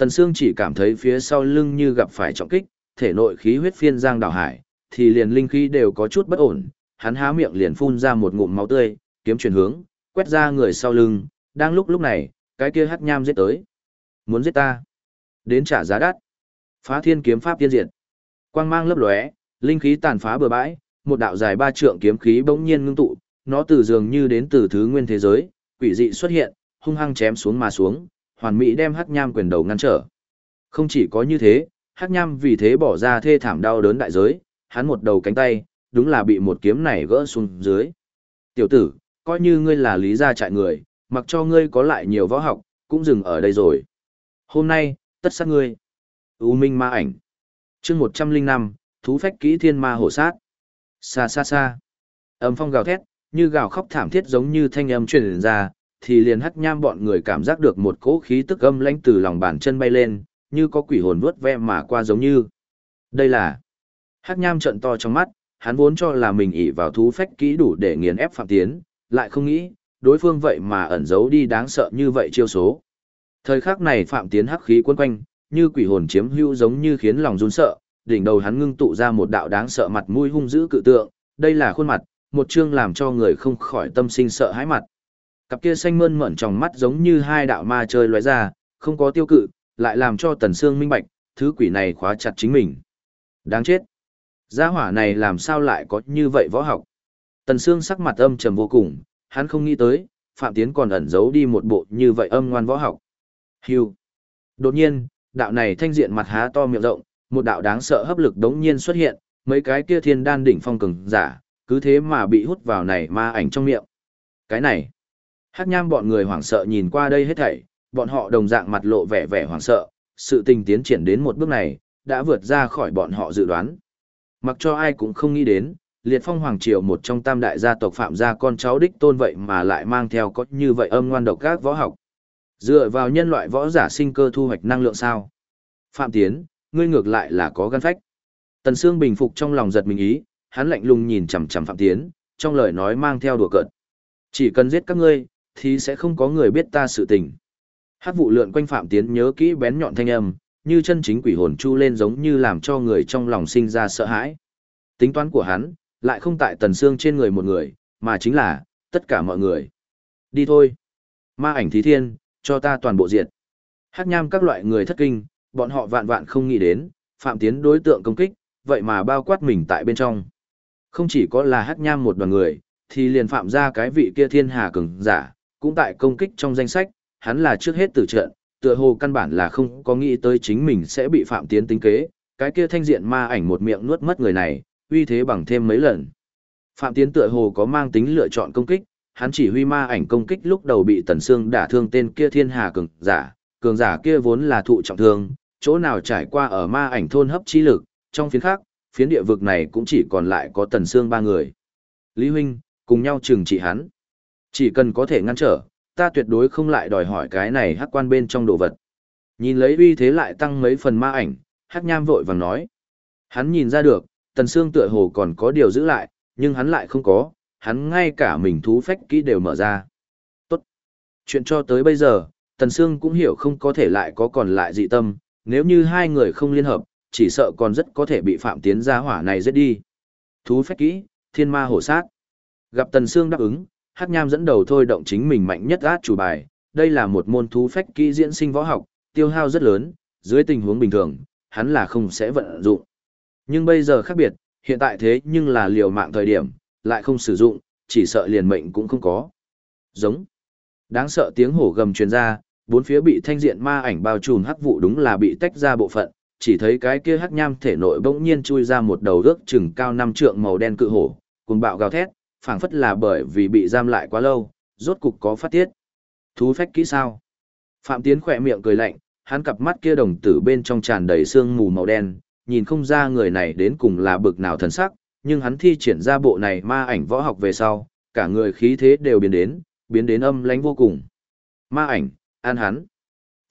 Tần xương chỉ cảm thấy phía sau lưng như gặp phải trọng kích, thể nội khí huyết phiên giang đảo hải, thì liền linh khí đều có chút bất ổn, hắn há miệng liền phun ra một ngụm máu tươi, kiếm chuyển hướng, quét ra người sau lưng, đang lúc lúc này, cái kia hắc nham giết tới. Muốn giết ta? Đến trả giá đắt. Phá thiên kiếm pháp tiên diệt. Quang mang lấp lóe, linh khí tàn phá bừa bãi, một đạo dài ba trượng kiếm khí bỗng nhiên ngưng tụ, nó từ dường như đến từ thứ nguyên thế giới, quỷ dị xuất hiện, hung hăng chém xuống mà xuống, hoàn mỹ đem hắc nham quyền đầu ngăn trở. Không chỉ có như thế, hắc nham vì thế bỏ ra thê thảm đau đớn đại giới, hắn một đầu cánh tay, đúng là bị một kiếm này gỡ xuống dưới. Tiểu tử, coi như ngươi là lý gia trại người, mặc cho ngươi có lại nhiều võ học, cũng dừng ở đây rồi. Hôm nay, tất sát ngươi. U Minh Ma Ảnh chương 105, Thú Phách Kỹ Thiên Ma Hổ Sát. Xa xa xa. Âm phong gào thét, như gào khóc thảm thiết giống như thanh âm truyền ra, thì liền hắc nham bọn người cảm giác được một cỗ khí tức âm lãnh từ lòng bàn chân bay lên, như có quỷ hồn vuốt ve mà qua giống như. Đây là Hắc nham trận to trong mắt, hắn vốn cho là mình ỷ vào thú phách kỹ đủ để nghiền ép Phạm Tiến, lại không nghĩ, đối phương vậy mà ẩn giấu đi đáng sợ như vậy chiêu số. Thời khắc này Phạm Tiến hắc khí quấn quanh, như quỷ hồn chiếm hữu giống như khiến lòng run sợ, đỉnh đầu hắn ngưng tụ ra một đạo đáng sợ mặt mũi hung dữ cự tượng, đây là khuôn mặt, một chương làm cho người không khỏi tâm sinh sợ hãi mặt. Cặp kia xanh mơn mởn trong mắt giống như hai đạo ma chơi lóe ra, không có tiêu cự, lại làm cho Tần Sương minh bạch, thứ quỷ này khóa chặt chính mình. Đáng chết. Gia hỏa này làm sao lại có như vậy võ học? Tần Sương sắc mặt âm trầm vô cùng, hắn không nghĩ tới, Phạm Tiến còn ẩn giấu đi một bộ như vậy âm ngoan võ học. Hưu. Đột nhiên, đạo này thanh diện mặt há to miệng rộng, một đạo đáng sợ hấp lực đống nhiên xuất hiện, mấy cái kia thiên đan đỉnh phong cường giả, cứ thế mà bị hút vào này ma ảnh trong miệng. Cái này, hắc nham bọn người hoảng sợ nhìn qua đây hết thảy, bọn họ đồng dạng mặt lộ vẻ vẻ hoảng sợ, sự tình tiến triển đến một bước này, đã vượt ra khỏi bọn họ dự đoán. Mặc cho ai cũng không nghĩ đến, liệt phong hoàng triều một trong tam đại gia tộc phạm gia con cháu đích tôn vậy mà lại mang theo có như vậy âm ngoan độc các võ học. Dựa vào nhân loại võ giả sinh cơ thu hoạch năng lượng sao? Phạm Tiến, ngươi ngược lại là có gan phách. Tần Sương bình phục trong lòng giật mình ý, hắn lạnh lùng nhìn chằm chằm Phạm Tiến, trong lời nói mang theo đùa cợt. Chỉ cần giết các ngươi, thì sẽ không có người biết ta sự tình. Hát vụ lượn quanh Phạm Tiến nhớ kỹ bén nhọn thanh âm, như chân chính quỷ hồn chu lên giống như làm cho người trong lòng sinh ra sợ hãi. Tính toán của hắn, lại không tại Tần xương trên người một người, mà chính là, tất cả mọi người. Đi thôi. Ma ảnh thí thiên, cho ta toàn bộ diệt. Hát nham các loại người thất kinh, bọn họ vạn vạn không nghĩ đến, phạm tiến đối tượng công kích, vậy mà bao quát mình tại bên trong. Không chỉ có là hát nham một đoàn người, thì liền phạm ra cái vị kia thiên hà cường giả, cũng tại công kích trong danh sách, hắn là trước hết tử trận, tựa hồ căn bản là không có nghĩ tới chính mình sẽ bị phạm tiến tính kế, cái kia thanh diện ma ảnh một miệng nuốt mất người này, uy thế bằng thêm mấy lần. Phạm tiến tựa hồ có mang tính lựa chọn công kích, hắn chỉ huy ma ảnh công kích lúc đầu bị Tần Sương đả thương tên kia thiên hà cường giả, cường giả kia vốn là thụ trọng thương, chỗ nào trải qua ở ma ảnh thôn hấp chi lực, trong phiến khác, phiến địa vực này cũng chỉ còn lại có Tần Sương ba người. Lý Huynh, cùng nhau trừng trị hắn. Chỉ cần có thể ngăn trở, ta tuyệt đối không lại đòi hỏi cái này hắc quan bên trong đồ vật. Nhìn lấy uy thế lại tăng mấy phần ma ảnh, hắc nham vội vàng nói. Hắn nhìn ra được, Tần xương tựa hồ còn có điều giữ lại, nhưng hắn lại không có, hắn ngay cả mình thú phách kỹ đều mở ra. Tốt. Chuyện cho tới bây giờ, Tần xương cũng hiểu không có thể lại có còn lại dị tâm, nếu như hai người không liên hợp, chỉ sợ còn rất có thể bị Phạm Tiến gia hỏa này giết đi. Thú phách kỹ, thiên ma hổ sát. Gặp Tần xương đáp ứng, Hắc Nham dẫn đầu thôi động chính mình mạnh nhất át chủ bài, đây là một môn thú phách kỹ diễn sinh võ học, tiêu hao rất lớn, dưới tình huống bình thường, hắn là không sẽ vận dụng. Nhưng bây giờ khác biệt, hiện tại thế nhưng là liều mạng thời điểm, lại không sử dụng, chỉ sợ liền mệnh cũng không có. Giống. Đáng sợ tiếng hổ gầm truyền ra, bốn phía bị thanh diện ma ảnh bao trùm hắc vụ đúng là bị tách ra bộ phận, chỉ thấy cái kia hắc nham thể nội bỗng nhiên chui ra một đầu ước chừng cao năm trượng màu đen cự hổ, cuồng bạo gào thét, phảng phất là bởi vì bị giam lại quá lâu, rốt cục có phát tiết. Thú phách kỹ sao? Phạm Tiến khỏe miệng cười lạnh, hắn cặp mắt kia đồng tử bên trong tràn đầy sương mù màu đen, nhìn không ra người này đến cùng là bực nào thần sắc, nhưng hắn thi triển ra bộ này ma ảnh võ học về sau, cả người khí thế đều biến đến, biến đến âm lãnh vô cùng. Ma ảnh, an hắn.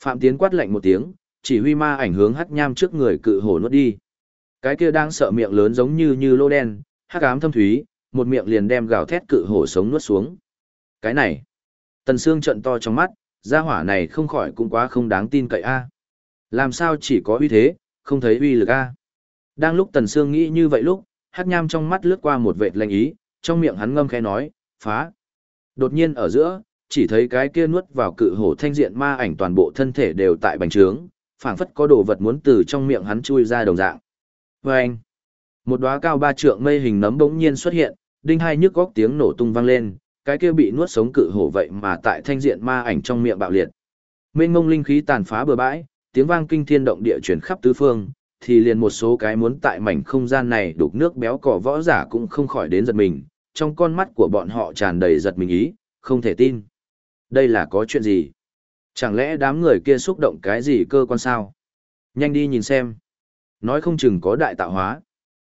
Phạm Tiến quát lạnh một tiếng, chỉ huy ma ảnh hướng hắc nham trước người cự hổ nuốt đi. Cái kia đang sợ miệng lớn giống như như lô đen, hắc ám thâm thúy, một miệng liền đem gào thét cự hổ sống nuốt xuống. Cái này, Tần Sương trợn to trong mắt, gia hỏa này không khỏi cũng quá không đáng tin cậy a. Làm sao chỉ có uy thế, không thấy uy lực a? Đang lúc Tần Sương nghĩ như vậy lúc, hắc nham trong mắt lướt qua một vệt lạnh ý, trong miệng hắn ngâm khẽ nói, phá. Đột nhiên ở giữa, chỉ thấy cái kia nuốt vào cự hổ thanh diện ma ảnh toàn bộ thân thể đều tại bành trướng, phảng phất có đồ vật muốn từ trong miệng hắn chui ra đồng dạng. Và anh, một đóa cao ba trượng mây hình nấm bỗng nhiên xuất hiện, đinh hai nhức góc tiếng nổ tung vang lên, cái kia bị nuốt sống cự hổ vậy mà tại thanh diện ma ảnh trong miệng bạo liệt. Mênh mông linh khí tàn phá bừa bãi, tiếng vang kinh thiên động địa chuyển khắp tứ phương, thì liền một số cái muốn tại mảnh không gian này đục nước béo cỏ võ giả cũng không khỏi đến giật mình, trong con mắt của bọn họ tràn đầy giật mình ý, không thể tin. Đây là có chuyện gì? Chẳng lẽ đám người kia xúc động cái gì cơ quan sao? Nhanh đi nhìn xem. Nói không chừng có đại tạo hóa.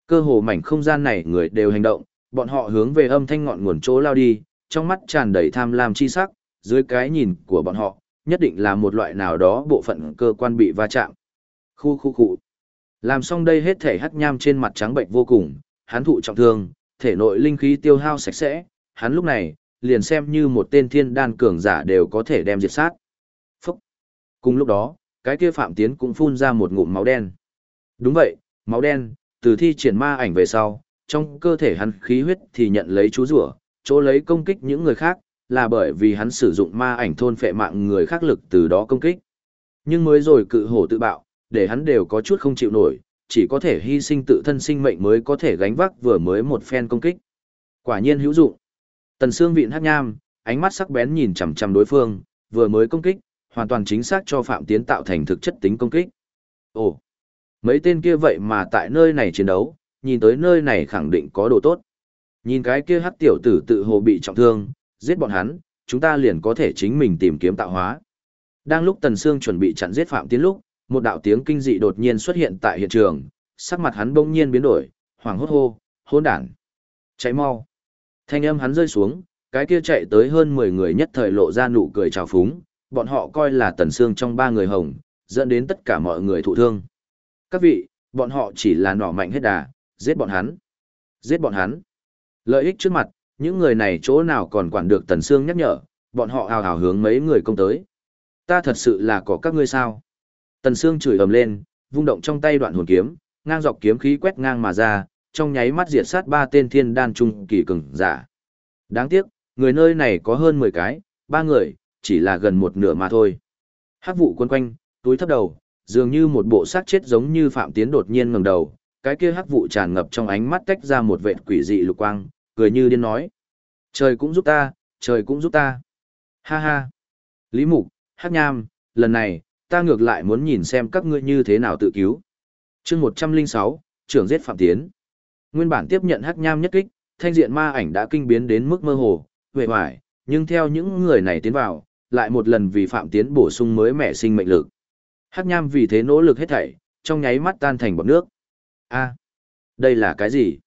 Cơ hồ mảnh không gian này người đều hành động, bọn họ hướng về âm thanh ngọn nguồn chỗ lao đi, trong mắt tràn đầy tham lam chi sắc, dưới cái nhìn của bọn họ, nhất định là một loại nào đó bộ phận cơ quan bị va chạm. Khu khu khu. Làm xong đây hết thể hắc nham trên mặt trắng bệnh vô cùng, hắn thụ trọng thương, thể nội linh khí tiêu hao sạch sẽ, hắn lúc này, liền xem như một tên thiên đan cường giả đều có thể đem diệt sát. Phúc! Cùng lúc đó, cái kia phạm tiến cũng phun ra một ngụm máu đen. Đúng vậy, máu đen, từ thi triển ma ảnh về sau, trong cơ thể hắn khí huyết thì nhận lấy chú rủa, chỗ lấy công kích những người khác, là bởi vì hắn sử dụng ma ảnh thôn phệ mạng người khác lực từ đó công kích. Nhưng mới rồi cự hổ tự bạo, để hắn đều có chút không chịu nổi, chỉ có thể hy sinh tự thân sinh mệnh mới có thể gánh vác vừa mới một phen công kích. Quả nhiên hữu dụng. Tần Sương vịn hát nham, ánh mắt sắc bén nhìn chằm chằm đối phương, vừa mới công kích, hoàn toàn chính xác cho Phạm Tiến tạo thành thực chất tính công kích. Ồ, mấy tên kia vậy mà tại nơi này chiến đấu, nhìn tới nơi này khẳng định có đồ tốt. Nhìn cái kia hắc tiểu tử tự hồ bị trọng thương, giết bọn hắn, chúng ta liền có thể chính mình tìm kiếm tạo hóa. Đang lúc Tần Sương chuẩn bị chặn giết Phạm Tiến lúc, một đạo tiếng kinh dị đột nhiên xuất hiện tại hiện trường, sắc mặt hắn bỗng nhiên biến đổi, hoảng hốt hô, hỗn đản. Cháy mau. Thanh âm hắn rơi xuống, cái kia chạy tới hơn 10 người nhất thời lộ ra nụ cười chào phúng, bọn họ coi là Tần Sương trong ba người hồng, dẫn đến tất cả mọi người thụ thương. Các vị, bọn họ chỉ là nỏ mạnh hết đà, giết bọn hắn. Giết bọn hắn. Lợi ích trước mặt, những người này chỗ nào còn quản được Tần Sương nhắc nhở, bọn họ hào hào hướng mấy người công tới. Ta thật sự là có các ngươi sao? Tần Sương chửi ầm lên, vung động trong tay đoạn hồn kiếm, ngang dọc kiếm khí quét ngang mà ra, trong nháy mắt diệt sát ba tên thiên đan trung kỳ cường giả. Đáng tiếc, người nơi này có hơn 10 cái, ba người, chỉ là gần một nửa mà thôi. Hắc vụ quấn quanh, túi thấp đầu, dường như một bộ xác chết giống như Phạm Tiến đột nhiên ngẩng đầu, cái kia hắc vụ tràn ngập trong ánh mắt tách ra một vệt quỷ dị lục quang, cười như điên nói: "Trời cũng giúp ta, trời cũng giúp ta." Ha ha. Lý Mục, Hắc Nham, lần này, ta ngược lại muốn nhìn xem các ngươi như thế nào tự cứu. Chương 106, trưởng giết Phạm Tiến. Nguyên bản tiếp nhận Hắc Nham nhất kích, thanh diện ma ảnh đã kinh biến đến mức mơ hồ, huệ hoài, nhưng theo những người này tiến vào, lại một lần vì Phạm Tiến bổ sung mới mẻ sinh mệnh lực. Hắc Nham vì thế nỗ lực hết thảy, trong nháy mắt tan thành bọt nước. A, đây là cái gì?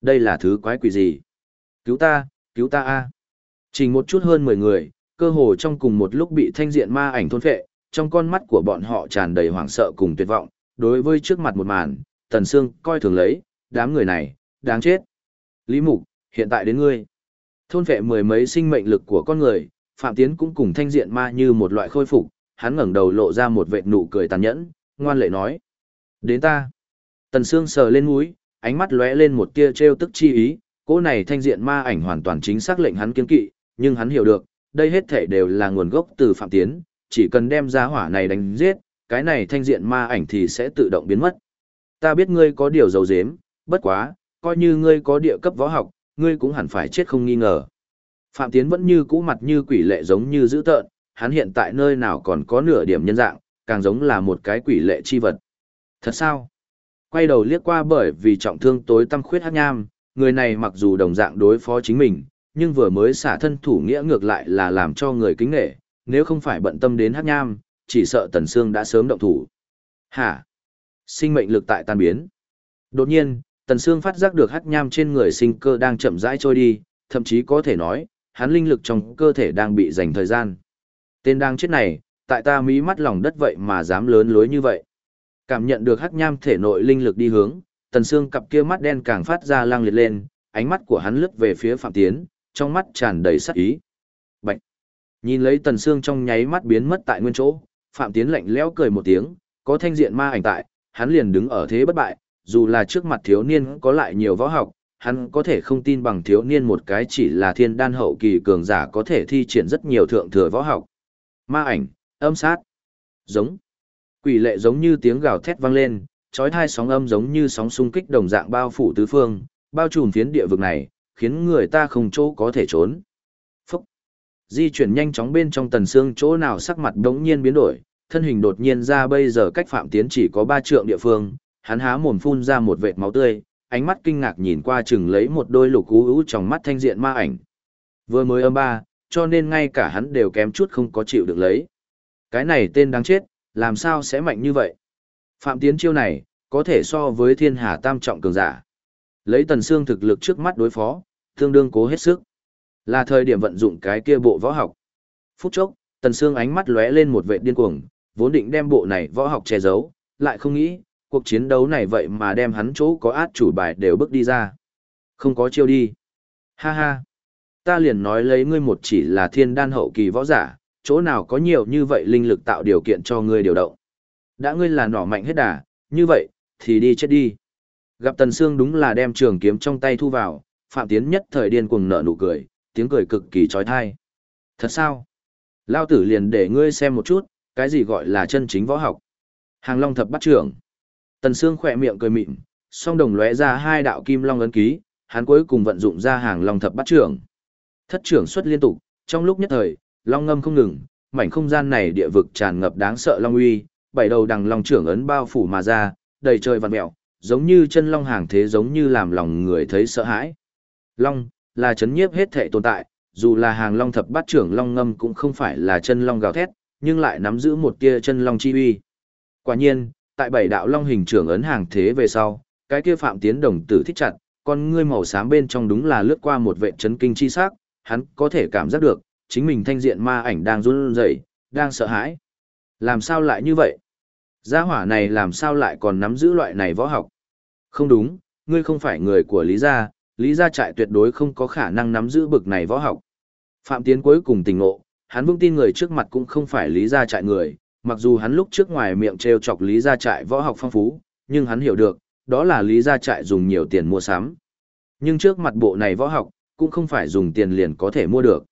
Đây là thứ quái quỷ gì? Cứu ta, cứu ta a. Chỉ một chút hơn 10 người, cơ hồ trong cùng một lúc bị thanh diện ma ảnh thôn phệ, trong con mắt của bọn họ tràn đầy hoảng sợ cùng tuyệt vọng, đối với trước mặt một màn, Tần Sương coi thường lấy, đám người này, đáng chết. Lý Mục, hiện tại đến ngươi. Thôn phệ mười mấy sinh mệnh lực của con người, Phạm Tiến cũng cùng thanh diện ma như một loại khôi phục, hắn ngẩng đầu lộ ra một vệt nụ cười tàn nhẫn, ngoan lệ nói. Đến ta. Tần Sương sờ lên mũi, ánh mắt lóe lên một tia treo tức chi ý, cỗ này thanh diện ma ảnh hoàn toàn chính xác lệnh hắn kiên kỵ, nhưng hắn hiểu được, đây hết thể đều là nguồn gốc từ Phạm Tiến, chỉ cần đem ra hỏa này đánh giết, cái này thanh diện ma ảnh thì sẽ tự động biến mất. Ta biết ngươi có điều dầu dếm, bất quá, coi như ngươi có địa cấp võ học, ngươi cũng hẳn phải chết không nghi ngờ. Phạm Tiến vẫn như cũ mặt như quỷ lệ giống như dữ tợn, hắn hiện tại nơi nào còn có nửa điểm nhân dạng, càng giống là một cái quỷ lệ chi vật. Thật sao? Quay đầu liếc qua bởi vì trọng thương tối tâm khuyết hát nham, người này mặc dù đồng dạng đối phó chính mình, nhưng vừa mới xả thân thủ nghĩa ngược lại là làm cho người kính nghệ, nếu không phải bận tâm đến hát nham, chỉ sợ Tần Sương đã sớm động thủ. Hả? Sinh mệnh lực tại tan biến. Đột nhiên, Tần Sương phát giác được hắc nham trên người sinh cơ đang chậm rãi trôi đi, thậm chí có thể nói, hắn linh lực trong cơ thể đang bị dành thời gian. Tên đang chết này, tại ta mí mắt lòng đất vậy mà dám lớn lối như vậy. Cảm nhận được hắc nham thể nội linh lực đi hướng, Tần Sương cặp kia mắt đen càng phát ra lang liệt lên, ánh mắt của hắn lướt về phía Phạm Tiến, trong mắt tràn đầy sát ý. Bạch! Nhìn lấy Tần Sương trong nháy mắt biến mất tại nguyên chỗ, Phạm Tiến lạnh lẽo cười một tiếng, có thanh diện ma ảnh tại, hắn liền đứng ở thế bất bại, dù là trước mặt thiếu niên có lại nhiều võ học, hắn có thể không tin bằng thiếu niên một cái chỉ là thiên đan hậu kỳ cường giả có thể thi triển rất nhiều thượng thừa võ học. Ma ảnh, âm sát, giống. Quỷ lệ giống như tiếng gào thét vang lên, trói thai sóng âm giống như sóng xung kích đồng dạng bao phủ tứ phương, bao trùm phiến địa vực này, khiến người ta không chỗ có thể trốn. Phúc! Di chuyển nhanh chóng bên trong tần xương chỗ nào sắc mặt đống nhiên biến đổi, thân hình đột nhiên ra bây giờ cách phạm tiến chỉ có ba trượng địa phương, hắn há mồm phun ra một vệt máu tươi, ánh mắt kinh ngạc nhìn qua chừng lấy một đôi lục ú ú trong mắt thanh diện ma ảnh. Vừa mới âm ba, cho nên ngay cả hắn đều kém chút không có chịu được lấy. Cái này tên đáng chết, làm sao sẽ mạnh như vậy? Phạm Tiến chiêu này, có thể so với thiên hà tam trọng cường giả. Lấy tần xương thực lực trước mắt đối phó, tương đương cố hết sức. Là thời điểm vận dụng cái kia bộ võ học. Phút chốc, tần xương ánh mắt lóe lên một vệ điên cuồng, vốn định đem bộ này võ học che giấu, lại không nghĩ, cuộc chiến đấu này vậy mà đem hắn chỗ có át chủ bài đều bước đi ra. Không có chiêu đi. Ha ha. Ta liền nói lấy ngươi một chỉ là thiên đan hậu kỳ võ giả, chỗ nào có nhiều như vậy linh lực tạo điều kiện cho ngươi điều động. Đã ngươi là nỏ mạnh hết đà, như vậy, thì đi chết đi. Gặp Tần Sương đúng là đem trường kiếm trong tay thu vào, Phạm Tiến nhất thời điên cuồng nở nụ cười, tiếng cười cực kỳ trói tai. Thật sao? Lao tử liền để ngươi xem một chút, cái gì gọi là chân chính võ học. Hàng Long thập bắt trưởng. Tần Sương khỏe miệng cười mịn, song đồng lóe ra hai đạo kim long ấn ký, hắn cuối cùng vận dụng ra hàng Long thập bắt trưởng. Thất trưởng xuất liên tục, trong lúc nhất thời, long ngâm không ngừng, mảnh không gian này địa vực tràn ngập đáng sợ long uy, bảy đầu đằng long trưởng ấn bao phủ mà ra, đầy trời vằn mèo, giống như chân long hàng thế giống như làm lòng người thấy sợ hãi. Long, là chấn nhiếp hết thể tồn tại, dù là hàng long thập bát trưởng long ngâm cũng không phải là chân long gào thét, nhưng lại nắm giữ một tia chân long chi uy. Quả nhiên, tại bảy đạo long hình trưởng ấn hàng thế về sau, cái kia phạm tiến đồng tử thích chặt, con ngươi màu xám bên trong đúng là lướt qua một vệ chấn kinh chi sắc, hắn có thể cảm giác được, chính mình thanh diện ma ảnh đang run rẩy, đang sợ hãi. Làm sao lại như vậy? Gia hỏa này làm sao lại còn nắm giữ loại này võ học? Không đúng, ngươi không phải người của Lý Gia, Lý Gia trại tuyệt đối không có khả năng nắm giữ bực này võ học. Phạm Tiến cuối cùng tình ngộ, hắn vững tin người trước mặt cũng không phải Lý Gia trại người, mặc dù hắn lúc trước ngoài miệng trêu chọc Lý Gia trại võ học phong phú, nhưng hắn hiểu được, đó là Lý Gia trại dùng nhiều tiền mua sắm. Nhưng trước mặt bộ này võ học, cũng không phải dùng tiền liền có thể mua được.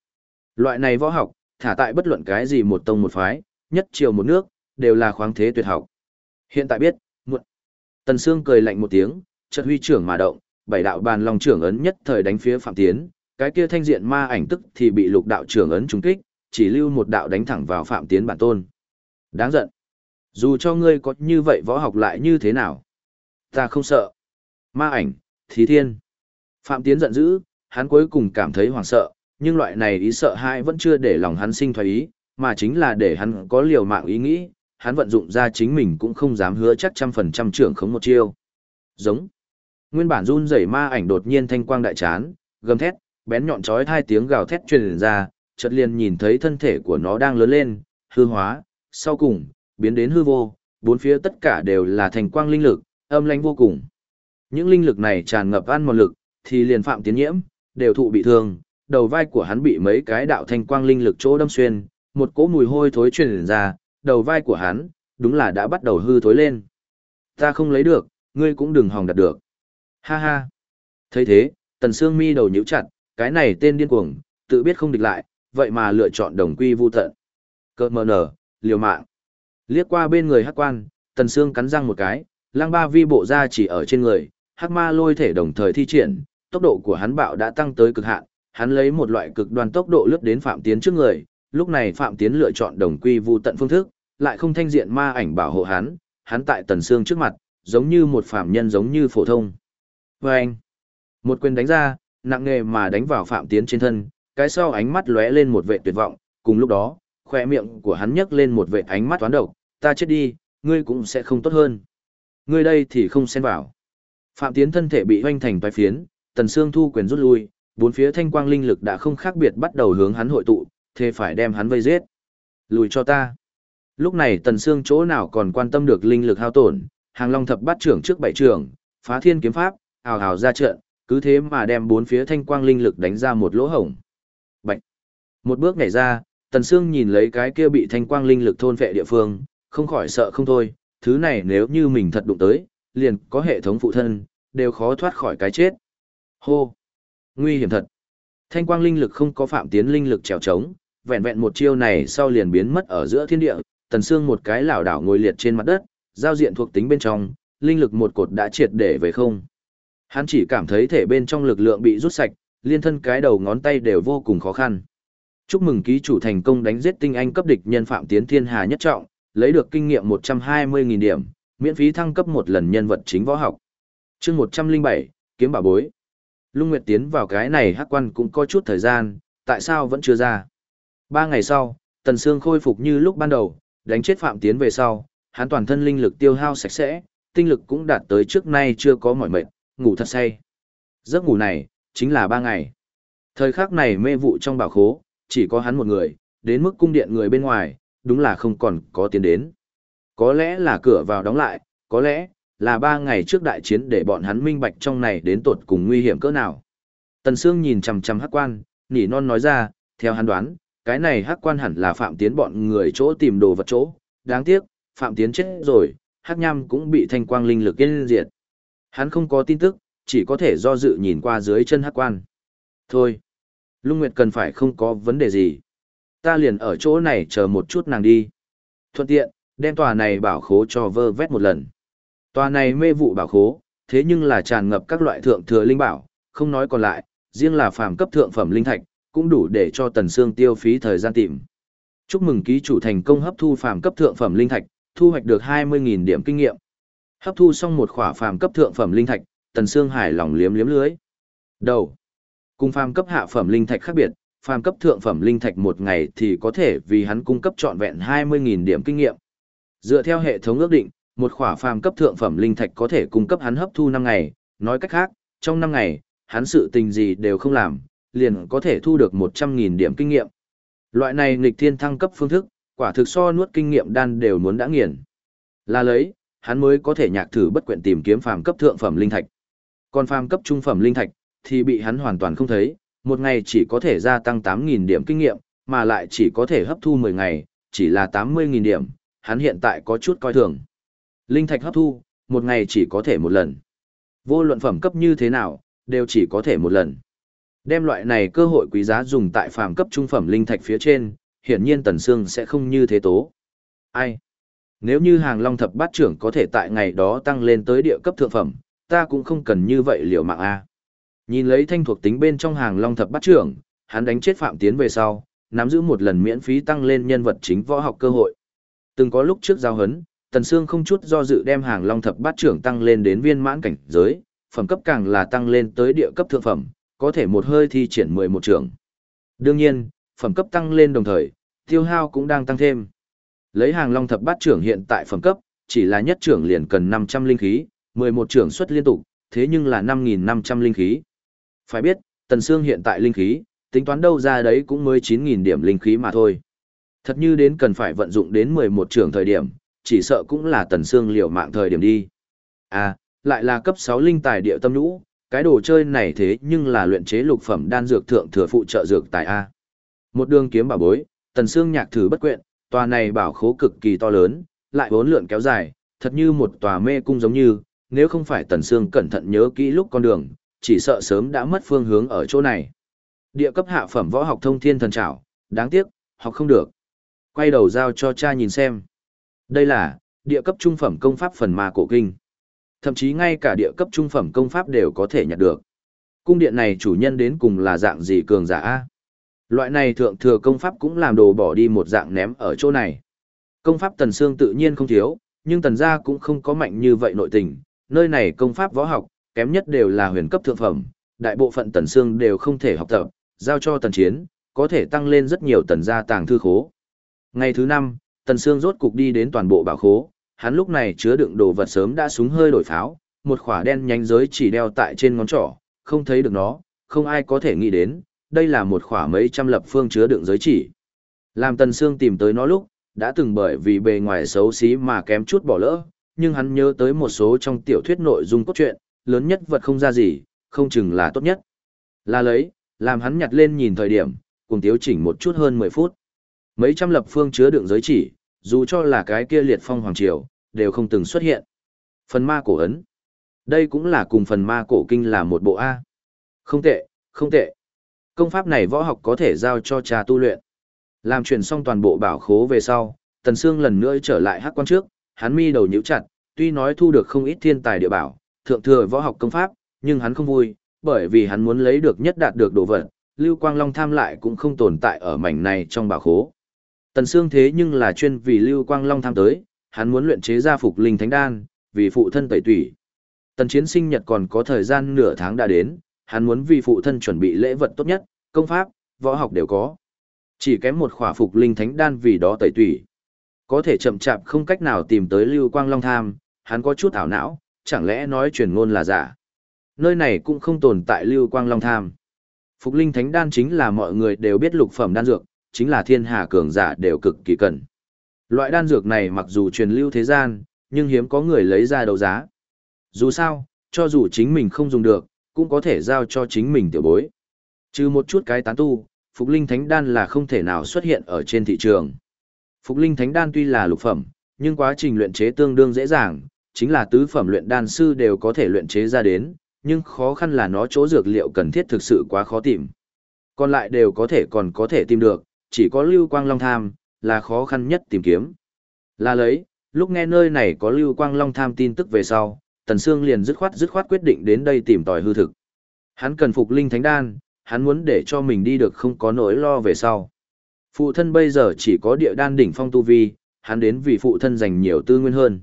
Loại này võ học, thả tại bất luận cái gì một tông một phái, nhất triều một nước, đều là khoáng thế tuyệt học. Hiện tại biết, muộn. Tần Sương cười lạnh một tiếng, chợt huy trưởng mà động, bảy đạo bàn long trưởng ấn nhất thời đánh phía Phạm Tiến, cái kia thanh diện ma ảnh tức thì bị lục đạo trưởng ấn trúng kích, chỉ lưu một đạo đánh thẳng vào Phạm Tiến bản tôn. Đáng giận. Dù cho ngươi có như vậy võ học lại như thế nào, ta không sợ. Ma ảnh, thí thiên. Phạm Tiến giận dữ, hắn cuối cùng cảm thấy hoảng sợ, nhưng loại này ý sợ hãi vẫn chưa để lòng hắn sinh thoái ý, mà chính là để hắn có liều mạng ý nghĩ, hắn vận dụng ra chính mình cũng không dám hứa chắc trăm phần trăm trưởng khống một chiêu. Giống. Nguyên bản run rẩy ma ảnh đột nhiên thanh quang đại chán, gầm thét, bén nhọn chói hai tiếng gào thét truyền ra, chợt liền nhìn thấy thân thể của nó đang lớn lên, hư hóa, sau cùng, biến đến hư vô, bốn phía tất cả đều là thành quang linh lực, âm lãnh vô cùng. Những linh lực này tràn ngập ăn một lực, thì liền phạm tiến nhiễm, đều thụ bị thương, đầu vai của hắn bị mấy cái đạo thanh quang linh lực chỗ đâm xuyên, một cỗ mùi hôi thối truyền ra, đầu vai của hắn, đúng là đã bắt đầu hư thối lên. Ta không lấy được, ngươi cũng đừng hòng đặt được. Ha ha. thấy thế, tần xương mi đầu nhíu chặt, cái này tên điên cuồng, tự biết không địch lại, vậy mà lựa chọn đồng quy vu tận. Cơ mờ nở, liều mạng. Liếc qua bên người hắc quan, tần xương cắn răng một cái, lang ba vi bộ ra chỉ ở trên người, hắc ma lôi thể đồng thời thi triển, tốc độ của hắn bạo đã tăng tới cực hạn, hắn lấy một loại cực đoan tốc độ lướt đến Phạm Tiến trước người, lúc này Phạm Tiến lựa chọn đồng quy vu tận phương thức, lại không thanh diện ma ảnh bảo hộ hắn, hắn tại Tần Sương trước mặt, giống như một phạm nhân giống như phổ thông. Và anh, một quyền đánh ra, nặng nề mà đánh vào Phạm Tiến trên thân, cái sau ánh mắt lóe lên một vệ tuyệt vọng, cùng lúc đó, khoe miệng của hắn nhấc lên một vệ ánh mắt toán độc, ta chết đi, ngươi cũng sẽ không tốt hơn. Ngươi đây thì không xen vào. Phạm Tiến thân thể bị hoanh thành toái phiến, Tần Sương thu quyền rút lui, bốn phía thanh quang linh lực đã không khác biệt bắt đầu hướng hắn hội tụ, thế phải đem hắn vây giết. Lùi cho ta. Lúc này Tần Sương chỗ nào còn quan tâm được linh lực hao tổn, hàng long thập bát trưởng trước bảy trưởng, phá thiên kiếm pháp, hào hào ra trận, cứ thế mà đem bốn phía thanh quang linh lực đánh ra một lỗ hổng. Bạch. Một bước nhảy ra, Tần Sương nhìn lấy cái kia bị thanh quang linh lực thôn vệ địa phương, không khỏi sợ không thôi, thứ này nếu như mình thật đụng tới, liền có hệ thống phụ thân, đều khó thoát khỏi cái chết. Hô! Nguy hiểm thật. Thanh quang linh lực không có phạm tiến linh lực trèo trống, vẹn vẹn một chiêu này sau liền biến mất ở giữa thiên địa, tần xương một cái lảo đảo ngồi liệt trên mặt đất, giao diện thuộc tính bên trong, linh lực một cột đã triệt để về không. Hắn chỉ cảm thấy thể bên trong lực lượng bị rút sạch, liên thân cái đầu ngón tay đều vô cùng khó khăn. Chúc mừng ký chủ thành công đánh giết tinh anh cấp địch nhân phạm tiến thiên hà nhất trọng, lấy được kinh nghiệm 120.000 điểm, miễn phí thăng cấp một lần nhân vật chính võ học. Chương 107, kiếm bảo bối. Lung Nguyệt tiến vào cái này hắc quan cũng có chút thời gian, tại sao vẫn chưa ra. Ba ngày sau, Tần Sương khôi phục như lúc ban đầu, đánh chết Phạm Tiến về sau, hắn toàn thân linh lực tiêu hao sạch sẽ, tinh lực cũng đạt tới trước nay chưa có mỏi mệt, ngủ thật say. Giấc ngủ này, chính là ba ngày. Thời khắc này mê vụ trong bảo khố, chỉ có hắn một người, đến mức cung điện người bên ngoài, đúng là không còn có tiền đến. Có lẽ là cửa vào đóng lại, có lẽ là ba ngày trước đại chiến để bọn hắn minh bạch trong này đến tột cùng nguy hiểm cỡ nào. Tần Sương nhìn chằm chằm hắc quan, nỉ non nói ra, theo hắn đoán, cái này hắc quan hẳn là Phạm Tiến bọn người chỗ tìm đồ vật chỗ, đáng tiếc, Phạm Tiến chết rồi, hắc nham cũng bị thanh quang linh lực yên diệt. Hắn không có tin tức, chỉ có thể do dự nhìn qua dưới chân hắc quan. Thôi, Lung Nguyệt cần phải không có vấn đề gì. Ta liền ở chỗ này chờ một chút nàng đi. Thuận tiện, đem tòa này bảo khố cho vơ vét một lần. Tòa này mê vụ bảo khố, thế nhưng là tràn ngập các loại thượng thừa linh bảo, không nói còn lại, riêng là phàm cấp thượng phẩm linh thạch, cũng đủ để cho Tần Sương tiêu phí thời gian tìm. Chúc mừng ký chủ thành công hấp thu phàm cấp thượng phẩm linh thạch, thu hoạch được 20.000 điểm kinh nghiệm. Hấp thu xong một khỏa phàm cấp thượng phẩm linh thạch, Tần Sương hài lòng liếm liếm lưới. Đầu. Cùng phàm cấp hạ phẩm linh thạch khác biệt, phàm cấp thượng phẩm linh thạch một ngày thì có thể vì hắn cung cấp trọn vẹn 20.000 điểm kinh nghiệm. Dựa theo hệ thống ước định, một khỏa phàm cấp thượng phẩm linh thạch có thể cung cấp hắn hấp thu 5 ngày, nói cách khác, trong 5 ngày, hắn sự tình gì đều không làm, liền có thể thu được 100.000 điểm kinh nghiệm. Loại này nghịch thiên thăng cấp phương thức, quả thực so nuốt kinh nghiệm đan đều muốn đã nghiền. Là lấy, hắn mới có thể nhạc thử bất quyện tìm kiếm phàm cấp thượng phẩm linh thạch. Còn phàm cấp trung phẩm linh thạch thì bị hắn hoàn toàn không thấy, một ngày chỉ có thể gia tăng 8.000 điểm kinh nghiệm, mà lại chỉ có thể hấp thu 10 ngày, chỉ là 80.000 điểm, hắn hiện tại có chút coi thường. Linh thạch hấp thu, một ngày chỉ có thể một lần. Vô luận phẩm cấp như thế nào, đều chỉ có thể một lần. Đem loại này cơ hội quý giá dùng tại phàm cấp trung phẩm linh thạch phía trên, hiển nhiên Tần Sương sẽ không như thế tố. Ai? Nếu như hàng long thập bát trưởng có thể tại ngày đó tăng lên tới địa cấp thượng phẩm, ta cũng không cần như vậy liều mạng a. Nhìn lấy thanh thuộc tính bên trong hàng long thập bát trưởng, hắn đánh chết Phạm Tiến về sau, nắm giữ một lần miễn phí tăng lên nhân vật chính võ học cơ hội. Từng có lúc trước giao hấn, Tần Sương không chút do dự đem hàng long thập bát trưởng tăng lên đến viên mãn cảnh giới, phẩm cấp càng là tăng lên tới địa cấp thượng phẩm, có thể một hơi thi triển 11 trưởng. Đương nhiên, phẩm cấp tăng lên đồng thời, tiêu hao cũng đang tăng thêm. Lấy hàng long thập bát trưởng hiện tại phẩm cấp, chỉ là nhất trưởng liền cần 500 linh khí, 11 trưởng xuất liên tục, thế nhưng là 5.500 linh khí. Phải biết, Tần Sương hiện tại linh khí, tính toán đâu ra đấy cũng mới 9.000 điểm linh khí mà thôi. Thật như đến cần phải vận dụng đến 11 trưởng thời điểm, chỉ sợ cũng là Tần xương liều mạng thời điểm đi. À, lại là cấp 6 linh tài địa tâm nhũ, cái đồ chơi này thế nhưng là luyện chế lục phẩm đan dược thượng thừa phụ trợ dược tài A. Một đường kiếm bảo bối, Tần xương nhạc thử bất quyện, tòa này bảo khố cực kỳ to lớn, lại bốn lượn kéo dài, thật như một tòa mê cung giống như, nếu không phải Tần xương cẩn thận nhớ kỹ lúc con đường, chỉ sợ sớm đã mất phương hướng ở chỗ này. Địa cấp hạ phẩm võ học thông thiên thần trảo, đáng tiếc, học không được. Quay đầu giao cho cha nhìn xem. Đây là, địa cấp trung phẩm công pháp phần ma cổ kinh. Thậm chí ngay cả địa cấp trung phẩm công pháp đều có thể nhặt được. Cung điện này chủ nhân đến cùng là dạng gì cường giả A. Loại này thượng thừa công pháp cũng làm đồ bỏ đi một dạng ném ở chỗ này. Công pháp tần xương tự nhiên không thiếu, nhưng tần gia cũng không có mạnh như vậy nội tình. Nơi này công pháp võ học, kém nhất đều là huyền cấp thượng phẩm, đại bộ phận tần xương đều không thể học tập, giao cho tần chiến, có thể tăng lên rất nhiều tần gia tàng thư khố. Ngày thứ năm, tần Sương rốt cục đi đến toàn bộ bảo khố, hắn lúc này chứa đựng đồ vật sớm đã súng hơi đổi pháo, một khỏa đen nhánh giới chỉ đeo tại trên ngón trỏ, không thấy được nó, không ai có thể nghĩ đến, đây là một khỏa mấy trăm lập phương chứa đựng giới chỉ. Làm Tần Sương tìm tới nó lúc, đã từng bởi vì bề ngoài xấu xí mà kém chút bỏ lỡ, nhưng hắn nhớ tới một số trong tiểu thuyết nội dung cốt truyện, lớn nhất vật không ra gì, không chừng là tốt nhất. Là lấy, làm hắn nhặt lên nhìn thời điểm, cùng tiếu chỉnh một chút hơn 10 phút. Mấy trăm lập phương chứa đựng giới chỉ, dù cho là cái kia liệt phong hoàng triều, đều không từng xuất hiện. Phần ma cổ ấn. Đây cũng là cùng phần ma cổ kinh là một bộ A. Không tệ, không tệ. Công pháp này võ học có thể giao cho cha tu luyện. Làm chuyển xong toàn bộ bảo khố về sau, Tần Sương lần nữa trở lại hắc quan trước, hắn mi đầu nhíu chặt, tuy nói thu được không ít thiên tài địa bảo, thượng thừa võ học công pháp, nhưng hắn không vui, bởi vì hắn muốn lấy được nhất đạt được đồ vật, Lưu Quang Long tham lại cũng không tồn tại ở mảnh này trong bảo khố. Tần Sương thế nhưng là chuyên vì Lưu Quang Long tham tới, hắn muốn luyện chế ra phục linh thánh đan, vì phụ thân tẩy tủy. Tần chiến sinh nhật còn có thời gian nửa tháng đã đến, hắn muốn vì phụ thân chuẩn bị lễ vật tốt nhất, công pháp, võ học đều có. Chỉ kém một khỏa phục linh thánh đan vì đó tẩy tủy. Có thể chậm chạp không cách nào tìm tới Lưu Quang Long tham, hắn có chút ảo não, chẳng lẽ nói truyền ngôn là giả. Nơi này cũng không tồn tại Lưu Quang Long tham. Phục linh thánh đan chính là mọi người đều biết lục phẩm đan dược, chính là thiên hà cường giả đều cực kỳ cần. Loại đan dược này mặc dù truyền lưu thế gian, nhưng hiếm có người lấy ra đấu giá. Dù sao, cho dù chính mình không dùng được, cũng có thể giao cho chính mình tiểu bối. Trừ một chút cái tán tu, Phục Linh Thánh Đan là không thể nào xuất hiện ở trên thị trường. Phục Linh Thánh Đan tuy là lục phẩm, nhưng quá trình luyện chế tương đương dễ dàng, chính là tứ phẩm luyện đan sư đều có thể luyện chế ra đến, nhưng khó khăn là nó chỗ dược liệu cần thiết thực sự quá khó tìm. Còn lại đều có thể còn có thể tìm được, chỉ có lưu quang long tham, là khó khăn nhất tìm kiếm. Là lấy, lúc nghe nơi này có lưu quang long tham tin tức về sau, Tần Sương liền dứt khoát dứt khoát quyết định đến đây tìm tòi hư thực. Hắn cần phục linh thánh đan, hắn muốn để cho mình đi được không có nỗi lo về sau. Phụ thân bây giờ chỉ có địa đan đỉnh phong tu vi, hắn đến vì phụ thân dành nhiều tư nguyên hơn.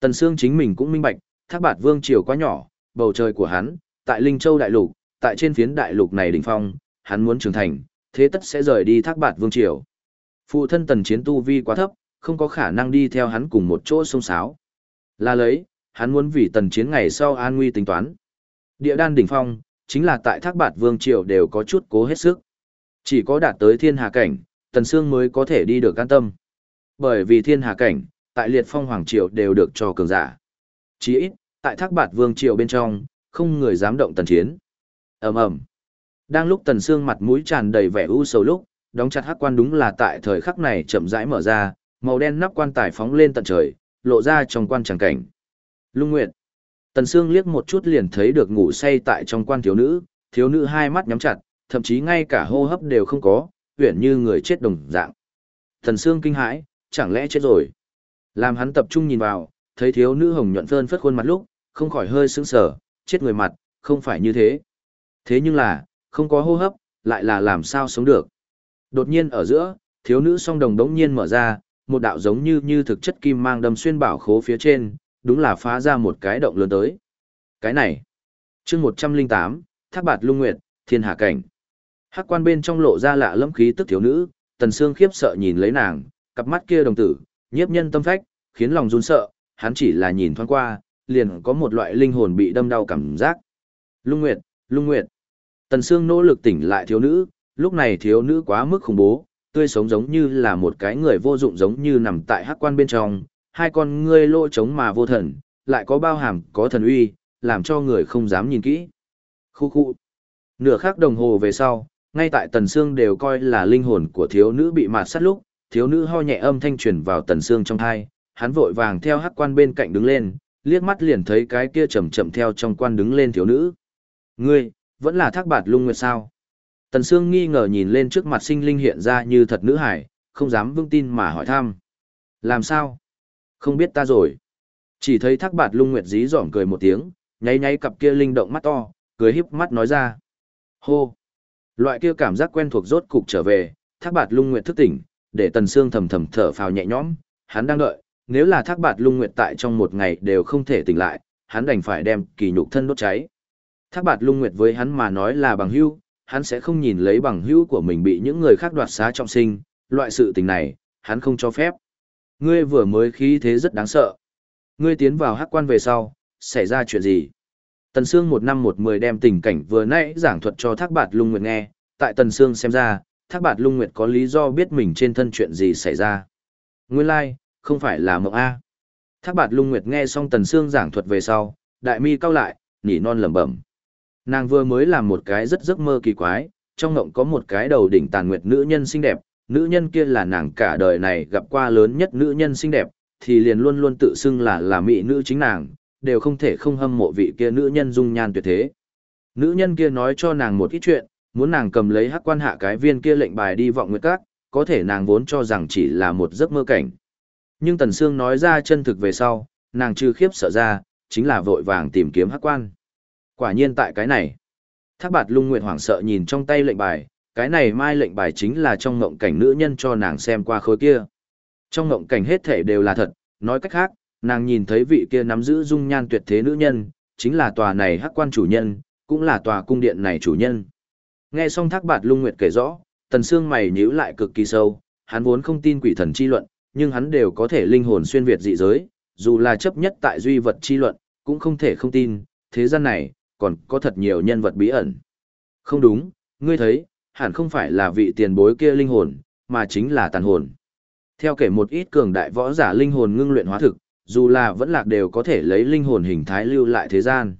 Tần Sương chính mình cũng minh bạch, thác bạt vương triều quá nhỏ, bầu trời của hắn, tại Linh Châu đại lục, tại trên phiến đại lục này đỉnh phong, hắn muốn trưởng thành, thế tất sẽ rời đi thác bạt vương triều. Phụ thân tần chiến tu vi quá thấp, không có khả năng đi theo hắn cùng một chỗ sông sáo. Là lấy, hắn muốn vì tần chiến ngày sau an nguy tính toán. Địa đan đỉnh phong, chính là tại thác bạt vương triều đều có chút cố hết sức. Chỉ có đạt tới thiên hà cảnh, tần xương mới có thể đi được an tâm. Bởi vì thiên hà cảnh, tại liệt phong hoàng triều đều được cho cường giả. Chỉ ít, tại thác bạt vương triều bên trong, không người dám động tần chiến. ầm ầm đang lúc tần sương mặt mũi tràn đầy vẻ u sầu lúc, đóng chặt hắc quan đúng là tại thời khắc này chậm rãi mở ra, màu đen nắp quan tài phóng lên tận trời, lộ ra trong quan tràng cảnh. Lung Nguyệt. Tần Sương liếc một chút liền thấy được ngủ say tại trong quan thiếu nữ, thiếu nữ hai mắt nhắm chặt, thậm chí ngay cả hô hấp đều không có, uyển như người chết đồng dạng. Tần Sương kinh hãi, chẳng lẽ chết rồi? Làm hắn tập trung nhìn vào, thấy thiếu nữ hồng nhuận phơn phất khuôn mặt lúc, không khỏi hơi sững sờ, chết người mặt, không phải như thế. Thế nhưng là, không có hô hấp, lại là làm sao sống được. Đột nhiên ở giữa, thiếu nữ song đồng đống nhiên mở ra, một đạo giống như như thực chất kim mang đâm xuyên bảo khố phía trên, đúng là phá ra một cái động lớn tới. Cái này, chương 108, Thác Bạt Lung Nguyệt, Thiên Hà Cảnh. Hắc quan bên trong lộ ra lạ lẫm khí tức thiếu nữ, Tần Sương khiếp sợ nhìn lấy nàng, cặp mắt kia đồng tử, nhiếp nhân tâm phách, khiến lòng run sợ, hắn chỉ là nhìn thoáng qua, liền có một loại linh hồn bị đâm đau cảm giác. Lung Nguyệt, Lung Nguyệt. Tần Sương nỗ lực tỉnh lại thiếu nữ, lúc này thiếu nữ quá mức khủng bố, tươi sống giống như là một cái người vô dụng giống như nằm tại hắc quan bên trong, hai con ngươi lỗ trống mà vô thần, lại có bao hàm, có thần uy, làm cho người không dám nhìn kỹ. Khu khu. Nửa khắc đồng hồ về sau, ngay tại tần Sương đều coi là linh hồn của thiếu nữ bị mạt sát lúc, thiếu nữ ho nhẹ âm thanh truyền vào tần Sương trong tai, hắn vội vàng theo hắc quan bên cạnh đứng lên, liếc mắt liền thấy cái kia chậm chậm theo trong quan đứng lên thiếu nữ. Ngươi, vẫn là thác bạt lung nguyệt sao? Tần Sương nghi ngờ nhìn lên trước mặt sinh linh hiện ra như thật nữ hải, không dám vững tin mà hỏi thăm. Làm sao? Không biết ta rồi. Chỉ thấy thác bạt lung nguyệt dí dỏm cười một tiếng, nháy nháy cặp kia linh động mắt to, cười híp mắt nói ra. Hô! Loại kia cảm giác quen thuộc rốt cục trở về, thác bạt lung nguyệt thức tỉnh, để tần Sương thầm thầm thở phào nhẹ nhõm, hắn đang đợi, nếu là thác bạt lung nguyệt tại trong một ngày đều không thể tỉnh lại, hắn đành phải đem kỳ nhục thân đốt cháy. Thác bạt lung nguyệt với hắn mà nói là bằng hữu, hắn sẽ không nhìn lấy bằng hữu của mình bị những người khác đoạt xá trọng sinh, loại sự tình này, hắn không cho phép. Ngươi vừa mới khí thế rất đáng sợ. Ngươi tiến vào hắc quan về sau, xảy ra chuyện gì? Tần Sương một năm một mười đem tình cảnh vừa nãy giảng thuật cho Thác Bạt Lung Nguyệt nghe, tại Tần Sương xem ra, Thác Bạt Lung Nguyệt có lý do biết mình trên thân chuyện gì xảy ra. Nguyên lai, like, không phải là mộng A. Thác Bạt Lung Nguyệt nghe xong Tần Sương giảng thuật về sau, đại mi cau lại, nhỉ non lẩm bẩm. Nàng vừa mới làm một cái rất giấc mơ kỳ quái, trong ngộng có một cái đầu đỉnh tàn nguyệt nữ nhân xinh đẹp, nữ nhân kia là nàng cả đời này gặp qua lớn nhất nữ nhân xinh đẹp, thì liền luôn luôn tự xưng là là mỹ nữ chính nàng, đều không thể không hâm mộ vị kia nữ nhân dung nhan tuyệt thế. Nữ nhân kia nói cho nàng một ít chuyện, muốn nàng cầm lấy hắc quan hạ cái viên kia lệnh bài đi vọng nguyệt các, có thể nàng vốn cho rằng chỉ là một giấc mơ cảnh. Nhưng Tần Sương nói ra chân thực về sau, nàng trừ khiếp sợ ra, chính là vội vàng tìm kiếm hắc quan. Quả nhiên tại cái này, Thác Bạt Lung nguyện hoảng sợ nhìn trong tay lệnh bài, cái này mai lệnh bài chính là trong ngộng cảnh nữ nhân cho nàng xem qua khối kia. Trong ngộng cảnh hết thể đều là thật, nói cách khác, nàng nhìn thấy vị kia nắm giữ dung nhan tuyệt thế nữ nhân, chính là tòa này hắc quan chủ nhân, cũng là tòa cung điện này chủ nhân. Nghe xong Thác Bạt Lung Nguyệt kể rõ, Tần Sương mày nhíu lại cực kỳ sâu, hắn vốn không tin quỷ thần chi luận, nhưng hắn đều có thể linh hồn xuyên việt dị giới, dù là chấp nhất tại duy vật chi luận, cũng không thể không tin, thế gian này, còn có thật nhiều nhân vật bí ẩn. Không đúng, ngươi thấy, hẳn không phải là vị tiền bối kia linh hồn, mà chính là tàn hồn. Theo kể một ít cường đại võ giả linh hồn ngưng luyện hóa thực, dù là vẫn lạc đều có thể lấy linh hồn hình thái lưu lại thế gian.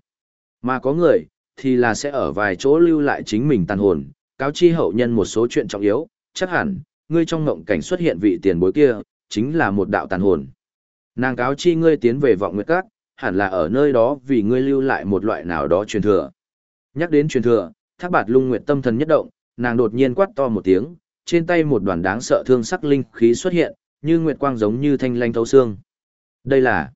Mà có người, thì là sẽ ở vài chỗ lưu lại chính mình tàn hồn, cáo chi hậu nhân một số chuyện trọng yếu, chắc hẳn, ngươi trong ngộng cảnh xuất hiện vị tiền bối kia, chính là một đạo tàn hồn. Nàng cáo chi ngươi tiến về vọng nguyệt các, hẳn là ở nơi đó vì ngươi lưu lại một loại nào đó truyền thừa. Nhắc đến truyền thừa, thác bạt lung nguyệt tâm thần nhất động, nàng đột nhiên quát to một tiếng, trên tay một đoàn đáng sợ thương sắc linh khí xuất hiện, như nguyệt quang giống như thanh lanh thấu xương. Đây là...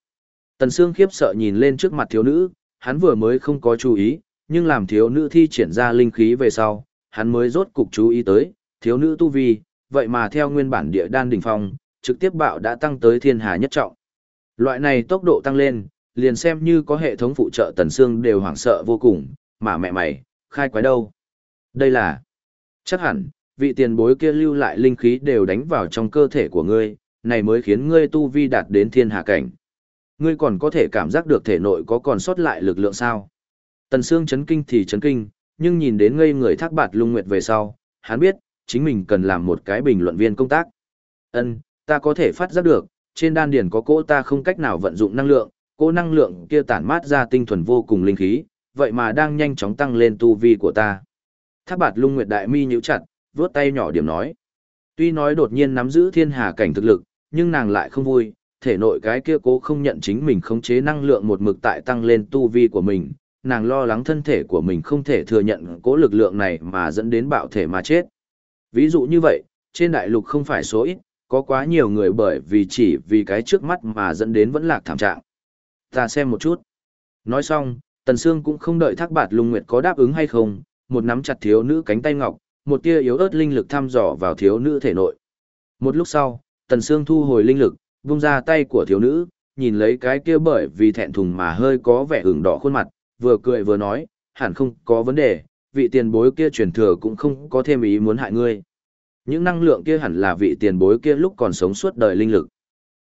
Tần Sương khiếp sợ nhìn lên trước mặt thiếu nữ, hắn vừa mới không có chú ý, nhưng làm thiếu nữ thi triển ra linh khí về sau, hắn mới rốt cục chú ý tới, thiếu nữ tu vi, vậy mà theo nguyên bản địa đan đỉnh phong, trực tiếp bạo đã tăng tới thiên hà nhất trọng. Loại này tốc độ tăng lên, liền xem như có hệ thống phụ trợ Tần xương đều hoảng sợ vô cùng, mà mẹ mày, khai quái đâu? Đây là... Chắc hẳn, vị tiền bối kia lưu lại linh khí đều đánh vào trong cơ thể của ngươi, này mới khiến ngươi tu vi đạt đến thiên hạ cảnh. Ngươi còn có thể cảm giác được thể nội có còn sót lại lực lượng sao? Tần Sương chấn kinh thì chấn kinh, nhưng nhìn đến ngây người thác bạt lung nguyệt về sau, hắn biết, chính mình cần làm một cái bình luận viên công tác. Ân, ta có thể phát giác được, trên đan điển có cỗ ta không cách nào vận dụng năng lượng, Cô năng lượng kia tản mát ra tinh thuần vô cùng linh khí, vậy mà đang nhanh chóng tăng lên tu vi của ta. Thác bạt lung nguyệt đại mi nhíu chặt, vuốt tay nhỏ điểm nói. Tuy nói đột nhiên nắm giữ thiên hà cảnh thực lực, nhưng nàng lại không vui, thể nội cái kia cố không nhận chính mình khống chế năng lượng một mực tại tăng lên tu vi của mình, nàng lo lắng thân thể của mình không thể thừa nhận cố lực lượng này mà dẫn đến bạo thể mà chết. Ví dụ như vậy, trên đại lục không phải số ít, có quá nhiều người bởi vì chỉ vì cái trước mắt mà dẫn đến vẫn lạc thảm trạng. Ta xem một chút. Nói xong, Tần Sương cũng không đợi Thác Bạt Lung Nguyệt có đáp ứng hay không, một nắm chặt thiếu nữ cánh tay ngọc, một tia yếu ớt linh lực thăm dò vào thiếu nữ thể nội. Một lúc sau, Tần Sương thu hồi linh lực, vung ra tay của thiếu nữ, nhìn lấy cái kia bởi vì thẹn thùng mà hơi có vẻ ửng đỏ khuôn mặt, vừa cười vừa nói, hẳn không có vấn đề, vị tiền bối kia truyền thừa cũng không có thêm ý muốn hại ngươi. Những năng lượng kia hẳn là vị tiền bối kia lúc còn sống suốt đời linh lực.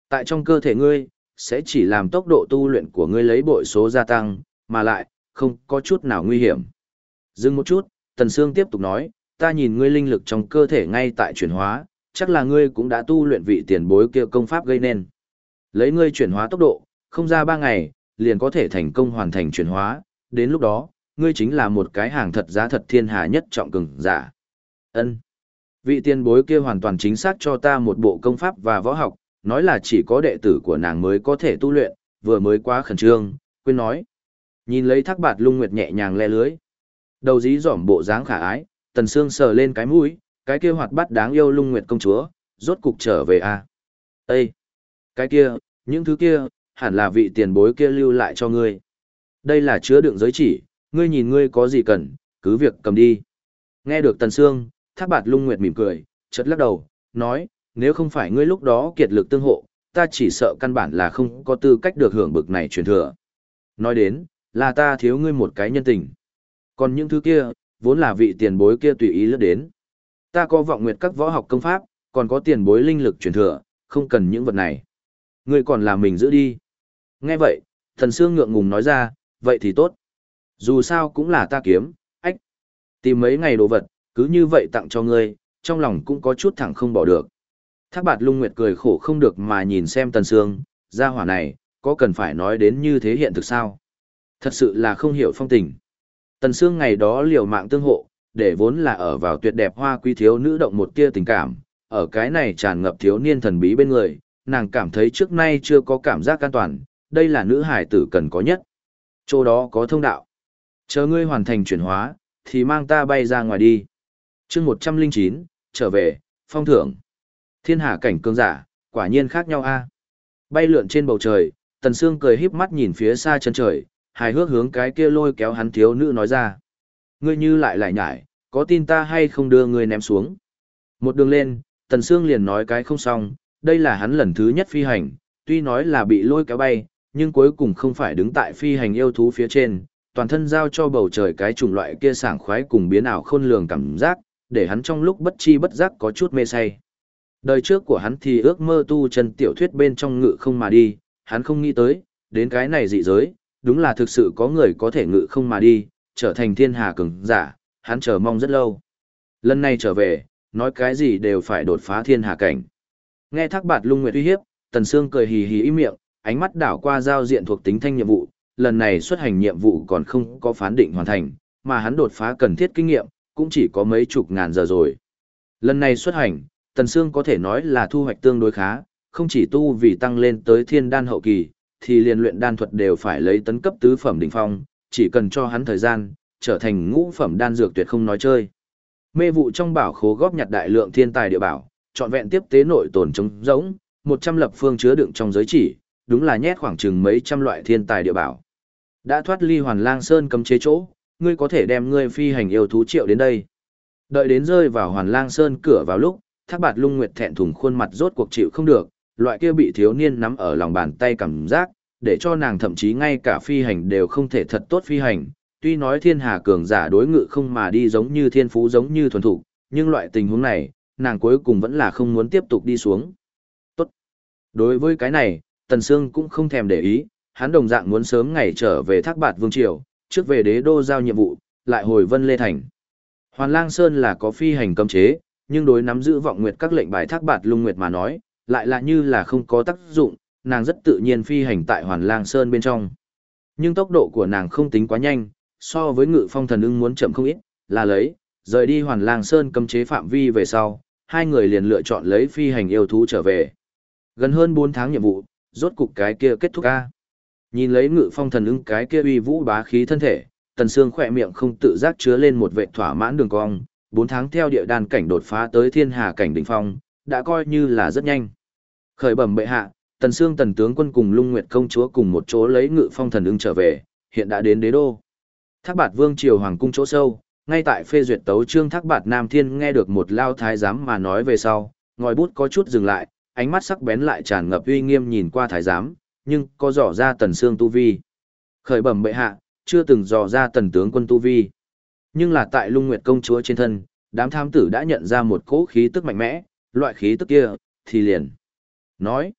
Tại trong cơ thể ngươi, sẽ chỉ làm tốc độ tu luyện của ngươi lấy bội số gia tăng, mà lại, không có chút nào nguy hiểm. Dừng một chút, Tần Sương tiếp tục nói, ta nhìn ngươi linh lực trong cơ thể ngay tại chuyển hóa, chắc là ngươi cũng đã tu luyện vị tiền bối kia công pháp gây nên. Lấy ngươi chuyển hóa tốc độ, không ra ba ngày, liền có thể thành công hoàn thành chuyển hóa, đến lúc đó, ngươi chính là một cái hàng thật giá thật thiên hà nhất trọng cường giả. Ân. Vị tiền bối kia hoàn toàn chính xác cho ta một bộ công pháp và võ học, nói là chỉ có đệ tử của nàng mới có thể tu luyện, vừa mới quá khẩn trương, quên nói. Nhìn lấy thác bạt lung nguyệt nhẹ nhàng le lưới. Đầu dí dỏm bộ dáng khả ái, tần xương sờ lên cái mũi, cái kia hoạt bát đáng yêu lung nguyệt công chúa, rốt cục trở về a. À? Ê! Cái kia, những thứ kia, hẳn là vị tiền bối kia lưu lại cho ngươi. Đây là chứa đựng giới chỉ, ngươi nhìn ngươi có gì cần, cứ việc cầm đi. Nghe được tần xương, thác bạt lung nguyệt mỉm cười, chợt lắc đầu, nói, nếu không phải ngươi lúc đó kiệt lực tương hộ, ta chỉ sợ căn bản là không có tư cách được hưởng bực này truyền thừa. Nói đến, là ta thiếu ngươi một cái nhân tình. Còn những thứ kia, vốn là vị tiền bối kia tùy ý lướt đến. Ta có vọng nguyệt các võ học công pháp, còn có tiền bối linh lực truyền thừa, không cần những vật này. Ngươi còn là mình giữ đi. Nghe vậy, thần sương ngượng ngùng nói ra, vậy thì tốt. Dù sao cũng là ta kiếm, ách. Tìm mấy ngày đồ vật, cứ như vậy tặng cho ngươi, trong lòng cũng có chút thẳng không bỏ được. Thác bạt lung nguyệt cười khổ không được mà nhìn xem tần sương, gia hỏa này, có cần phải nói đến như thế hiện thực sao? Thật sự là không hiểu phong tình. Tần Sương ngày đó liều mạng tương hộ, để vốn là ở vào tuyệt đẹp hoa quý thiếu nữ động một tia tình cảm, ở cái này tràn ngập thiếu niên thần bí bên người, nàng cảm thấy trước nay chưa có cảm giác an toàn, đây là nữ hải tử cần có nhất. Chỗ đó có thông đạo. Chờ ngươi hoàn thành chuyển hóa, thì mang ta bay ra ngoài đi. chương 109, trở về, phong thưởng. Thiên hạ cảnh cương giả, quả nhiên khác nhau a Bay lượn trên bầu trời, Tần Sương cười híp mắt nhìn phía xa chân trời, hài hước hướng cái kia lôi kéo hắn thiếu nữ nói ra. Ngươi như lại lại nhải, có tin ta hay không đưa ngươi ném xuống. Một đường lên, Tần Sương liền nói cái không xong, đây là hắn lần thứ nhất phi hành, tuy nói là bị lôi kéo bay, nhưng cuối cùng không phải đứng tại phi hành yêu thú phía trên, toàn thân giao cho bầu trời cái chủng loại kia sảng khoái cùng biến ảo khôn lường cảm giác, để hắn trong lúc bất chi bất giác có chút mê say. Đời trước của hắn thì ước mơ tu chân tiểu thuyết bên trong ngự không mà đi, hắn không nghĩ tới, đến cái này dị giới, đúng là thực sự có người có thể ngự không mà đi, trở thành thiên hà cường giả, hắn chờ mong rất lâu. Lần này trở về, nói cái gì đều phải đột phá thiên hà cảnh. Nghe thác bạt lung nguyệt uy hiếp, Tần Sương cười hì hì ý miệng, ánh mắt đảo qua giao diện thuộc tính thanh nhiệm vụ, lần này xuất hành nhiệm vụ còn không có phán định hoàn thành, mà hắn đột phá cần thiết kinh nghiệm, cũng chỉ có mấy chục ngàn giờ rồi. Lần này xuất hành, Tần Sương có thể nói là thu hoạch tương đối khá, không chỉ tu vì tăng lên tới thiên đan hậu kỳ, thì liền luyện đan thuật đều phải lấy tấn cấp tứ phẩm đỉnh phong, chỉ cần cho hắn thời gian, trở thành ngũ phẩm đan dược tuyệt không nói chơi. Mê vụ trong bảo khố góp nhặt đại lượng thiên tài địa bảo, trọn vẹn tiếp tế nội tồn trống rỗng, 100 lập phương chứa đựng trong giới chỉ, đúng là nhét khoảng chừng mấy trăm loại thiên tài địa bảo. Đã thoát ly Hoàn Lang Sơn cấm chế chỗ, ngươi có thể đem ngươi phi hành yêu thú triệu đến đây. Đợi đến rơi vào Hoàn Lang Sơn cửa vào lúc, Thác Bạt Lung Nguyệt thẹn thùng khuôn mặt rốt cuộc chịu không được, loại kia bị thiếu niên nắm ở lòng bàn tay cảm giác, để cho nàng thậm chí ngay cả phi hành đều không thể thật tốt phi hành. Tuy nói thiên hà cường giả đối ngự không mà đi giống như thiên phú giống như thuần thủ, nhưng loại tình huống này, nàng cuối cùng vẫn là không muốn tiếp tục đi xuống. Tốt. Đối với cái này, Tần Sương cũng không thèm để ý, hắn đồng dạng muốn sớm ngày trở về Thác Bạt Vương Triều, trước về đế đô giao nhiệm vụ, lại hồi Vân Lê Thành. Hoàn Lang Sơn là có phi hành cấm chế, nhưng đối nắm giữ vọng nguyệt các lệnh bài Thác Bạt Lung Nguyệt mà nói, lại là như là không có tác dụng, nàng rất tự nhiên phi hành tại Hoàn Lang Sơn bên trong. Nhưng tốc độ của nàng không tính quá nhanh, so với ngự phong thần ưng muốn chậm không ít, là lấy, rời đi Hoàn Lang Sơn cấm chế phạm vi về sau, hai người liền lựa chọn lấy phi hành yêu thú trở về. Gần hơn 4 tháng nhiệm vụ, rốt cục cái kia kết thúc ca. Nhìn lấy ngự phong thần ưng cái kia uy vũ bá khí thân thể, tần xương khỏe miệng không tự giác chứa lên một vệ thỏa mãn đường cong, 4 tháng theo địa đan cảnh đột phá tới thiên hà cảnh đỉnh phong, đã coi như là rất nhanh. Khởi bẩm bệ hạ, tần xương tần tướng quân cùng lung nguyệt công chúa cùng một chỗ lấy ngự phong thần ứng trở về, hiện đã đến đế đô. Thác bạt vương triều hoàng cung chỗ sâu, ngay tại phê duyệt tấu trương thác bạt nam thiên nghe được một lao thái giám mà nói về sau, ngòi bút có chút dừng lại, ánh mắt sắc bén lại tràn ngập uy nghiêm nhìn qua thái giám, nhưng có dò ra tần xương tu vi. Khởi bẩm bệ hạ, chưa từng dò ra tần tướng quân tu vi. Nhưng là tại lung nguyệt công chúa trên thân, đám tham tử đã nhận ra một cỗ khí tức mạnh mẽ, loại khí tức kia, thì liền. Nói.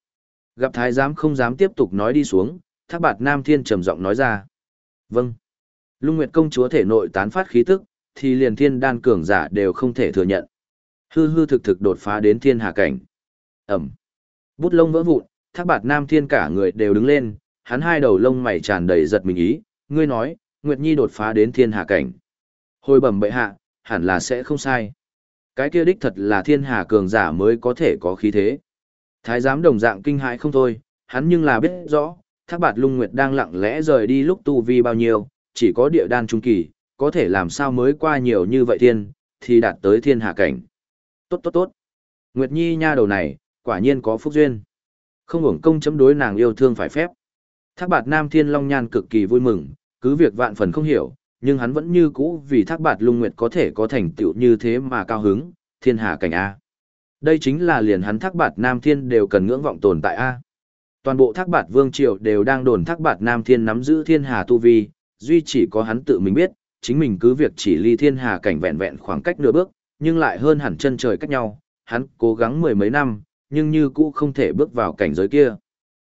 Gặp thái giám không dám tiếp tục nói đi xuống, thác bạt nam thiên trầm giọng nói ra. Vâng. Lung nguyệt công chúa thể nội tán phát khí tức, thì liền thiên đan cường giả đều không thể thừa nhận. Hư hư thực thực đột phá đến thiên hà cảnh. Ẩm. Bút lông vỡ vụn, thác bạt nam thiên cả người đều đứng lên, hắn hai đầu lông mày tràn đầy giật mình ý, ngươi nói, Nguyệt Nhi đột phá đến thiên hà cảnh. Hồi bẩm bệ hạ, hẳn là sẽ không sai. Cái kia đích thật là thiên hà cường giả mới có thể có khí thế. Thái giám đồng dạng kinh hãi không thôi, hắn nhưng là biết rõ, thác bạt lung nguyệt đang lặng lẽ rời đi lúc tu vi bao nhiêu, chỉ có địa đan trung kỳ, có thể làm sao mới qua nhiều như vậy thiên, thì đạt tới thiên hạ cảnh. Tốt tốt tốt. Nguyệt Nhi nha đầu này, quả nhiên có phúc duyên. Không hưởng công chấm đối nàng yêu thương phải phép. Thác bạt Nam Thiên Long Nhan cực kỳ vui mừng, cứ việc vạn phần không hiểu, nhưng hắn vẫn như cũ vì thác bạt lung nguyệt có thể có thành tựu như thế mà cao hứng, thiên hạ cảnh A. Đây chính là liền hắn thác bạt Nam Thiên đều cần ngưỡng vọng tồn tại A. Toàn bộ thác bạt vương triều đều đang đồn thác bạt Nam Thiên nắm giữ thiên hà tu vi, duy chỉ có hắn tự mình biết, chính mình cứ việc chỉ ly thiên hà cảnh vẹn vẹn khoảng cách nửa bước, nhưng lại hơn hẳn chân trời cách nhau, hắn cố gắng mười mấy năm, nhưng như cũ không thể bước vào cảnh giới kia.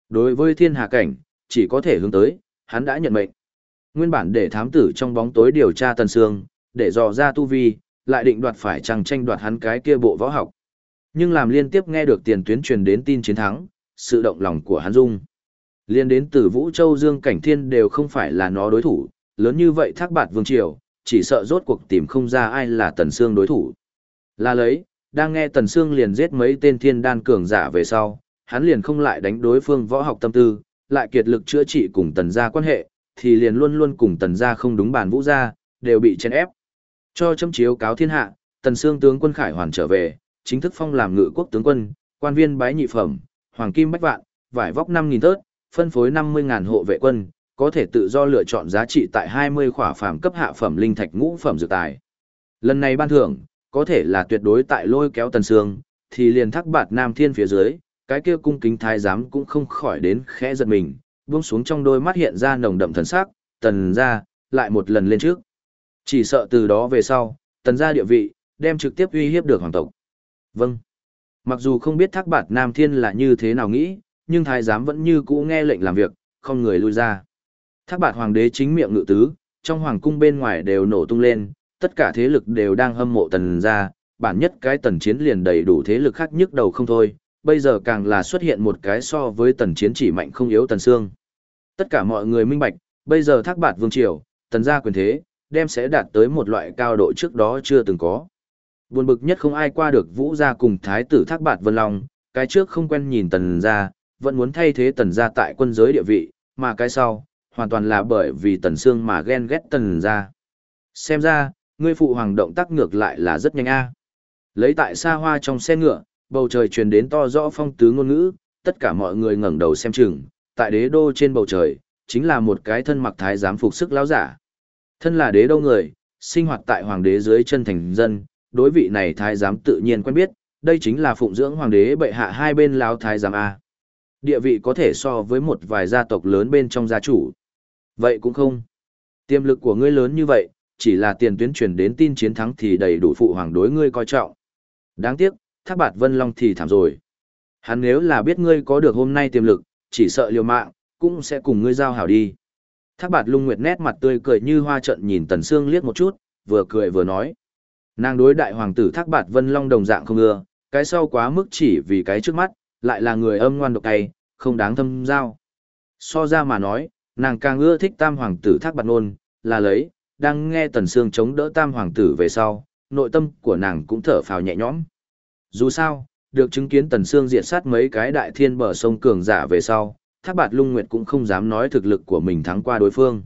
Đối với thiên hà cảnh, chỉ có thể hướng tới, hắn đã nhận mệnh. Nguyên bản để thám tử trong bóng tối điều tra Tần Sương, để dò ra tu vi, lại định đoạt phải chăng tranh đoạt hắn cái kia bộ võ học. Nhưng làm liên tiếp nghe được tiền tuyến truyền đến tin chiến thắng, sự động lòng của hắn dung. Liên đến từ Vũ Châu Dương Cảnh Thiên đều không phải là nó đối thủ, lớn như vậy thác bạt vương triều, chỉ sợ rốt cuộc tìm không ra ai là Tần Sương đối thủ. Là lấy, đang nghe Tần Sương liền giết mấy tên thiên đan cường giả về sau, hắn liền không lại đánh đối phương võ học tâm tư, lại kiệt lực chữa trị cùng Tần gia quan hệ, thì liền luôn luôn cùng Tần gia không đúng bàn vũ gia, đều bị chen ép. Cho châm chiếu cáo thiên hạ, Tần xương tướng quân Khải hoàn trở về, chính thức phong làm ngự quốc tướng quân, quan viên bái nhị phẩm, hoàng kim bách vạn, vải vóc 5.000 tớt, phân phối 50.000 hộ vệ quân, có thể tự do lựa chọn giá trị tại 20 khỏa phàm cấp hạ phẩm linh thạch ngũ phẩm dược tài. Lần này ban thưởng, có thể là tuyệt đối tại lôi kéo tần xương thì liền thắc bạt nam thiên phía dưới, cái kia cung kính thái giám cũng không khỏi đến khẽ giật mình, buông xuống trong đôi mắt hiện ra nồng đậm thần sắc, tần ra, lại một lần lên trước. Chỉ sợ từ đó về sau, tần ra địa vị, đem trực tiếp uy hiếp được hoàng tộc. Vâng. Mặc dù không biết thác bạt nam thiên là như thế nào nghĩ, nhưng thái giám vẫn như cũ nghe lệnh làm việc, không người lui ra. Thác bạt hoàng đế chính miệng ngự tứ, trong hoàng cung bên ngoài đều nổ tung lên, tất cả thế lực đều đang hâm mộ tần ra, bản nhất cái tần chiến liền đầy đủ thế lực khác nhức đầu không thôi, bây giờ càng là xuất hiện một cái so với tần chiến chỉ mạnh không yếu tần xương. Tất cả mọi người minh bạch, bây giờ thác bạt vương triều, tần gia quyền thế, đem sẽ đạt tới một loại cao độ trước đó chưa từng có. Buồn bực nhất không ai qua được vũ gia cùng thái tử thác bạt vân long, cái trước không quen nhìn tần gia, vẫn muốn thay thế tần gia tại quân giới địa vị, mà cái sau, hoàn toàn là bởi vì tần xương mà ghen ghét tần gia. Xem ra, ngươi phụ hoàng động tác ngược lại là rất nhanh a. Lấy tại xa hoa trong xe ngựa, bầu trời truyền đến to rõ phong tứ ngôn ngữ, tất cả mọi người ngẩng đầu xem chừng, tại đế đô trên bầu trời, chính là một cái thân mặc thái giám phục sức lão giả. Thân là đế đô người, sinh hoạt tại hoàng đế dưới chân thành dân, đối vị này thái giám tự nhiên quen biết, đây chính là phụng dưỡng hoàng đế bệ hạ hai bên lão thái giám a. Địa vị có thể so với một vài gia tộc lớn bên trong gia chủ. Vậy cũng không. Tiềm lực của ngươi lớn như vậy, chỉ là tiền tuyến truyền đến tin chiến thắng thì đầy đủ phụ hoàng đối ngươi coi trọng. Đáng tiếc, Thác Bạt Vân Long thì thảm rồi. Hắn nếu là biết ngươi có được hôm nay tiềm lực, chỉ sợ liều mạng, cũng sẽ cùng ngươi giao hảo đi. Thác Bạt Lung Nguyệt nét mặt tươi cười như hoa trận nhìn Tần Sương liếc một chút, vừa cười vừa nói. Nàng đối đại hoàng tử Thác Bạt Vân Long đồng dạng không ưa, cái sau quá mức chỉ vì cái trước mắt, lại là người âm ngoan độc tay, không đáng thâm giao. So ra mà nói, nàng càng ưa thích tam hoàng tử Thác Bạt Nôn, là lấy, đang nghe Tần Sương chống đỡ tam hoàng tử về sau, nội tâm của nàng cũng thở phào nhẹ nhõm. Dù sao, được chứng kiến Tần Sương diệt sát mấy cái đại thiên bờ sông cường giả về sau, Thác Bạt Lung Nguyệt cũng không dám nói thực lực của mình thắng qua đối phương.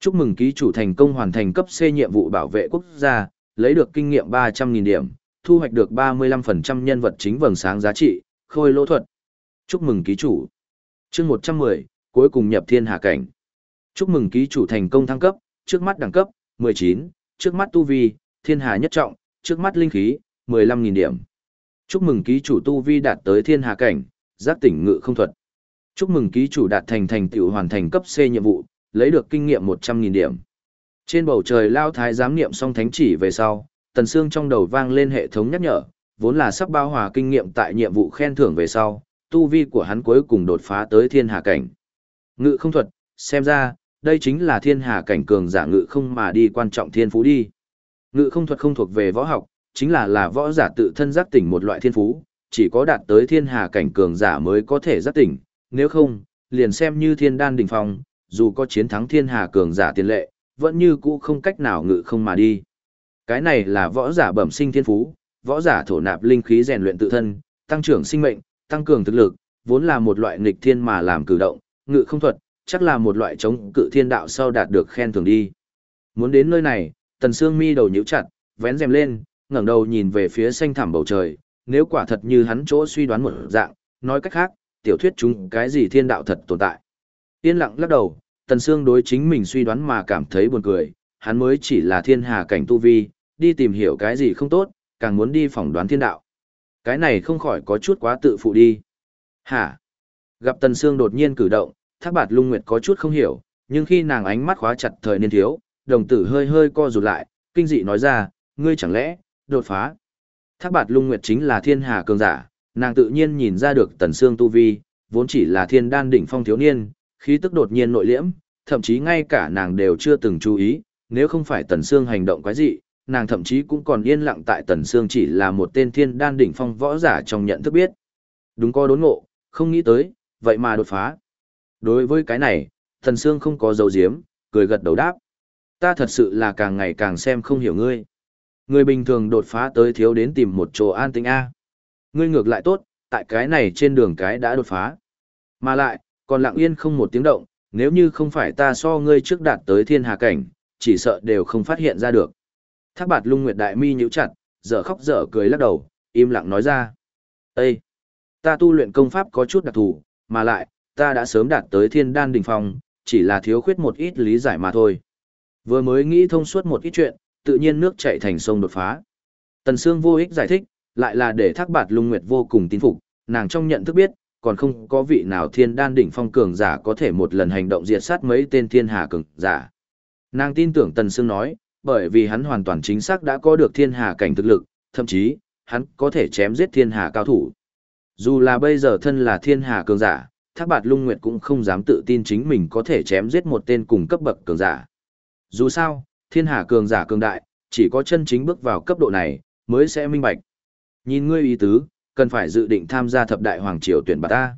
Chúc mừng ký chủ thành công hoàn thành cấp C nhiệm vụ bảo vệ quốc gia, lấy được kinh nghiệm 300.000 điểm, thu hoạch được 35% nhân vật chính vầng sáng giá trị, khôi lỗ thuật. Chúc mừng ký chủ. chương 110, cuối cùng nhập thiên hạ cảnh. Chúc mừng ký chủ thành công thăng cấp, trước mắt đẳng cấp, 19, trước mắt tu vi, thiên hà nhất trọng, trước mắt linh khí, 15.000 điểm. Chúc mừng ký chủ tu vi đạt tới thiên hà cảnh, giác tỉnh ngự không thuật. Chúc mừng ký chủ đạt thành thành tựu hoàn thành cấp C nhiệm vụ, lấy được kinh nghiệm 100.000 điểm. Trên bầu trời lao thái giám niệm xong thánh chỉ về sau, tần xương trong đầu vang lên hệ thống nhắc nhở, vốn là sắp bao hòa kinh nghiệm tại nhiệm vụ khen thưởng về sau, tu vi của hắn cuối cùng đột phá tới thiên hà cảnh. Ngự không thuật, xem ra, đây chính là thiên hà cảnh cường giả ngự không mà đi quan trọng thiên phú đi. Ngự không thuật không thuộc về võ học, chính là là võ giả tự thân giác tỉnh một loại thiên phú, chỉ có đạt tới thiên hà cảnh cường giả mới có thể giác tỉnh, nếu không, liền xem như thiên đan đỉnh phong, dù có chiến thắng thiên hà cường giả tiền lệ, vẫn như cũ không cách nào ngự không mà đi. Cái này là võ giả bẩm sinh thiên phú, võ giả thổ nạp linh khí rèn luyện tự thân, tăng trưởng sinh mệnh, tăng cường thực lực, vốn là một loại nghịch thiên mà làm cử động, ngự không thuật, chắc là một loại chống cự thiên đạo sau đạt được khen thưởng đi. Muốn đến nơi này, Tần Sương mi đầu nhíu chặt, vén rèm lên, ngẩng đầu nhìn về phía xanh thẳm bầu trời, nếu quả thật như hắn chỗ suy đoán một dạng, nói cách khác, tiểu thuyết chúng cái gì thiên đạo thật tồn tại. Yên lặng lắc đầu, Tần Sương đối chính mình suy đoán mà cảm thấy buồn cười, hắn mới chỉ là thiên hà cảnh tu vi, đi tìm hiểu cái gì không tốt, càng muốn đi phỏng đoán thiên đạo. Cái này không khỏi có chút quá tự phụ đi. Hả? Gặp Tần Sương đột nhiên cử động, Thác Bạt Lung Nguyệt có chút không hiểu, nhưng khi nàng ánh mắt khóa chặt thời niên thiếu, đồng tử hơi hơi co rụt lại, kinh dị nói ra, ngươi chẳng lẽ, đột phá. Thác Bạt Lung Nguyệt chính là thiên hà cường giả, nàng tự nhiên nhìn ra được Tần Sương tu vi, vốn chỉ là thiên đan đỉnh phong thiếu niên, khí tức đột nhiên nội liễm, thậm chí ngay cả nàng đều chưa từng chú ý, nếu không phải Tần Sương hành động quái dị, nàng thậm chí cũng còn yên lặng tại Tần Sương chỉ là một tên thiên đan đỉnh phong võ giả trong nhận thức biết. Đúng có đốn ngộ, không nghĩ tới, vậy mà đột phá. Đối với cái này, Tần Sương không có dấu diếm, cười gật đầu đáp. Ta thật sự là càng ngày càng xem không hiểu ngươi. Người bình thường đột phá tới thiếu đến tìm một chỗ an tĩnh A. Ngươi ngược lại tốt, tại cái này trên đường cái đã đột phá. Mà lại, còn lặng yên không một tiếng động, nếu như không phải ta so ngươi trước đạt tới thiên hà cảnh, chỉ sợ đều không phát hiện ra được. Thác bạt lung nguyệt đại mi nhíu chặt, dở khóc dở cười lắc đầu, im lặng nói ra. Ê! Ta tu luyện công pháp có chút đặc thù, mà lại, ta đã sớm đạt tới thiên đan đỉnh phong, chỉ là thiếu khuyết một ít lý giải mà thôi. Vừa mới nghĩ thông suốt một ít chuyện, tự nhiên nước chảy thành sông đột phá. Tần Sương vô ích giải thích, lại là để Thác Bạt Lung Nguyệt vô cùng tin phục, nàng trong nhận thức biết, còn không có vị nào thiên đan đỉnh phong cường giả có thể một lần hành động diệt sát mấy tên thiên hà cường giả. Nàng tin tưởng Tần Sương nói, bởi vì hắn hoàn toàn chính xác đã có được thiên hà cảnh thực lực, thậm chí, hắn có thể chém giết thiên hà cao thủ. Dù là bây giờ thân là thiên hà cường giả, Thác Bạt Lung Nguyệt cũng không dám tự tin chính mình có thể chém giết một tên cùng cấp bậc cường giả. Dù sao, thiên hà cường giả cường đại, chỉ có chân chính bước vào cấp độ này, mới sẽ minh bạch. Nhìn ngươi ý tứ, cần phải dự định tham gia thập đại hoàng triều tuyển bạt ta.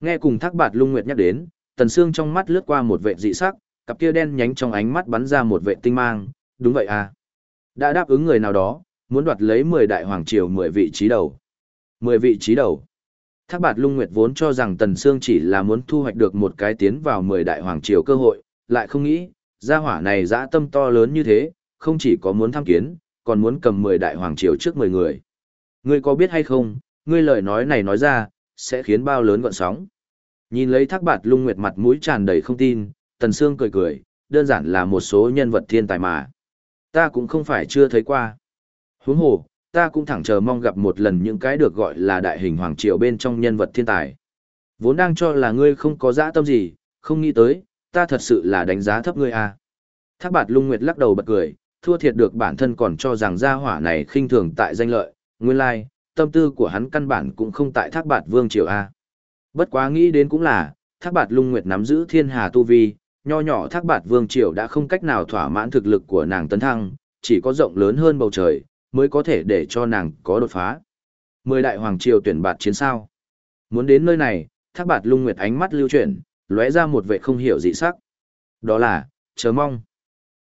Nghe cùng Thác Bạt Lung Nguyệt nhắc đến, Tần Sương trong mắt lướt qua một vệ dị sắc, cặp kia đen nhánh trong ánh mắt bắn ra một vệ tinh mang, đúng vậy à. Đã đáp ứng người nào đó, muốn đoạt lấy 10 đại hoàng triều 10 vị trí đầu. 10 vị trí đầu. Thác bạt lung nguyệt vốn cho rằng Tần Sương chỉ là muốn thu hoạch được một cái tiến vào mười đại hoàng triều cơ hội, lại không nghĩ, gia hỏa này dã tâm to lớn như thế, không chỉ có muốn tham kiến, còn muốn cầm mười đại hoàng triều trước mười người. Ngươi có biết hay không, ngươi lời nói này nói ra, sẽ khiến bao lớn gọn sóng. Nhìn lấy thác bạt lung nguyệt mặt mũi tràn đầy không tin, Tần Sương cười cười, đơn giản là một số nhân vật thiên tài mà. Ta cũng không phải chưa thấy qua. Huống hồ, ta cũng thẳng chờ mong gặp một lần những cái được gọi là đại hình hoàng triều bên trong nhân vật thiên tài. Vốn đang cho là ngươi không có dã tâm gì, không nghĩ tới, ta thật sự là đánh giá thấp ngươi à. Thác bạt lung nguyệt lắc đầu bật cười, thua thiệt được bản thân còn cho rằng gia hỏa này khinh thường tại danh lợi, nguyên lai, tâm tư của hắn căn bản cũng không tại thác bạt vương triều a. Bất quá nghĩ đến cũng là, thác bạt lung nguyệt nắm giữ thiên hà tu vi, nho nhỏ thác bạt vương triều đã không cách nào thỏa mãn thực lực của nàng tấn thăng, chỉ có rộng lớn hơn bầu trời, mới có thể để cho nàng có đột phá. Mười đại hoàng triều tuyển bạt chiến sao. Muốn đến nơi này, thác bạt lung nguyệt ánh mắt lưu chuyển, lóe ra một vệ không hiểu dị sắc. Đó là, chờ mong.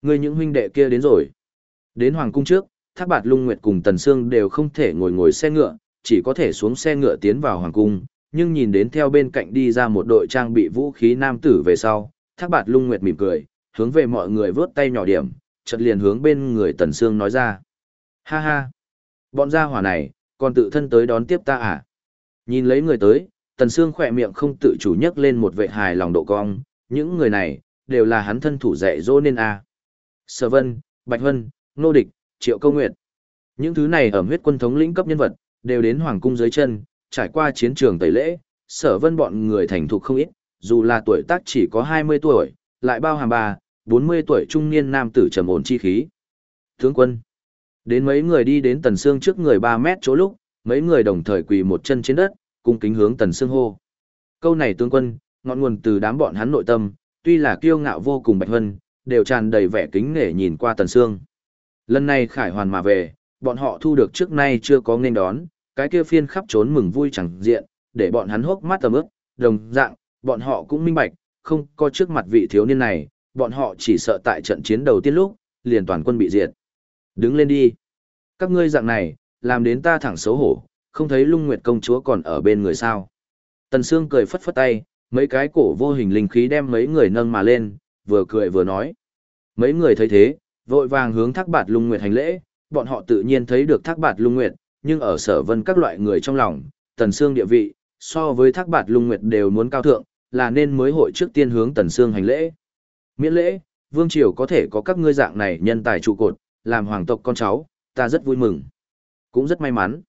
Người những huynh đệ kia đến rồi. Đến hoàng cung trước, thác bạt lung nguyệt cùng tần sương đều không thể ngồi ngồi xe ngựa, chỉ có thể xuống xe ngựa tiến vào hoàng cung, nhưng nhìn đến theo bên cạnh đi ra một đội trang bị vũ khí nam tử về sau, thác bạt lung nguyệt mỉm cười, hướng về mọi người vớt tay nhỏ điểm, chợt liền hướng bên người tần sương nói ra. Ha ha! Bọn gia hỏa này, còn tự thân tới đón tiếp ta à? Nhìn lấy người tới, tần sương khỏe miệng không tự chủ nhấc lên một vệ hài lòng độ cong, những người này, đều là hắn thân thủ dạy dỗ nên à. Sở Vân, Bạch Vân, Nô Địch, Triệu Câu Nguyệt. Những thứ này ở huyết quân thống lĩnh cấp nhân vật, đều đến hoàng cung dưới chân, trải qua chiến trường tẩy lễ, sở vân bọn người thành thục không ít, dù là tuổi tác chỉ có 20 tuổi, lại bao hàm bà, 40 tuổi trung niên nam tử trầm ổn chi khí. Tướng quân. Đến mấy người đi đến tần xương trước người 3 mét chỗ lúc, mấy người đồng thời quỳ một chân trên đất, cung kính hướng tần xương hô. Câu này tướng quân, ngọn nguồn từ đám bọn hắn nội tâm, tuy là kiêu ngạo vô cùng bạch hân, đều tràn đầy vẻ kính nể nhìn qua tần xương. Lần này khải hoàn mà về, bọn họ thu được trước nay chưa có nên đón, cái kia phiên khắp trốn mừng vui chẳng diện, để bọn hắn hốc mắt tầm ướp, đồng dạng, bọn họ cũng minh bạch, không có trước mặt vị thiếu niên này, bọn họ chỉ sợ tại trận chiến đầu tiên lúc, liền toàn quân bị diệt. Đứng lên đi. Các ngươi dạng này, làm đến ta thẳng xấu hổ, không thấy lung nguyệt công chúa còn ở bên người sao. Tần Sương cười phất phất tay, mấy cái cổ vô hình linh khí đem mấy người nâng mà lên, vừa cười vừa nói. Mấy người thấy thế, vội vàng hướng thác bạt lung nguyệt hành lễ, bọn họ tự nhiên thấy được thác bạt lung nguyệt, nhưng ở sở vân các loại người trong lòng, tần Sương địa vị, so với thác bạt lung nguyệt đều muốn cao thượng, là nên mới hội trước tiên hướng tần Sương hành lễ. Miễn lễ, vương triều có thể có các ngươi dạng này nhân tài trụ cột, làm hoàng tộc con cháu, ta rất vui mừng. Cũng rất may mắn.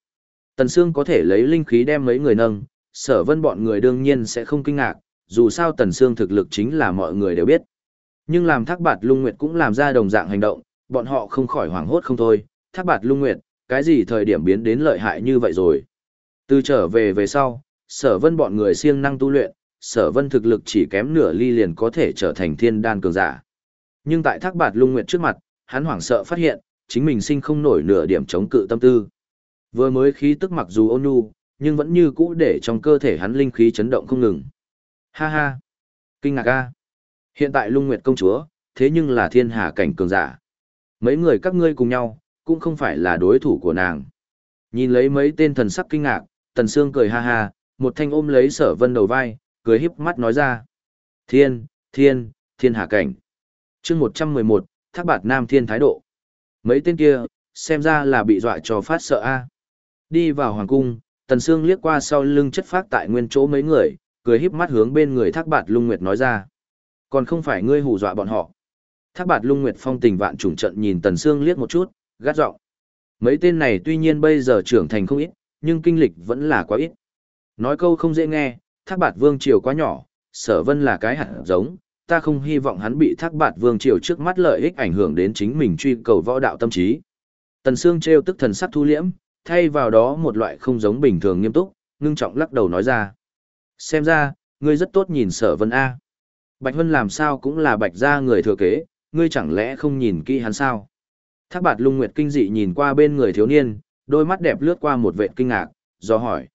Tần Sương có thể lấy linh khí đem mấy người nâng, sở vân bọn người đương nhiên sẽ không kinh ngạc, dù sao tần Sương thực lực chính là mọi người đều biết. Nhưng làm thác bạt lung nguyệt cũng làm ra đồng dạng hành động, bọn họ không khỏi hoảng hốt không thôi, thác bạt lung nguyệt, cái gì thời điểm biến đến lợi hại như vậy rồi. Từ trở về về sau, sở vân bọn người siêng năng tu luyện, sở vân thực lực chỉ kém nửa ly liền có thể trở thành thiên đan cường giả. Nhưng tại thác bạt lung nguyệt trước mặt, hắn hoảng sợ phát hiện, chính mình sinh không nổi nửa điểm chống cự tâm tư. Vừa mới khí tức mặc dù ôn nhu, nhưng vẫn như cũ để trong cơ thể hắn linh khí chấn động không ngừng. Ha ha! Kinh ngạc a! Hiện tại lung nguyệt công chúa, thế nhưng là thiên hà cảnh cường giả. Mấy người các ngươi cùng nhau, cũng không phải là đối thủ của nàng. Nhìn lấy mấy tên thần sắc kinh ngạc, Tần Sương cười ha ha, một thanh ôm lấy sở vân đầu vai, cười híp mắt nói ra. Thiên, thiên, thiên hà cảnh. chương 111, thác bạt nam thiên thái độ. Mấy tên kia, xem ra là bị dọa cho phát sợ a. Đi vào hoàng cung, Tần Sương liếc qua sau lưng chất phát tại nguyên chỗ mấy người, cười híp mắt hướng bên người thác bạt lung nguyệt nói ra. Còn không phải ngươi hù dọa bọn họ. Thác bạt lung nguyệt phong tình vạn trùng trận nhìn Tần Sương liếc một chút, gắt giọng. Mấy tên này tuy nhiên bây giờ trưởng thành không ít, nhưng kinh lịch vẫn là quá ít. Nói câu không dễ nghe, thác bạt vương triều quá nhỏ, sở vân là cái hạt giống, ta không hy vọng hắn bị thác bạt vương triều trước mắt lợi ích ảnh hưởng đến chính mình truy cầu võ đạo tâm trí. Tần Sương treo tức thần sắc thu liễm, thay vào đó một loại không giống bình thường nghiêm túc, ngưng trọng lắc đầu nói ra. Xem ra, ngươi rất tốt nhìn sở vân A. Bạch hân làm sao cũng là bạch gia người thừa kế, ngươi chẳng lẽ không nhìn kỹ hắn sao? Thác bạt lung nguyệt kinh dị nhìn qua bên người thiếu niên, đôi mắt đẹp lướt qua một vệ kinh ngạc, do hỏi.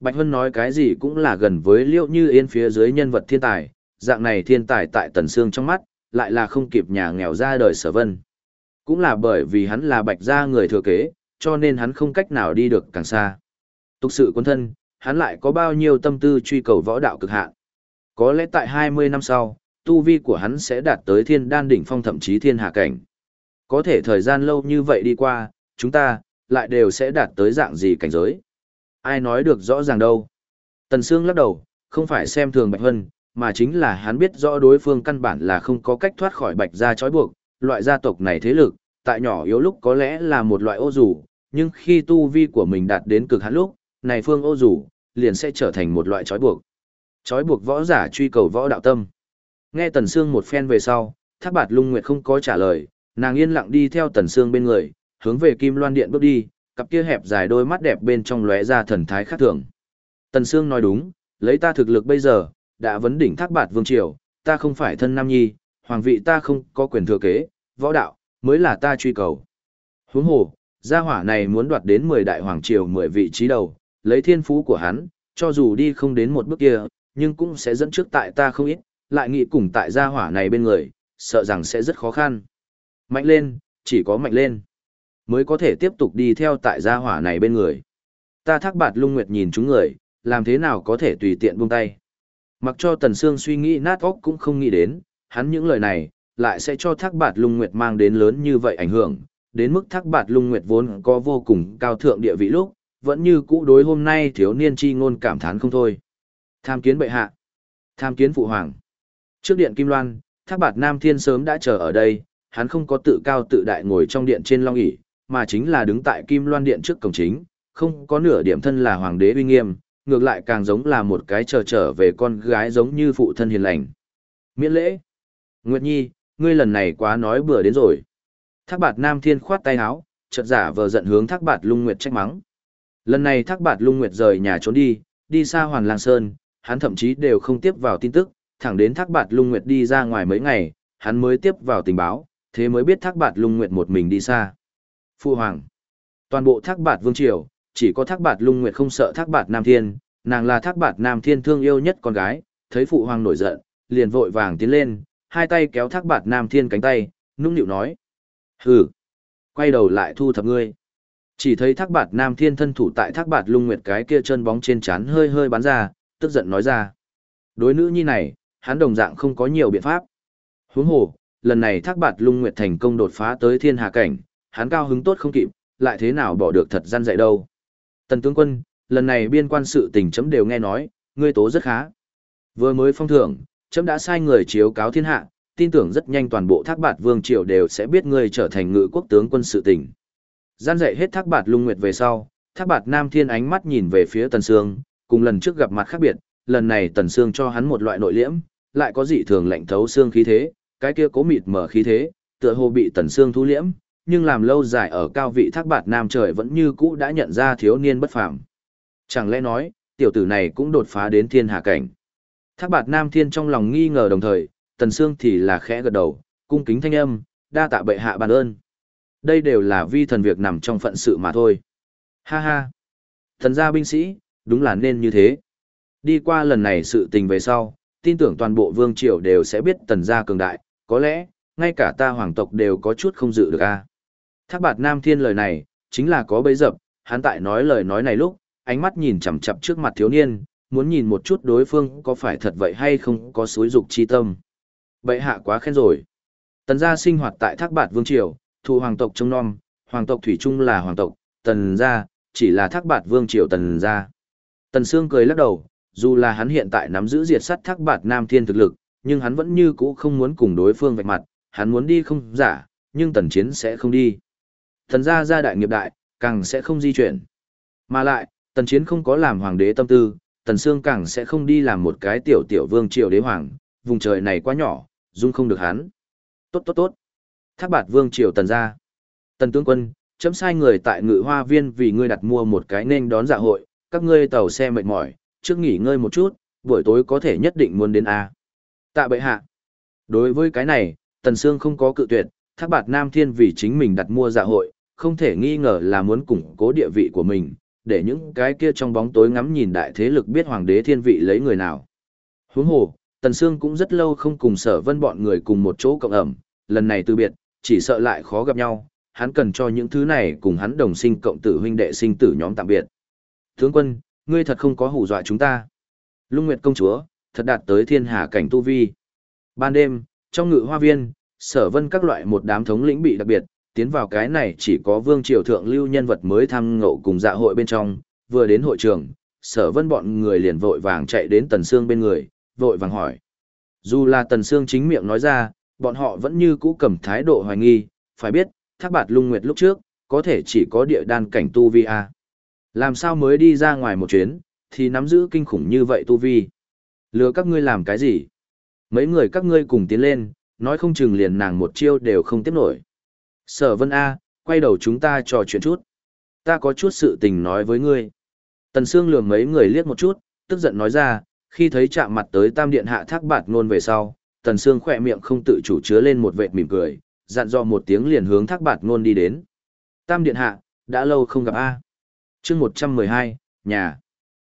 Bạch Hân nói cái gì cũng là gần với liệu như yên phía dưới nhân vật thiên tài, dạng này thiên tài tại tần xương trong mắt, lại là không kịp nhà nghèo ra đời sở vân. Cũng là bởi vì hắn là bạch gia người thừa kế, cho nên hắn không cách nào đi được càng xa. Tục sự quân thân, hắn lại có bao nhiêu tâm tư truy cầu võ đạo cực hạn. Có lẽ tại 20 năm sau, tu vi của hắn sẽ đạt tới thiên đan đỉnh phong thậm chí thiên hạ cảnh. Có thể thời gian lâu như vậy đi qua, chúng ta, lại đều sẽ đạt tới dạng gì cảnh giới. Ai nói được rõ ràng đâu. Tần Sương lắc đầu, không phải xem thường Bạch Hân, mà chính là hắn biết rõ đối phương căn bản là không có cách thoát khỏi Bạch gia trói buộc, loại gia tộc này thế lực, tại nhỏ yếu lúc có lẽ là một loại ô dù, nhưng khi tu vi của mình đạt đến cực hạn lúc, này phương ô dù, liền sẽ trở thành một loại trói buộc. Trói buộc võ giả truy cầu võ đạo tâm. Nghe Tần Sương một phen về sau, Thác Bạt Lung Nguyệt không có trả lời, nàng yên lặng đi theo Tần Sương bên người, hướng về Kim Loan Điện bước đi, cặp kia hẹp dài đôi mắt đẹp bên trong lóe ra thần thái khác thường. Tần Sương nói đúng, lấy ta thực lực bây giờ, đã vấn đỉnh Thác Bạt Vương Triều, ta không phải thân nam nhi, hoàng vị ta không có quyền thừa kế, võ đạo, mới là ta truy cầu. Huống hồ, gia hỏa này muốn đoạt đến 10 đại hoàng triều 10 vị trí đầu, lấy thiên phú của hắn, cho dù đi không đến một bước kia, nhưng cũng sẽ dẫn trước tại ta không ít, lại nghĩ cùng tại gia hỏa này bên người, sợ rằng sẽ rất khó khăn. Mạnh lên, chỉ có mạnh lên, mới có thể tiếp tục đi theo tại gia hỏa này bên người. Ta thác bạt lung nguyệt nhìn chúng người, làm thế nào có thể tùy tiện buông tay. Mặc cho Tần Sương suy nghĩ nát óc cũng không nghĩ đến, hắn những lời này, lại sẽ cho thác bạt lung nguyệt mang đến lớn như vậy ảnh hưởng, đến mức thác bạt lung nguyệt vốn có vô cùng cao thượng địa vị lúc, vẫn như cũ đối hôm nay thiếu niên chi ngôn cảm thán không thôi. Tham kiến bệ hạ, tham kiến phụ hoàng. Trước điện Kim Loan, thác bạt Nam Thiên sớm đã chờ ở đây, hắn không có tự cao tự đại ngồi trong điện trên long ỷ mà chính là đứng tại Kim Loan điện trước cổng chính, không có nửa điểm thân là hoàng đế uy nghiêm, ngược lại càng giống là một cái chờ trở, về con gái giống như phụ thân hiền lành. Miễn lễ. Nguyệt Nhi, ngươi lần này quá nói bừa đến rồi. Thác bạt Nam Thiên khoát tay áo, chợt giả vờ giận hướng Thác bạt Lung Nguyệt trách mắng. Lần này Thác bạt Lung Nguyệt rời nhà trốn đi, đi xa Hoàn Lang Sơn, hắn thậm chí đều không tiếp vào tin tức, thẳng đến Thác bạt Lung Nguyệt đi ra ngoài mấy ngày, hắn mới tiếp vào tình báo, thế mới biết Thác bạt Lung Nguyệt một mình đi xa. Phu Hoàng. Toàn bộ Thác bạt Vương Triều, chỉ có Thác bạt Lung Nguyệt không sợ Thác bạt Nam Thiên, nàng là Thác bạt Nam Thiên thương yêu nhất con gái, thấy Phụ Hoàng nổi giận, liền vội vàng tiến lên, hai tay kéo Thác bạt Nam Thiên cánh tay, nũng nịu nói. Hừ. Quay đầu lại thu thập ngươi. Chỉ thấy thác bạt nam thiên thân thủ tại thác bạt lung nguyệt cái kia chân bóng trên chán hơi hơi bắn ra, tức giận nói ra. Đối nữ nhi này, hắn đồng dạng không có nhiều biện pháp. Huống hồ, lần này thác bạt lung nguyệt thành công đột phá tới thiên hà cảnh, hắn cao hứng tốt không kịp, lại thế nào bỏ được thật gian dạy đâu. Tần tướng quân, lần này biên quan sự tình chấm đều nghe nói, ngươi tố rất khá. Vừa mới phong thưởng, chấm đã sai người chiếu cáo thiên hạ, tin tưởng rất nhanh toàn bộ thác bạt vương triều đều sẽ biết ngươi trở thành ngự quốc tướng quân sự tỉnh. Gian dạy hết thác bạt lung nguyệt về sau, thác bạt nam thiên ánh mắt nhìn về phía tần sương, cùng lần trước gặp mặt khác biệt, lần này tần sương cho hắn một loại nội liễm, lại có dị thường lạnh thấu xương khí thế, cái kia cố mịt mở khí thế, tựa hồ bị tần sương thu liễm, nhưng làm lâu dài ở cao vị thác bạt nam trời vẫn như cũ đã nhận ra thiếu niên bất phàm. Chẳng lẽ nói, tiểu tử này cũng đột phá đến thiên hạ cảnh. Thác bạt nam thiên trong lòng nghi ngờ đồng thời, Tần Sương thì là khẽ gật đầu, cung kính thanh âm, đa tạ bệ hạ ban ơn. Đây đều là vi thần việc nằm trong phận sự mà thôi. Ha ha. Thần gia binh sĩ, đúng là nên như thế. Đi qua lần này sự tình về sau, tin tưởng toàn bộ vương triều đều sẽ biết tần gia cường đại, có lẽ, ngay cả ta hoàng tộc đều có chút không dự được a. Thác bạt Nam Thiên lời này, chính là có bấy dập, hắn tại nói lời nói này lúc, ánh mắt nhìn chằm chằm trước mặt thiếu niên, muốn nhìn một chút đối phương có phải thật vậy hay không có xối dục chi tâm. Bệ hạ quá khen rồi. Tần gia sinh hoạt tại Thác Bạt Vương Triều, thu hoàng tộc trông non, hoàng tộc Thủy Trung là hoàng tộc, tần gia, chỉ là Thác Bạt Vương Triều tần gia. Tần Sương cười lắc đầu, dù là hắn hiện tại nắm giữ diệt sắt Thác Bạt Nam Thiên thực lực, nhưng hắn vẫn như cũ không muốn cùng đối phương vạch mặt, hắn muốn đi không giả, nhưng tần chiến sẽ không đi. Tần gia gia đại nghiệp đại, càng sẽ không di chuyển. Mà lại, tần chiến không có làm hoàng đế tâm tư, tần sương càng sẽ không đi làm một cái tiểu tiểu vương triều đế hoàng, vùng trời này quá nhỏ, dung không được hắn. Tốt tốt tốt. Thác bạt vương triều tần ra. Tần tướng quân, chấm sai người tại ngự hoa viên vì ngươi đặt mua một cái nên đón dạ hội, các ngươi tàu xe mệt mỏi, trước nghỉ ngơi một chút, buổi tối có thể nhất định muốn đến A. Tạ bệ hạ. Đối với cái này, Tần Sương không có cự tuyệt, thác bạt Nam Thiên vì chính mình đặt mua dạ hội, không thể nghi ngờ là muốn củng cố địa vị của mình, để những cái kia trong bóng tối ngắm nhìn đại thế lực biết hoàng đế thiên vị lấy người nào. Huống hồ, Tần Sương cũng rất lâu không cùng sở vân bọn người cùng một chỗ cộng ẩm, lần này từ biệt, chỉ sợ lại khó gặp nhau, hắn cần cho những thứ này cùng hắn đồng sinh cộng tử huynh đệ sinh tử nhóm tạm biệt. Tướng quân, ngươi thật không có hù dọa chúng ta. Lung Nguyệt công chúa, thật đạt tới thiên hà cảnh tu vi. Ban đêm, trong ngự hoa viên, sở vân các loại một đám thống lĩnh bị đặc biệt, tiến vào cái này chỉ có vương triều thượng lưu nhân vật mới tham ngộ cùng dạ hội bên trong, vừa đến hội trường, sở vân bọn người liền vội vàng chạy đến tần xương bên người, vội vàng hỏi. Dù là tần xương chính miệng nói ra, bọn họ vẫn như cũ cầm thái độ hoài nghi, phải biết, thác bạt lung nguyệt lúc trước, có thể chỉ có địa đan cảnh tu vi a. Làm sao mới đi ra ngoài một chuyến, thì nắm giữ kinh khủng như vậy tu vi. Lừa các ngươi làm cái gì? Mấy người các ngươi cùng tiến lên, nói không chừng liền nàng một chiêu đều không tiếp nổi. Sở vân A, quay đầu chúng ta trò chuyện chút. Ta có chút sự tình nói với ngươi. Tần Sương lườm mấy người liếc một chút, tức giận nói ra, khi thấy chạm mặt tới tam điện hạ thác bạt ngôn về sau, Tần Sương khỏe miệng không tự chủ chứa lên một vệt mỉm cười, dặn dò một tiếng liền hướng thác bạt ngôn đi đến. Tam điện hạ, đã lâu không gặp A. chương 112, nhà.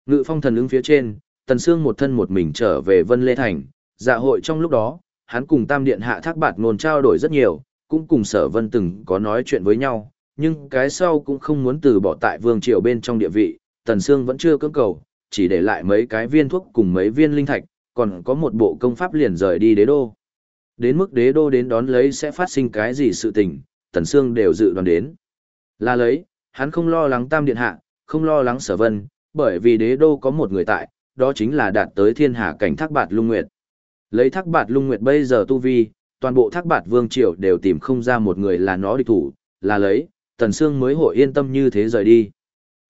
Ngự phong thần ứng phía trên, Tần Sương một thân một mình trở về Vân Lê Thành, dạ hội trong lúc đó, hắn cùng tam điện hạ thác bạt ngôn trao đổi rất nhiều, cũng cùng sở vân từng có nói chuyện với nhau, nhưng cái sau cũng không muốn từ bỏ tại vương triều bên trong địa vị, Tần Sương vẫn chưa cưỡng cầu, chỉ để lại mấy cái viên thuốc cùng mấy viên linh thạch, còn có một bộ công pháp liền rời đi đế đô. Đến mức đế đô đến đón lấy sẽ phát sinh cái gì sự tình, Tần Sương đều dự đoán đến. Là lấy, hắn không lo lắng tam điện hạ, không lo lắng sở vân, bởi vì đế đô có một người tại, đó chính là đạt tới thiên hạ cảnh thác bạt lung nguyệt. Lấy thác bạt lung nguyệt bây giờ tu vi, toàn bộ thác bạt vương triều đều tìm không ra một người là nó địch thủ, là lấy, Tần Sương mới hội yên tâm như thế rời đi.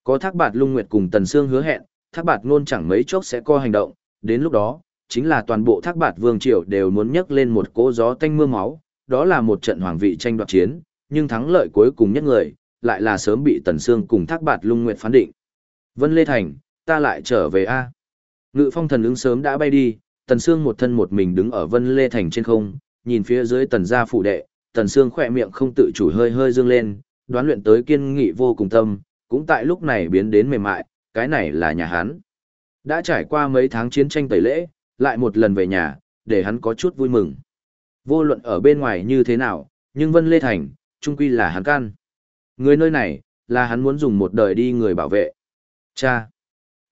Có thác bạt lung nguyệt cùng Tần Sương hứa hẹn, thác bạt ngôn chẳng mấy chốc sẽ co hành động, đến lúc đó, chính là toàn bộ thác bạt vương triều đều muốn nhấc lên một cỗ gió tanh mưa máu, đó là một trận hoàng vị tranh đoạt chiến, nhưng thắng lợi cuối cùng nhất người, lại là sớm bị Tần Sương cùng thác bạt lung nguyệt phán định. Vân Lê Thành, ta lại trở về A. Ngự phong thần ứng sớm đã bay đi, Tần Sương một thân một mình đứng ở Vân Lê Thành trên không, nhìn phía dưới tần gia phụ đệ, Tần Sương khỏe miệng không tự chủ hơi hơi dương lên, đoán luyện tới kiên nghị vô cùng tâm, cũng tại lúc này biến đến mềm mại, cái này là nhà hắn. Đã trải qua mấy tháng chiến tranh tẩy lễ, lại một lần về nhà, để hắn có chút vui mừng. Vô luận ở bên ngoài như thế nào, nhưng Vân Lê Thành, trung quy là hắn can. Người nơi này, là hắn muốn dùng một đời đi người bảo vệ. Cha.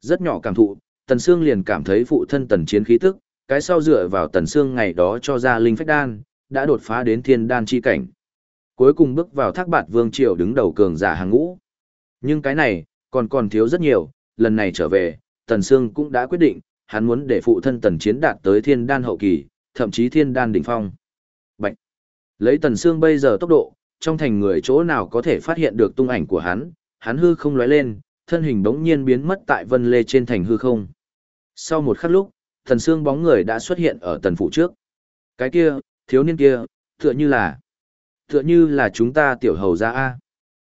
Rất nhỏ cảm thụ, Tần Sương liền cảm thấy phụ thân Tần Chiến khí tức, cái sau dựa vào Tần Sương ngày đó cho ra linh phách đan, đã đột phá đến thiên đan chi cảnh. Cuối cùng bước vào thác bạt vương triều đứng đầu cường giả hàng ngũ. Nhưng cái này, còn còn thiếu rất nhiều, lần này trở về, Tần Sương cũng đã quyết định, hắn muốn để phụ thân Tần Chiến đạt tới thiên đan hậu kỳ, thậm chí thiên đan đỉnh phong. Bạch! Lấy Tần Sương bây giờ tốc độ, trong thành người chỗ nào có thể phát hiện được tung ảnh của hắn, hắn hư không lóe lên, thân hình đống nhiên biến mất tại vân lê trên thành hư không. Sau một khắc lúc, Tần Sương bóng người đã xuất hiện ở tần phủ trước. Cái kia, thiếu niên kia, tựa như là, tựa như là chúng ta tiểu hầu gia A.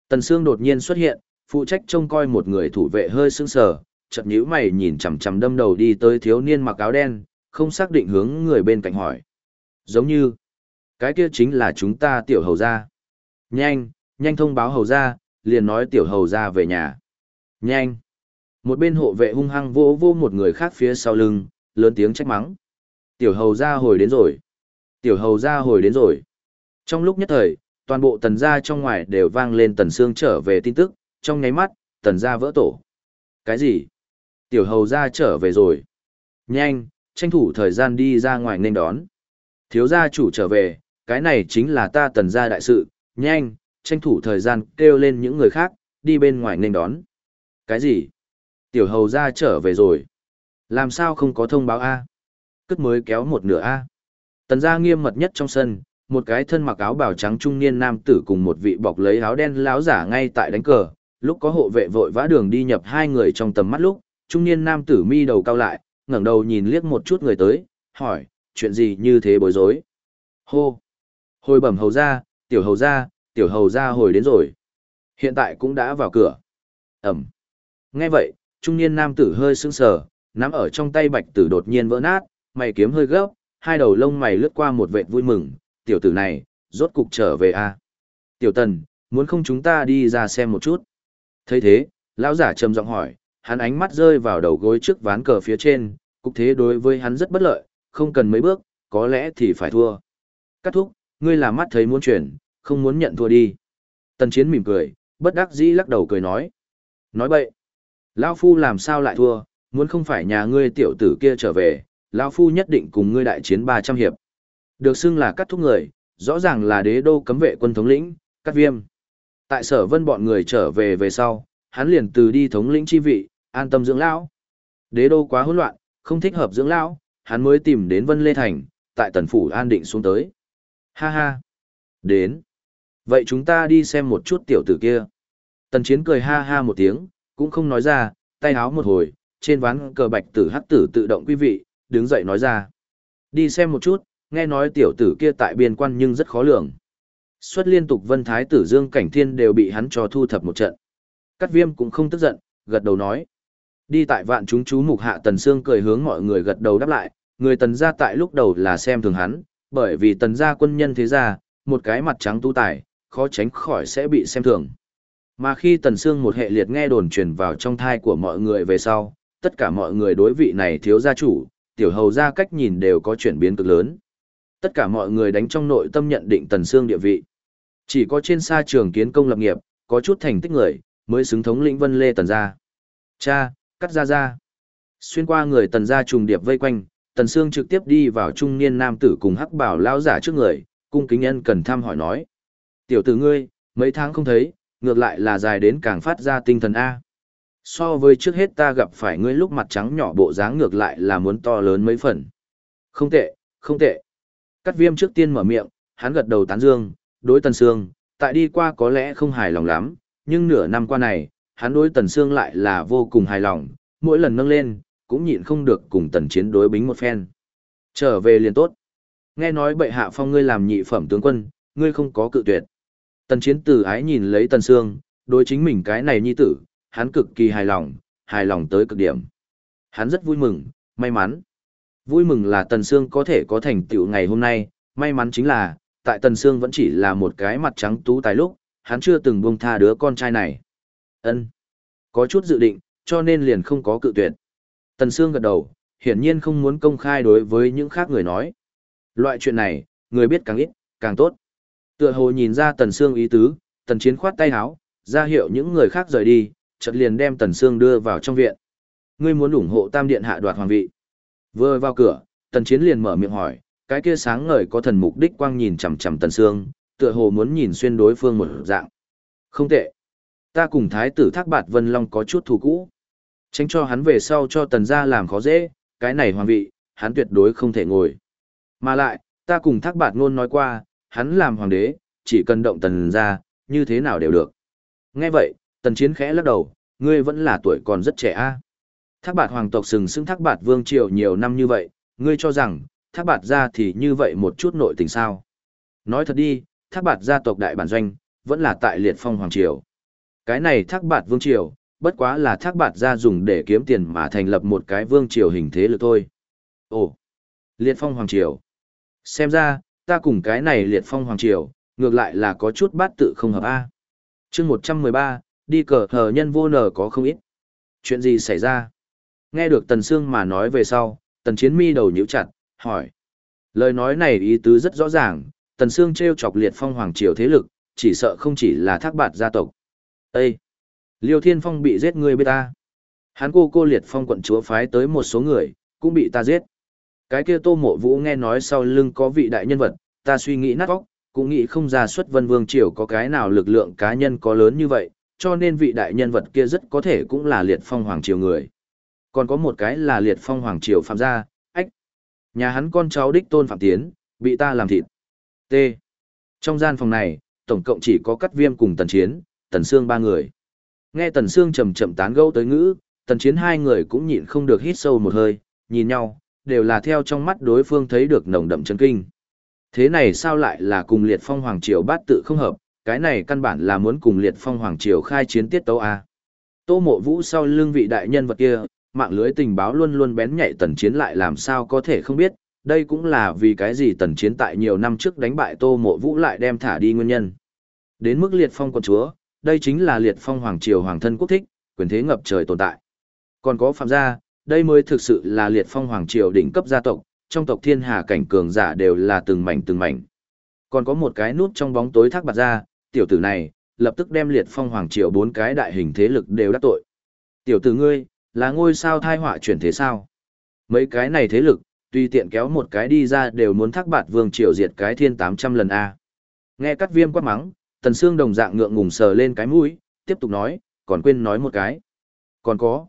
Tần Sương đột nhiên xuất hiện, phụ trách trông coi một người thủ vệ hơi sững sờ, chợt nhíu mày nhìn chằm chằm đâm đầu đi tới thiếu niên mặc áo đen, không xác định hướng người bên cạnh hỏi. Giống như, cái kia chính là chúng ta tiểu hầu gia. Nhanh, nhanh thông báo hầu gia, liền nói tiểu hầu gia về nhà. Nhanh. Một bên hộ vệ hung hăng vô vô một người khác phía sau lưng, lớn tiếng trách mắng. Tiểu hầu gia hồi đến rồi. Tiểu hầu gia hồi đến rồi. Trong lúc nhất thời, toàn bộ tần gia trong ngoài đều vang lên tần xương trở về tin tức, trong nháy mắt, tần gia vỡ tổ. Cái gì? Tiểu hầu gia trở về rồi. Nhanh, tranh thủ thời gian đi ra ngoài nên đón. Thiếu gia chủ trở về, cái này chính là ta tần gia đại sự, nhanh, tranh thủ thời gian kêu lên những người khác, đi bên ngoài nên đón. Cái gì? Tiểu hầu gia trở về rồi. Làm sao không có thông báo A? Cất mới kéo một nửa A. Tần gia nghiêm mật nhất trong sân, một cái thân mặc áo bào trắng trung niên nam tử cùng một vị bọc lấy áo đen láo giả ngay tại đánh cờ. Lúc có hộ vệ vội vã đường đi nhập hai người trong tầm mắt lúc, trung niên nam tử mi đầu cao lại, ngẩng đầu nhìn liếc một chút người tới, hỏi, chuyện gì như thế bối rối? Hô! Hồi bẩm hầu ra, tiểu hầu ra, tiểu hầu ra hồi đến rồi. Hiện tại cũng đã vào cửa. Ẩm. Nghe vậy, trung niên nam tử hơi sững sờ, nắm ở trong tay bạch tử đột nhiên vỡ nát, mày kiếm hơi gấp, hai đầu lông mày lướt qua một vệt vui mừng, tiểu tử này, rốt cục trở về a. À? Tiểu tần, muốn không chúng ta đi ra xem một chút thấy thế, lão giả trầm giọng hỏi, hắn ánh mắt rơi vào đầu gối trước ván cờ phía trên, cục thế đối với hắn rất bất lợi, không cần mấy bước, có lẽ thì phải thua. Cắt thúc, ngươi là mắt thấy muốn chuyển, không muốn nhận thua đi. Tần chiến mỉm cười, bất đắc dĩ lắc đầu cười nói. Nói bậy. Lão Phu làm sao lại thua, muốn không phải nhà ngươi tiểu tử kia trở về, Lão Phu nhất định cùng ngươi đại chiến 300 hiệp. Được xưng là cắt thúc người, rõ ràng là đế đô cấm vệ quân thống lĩnh, cắt viêm. Tại sở vân bọn người trở về về sau, hắn liền từ đi thống lĩnh chi vị, an tâm dưỡng lão. Đế đô quá hỗn loạn, không thích hợp dưỡng lão, hắn mới tìm đến Vân Lê Thành, tại tần phủ an định xuống tới. Ha ha. Đến. Vậy chúng ta đi xem một chút tiểu tử kia. Tần chiến cười ha ha một tiếng, cũng không nói ra, tay háo một hồi, trên ván cờ bạch tử hắc tử tự động quý vị, đứng dậy nói ra. Đi xem một chút, nghe nói tiểu tử kia tại biên quan nhưng rất khó lường. Xuất liên tục vân thái tử dương cảnh thiên đều bị hắn cho thu thập một trận. Cát viêm cũng không tức giận, gật đầu nói. Đi tại vạn chúng chú mục hạ tần xương cười hướng mọi người gật đầu đáp lại, người tần gia tại lúc đầu là xem thường hắn, bởi vì tần gia quân nhân thế gia, một cái mặt trắng tu tài, khó tránh khỏi sẽ bị xem thường. Mà khi tần xương một hệ liệt nghe đồn truyền vào trong thai của mọi người về sau, tất cả mọi người đối vị này thiếu gia chủ, tiểu hầu gia cách nhìn đều có chuyển biến cực lớn. Tất cả mọi người đánh trong nội tâm nhận định tần xương địa vị. Chỉ có trên xa trường kiến công lập nghiệp, có chút thành tích người, mới xứng thống lĩnh vân lê tần gia. Cha, cắt ra ra. Xuyên qua người tần gia trùng điệp vây quanh, tần sương trực tiếp đi vào trung niên nam tử cùng hắc bảo lão giả trước người, cung kính nhân cần thăm hỏi nói. Tiểu tử ngươi, mấy tháng không thấy, ngược lại là dài đến càng phát ra tinh thần A. So với trước hết ta gặp phải ngươi lúc mặt trắng nhỏ bộ dáng ngược lại là muốn to lớn mấy phần. Không tệ, không tệ. Cắt viêm trước tiên mở miệng, hắn gật đầu tán dương, đối tần sương, tại đi qua có lẽ không hài lòng lắm, nhưng nửa năm qua này, hắn đối tần sương lại là vô cùng hài lòng, mỗi lần nâng lên, cũng nhịn không được cùng tần chiến đối bính một phen. Trở về liền tốt. Nghe nói bệ hạ phong ngươi làm nhị phẩm tướng quân, ngươi không có cự tuyệt. Tần chiến tử ái nhìn lấy tần sương, đối chính mình cái này nhi tử, hắn cực kỳ hài lòng, hài lòng tới cực điểm. Hắn rất vui mừng, may mắn. Vui mừng là tần sương có thể có thành tựu ngày hôm nay, may mắn chính là, tại tần sương vẫn chỉ là một cái mặt trắng tú tài lúc, hắn chưa từng buông tha đứa con trai này. Ân, Có chút dự định, cho nên liền không có cự tuyệt. Tần Sương gật đầu, hiển nhiên không muốn công khai đối với những khác người nói. Loại chuyện này, người biết càng ít, càng tốt. Tựa hồ nhìn ra Tần Sương ý tứ, Tần Chiến khoát tay háo, ra hiệu những người khác rời đi, chợt liền đem Tần Sương đưa vào trong viện. Ngươi muốn ủng hộ Tam Điện hạ đoạt hoàng vị. Vừa vào cửa, Tần Chiến liền mở miệng hỏi, cái kia sáng ngời có thần mục đích quang nhìn chằm chằm Tần Sương, tựa hồ muốn nhìn xuyên đối phương một dạng. Không tệ. Ta cùng Thái tử Thác Bạt Vân Long có chút thù cũ. Tránh cho hắn về sau cho tần gia làm khó dễ, cái này hoàng vị, hắn tuyệt đối không thể ngồi. Mà lại, ta cùng thác bạt ngôn nói qua, hắn làm hoàng đế, chỉ cần động tần gia, như thế nào đều được. Nghe vậy, tần chiến khẽ lắc đầu, ngươi vẫn là tuổi còn rất trẻ a. Thác bạt hoàng tộc sừng sững thác bạt vương triều nhiều năm như vậy, ngươi cho rằng, thác bạt gia thì như vậy một chút nội tình sao. Nói thật đi, thác bạt gia tộc đại bản doanh, vẫn là tại liệt phong hoàng triều. Cái này thác bạt vương triều, bất quá là thác bạt gia dùng để kiếm tiền mà thành lập một cái vương triều hình thế lực thôi. Ồ, liệt phong hoàng triều. Xem ra, ta cùng cái này liệt phong hoàng triều, ngược lại là có chút bát tự không hợp A. À. chương 113, đi cờ hờ nhân vô nở có không ít. Chuyện gì xảy ra? Nghe được Tần Sương mà nói về sau, Tần Chiến mi đầu nhíu chặt, hỏi. Lời nói này ý tứ rất rõ ràng, Tần Sương treo chọc liệt phong hoàng triều thế lực, chỉ sợ không chỉ là thác bạt gia tộc. Ê! Liêu Thiên Phong bị giết người biết ta. Hắn cô cô liệt phong quận chúa phái tới một số người, cũng bị ta giết. Cái kia tô mộ vũ nghe nói sau lưng có vị đại nhân vật, ta suy nghĩ nát óc, cũng nghĩ không ra xuất vân vương triều có cái nào lực lượng cá nhân có lớn như vậy, cho nên vị đại nhân vật kia rất có thể cũng là liệt phong hoàng triều người. Còn có một cái là liệt phong hoàng triều phạm gia. Nhà hắn con cháu đích tôn phạm tiến, bị ta làm thịt. T. Trong gian phòng này, tổng cộng chỉ có cắt viêm cùng tần chiến, tần xương ba người. Nghe Tần Sương chậm chậm tán gẫu tới ngữ, Tần Chiến hai người cũng nhịn không được hít sâu một hơi, nhìn nhau, đều là theo trong mắt đối phương thấy được nồng đậm chấn kinh. Thế này sao lại là cùng Liệt Phong Hoàng Triều bát tự không hợp, cái này căn bản là muốn cùng Liệt Phong Hoàng Triều khai chiến tiết tấu a. Tô Mộ Vũ sau lưng vị đại nhân vật kia, mạng lưới tình báo luôn luôn bén nhạy Tần Chiến lại làm sao có thể không biết, đây cũng là vì cái gì Tần Chiến tại nhiều năm trước đánh bại Tô Mộ Vũ lại đem thả đi nguyên nhân. Đến mức Liệt Phong quận chúa, đây chính là liệt phong hoàng triều hoàng thân quốc thích, quyền thế ngập trời tồn tại. Còn có phạm gia, đây mới thực sự là liệt phong hoàng triều đỉnh cấp gia tộc, trong tộc thiên hà cảnh cường giả đều là từng mảnh từng mảnh. Còn có một cái nút trong bóng tối thác bạc ra, tiểu tử này, lập tức đem liệt phong hoàng triều bốn cái đại hình thế lực đều đắc tội. Tiểu tử ngươi, là ngôi sao thai họa chuyển thế sao? Mấy cái này thế lực, tuy tiện kéo một cái đi ra đều muốn thác bạt vương triều diệt cái thiên 800 lần A. Nghe cắt viêm quát mắng, tần xương đồng dạng ngượng ngùng sờ lên cái mũi, tiếp tục nói, còn quên nói một cái. Còn có.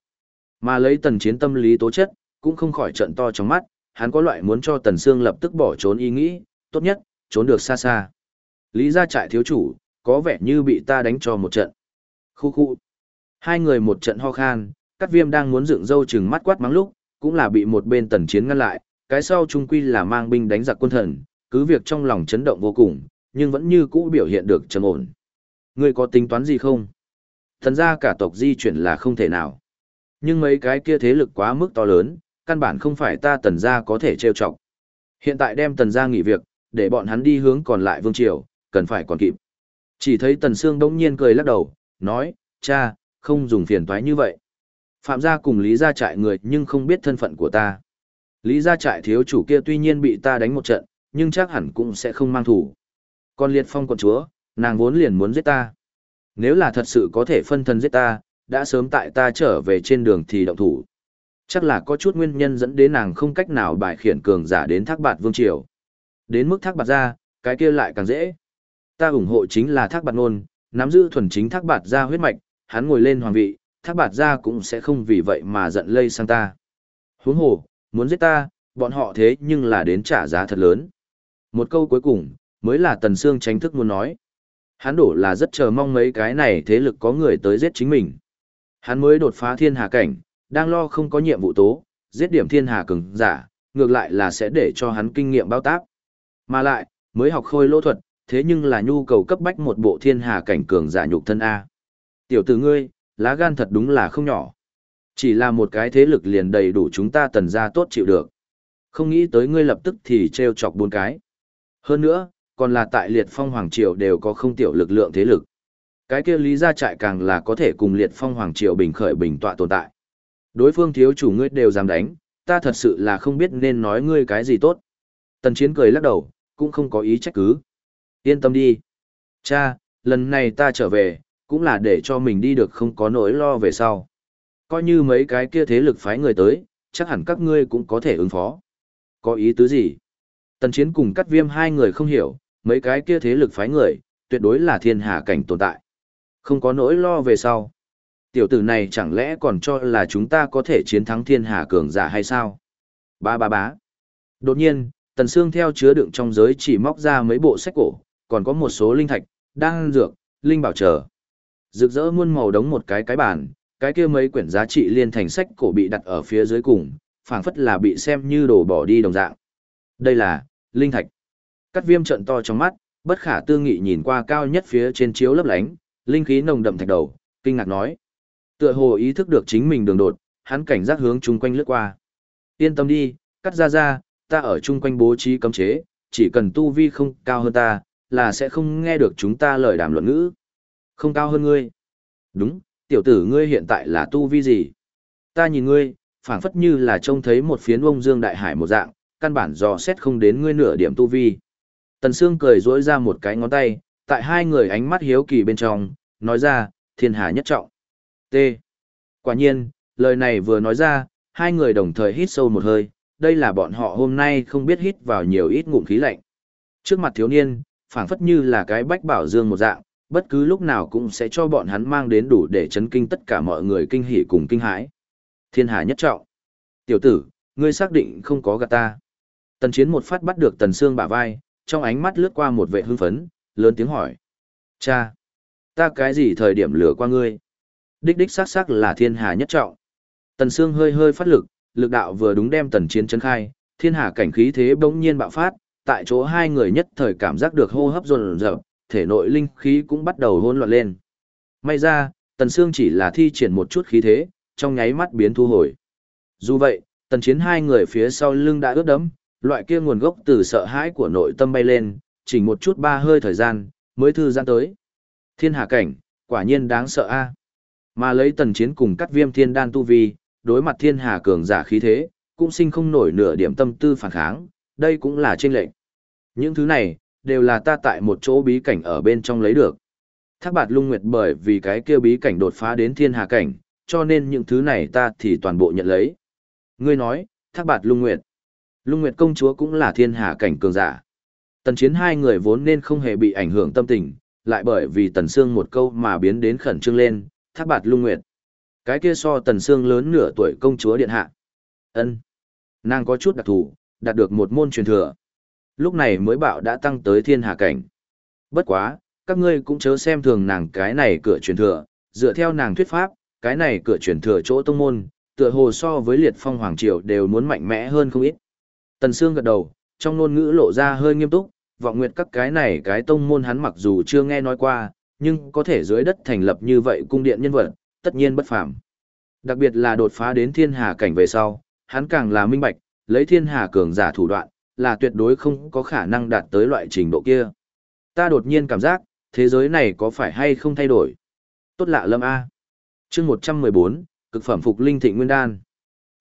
Mà lấy tần chiến tâm lý tố chất, cũng không khỏi trận to trong mắt, hắn có loại muốn cho tần xương lập tức bỏ trốn ý nghĩ, tốt nhất, trốn được xa xa. Lý gia trại thiếu chủ, có vẻ như bị ta đánh cho một trận. Khu khu. Hai người một trận ho khan, Cát viêm đang muốn dựng râu chừng mắt quát mắng lúc, cũng là bị một bên tần chiến ngăn lại, cái sau trung quy là mang binh đánh giặc quân thần, cứ việc trong lòng chấn động vô cùng, nhưng vẫn như cũ biểu hiện được trầm ổn. Ngươi có tính toán gì không? Thần gia cả tộc di chuyển là không thể nào. Nhưng mấy cái kia thế lực quá mức to lớn, căn bản không phải ta tần gia có thể trêu chọc. Hiện tại đem tần gia nghỉ việc, để bọn hắn đi hướng còn lại vương triều, cần phải còn kịp. Chỉ thấy tần sương đống nhiên cười lắc đầu, nói, cha, không dùng phiền toái như vậy. Phạm gia cùng Lý gia trại người nhưng không biết thân phận của ta. Lý gia trại thiếu chủ kia tuy nhiên bị ta đánh một trận, nhưng chắc hẳn cũng sẽ không mang thủ. Còn liệt phong quận chúa, nàng vốn liền muốn giết ta. Nếu là thật sự có thể phân thân giết ta, đã sớm tại ta trở về trên đường thì động thủ. Chắc là có chút nguyên nhân dẫn đến nàng không cách nào bài khiển cường giả đến thác bạt vương triều. Đến mức thác bạt ra, cái kia lại càng dễ. Ta ủng hộ chính là thác bạt ngôn, nắm giữ thuần chính thác bạt ra huyết mạch, hắn ngồi lên hoàng vị, thác bạt ra cũng sẽ không vì vậy mà giận lây sang ta. Huống hồ, muốn giết ta, bọn họ thế nhưng là đến trả giá thật lớn. Một câu cuối cùng, mới là Tần Sương tránh thức muốn nói. Hắn đổ là rất chờ mong mấy cái này thế lực có người tới giết chính mình. Hắn mới đột phá thiên hà cảnh, đang lo không có nhiệm vụ tố, giết điểm thiên hà cường giả, ngược lại là sẽ để cho hắn kinh nghiệm bao tác. Mà lại, mới học khôi lỗ thuật, thế nhưng là nhu cầu cấp bách một bộ thiên hà cảnh cường giả nhục thân A. Tiểu tử ngươi, lá gan thật đúng là không nhỏ. Chỉ là một cái thế lực liền đầy đủ chúng ta tần ra tốt chịu được. Không nghĩ tới ngươi lập tức thì treo chọc bốn cái. Hơn nữa, còn là tại liệt phong hoàng triều đều có không tiểu lực lượng thế lực. Cái kia lý gia trại càng là có thể cùng liệt phong hoàng triều bình khởi bình tọa tồn tại. Đối phương thiếu chủ ngươi đều dám đánh, ta thật sự là không biết nên nói ngươi cái gì tốt. Tần chiến cười lắc đầu, cũng không có ý trách cứ. Yên tâm đi. Cha, lần này ta trở về, cũng là để cho mình đi được không có nỗi lo về sau. Coi như mấy cái kia thế lực phái người tới, chắc hẳn các ngươi cũng có thể ứng phó. Có ý tứ gì? Tần chiến cùng cắt viêm hai người không hiểu, mấy cái kia thế lực phái người, tuyệt đối là thiên hạ cảnh tồn tại. Không có nỗi lo về sau. Tiểu tử này chẳng lẽ còn cho là chúng ta có thể chiến thắng thiên hạ cường giả hay sao? Ba ba bá. Đột nhiên, Tần xương theo chứa đựng trong giới chỉ móc ra mấy bộ sách cổ, còn có một số linh thạch, đang dược, linh bảo trở. Rực rỡ muôn màu đống một cái cái bàn, cái kia mấy quyển giá trị liên thành sách cổ bị đặt ở phía dưới cùng, phảng phất là bị xem như đồ bỏ đi đồng dạng. Đây là, linh thạch. Cắt viêm trợn to trong mắt, bất khả tư nghị nhìn qua cao nhất phía trên chiếu lấp lánh, linh khí nồng đậm thạch đầu, kinh ngạc nói. Tựa hồ ý thức được chính mình đường đột, hắn cảnh giác hướng chung quanh lướt qua. Yên tâm đi, cắt ra ra, ta ở chung quanh bố trí cấm chế, chỉ cần tu vi không cao hơn ta, là sẽ không nghe được chúng ta lời đàm luận ngữ. Không cao hơn ngươi. Đúng, tiểu tử ngươi hiện tại là tu vi gì? Ta nhìn ngươi, phảng phất như là trông thấy một phiến ông dương đại hải một dạng, căn bản dò xét không đến ngươi nửa điểm tu vi. Tần Sương cười rỗi ra một cái ngón tay, tại hai người ánh mắt hiếu kỳ bên trong, nói ra, thiên hà nhất trọng. T. Quả nhiên, lời này vừa nói ra, hai người đồng thời hít sâu một hơi, đây là bọn họ hôm nay không biết hít vào nhiều ít ngụm khí lạnh. Trước mặt thiếu niên, phảng phất như là cái bách bảo dương một dạng, bất cứ lúc nào cũng sẽ cho bọn hắn mang đến đủ để chấn kinh tất cả mọi người kinh hỉ cùng kinh hãi. Thiên hà nhất trọng. Tiểu tử, ngươi xác định không có gạt ta. Tần chiến một phát bắt được tần xương bả vai, trong ánh mắt lướt qua một vẻ hưng phấn, lớn tiếng hỏi. Cha! Ta cái gì thời điểm lừa qua ngươi? Đích đích xác xác là thiên hà nhất trọng. Tần xương hơi hơi phát lực, lực đạo vừa đúng đem tần chiến chấn khai, thiên hà cảnh khí thế bỗng nhiên bạo phát, tại chỗ hai người nhất thời cảm giác được hô hấp rồn rợp, thể nội linh khí cũng bắt đầu hỗn loạn lên. May ra, tần xương chỉ là thi triển một chút khí thế, trong nháy mắt biến thu hồi. Dù vậy, tần chiến hai người phía sau lưng đã ướt đẫm, loại kia nguồn gốc từ sợ hãi của nội tâm bay lên, chỉ một chút ba hơi thời gian, mới thư giãn tới. Thiên hà cảnh, quả nhiên đáng sợ a. Mà lấy tần chiến cùng cắt viêm thiên đan tu vi, đối mặt thiên hà cường giả khí thế, cũng sinh không nổi nửa điểm tâm tư phản kháng, đây cũng là trên lệnh. Những thứ này, đều là ta tại một chỗ bí cảnh ở bên trong lấy được. Thác bạt lung nguyệt bởi vì cái kia bí cảnh đột phá đến thiên hà cảnh, cho nên những thứ này ta thì toàn bộ nhận lấy. Ngươi nói, thác bạt lung nguyệt. Lung nguyệt công chúa cũng là thiên Hà cảnh cường giả. Tần chiến hai người vốn nên không hề bị ảnh hưởng tâm tình, lại bởi vì tần xương một câu mà biến đến khẩn trương lên, thác bạt lung nguyệt. Cái kia so tần xương lớn nửa tuổi công chúa điện hạ. ân Nàng có chút đặc thù, đạt được một môn truyền thừa. Lúc này mới bạo đã tăng tới thiên hạ cảnh. Bất quá, các ngươi cũng chớ xem thường nàng cái này cửa truyền thừa, dựa theo nàng thuyết pháp, cái này cửa truyền thừa chỗ tông môn, tựa hồ so với liệt phong hoàng triều đều muốn mạnh mẽ hơn không ít. Tần Sương gật đầu, trong ngôn ngữ lộ ra hơi nghiêm túc, vọng nguyệt các cái này cái tông môn hắn mặc dù chưa nghe nói qua, nhưng có thể dưới đất thành lập như vậy cung điện nhân vật, tất nhiên bất phàm. Đặc biệt là đột phá đến thiên hà cảnh về sau, hắn càng là minh bạch, lấy thiên hà cường giả thủ đoạn, là tuyệt đối không có khả năng đạt tới loại trình độ kia. Ta đột nhiên cảm giác, thế giới này có phải hay không thay đổi? Tốt lạ lâm A. chương 114, cực phẩm phục linh thịnh nguyên đan.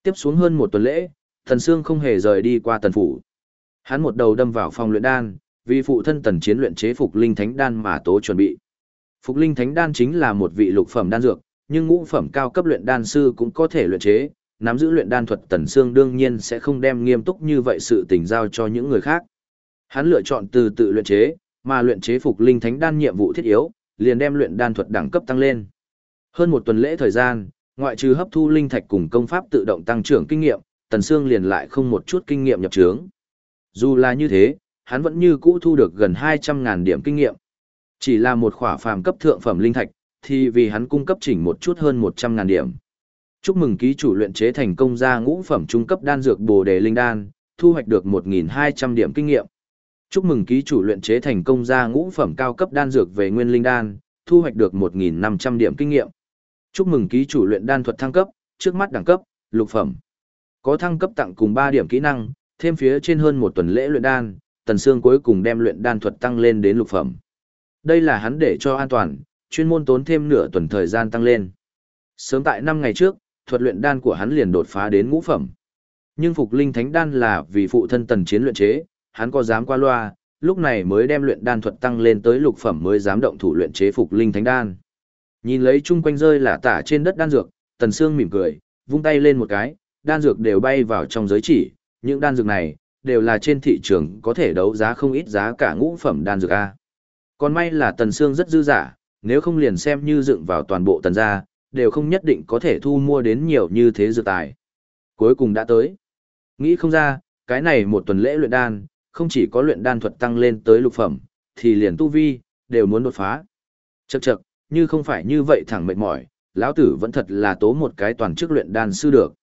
Tiếp xuống hơn một tuần lễ, thần xương không hề rời đi qua tần phủ. Hắn một đầu đâm vào phòng luyện đan, vì phụ thân tần chiến luyện chế phục linh thánh đan mà tố chuẩn bị. Phục linh thánh đan chính là một vị lục phẩm đan dược, nhưng ngũ phẩm cao cấp luyện đan sư cũng có thể luyện chế, nắm giữ luyện đan thuật tần sương đương nhiên sẽ không đem nghiêm túc như vậy sự tình giao cho những người khác. Hắn lựa chọn từ tự luyện chế, mà luyện chế phục linh thánh đan nhiệm vụ thiết yếu, liền đem luyện đan thuật đẳng cấp tăng lên. Hơn một tuần lễ thời gian, ngoại trừ hấp thu linh thạch cùng công pháp tự động tăng trưởng kinh nghiệm, Tần Sương liền lại không một chút kinh nghiệm nhập trướng. Dù là như thế, hắn vẫn như cũ thu được gần 200.000 điểm kinh nghiệm. Chỉ là một khỏa phàm cấp thượng phẩm linh thạch, thì vì hắn cung cấp chỉnh một chút hơn 100.000 điểm. Chúc mừng ký chủ luyện chế thành công ra ngũ phẩm trung cấp đan dược Bồ Đề Linh Đan, thu hoạch được 1.200 điểm kinh nghiệm. Chúc mừng ký chủ luyện chế thành công ra ngũ phẩm cao cấp đan dược về Nguyên Linh Đan, thu hoạch được 1.500 điểm kinh nghiệm. Chúc mừng ký chủ luyện đan thuật thăng cấp, trước mắt đẳng cấp, lục phẩm. Có thăng cấp tặng cùng 3 điểm kỹ năng, thêm phía trên hơn một tuần lễ luyện đan, Tần xương cuối cùng đem luyện đan thuật tăng lên đến lục phẩm. Đây là hắn để cho an toàn, chuyên môn tốn thêm nửa tuần thời gian tăng lên. Sớm tại 5 ngày trước, thuật luyện đan của hắn liền đột phá đến ngũ phẩm. Nhưng Phục Linh Thánh đan là vì phụ thân Tần Chiến luyện chế, hắn có dám qua loa, lúc này mới đem luyện đan thuật tăng lên tới lục phẩm mới dám động thủ luyện chế Phục Linh Thánh đan. Nhìn lấy chung quanh rơi là tả trên đất đan dược, Tần Sương mỉm cười, vung tay lên một cái, đan dược đều bay vào trong giới chỉ, những đan dược này đều là trên thị trường có thể đấu giá không ít giá cả ngũ phẩm đan dược a. Còn may là Tần Sương rất dư giả, nếu không liền xem như dựng vào toàn bộ tần gia, đều không nhất định có thể thu mua đến nhiều như thế dược tài. Cuối cùng đã tới. Nghĩ không ra, cái này một tuần lễ luyện đan, không chỉ có luyện đan thuật tăng lên tới lục phẩm, thì liền tu vi, đều muốn đột phá. Chậc chậc, như không phải như vậy thẳng mệt mỏi, lão tử vẫn thật là tố một cái toàn chức luyện đan sư được.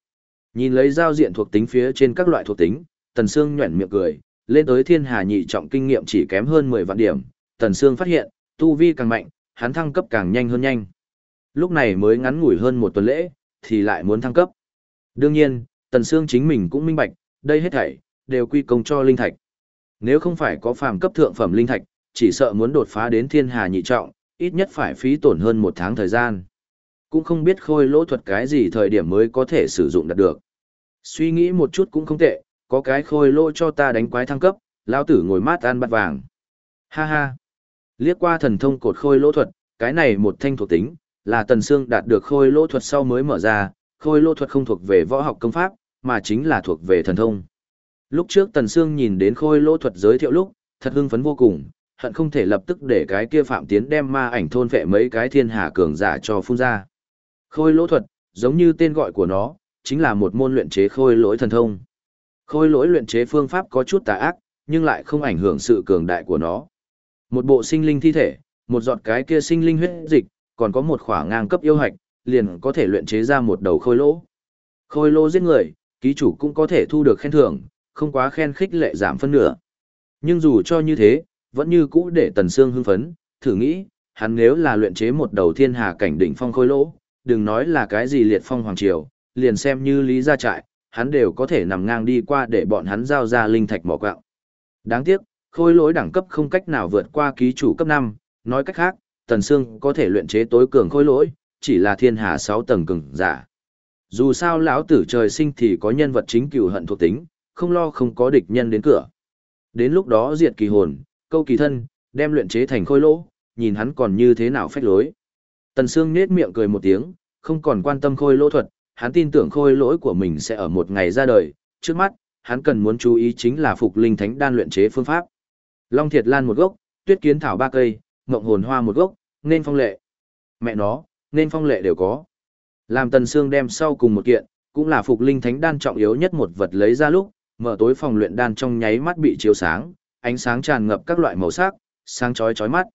Nhìn lấy giao diện thuộc tính phía trên các loại thuộc tính, Tần Sương nhuyễn miệng cười, lên tới thiên hà nhị trọng kinh nghiệm chỉ kém hơn 10 vạn điểm, Tần Sương phát hiện, tu vi càng mạnh, hắn thăng cấp càng nhanh hơn nhanh. Lúc này mới ngắn ngủi hơn một tuần lễ, thì lại muốn thăng cấp. Đương nhiên, Tần Sương chính mình cũng minh bạch, đây hết thảy đều quy công cho linh thạch. Nếu không phải có phàm cấp thượng phẩm linh thạch, chỉ sợ muốn đột phá đến thiên hà nhị trọng, ít nhất phải phí tổn hơn một tháng thời gian. Cũng không biết khôi lỗ thuật cái gì thời điểm mới có thể sử dụng đạt được. Suy nghĩ một chút cũng không tệ, có cái khôi lỗ cho ta đánh quái thăng cấp, lão tử ngồi mát ăn bát vàng. Ha ha. Liếc qua thần thông cột khôi lỗ thuật, cái này một thanh thuộc tính, là tần xương đạt được khôi lỗ thuật sau mới mở ra, khôi lỗ thuật không thuộc về võ học công pháp, mà chính là thuộc về thần thông. Lúc trước tần xương nhìn đến khôi lỗ thuật giới thiệu lúc, thật hưng phấn vô cùng, hận không thể lập tức để cái kia phạm tiến đem ma ảnh thôn vệ mấy cái thiên hà cường giả cho phun ra. Khôi lỗ thuật, giống như tên gọi của nó, chính là một môn luyện chế khôi lỗi thần thông. Khôi lỗi luyện chế phương pháp có chút tà ác, nhưng lại không ảnh hưởng sự cường đại của nó. Một bộ sinh linh thi thể, một giọt cái kia sinh linh huyết dịch, còn có một khỏa ngang cấp yêu hạch, liền có thể luyện chế ra một đầu khôi lỗ. Khôi lỗ giết người, ký chủ cũng có thể thu được khen thưởng, không quá khen khích lệ giảm phân nửa. Nhưng dù cho như thế, vẫn như cũ để Tần Sương hưng phấn, thử nghĩ, hắn nếu là luyện chế một đầu thiên hà cảnh đỉnh phong khôi lỗ, đừng nói là cái gì liệt phong hoàng triều, liền xem như lý gia trại, hắn đều có thể nằm ngang đi qua để bọn hắn giao ra linh thạch mỏ quạo. Đáng tiếc, khôi lỗi đẳng cấp không cách nào vượt qua ký chủ cấp 5, nói cách khác, Tần Sương có thể luyện chế tối cường khôi lỗi, chỉ là thiên hà 6 tầng cường giả. Dù sao lão tử trời sinh thì có nhân vật chính cừu hận thuộc tính, không lo không có địch nhân đến cửa. Đến lúc đó diệt kỳ hồn, câu kỳ thân, đem luyện chế thành khôi lỗ, nhìn hắn còn như thế nào phách lối. Tần Sương nết miệng cười một tiếng, không còn quan tâm khôi lỗ thuật, hắn tin tưởng khôi lỗi của mình sẽ ở một ngày ra đời, trước mắt, hắn cần muốn chú ý chính là phục linh thánh đan luyện chế phương pháp. Long thiệt lan một gốc, tuyết kiến thảo ba cây, mộng hồn hoa một gốc, nên phong lệ. Mẹ nó, nên phong lệ đều có. Làm tần xương đem sau cùng một kiện, cũng là phục linh thánh đan trọng yếu nhất một vật lấy ra lúc, mở tối phòng luyện đan trong nháy mắt bị chiếu sáng, ánh sáng tràn ngập các loại màu sắc, sáng chói chói mắt.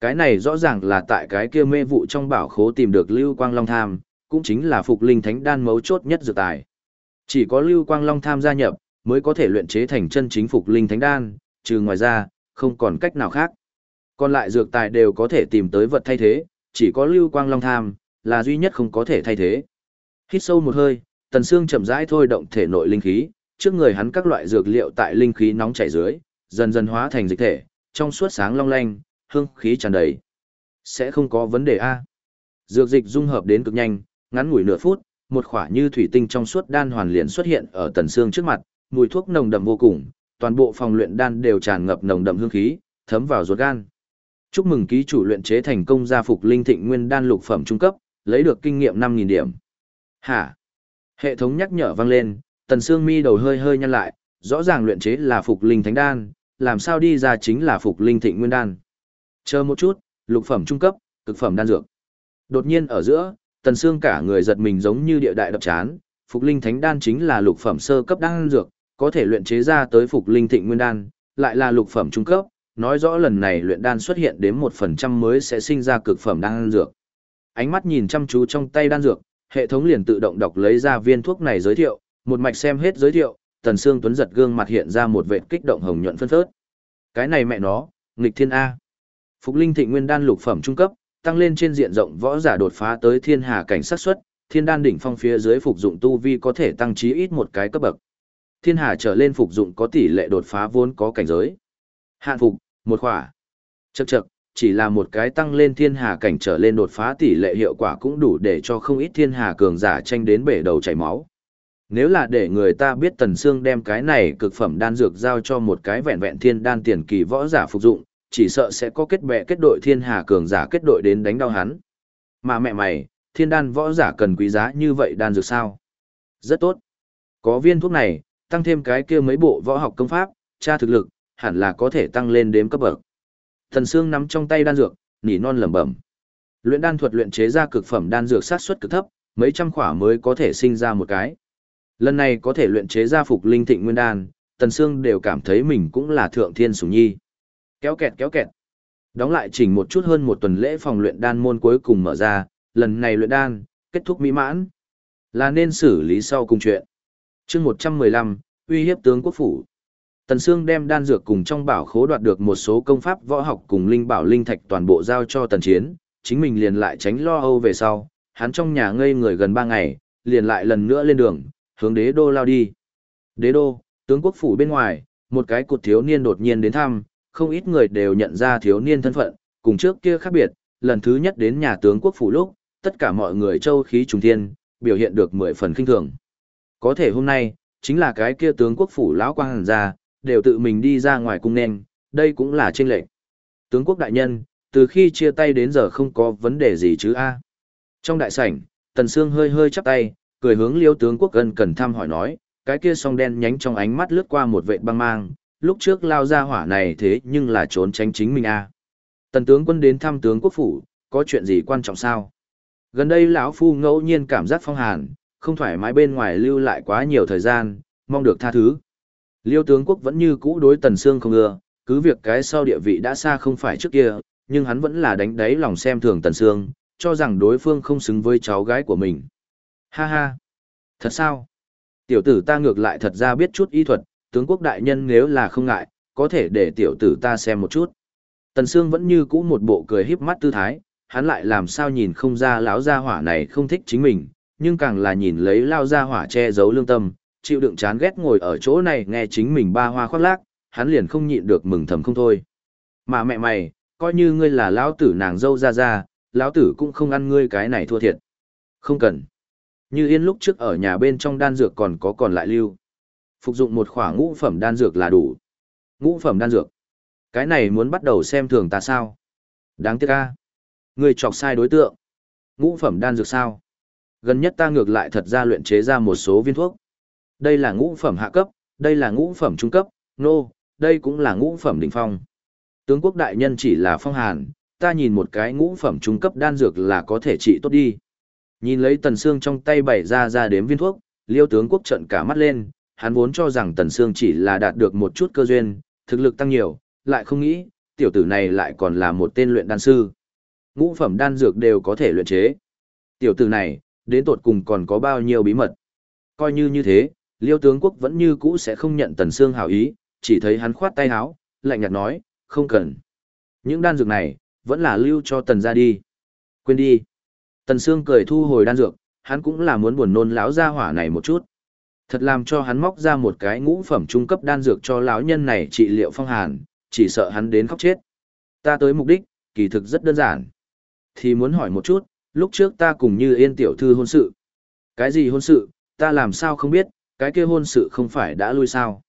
Cái này rõ ràng là tại cái kia mê vụ trong bảo khố tìm được Lưu Quang Long Tham, cũng chính là phục linh thánh đan mấu chốt nhất dự tài. Chỉ có Lưu Quang Long Tham gia nhập, mới có thể luyện chế thành chân chính phục linh thánh đan, trừ ngoài ra, không còn cách nào khác. Còn lại dược tài đều có thể tìm tới vật thay thế, chỉ có Lưu Quang Long Tham, là duy nhất không có thể thay thế. Hít sâu một hơi, Tần Sương chậm rãi thôi động thể nội linh khí, trước người hắn các loại dược liệu tại linh khí nóng chảy dưới, dần dần hóa thành dịch thể, trong suốt sáng long lanh, hương khí tràn đầy. Sẽ không có vấn đề a. Dược dịch dung hợp đến cực nhanh, ngắn ngủi nửa phút, một khỏa như thủy tinh trong suốt đan hoàn liền xuất hiện ở Tần Sương trước mặt, mùi thuốc nồng đậm vô cùng, toàn bộ phòng luyện đan đều tràn ngập nồng đậm hương khí, thấm vào ruột gan. Chúc mừng ký chủ luyện chế thành công gia phục linh thịnh nguyên đan lục phẩm trung cấp, lấy được kinh nghiệm 5000 điểm. Hả? Hệ thống nhắc nhở vang lên, Tần Sương Mi đầu hơi hơi nhăn lại, rõ ràng luyện chế là phục linh thánh đan, làm sao đi ra chính là phục linh thịnh nguyên đan. Chờ một chút, lục phẩm trung cấp, cực phẩm đan dược. Đột nhiên ở giữa, Tần Sương cả người giật mình giống như địa đại đập chán, phục linh thánh đan chính là lục phẩm sơ cấp đan dược, có thể luyện chế ra tới phục linh thịnh nguyên đan, lại là lục phẩm trung cấp, nói rõ lần này luyện đan xuất hiện đến một phần trăm mới sẽ sinh ra cực phẩm đan dược. Ánh mắt nhìn chăm chú trong tay đan dược, hệ thống liền tự động đọc lấy ra viên thuốc này giới thiệu, một mạch xem hết giới thiệu, Tần Sương Tuấn giật gương mặt hiện ra một vệt kích động hồng nhuận phân phớt. Cái này mẹ nó, nghịch thiên a. Phục linh thịnh nguyên đan lục phẩm trung cấp, tăng lên trên diện rộng võ giả đột phá tới thiên hà cảnh sát suất, thiên đan đỉnh phong phía dưới phục dụng tu vi có thể tăng trí ít một cái cấp bậc. Thiên hà trở lên phục dụng có tỷ lệ đột phá vốn có cảnh giới. Hạn phục, một khỏa. Chậc chậc, chỉ là một cái tăng lên thiên hà cảnh trở lên đột phá tỷ lệ hiệu quả cũng đủ để cho không ít thiên hà cường giả tranh đến bể đầu chảy máu. Nếu là để người ta biết Tần Sương đem cái này cực phẩm đan dược giao cho một cái vẹn vẹn thiên đan tiền kỳ võ giả phục dụng, chỉ sợ sẽ có kết bè kết đội thiên hà cường giả kết đội đến đánh đau hắn. Mà mẹ mày, thiên đan võ giả cần quý giá như vậy đan dược sao? Rất tốt. Có viên thuốc này, tăng thêm cái kia mấy bộ võ học công pháp, tra thực lực, hẳn là có thể tăng lên đếm cấp bậc. Thần Sương nắm trong tay đan dược, nỉ non lẩm bẩm. Luyện đan thuật luyện chế ra cực phẩm đan dược sát suất cực thấp, mấy trăm khỏa mới có thể sinh ra một cái. Lần này có thể luyện chế ra phục linh thịnh nguyên đan, Tần Sương đều cảm thấy mình cũng là thượng thiên sủng nhi. Kéo kẹt kéo kẹt. Đóng lại chỉnh một chút hơn một tuần lễ phòng luyện đan môn cuối cùng mở ra, lần này luyện đan, kết thúc mỹ mãn. Là nên xử lý sau cùng chuyện. chương 115, uy hiếp tướng quốc phủ. Tần Sương đem đan dược cùng trong bảo khố đoạt được một số công pháp võ học cùng linh bảo linh thạch toàn bộ giao cho Tần Chiến, chính mình liền lại tránh lo âu về sau, hắn trong nhà ngây người gần 3 ngày, liền lại lần nữa lên đường, hướng đế đô lao đi. Đế đô, tướng quốc phủ bên ngoài, một cái cột thiếu niên đột nhiên đến thăm, không ít người đều nhận ra thiếu niên thân phận, cùng trước kia khác biệt, lần thứ nhất đến nhà tướng quốc phủ lúc, tất cả mọi người châu khí trùng thiên, biểu hiện được mười phần kinh thường. Có thể hôm nay, chính là cái kia tướng quốc phủ lão quang hàn ra, đều tự mình đi ra ngoài cung nên, đây cũng là chênh lệnh. Tướng quốc đại nhân, từ khi chia tay đến giờ không có vấn đề gì chứ a Trong đại sảnh, Tần Sương hơi hơi chắp tay, cười hướng liêu tướng quốc gần cần thăm hỏi nói, cái kia song đen nhánh trong ánh mắt lướt qua một vệt băng mang, lúc trước lao ra hỏa này thế nhưng là trốn tránh chính mình a Tần tướng quân đến thăm tướng quốc phủ, có chuyện gì quan trọng sao? Gần đây lão phu ngẫu nhiên cảm giác phong hàn, không thoải mái bên ngoài lưu lại quá nhiều thời gian, mong được tha thứ. Liêu tướng quốc vẫn như cũ đối Tần Sương không ưa, cứ việc cái sau địa vị đã xa không phải trước kia, nhưng hắn vẫn là đánh đáy lòng xem thường Tần Sương, cho rằng đối phương không xứng với cháu gái của mình. Ha ha! Thật sao? Tiểu tử ta ngược lại thật ra biết chút y thuật, tướng quốc đại nhân nếu là không ngại, có thể để tiểu tử ta xem một chút. Tần Sương vẫn như cũ một bộ cười híp mắt tư thái, hắn lại làm sao nhìn không ra lão gia hỏa này không thích chính mình, nhưng càng là nhìn lấy lao gia hỏa che giấu lương tâm, chịu đựng chán ghét ngồi ở chỗ này nghe chính mình ba hoa khoác lác, hắn liền không nhịn được mừng thầm không thôi. Mà mẹ mày, coi như ngươi là lão tử nàng dâu ra ra, lão tử cũng không ăn ngươi cái này thua thiệt. Không cần. Như yên lúc trước ở nhà bên trong đan dược còn có còn lại lưu. Phục dụng một khỏa ngũ phẩm đan dược là đủ. Ngũ phẩm đan dược. Cái này muốn bắt đầu xem thường ta sao? Đáng tiếc a. Ngươi chọc sai đối tượng. Ngũ phẩm đan dược sao? Gần nhất ta ngược lại thật ra luyện chế ra một số viên thuốc. Đây là ngũ phẩm hạ cấp, đây là ngũ phẩm trung cấp, nô, no, đây cũng là ngũ phẩm đỉnh phong. Tướng quốc đại nhân chỉ là phong hàn, ta nhìn một cái ngũ phẩm trung cấp đan dược là có thể trị tốt đi. Nhìn lấy tần xương trong tay bày ra ra đếm viên thuốc, liêu tướng quốc trợn cả mắt lên, hắn vốn cho rằng tần xương chỉ là đạt được một chút cơ duyên, thực lực tăng nhiều, lại không nghĩ, tiểu tử này lại còn là một tên luyện đan sư. Ngũ phẩm đan dược đều có thể luyện chế. Tiểu tử này, đến tột cùng còn có bao nhiêu bí mật. Coi như như thế, liêu tướng quốc vẫn như cũ sẽ không nhận tần xương hảo ý, chỉ thấy hắn khoát tay áo, lạnh nhạt nói, không cần. Những đan dược này, vẫn là lưu cho tần ra đi. Quên đi. Tần xương cười thu hồi đan dược, hắn cũng là muốn buồn nôn lão gia hỏa này một chút. Thật làm cho hắn móc ra một cái ngũ phẩm trung cấp đan dược cho lão nhân này trị liệu phong hàn, chỉ sợ hắn đến khóc chết. Ta tới mục đích, kỳ thực rất đơn giản. Thì muốn hỏi một chút, lúc trước ta cùng như yên tiểu thư hôn sự. Cái gì hôn sự, ta làm sao không biết, cái kia hôn sự không phải đã lui sao.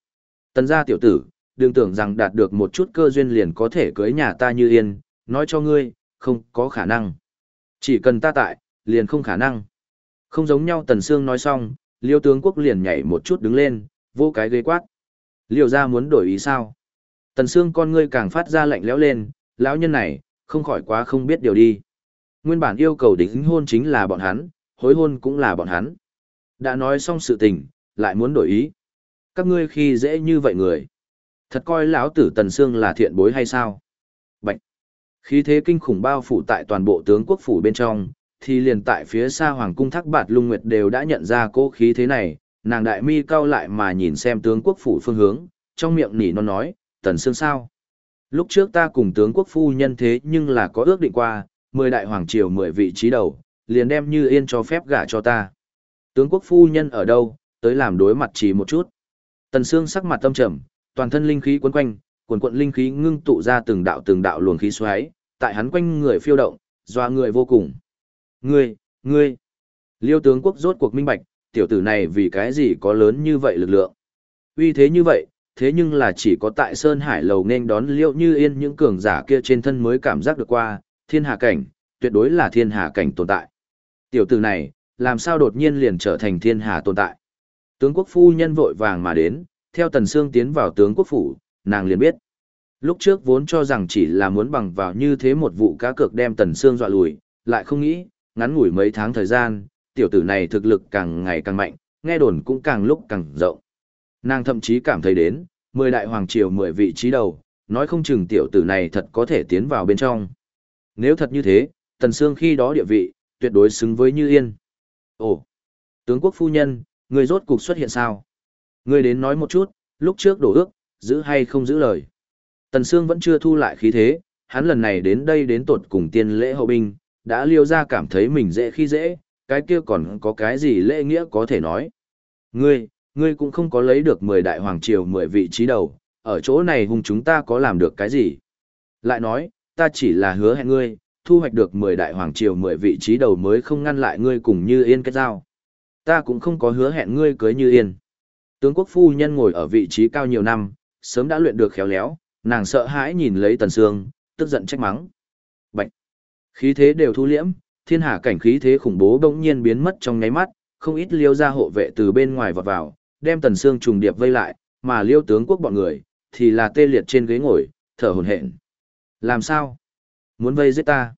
Tần gia tiểu tử, đừng tưởng rằng đạt được một chút cơ duyên liền có thể cưới nhà ta như yên, nói cho ngươi, không có khả năng. Chỉ cần ta tại, liền không khả năng. Không giống nhau Tần Sương nói xong, liêu tướng quốc liền nhảy một chút đứng lên, vô cái ghế quát. Liêu gia muốn đổi ý sao? Tần Sương con ngươi càng phát ra lạnh lẽo lên, lão nhân này, không khỏi quá không biết điều đi. Nguyên bản yêu cầu đính hôn chính là bọn hắn, hối hôn cũng là bọn hắn. Đã nói xong sự tình, lại muốn đổi ý. Các ngươi khi dễ như vậy người. Thật coi lão tử Tần Sương là thiện bối hay sao? Bạch! Khí thế kinh khủng bao phủ tại toàn bộ tướng quốc phủ bên trong, thì liền tại phía xa hoàng cung thác bạt lung nguyệt đều đã nhận ra cô khí thế này, nàng đại mi cao lại mà nhìn xem tướng quốc phủ phương hướng, trong miệng nỉ non nói, tần sương sao. Lúc trước ta cùng tướng quốc phu nhân thế nhưng là có ước định qua, mười đại hoàng triều mười vị trí đầu, liền đem như yên cho phép gả cho ta. Tướng quốc phu nhân ở đâu, tới làm đối mặt chỉ một chút. Tần sương sắc mặt tâm trầm, toàn thân linh khí quấn quanh, cuộn cuộn linh khí ngưng tụ ra từng đạo từng đạo luồng khí xoáy, tại hắn quanh người phiêu động, doa người vô cùng. Ngươi, ngươi. Liêu tướng quốc rốt cuộc minh bạch, tiểu tử này vì cái gì có lớn như vậy lực lượng. Uy thế như vậy, thế nhưng là chỉ có tại Sơn Hải lầu nên đón Liêu Như Yên những cường giả kia trên thân mới cảm giác được qua, thiên hà cảnh, tuyệt đối là thiên hà cảnh tồn tại. Tiểu tử này, làm sao đột nhiên liền trở thành thiên hà tồn tại. Tướng quốc phu nhân vội vàng mà đến, theo Tần Sương tiến vào tướng quốc phủ, nàng liền biết. Lúc trước vốn cho rằng chỉ là muốn bằng vào như thế một vụ cá cược đem Tần Sương dọa lùi, lại không nghĩ, ngắn ngủi mấy tháng thời gian, tiểu tử này thực lực càng ngày càng mạnh, nghe đồn cũng càng lúc càng rộng. Nàng thậm chí cảm thấy đến, mười đại hoàng triều mười vị trí đầu, nói không chừng tiểu tử này thật có thể tiến vào bên trong. Nếu thật như thế, Tần Sương khi đó địa vị, tuyệt đối xứng với Như Yên. Ồ, tướng quốc phu nhân, người rốt cục xuất hiện sao? Người đến nói một chút, lúc trước đổ ước, giữ hay không giữ lời. Tần Sương vẫn chưa thu lại khí thế, hắn lần này đến đây đến tột cùng tiên lễ hậu binh, đã liêu ra cảm thấy mình dễ khi dễ, cái kia còn có cái gì lễ nghĩa có thể nói. Ngươi, ngươi cũng không có lấy được 10 đại hoàng triều 10 vị trí đầu, ở chỗ này hùng chúng ta có làm được cái gì? Lại nói, ta chỉ là hứa hẹn ngươi, thu hoạch được 10 đại hoàng triều 10 vị trí đầu mới không ngăn lại ngươi cùng Như Yên kết giao. Ta cũng không có hứa hẹn ngươi cưới Như Yên. Tướng quốc phu nhân ngồi ở vị trí cao nhiều năm, sớm đã luyện được khéo léo, nàng sợ hãi nhìn lấy Tần Sương, tức giận trách mắng. Bạch! Khí thế đều thu liễm, thiên hạ cảnh khí thế khủng bố bỗng nhiên biến mất trong nháy mắt, không ít liêu ra hộ vệ từ bên ngoài vọt vào, đem Tần Sương trùng điệp vây lại, mà liêu tướng quốc bọn người, thì là tê liệt trên ghế ngồi, thở hổn hển. Làm sao? Muốn vây giết ta?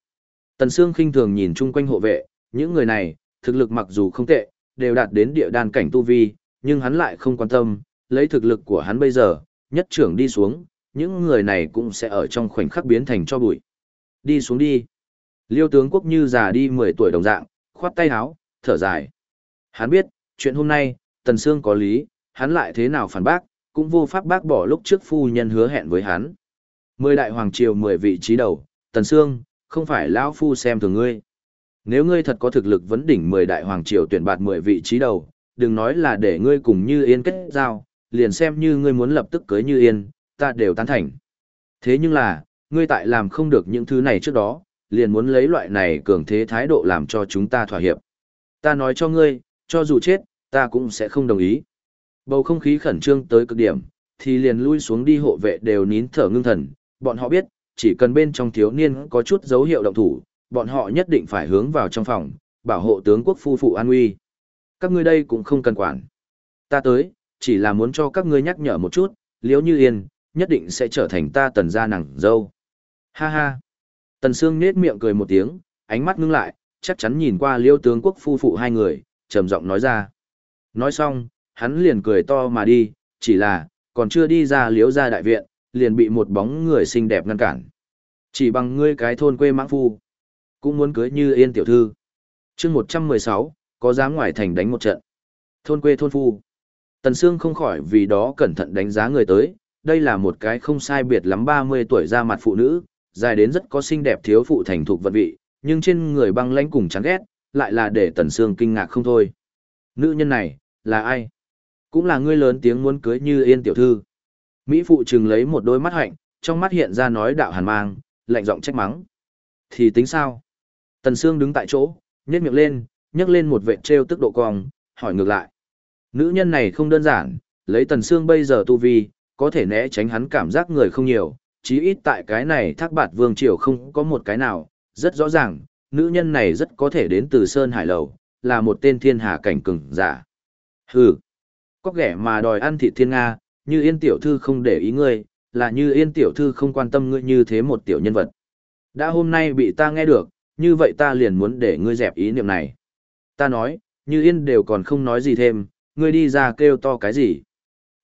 Tần Sương khinh thường nhìn chung quanh hộ vệ, những người này, thực lực mặc dù không tệ, đều đạt đến địa đan cảnh tu vi, nhưng hắn lại không quan tâm, lấy thực lực của hắn bây giờ, nhất trưởng đi xuống, những người này cũng sẽ ở trong khoảnh khắc biến thành cho bụi. Đi xuống đi. Liêu tướng quốc như già đi 10 tuổi đồng dạng, khoát tay áo, thở dài. Hắn biết, chuyện hôm nay, Tần Sương có lý, hắn lại thế nào phản bác, cũng vô pháp bác bỏ lúc trước phu nhân hứa hẹn với hắn. Mười đại hoàng triều 10 vị trí đầu, Tần Sương, không phải lão phu xem thường ngươi. Nếu ngươi thật có thực lực vấn đỉnh 10 đại hoàng triều tuyển bạt 10 vị trí đầu, đừng nói là để ngươi cùng Như Yên kết giao, liền xem như ngươi muốn lập tức cưới Như Yên, ta đều tán thành. Thế nhưng là, ngươi tại làm không được những thứ này trước đó, liền muốn lấy loại này cường thế thái độ làm cho chúng ta thỏa hiệp. Ta nói cho ngươi, cho dù chết, ta cũng sẽ không đồng ý. Bầu không khí khẩn trương tới cực điểm, thì liền lui xuống đi hộ vệ đều nín thở ngưng thần, bọn họ biết, chỉ cần bên trong thiếu niên có chút dấu hiệu động thủ, bọn họ nhất định phải hướng vào trong phòng, bảo hộ tướng quốc phu phụ an nguy. Các ngươi đây cũng không cần quản. Ta tới, chỉ là muốn cho các ngươi nhắc nhở một chút, liếu như yên, nhất định sẽ trở thành ta tần gia nàng dâu. Ha ha. Tần Sương nết miệng cười một tiếng, ánh mắt ngưng lại, chắc chắn nhìn qua liêu tướng quốc phu phụ hai người, trầm giọng nói ra. Nói xong, hắn liền cười to mà đi, chỉ là, còn chưa đi ra liếu ra đại viện, liền bị một bóng người xinh đẹp ngăn cản. Chỉ bằng ngươi cái thôn quê mãng phu, cũng muốn cưới như yên tiểu thư. chương 116, có dám ngoài thành đánh một trận. Thôn quê thôn phu. Tần Sương không khỏi vì đó cẩn thận đánh giá người tới, đây là một cái không sai biệt lắm 30 tuổi ra mặt phụ nữ, dài đến rất có xinh đẹp thiếu phụ thành thục vận vị, nhưng trên người băng lãnh cùng chán ghét, lại là để Tần Sương kinh ngạc không thôi. Nữ nhân này, là ai? Cũng là ngươi lớn tiếng muốn cưới như yên tiểu thư. Mỹ phụ trừng lấy một đôi mắt hạnh, trong mắt hiện ra nói đạo hàn mang, lạnh giọng trách mắng. Thì tính sao? Tần Sương đứng tại chỗ, nhếch miệng lên, nhấc lên một vệ treo tức độ cong, hỏi ngược lại. Nữ nhân này không đơn giản, lấy Tần Sương bây giờ tu vi, có thể né tránh hắn cảm giác người không nhiều, chí ít tại cái này thác bạt vương triều không có một cái nào, rất rõ ràng, nữ nhân này rất có thể đến từ Sơn Hải Lầu, là một tên thiên hà cảnh cường giả. Hừ, có ghẻ mà đòi ăn thịt thiên Nga, như yên tiểu thư không để ý ngươi, là như yên tiểu thư không quan tâm ngươi như thế một tiểu nhân vật. Đã hôm nay bị ta nghe được, như vậy ta liền muốn để ngươi dẹp ý niệm này. Ta nói, như yên đều còn không nói gì thêm, ngươi đi ra kêu to cái gì.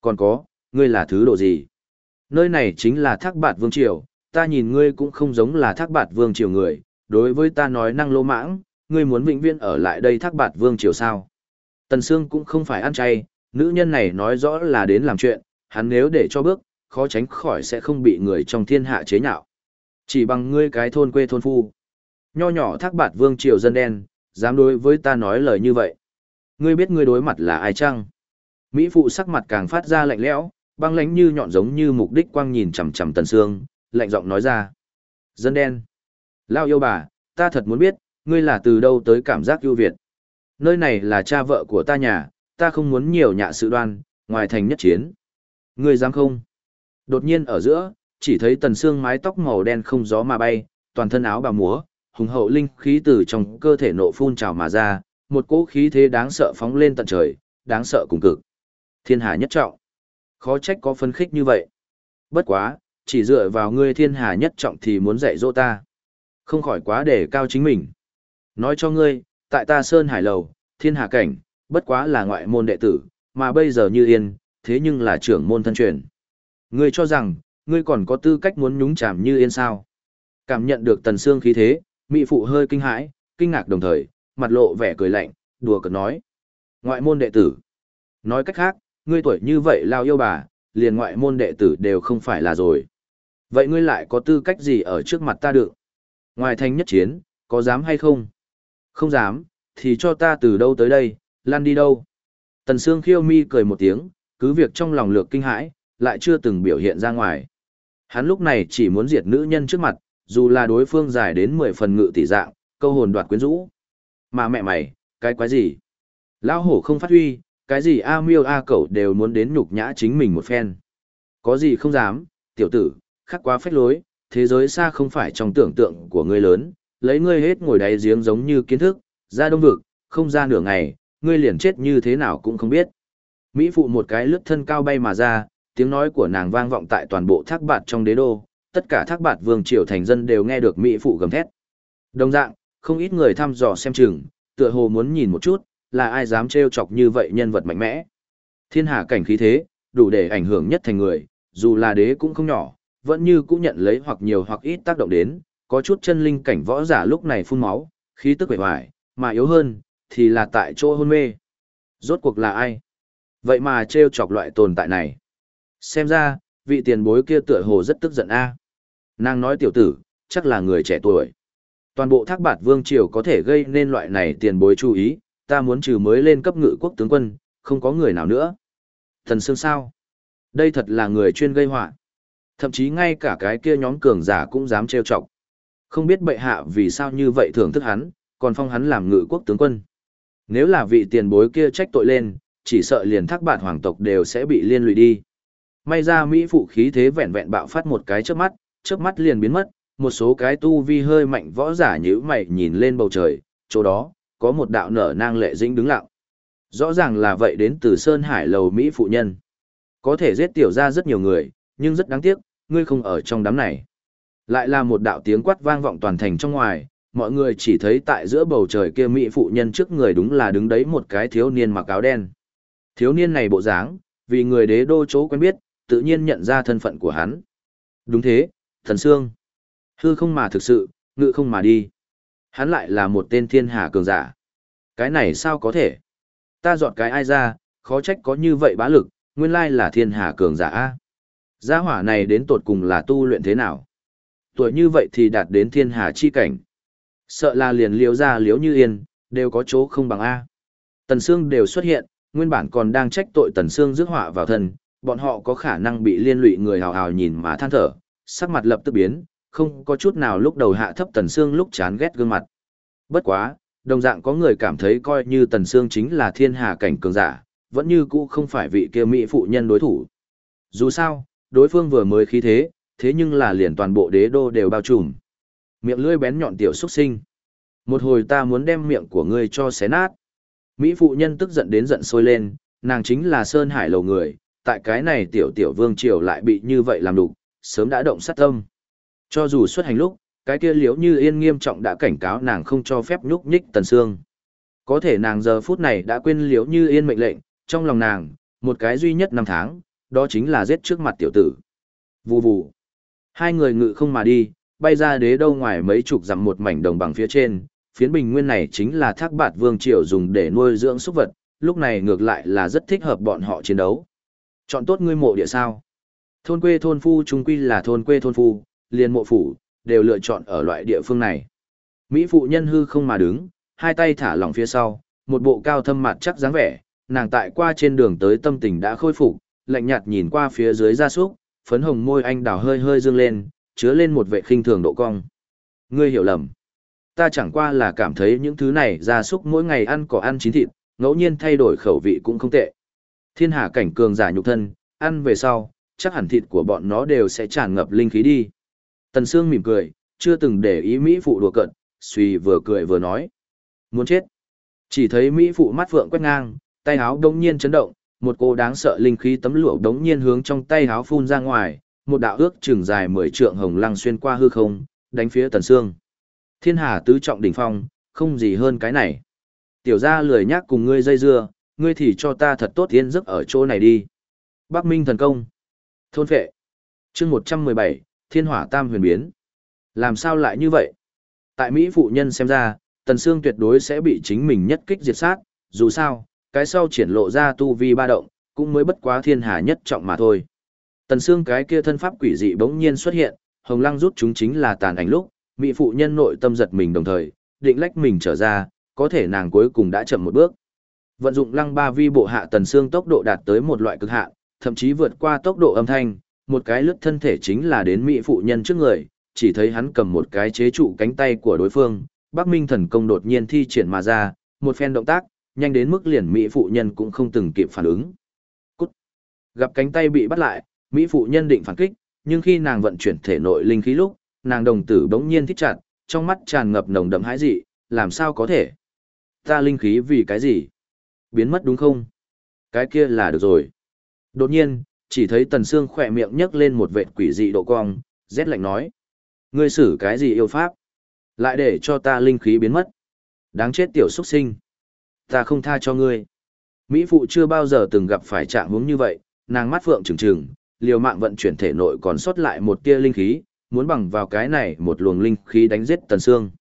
Còn có, ngươi là thứ độ gì? Nơi này chính là thác bạt vương triều, ta nhìn ngươi cũng không giống là thác bạt vương triều người, đối với ta nói năng lô mãng, ngươi muốn vĩnh viễn ở lại đây thác bạt vương triều sao. Tần Sương cũng không phải ăn chay, nữ nhân này nói rõ là đến làm chuyện, hắn nếu để cho bước, khó tránh khỏi sẽ không bị người trong thiên hạ chế nhạo. Chỉ bằng ngươi cái thôn quê thôn phu. Nho nhỏ thác bạt vương triều dân đen, dám đối với ta nói lời như vậy. Ngươi biết ngươi đối mặt là ai chăng? Mỹ phụ sắc mặt càng phát ra lạnh lẽo, băng lánh như nhọn giống như mục đích quang nhìn chằm chằm tần sương, lạnh giọng nói ra. Dân đen. Lao yêu bà, ta thật muốn biết, ngươi là từ đâu tới cảm giác ưu việt. Nơi này là cha vợ của ta nhà, ta không muốn nhiều nhạ sự đoan, ngoài thành nhất chiến. Ngươi dám không? Đột nhiên ở giữa, chỉ thấy tần xương mái tóc màu đen không gió mà bay, toàn thân áo bà múa, hùng hậu linh khí từ trong cơ thể nộ phun trào mà ra, một cỗ khí thế đáng sợ phóng lên tận trời, đáng sợ cùng cực. Thiên hà nhất trọng. Khó trách có phân khích như vậy. Bất quá, chỉ dựa vào ngươi thiên hà nhất trọng thì muốn dạy dỗ ta. Không khỏi quá để cao chính mình. Nói cho ngươi, tại ta Sơn Hải Lầu, thiên hà cảnh, bất quá là ngoại môn đệ tử, mà bây giờ như yên, thế nhưng là trưởng môn thân truyền. Ngươi cho rằng, ngươi còn có tư cách muốn nhúng chàm như yên sao. Cảm nhận được tần xương khí thế, mỹ phụ hơi kinh hãi, kinh ngạc đồng thời, mặt lộ vẻ cười lạnh, đùa cợt nói. Ngoại môn đệ tử. Nói cách khác, ngươi tuổi như vậy lao yêu bà, liền ngoại môn đệ tử đều không phải là rồi. Vậy ngươi lại có tư cách gì ở trước mặt ta được? Ngoài thành nhất chiến, có dám hay không? Không dám, thì cho ta từ đâu tới đây, lan đi đâu? Tần Sương khiêu mi cười một tiếng, cứ việc trong lòng lược kinh hãi, lại chưa từng biểu hiện ra ngoài. Hắn lúc này chỉ muốn diệt nữ nhân trước mặt, dù là đối phương dài đến 10 phần ngự tỷ dạng, câu hồn đoạt quyến rũ. Mà mẹ mày, cái quái gì? Lão hổ không phát huy, cái gì A miêu A cẩu đều muốn đến nhục nhã chính mình một phen. Có gì không dám, tiểu tử, khắc quá phách lối, thế giới xa không phải trong tưởng tượng của ngươi lớn, lấy ngươi hết ngồi đáy giếng giống như kiến thức, ra đông vực, không ra nửa ngày, ngươi liền chết như thế nào cũng không biết. Mỹ phụ một cái lướt thân cao bay mà ra, tiếng nói của nàng vang vọng tại toàn bộ thác bạt trong đế đô, tất cả thác bạt vương triều thành dân đều nghe được Mỹ phụ gầm thét. Đồng dạng, không ít người thăm dò xem chừng, tựa hồ muốn nhìn một chút, là ai dám trêu chọc như vậy nhân vật mạnh mẽ. Thiên hạ cảnh khí thế, đủ để ảnh hưởng nhất thành người, dù là đế cũng không nhỏ, vẫn như cũng nhận lấy hoặc nhiều hoặc ít tác động đến, có chút chân linh cảnh võ giả lúc này phun máu, khí tức vẻ hoài, mà yếu hơn, thì là tại chỗ hôn mê. Rốt cuộc là ai? Vậy mà trêu chọc loại tồn tại này. Xem ra, vị tiền bối kia tựa hồ rất tức giận a. Nàng nói tiểu tử, chắc là người trẻ tuổi. Toàn bộ thác bạt vương triều có thể gây nên loại này tiền bối chú ý, ta muốn trừ mới lên cấp ngự quốc tướng quân, không có người nào nữa. Thần Sương sao? Đây thật là người chuyên gây họa. Thậm chí ngay cả cái kia nhóm cường giả cũng dám trêu chọc. Không biết bệ hạ vì sao như vậy thưởng thức hắn, còn phong hắn làm ngự quốc tướng quân. Nếu là vị tiền bối kia trách tội lên, chỉ sợ liền thác bạt hoàng tộc đều sẽ bị liên lụy đi. May ra Mỹ phụ khí thế vẹn vẹn bạo phát một cái chớp mắt, chớp mắt liền biến mất, một số cái tu vi hơi mạnh võ giả nhíu mày nhìn lên bầu trời, chỗ đó, có một đạo nở nang lệ dĩnh đứng lặng. Rõ ràng là vậy đến từ Sơn Hải lầu Mỹ phụ nhân. Có thể giết tiểu ra rất nhiều người, nhưng rất đáng tiếc, ngươi không ở trong đám này. Lại là một đạo tiếng quát vang vọng toàn thành trong ngoài, mọi người chỉ thấy tại giữa bầu trời kia Mỹ phụ nhân trước người đúng là đứng đấy một cái thiếu niên mặc áo đen. Thiếu niên này bộ dáng, vì người đế đô chỗ quen biết, tự nhiên nhận ra thân phận của hắn. Đúng thế, thần sương. Hư không mà thực sự, ngự không mà đi. Hắn lại là một tên thiên hà cường giả. Cái này sao có thể? Ta dọn cái ai ra, khó trách có như vậy bá lực, nguyên lai là thiên hà cường giả A. Gia hỏa này đến tột cùng là tu luyện thế nào? Tuổi như vậy thì đạt đến thiên hà chi cảnh. Sợ là liền liếu ra liếu như yên, đều có chỗ không bằng A. Tần Sương đều xuất hiện, nguyên bản còn đang trách tội Tần Sương rước họa vào thân, bọn họ có khả năng bị liên lụy người hào hào nhìn mà than thở, sắc mặt lập tức biến, không có chút nào lúc đầu hạ thấp Tần Sương lúc chán ghét gương mặt. Bất quá, đồng dạng có người cảm thấy coi như Tần Sương chính là thiên hà cảnh cường giả, vẫn như cũ không phải vị kia mỹ phụ nhân đối thủ. Dù sao, đối phương vừa mới khí thế, thế nhưng là liền toàn bộ đế đô đều bao trùm. Miệng lưỡi bén nhọn tiểu xuất sinh. Một hồi ta muốn đem miệng của ngươi cho xé nát. Mỹ phụ nhân tức giận đến giận sôi lên, nàng chính là Sơn Hải lầu người, tại cái này tiểu tiểu vương triều lại bị như vậy làm đục, sớm đã động sát tâm. Cho dù xuất hành lúc, cái kia liễu như yên nghiêm trọng đã cảnh cáo nàng không cho phép nhúc nhích tần xương. Có thể nàng giờ phút này đã quên liễu như yên mệnh lệnh, trong lòng nàng, một cái duy nhất năm tháng, đó chính là giết trước mặt tiểu tử. Vù vù. Hai người ngự không mà đi, bay ra đế đâu ngoài mấy chục dặm một mảnh đồng bằng phía trên, phiến bình nguyên này chính là thác bạt vương triều dùng để nuôi dưỡng súc vật, lúc này ngược lại là rất thích hợp bọn họ chiến đấu. Chọn tốt ngươi mộ địa sao? Thôn quê thôn phu trung quy là thôn quê thôn phu, liền mộ phủ, đều lựa chọn ở loại địa phương này. Mỹ phụ nhân hư không mà đứng, hai tay thả lỏng phía sau, một bộ cao thâm mặt chắc dáng vẻ, nàng tại qua trên đường tới tâm tình đã khôi phục, lạnh nhạt nhìn qua phía dưới gia súc, phấn hồng môi anh đào hơi hơi dương lên, chứa lên một vệ khinh thường độ cong. Ngươi hiểu lầm. Ta chẳng qua là cảm thấy những thứ này gia súc mỗi ngày ăn cỏ ăn chín thịt, ngẫu nhiên thay đổi khẩu vị cũng không tệ. Thiên hạ cảnh cường giả nhục thân, ăn về sau, chắc hẳn thịt của bọn nó đều sẽ tràn ngập linh khí đi. Tần Sương mỉm cười, chưa từng để ý Mỹ phụ đùa cận, suy vừa cười vừa nói. Muốn chết. Chỉ thấy Mỹ phụ mắt phượng quét ngang, tay áo đống nhiên chấn động, một cô đáng sợ linh khí tấm lụa đống nhiên hướng trong tay áo phun ra ngoài, một đạo ước trường dài mười trượng hồng lăng xuyên qua hư không, đánh phía Tần Sương. Thiên hà tứ trọng đỉnh phong, không gì hơn cái này. Tiểu gia lười nhác cùng ngươi dây dưa, ngươi thì cho ta thật tốt yên giấc ở chỗ này đi. Bắc Minh thần công. Thôn phệ. chương 117, Thiên hỏa tam huyền biến. Làm sao lại như vậy? Tại Mỹ phụ nhân xem ra, Tần Sương tuyệt đối sẽ bị chính mình nhất kích diệt sát, dù sao, cái sau triển lộ ra tu vi ba động, cũng mới bất quá thiên hà nhất trọng mà thôi. Tần Sương cái kia thân pháp quỷ dị bỗng nhiên xuất hiện, Hồng Lăng rút chúng chính là tàn ảnh lúc, Mỹ phụ nhân nội tâm giật mình đồng thời, định lách mình trở ra, có thể nàng cuối cùng đã chậm một bước. Vận dụng lăng ba vi bộ hạ tần xương tốc độ đạt tới một loại cực hạn, thậm chí vượt qua tốc độ âm thanh, một cái lướt thân thể chính là đến mỹ phụ nhân trước người, chỉ thấy hắn cầm một cái chế trụ cánh tay của đối phương, Bắc Minh thần công đột nhiên thi triển mà ra, một phen động tác, nhanh đến mức liền mỹ phụ nhân cũng không từng kịp phản ứng. Cút. Gặp cánh tay bị bắt lại, mỹ phụ nhân định phản kích, nhưng khi nàng vận chuyển thể nội linh khí lúc, nàng đồng tử bỗng nhiên thích chặt, trong mắt tràn ngập nồng đậm hãi dị, làm sao có thể? Ta linh khí vì cái gì? Biến mất đúng không? Cái kia là được rồi. Đột nhiên, chỉ thấy Tần Sương khỏe miệng nhấc lên một vệt quỷ dị độ cong, rét lạnh nói. Ngươi xử cái gì yêu pháp? Lại để cho ta linh khí biến mất. Đáng chết tiểu xuất sinh. Ta không tha cho ngươi. Mỹ phụ chưa bao giờ từng gặp phải trạng huống như vậy, nàng mắt phượng trừng trừng, liều mạng vận chuyển thể nội còn sót lại một tia linh khí, muốn bằng vào cái này một luồng linh khí đánh giết Tần Sương.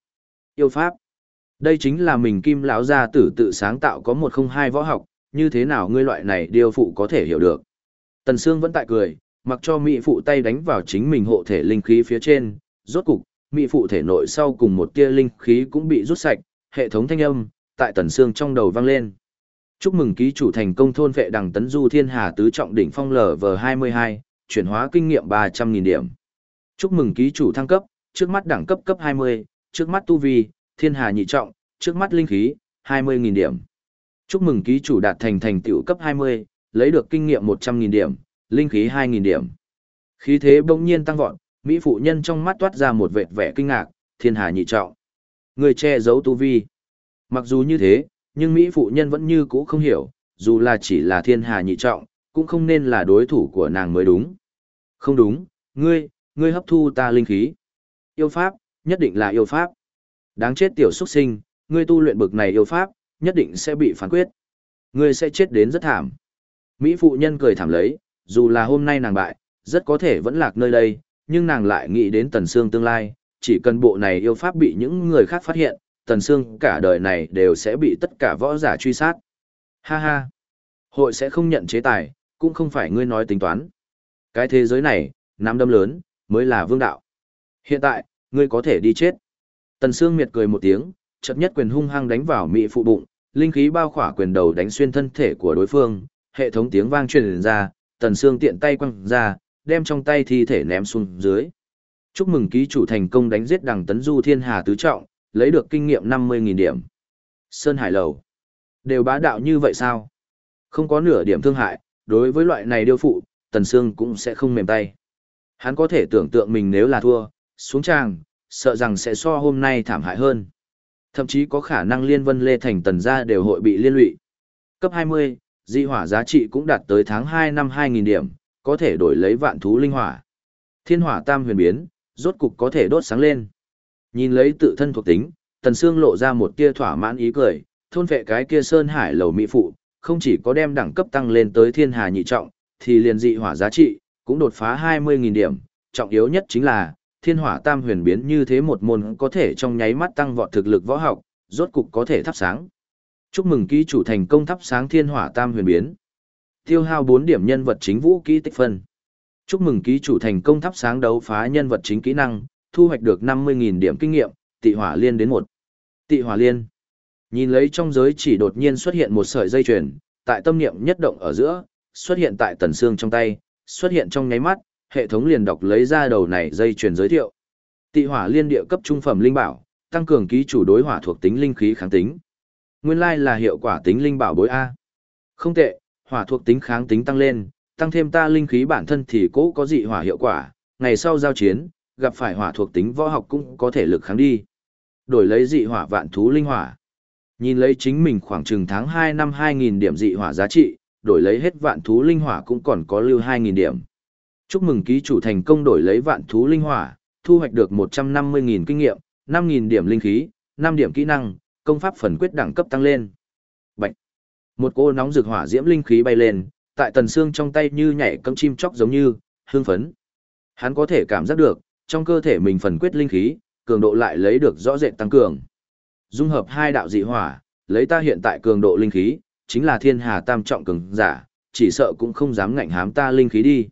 Yêu pháp. Đây chính là mình kim lão gia tử tự sáng tạo có một không hai võ học, như thế nào ngươi loại này điều phụ có thể hiểu được. Tần Sương vẫn tại cười, mặc cho mỹ phụ tay đánh vào chính mình hộ thể linh khí phía trên, rốt cục, mỹ phụ thể nội sau cùng một tia linh khí cũng bị rút sạch, hệ thống thanh âm, tại Tần Sương trong đầu vang lên. Chúc mừng ký chủ thành công thôn vệ đằng tấn du thiên hà tứ trọng đỉnh phong LV22, chuyển hóa kinh nghiệm ba trăm nghìn điểm. Chúc mừng ký chủ thăng cấp, trước mắt đẳng cấp cấp 20, trước mắt tu vi, thiên hà nhị trọng, trước mắt linh khí, 20.000 điểm. Chúc mừng ký chủ đạt thành thành tựu cấp 20, lấy được kinh nghiệm 100.000 điểm, linh khí 2.000 điểm. Khí thế bỗng nhiên tăng vọt, Mỹ phụ nhân trong mắt toát ra một vệt vẻ kinh ngạc, thiên hà nhị trọng. Người che giấu tu vi. Mặc dù như thế, nhưng Mỹ phụ nhân vẫn như cũ không hiểu, dù là chỉ là thiên hà nhị trọng, cũng không nên là đối thủ của nàng mới đúng. Không đúng, ngươi, ngươi hấp thu ta linh khí. Yêu pháp, nhất định là yêu pháp. Đáng chết tiểu xuất sinh, ngươi tu luyện bực này yêu pháp, nhất định sẽ bị phán quyết. Ngươi sẽ chết đến rất thảm. Mỹ phụ nhân cười thảm lấy, dù là hôm nay nàng bại, rất có thể vẫn lạc nơi đây, nhưng nàng lại nghĩ đến Tần Sương tương lai, chỉ cần bộ này yêu pháp bị những người khác phát hiện, Tần Sương cả đời này đều sẽ bị tất cả võ giả truy sát. Ha ha! Hội sẽ không nhận chế tài, cũng không phải ngươi nói tính toán. Cái thế giới này, nắm đâm lớn, mới là vương đạo. Hiện tại, ngươi có thể đi chết. Tần Sương miệt cười một tiếng, chợt nhất quyền hung hăng đánh vào mỹ phụ bụng, linh khí bao khỏa quyền đầu đánh xuyên thân thể của đối phương, hệ thống tiếng vang truyền ra, Tần Sương tiện tay quăng ra, đem trong tay thi thể ném xuống dưới. Chúc mừng ký chủ thành công đánh giết đằng tấn du thiên hà tứ trọng, lấy được kinh nghiệm 50.000 điểm. Sơn Hải Lầu. Đều bá đạo như vậy sao? Không có nửa điểm thương hại, đối với loại này điêu phụ, Tần Sương cũng sẽ không mềm tay. Hắn có thể tưởng tượng mình nếu là thua, xuống tràng, sợ rằng sẽ so hôm nay thảm hại hơn. Thậm chí có khả năng liên vân lê thành tần gia đều hội bị liên lụy. Cấp 20, dị hỏa giá trị cũng đạt tới tháng 2 năm 2000 điểm, có thể đổi lấy vạn thú linh hỏa. Thiên hỏa tam huyền biến, rốt cục có thể đốt sáng lên. Nhìn lấy tự thân thuộc tính, Tần Sương lộ ra một tia thỏa mãn ý cười, thôn vệ cái kia sơn hải lầu mỹ phụ, không chỉ có đem đẳng cấp tăng lên tới thiên hà nhị trọng, thì liền dị hỏa giá trị, cũng đột phá 20.000 điểm, trọng yếu nhất chính là, thiên hỏa tam huyền biến như thế một môn có thể trong nháy mắt tăng vọt thực lực võ học, rốt cục có thể thắp sáng. Chúc mừng ký chủ thành công thắp sáng thiên hỏa tam huyền biến. Tiêu hao 4 điểm nhân vật chính vũ kỹ tích phân. Chúc mừng ký chủ thành công thắp sáng đấu phá nhân vật chính kỹ năng, thu hoạch được 50.000 điểm kinh nghiệm, tị hỏa liên đến một. Tị hỏa liên. Nhìn lấy trong giới chỉ đột nhiên xuất hiện một sợi dây chuyền, tại tâm niệm nhất động ở giữa, xuất hiện tại tần xương trong tay, xuất hiện trong nháy mắt, hệ thống liền đọc lấy ra đầu này dây chuyền giới thiệu. Tị hỏa liên địa cấp trung phẩm linh bảo, tăng cường ký chủ đối hỏa thuộc tính linh khí kháng tính. Nguyên lai là hiệu quả tính linh bảo bối A. Không tệ, hỏa thuộc tính kháng tính tăng lên, tăng thêm ta linh khí bản thân thì cố có dị hỏa hiệu quả, ngày sau giao chiến, gặp phải hỏa thuộc tính võ học cũng có thể lực kháng đi. Đổi lấy dị hỏa vạn thú linh hỏa. Nhìn lấy chính mình khoảng chừng tháng 2 năm 2000 điểm dị hỏa giá trị, đổi lấy hết vạn thú linh hỏa cũng còn có lưu 2000 điểm. Chúc mừng ký chủ thành công đổi lấy vạn thú linh hỏa, thu hoạch được 150.000 kinh nghiệm, 5.000 điểm linh khí, 5 điểm kỹ năng, công pháp phần quyết đẳng cấp tăng lên. Bạch. Một cô nóng rực hỏa diễm linh khí bay lên, tại tần xương trong tay như nhảy cẫng chim chóc giống như, hương phấn. Hắn có thể cảm giác được, trong cơ thể mình phần quyết linh khí, cường độ lại lấy được rõ rệt tăng cường. Dung hợp hai đạo dị hỏa, lấy ta hiện tại cường độ linh khí, chính là thiên hà tam trọng cường giả, chỉ sợ cũng không dám ngạnh hám ta linh khí đi.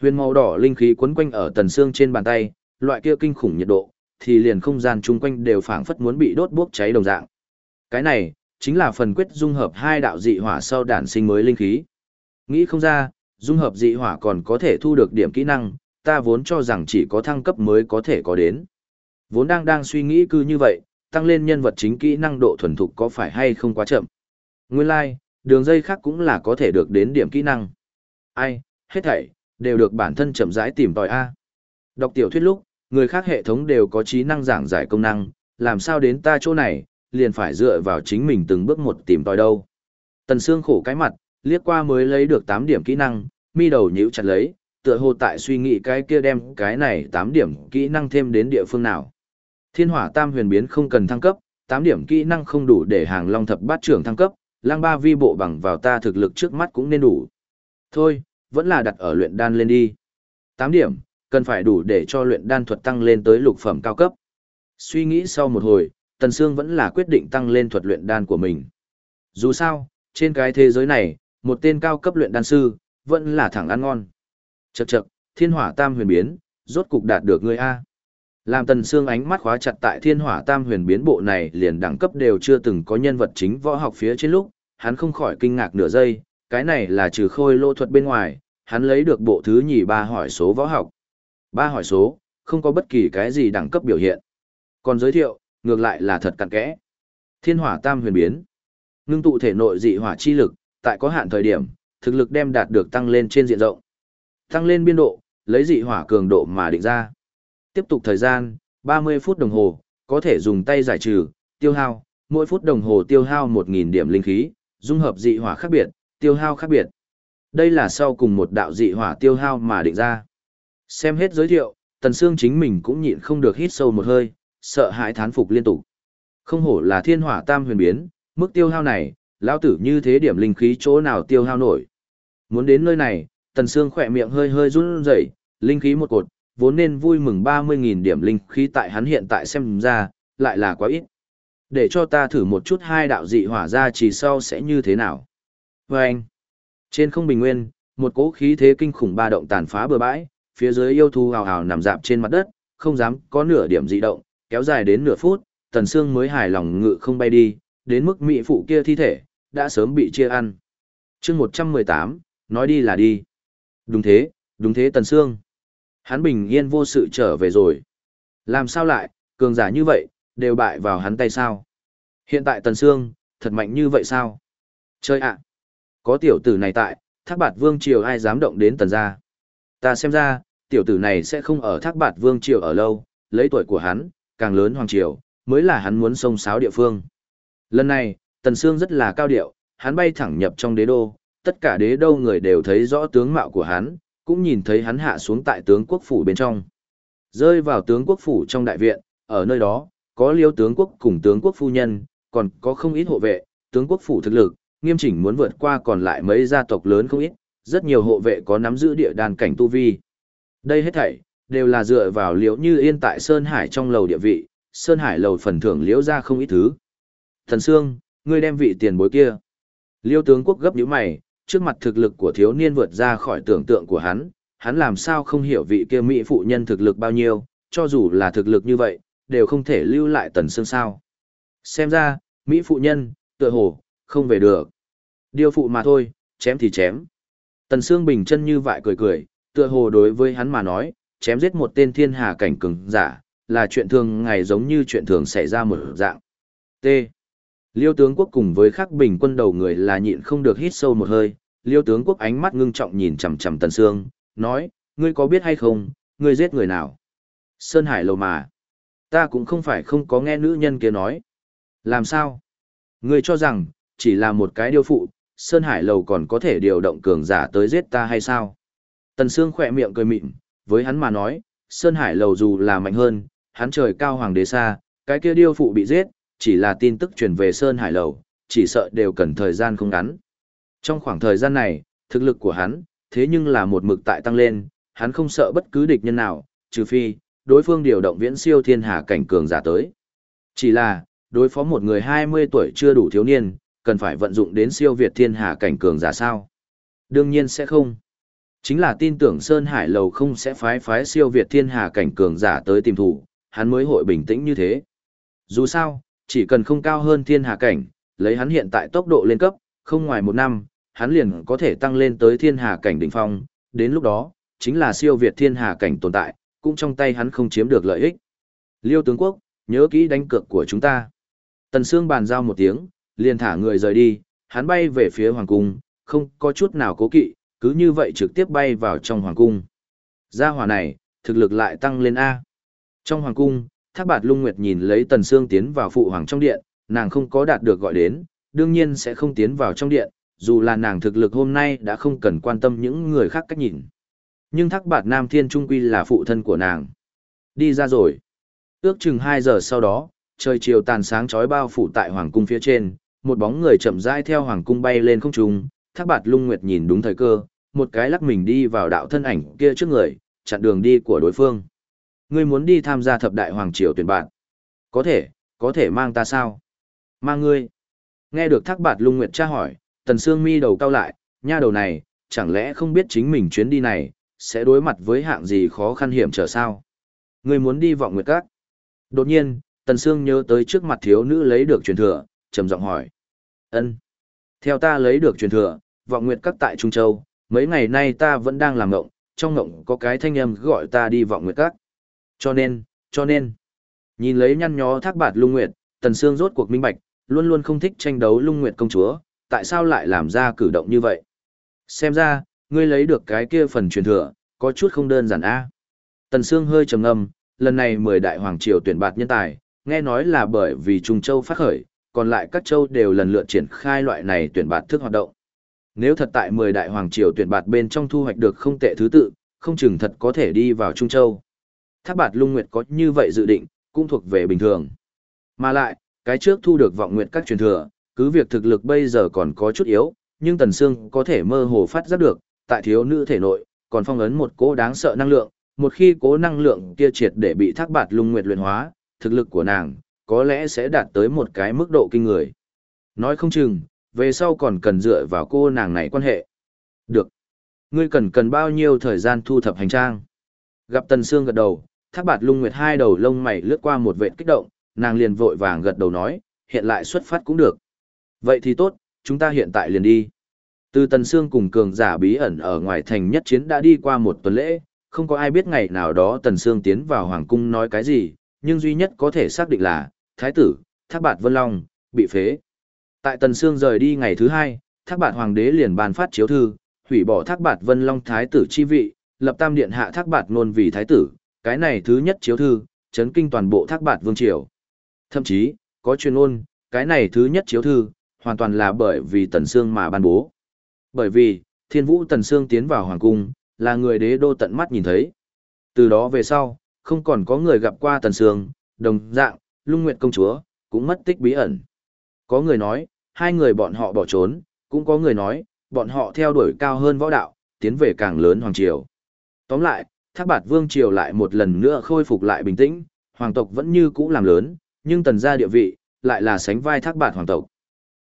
Huyền màu đỏ linh khí quấn quanh ở tần xương trên bàn tay, loại kia kinh khủng nhiệt độ, thì liền không gian chung quanh đều phảng phất muốn bị đốt bốc cháy đồng dạng. Cái này, chính là phần quyết dung hợp hai đạo dị hỏa sau đản sinh mới linh khí. Nghĩ không ra, dung hợp dị hỏa còn có thể thu được điểm kỹ năng, ta vốn cho rằng chỉ có thăng cấp mới có thể có đến. Vốn đang đang suy nghĩ cứ như vậy, tăng lên nhân vật chính kỹ năng độ thuần thục có phải hay không quá chậm. Nguyên lai, like, đường dây khác cũng là có thể được đến điểm kỹ năng. Ai, hết thảy, đều được bản thân chậm rãi tìm tòi A. Đọc tiểu thuyết lúc, người khác hệ thống đều có trí năng giảng giải công năng, làm sao đến ta chỗ này, liền phải dựa vào chính mình từng bước một tìm tòi đâu. Tần Sương khổ cái mặt, liếc qua mới lấy được 8 điểm kỹ năng, mi đầu nhíu chặt lấy, tựa hồ tại suy nghĩ cái kia đem cái này 8 điểm kỹ năng thêm đến địa phương nào. Thiên hỏa tam huyền biến không cần thăng cấp, 8 điểm kỹ năng không đủ để hàng long thập bát trưởng thăng cấp, lang ba vi bộ bằng vào ta thực lực trước mắt cũng nên đủ. Thôi, vẫn là đặt ở luyện đan lên đi. 8 điểm, cần phải đủ để cho luyện đan thuật tăng lên tới lục phẩm cao cấp. Suy nghĩ sau một hồi, Tần Sương vẫn là quyết định tăng lên thuật luyện đan của mình. Dù sao, trên cái thế giới này, một tên cao cấp luyện đan sư, vẫn là thẳng ăn ngon. Chậc chậc, thiên hỏa tam huyền biến, rốt cục đạt được ngươi A. Làm Tần Sương ánh mắt khóa chặt tại thiên hỏa tam huyền biến bộ này liền đẳng cấp đều chưa từng có nhân vật chính võ học phía trên lúc, hắn không khỏi kinh ngạc nửa giây, cái này là trừ khôi lô thuật bên ngoài, hắn lấy được bộ thứ nhì ba hỏi số võ học. Ba hỏi số, không có bất kỳ cái gì đẳng cấp biểu hiện. Còn giới thiệu, ngược lại là thật cặn kẽ. Thiên hỏa tam huyền biến. Ngưng tụ thể nội dị hỏa chi lực, tại có hạn thời điểm, thực lực đem đạt được tăng lên trên diện rộng. Tăng lên biên độ, lấy dị hỏa cường độ mà định ra. Tiếp tục thời gian, 30 phút đồng hồ, có thể dùng tay giải trừ, tiêu hao, mỗi phút đồng hồ tiêu hao 1.000 điểm linh khí, dung hợp dị hỏa khác biệt, tiêu hao khác biệt. Đây là sau cùng một đạo dị hỏa tiêu hao mà định ra. Xem hết giới thiệu, Tần Sương chính mình cũng nhịn không được hít sâu một hơi, sợ hãi thán phục liên tục. Không hổ là thiên hỏa tam huyền biến, mức tiêu hao này, lão tử như thế điểm linh khí chỗ nào tiêu hao nổi. Muốn đến nơi này, Tần Sương khỏe miệng hơi hơi run rẩy, linh khí một cột, vốn nên vui mừng 30.000 điểm linh khí tại hắn hiện tại xem ra, lại là quá ít. Để cho ta thử một chút hai đạo dị hỏa ra chỉ sau sẽ như thế nào. Và anh, trên không bình nguyên, một cỗ khí thế kinh khủng ba động tàn phá bừa bãi, phía dưới yêu thú hào hào nằm dạp trên mặt đất, không dám có nửa điểm dị động, kéo dài đến nửa phút, Tần xương mới hài lòng ngự không bay đi, đến mức mỹ phụ kia thi thể, đã sớm bị chia ăn. chương 118, nói đi là đi. Đúng thế, đúng thế Tần xương Hắn bình yên vô sự trở về rồi. Làm sao lại, cường giả như vậy, đều bại vào hắn tay sao? Hiện tại Tần xương thật mạnh như vậy sao? Chơi ạ! Có tiểu tử này tại, thác bạt vương triều ai dám động đến Tần gia? Ta xem ra, tiểu tử này sẽ không ở thác bạt vương triều ở lâu, lấy tuổi của hắn, càng lớn hoàng triều, mới là hắn muốn sông sáo địa phương. Lần này, Tần Sương rất là cao điệu, hắn bay thẳng nhập trong đế đô, tất cả đế đô người đều thấy rõ tướng mạo của hắn, cũng nhìn thấy hắn hạ xuống tại tướng quốc phủ bên trong. Rơi vào tướng quốc phủ trong đại viện, ở nơi đó, có liêu tướng quốc cùng tướng quốc phu nhân, còn có không ít hộ vệ, tướng quốc phủ thực lực, nghiêm chỉnh muốn vượt qua còn lại mấy gia tộc lớn không ít, rất nhiều hộ vệ có nắm giữ địa đàn cảnh tu vi. Đây hết thảy, đều là dựa vào liễu như yên tại Sơn Hải trong lầu địa vị, Sơn Hải lầu phần thưởng liễu ra không ít thứ. Thần Sương, ngươi đem vị tiền bối kia. Liêu tướng quốc gấp nhíu mày, trước mặt thực lực của thiếu niên vượt ra khỏi tưởng tượng của hắn, hắn làm sao không hiểu vị kia mỹ phụ nhân thực lực bao nhiêu, cho dù là thực lực như vậy, đều không thể lưu lại tần xương sao. Xem ra, mỹ phụ nhân, tựa hồ, không về được. Điều phụ mà thôi, chém thì chém. Tần Sương bình chân như vậy cười cười, tựa hồ đối với hắn mà nói, chém giết một tên thiên hà cảnh cường giả, là chuyện thường ngày giống như chuyện thường xảy ra một dạng. T. Liêu tướng quốc cùng với khắc bình quân đầu người là nhịn không được hít sâu một hơi, liêu tướng quốc ánh mắt ngưng trọng nhìn chằm chằm tần sương, nói, ngươi có biết hay không, ngươi giết người nào? Sơn Hải lầu mà. Ta cũng không phải không có nghe nữ nhân kia nói. Làm sao? Ngươi cho rằng, chỉ là một cái điều phụ, Sơn Hải lầu còn có thể điều động cường giả tới giết ta hay sao? Tần Sương khỏe miệng cười mịn, với hắn mà nói, Sơn Hải lầu dù là mạnh hơn, hắn trời cao hoàng đế xa, cái kia điêu phụ bị giết, chỉ là tin tức truyền về Sơn Hải lầu, chỉ sợ đều cần thời gian không ngắn. Trong khoảng thời gian này, thực lực của hắn, thế nhưng là một mực tại tăng lên, hắn không sợ bất cứ địch nhân nào, trừ phi, đối phương điều động viễn siêu thiên hà cảnh cường giả tới. Chỉ là, đối phó một người 20 tuổi chưa đủ thiếu niên, cần phải vận dụng đến siêu việt thiên hà cảnh cường giả sao? Đương nhiên sẽ không. Chính là tin tưởng Sơn Hải Lầu không sẽ phái phái siêu việt thiên hà cảnh cường giả tới tìm thủ, hắn mới hội bình tĩnh như thế. Dù sao, chỉ cần không cao hơn thiên hà cảnh, lấy hắn hiện tại tốc độ lên cấp, không ngoài một năm, hắn liền có thể tăng lên tới thiên hà cảnh đỉnh phong, đến lúc đó, chính là siêu việt thiên hà cảnh tồn tại, cũng trong tay hắn không chiếm được lợi ích. Liêu tướng quốc, nhớ kỹ đánh cược của chúng ta. Tần Sương bàn giao một tiếng, liền thả người rời đi, hắn bay về phía hoàng cung, không có chút nào cố kỵ, cứ như vậy trực tiếp bay vào trong hoàng cung. Gia hỏa này, thực lực lại tăng lên A. Trong hoàng cung, Thác Bạt Lung Nguyệt nhìn lấy Tần Sương tiến vào phụ hoàng trong điện, nàng không có đạt được gọi đến, đương nhiên sẽ không tiến vào trong điện, dù là nàng thực lực hôm nay đã không cần quan tâm những người khác cách nhìn. Nhưng Thác Bạt Nam Thiên Trung Quy là phụ thân của nàng. Đi ra rồi. Ước chừng 2 giờ sau đó, trời chiều tàn sáng chói bao phủ tại hoàng cung phía trên, một bóng người chậm rãi theo hoàng cung bay lên không trung, Thác Bạt Lung Nguyệt nhìn đúng thời cơ, một cái lắc mình đi vào đạo thân ảnh kia trước người, chặn đường đi của đối phương. Ngươi muốn đi tham gia thập đại hoàng triều tuyển bạn. Có thể, có thể mang ta sao? Mang ngươi. Nghe được Thác Bạt Lung Nguyệt tra hỏi, Tần Sương Mi đầu cao lại, nha đầu này, chẳng lẽ không biết chính mình chuyến đi này sẽ đối mặt với hạng gì khó khăn hiểm trở sao? Ngươi muốn đi vọng nguyệt các? Đột nhiên, Tần Sương nhớ tới trước mặt thiếu nữ lấy được truyền thừa, trầm giọng hỏi. Ân. Theo ta lấy được truyền thừa, vọng nguyệt các tại Trung Châu, mấy ngày nay ta vẫn đang làm ngộng, trong ngộng có cái thanh âm gọi ta đi vọng nguyệt các. Cho nên, cho nên, nhìn lấy nhăn nhó thác bạt lung nguyệt, tần sương rốt cuộc minh bạch, luôn luôn không thích tranh đấu lung nguyệt công chúa, tại sao lại làm ra cử động như vậy? Xem ra, ngươi lấy được cái kia phần truyền thừa, có chút không đơn giản a. Tần Sương hơi trầm ngâm, lần này mười đại hoàng triều tuyển bạt nhân tài, nghe nói là bởi vì Trung Châu phát khởi, còn lại các châu đều lần lượt triển khai loại này tuyển bạt thức hoạt động. Nếu thật tại 10 đại hoàng triều tuyển bạt bên trong thu hoạch được không tệ thứ tự, không chừng thật có thể đi vào Trung Châu. Thác bạt lung nguyệt có như vậy dự định, cũng thuộc về bình thường. Mà lại, cái trước thu được vọng nguyện các truyền thừa, cứ việc thực lực bây giờ còn có chút yếu, nhưng Tần Sương có thể mơ hồ phát giác được, tại thiếu nữ thể nội, còn phong ấn một cố đáng sợ năng lượng, một khi cố năng lượng kia triệt để bị thác bạt lung nguyệt luyện hóa, thực lực của nàng, có lẽ sẽ đạt tới một cái mức độ kinh người. Nói không chừng, về sau còn cần dựa vào cô nàng này quan hệ. Được. Ngươi cần cần bao nhiêu thời gian thu thập hành trang? Gặp Tần Sương gật đầu, thác bạt lung nguyệt hai đầu lông mày lướt qua một vệt kích động, nàng liền vội vàng gật đầu nói, hiện lại xuất phát cũng được. Vậy thì tốt, chúng ta hiện tại liền đi. Từ Tần Sương cùng cường giả bí ẩn ở ngoài thành nhất chiến đã đi qua một tuần lễ, không có ai biết ngày nào đó Tần Sương tiến vào Hoàng Cung nói cái gì, nhưng duy nhất có thể xác định là, Thái tử, Thác Bạt Vân Long, bị phế. Tại Tần Sương rời đi ngày thứ hai, Thác Bạt Hoàng đế liền ban phát chiếu thư, hủy bỏ Thác Bạt Vân Long Thái tử chi vị, lập tam điện hạ Thác Bạt nôn vì Thái tử, cái này thứ nhất chiếu thư, chấn kinh toàn bộ Thác Bạt Vương Triều. Thậm chí, có truyền ôn, cái này thứ nhất chiếu thư, hoàn toàn là bởi vì Tần Sương mà ban bố. Bởi vì, Thiên Vũ Tần Sương tiến vào Hoàng Cung, là người đế đô tận mắt nhìn thấy. Từ đó về sau, không còn có người gặp qua Tần Sương, đồng dạng, lung nguyệt công chúa, cũng mất tích bí ẩn. Có người nói, hai người bọn họ bỏ trốn, cũng có người nói, bọn họ theo đuổi cao hơn võ đạo, tiến về càng lớn Hoàng Triều. Tóm lại, Thác Bạt Vương Triều lại một lần nữa khôi phục lại bình tĩnh, Hoàng tộc vẫn như cũ làm lớn, nhưng tần gia địa vị, lại là sánh vai Thác Bạt Hoàng tộc.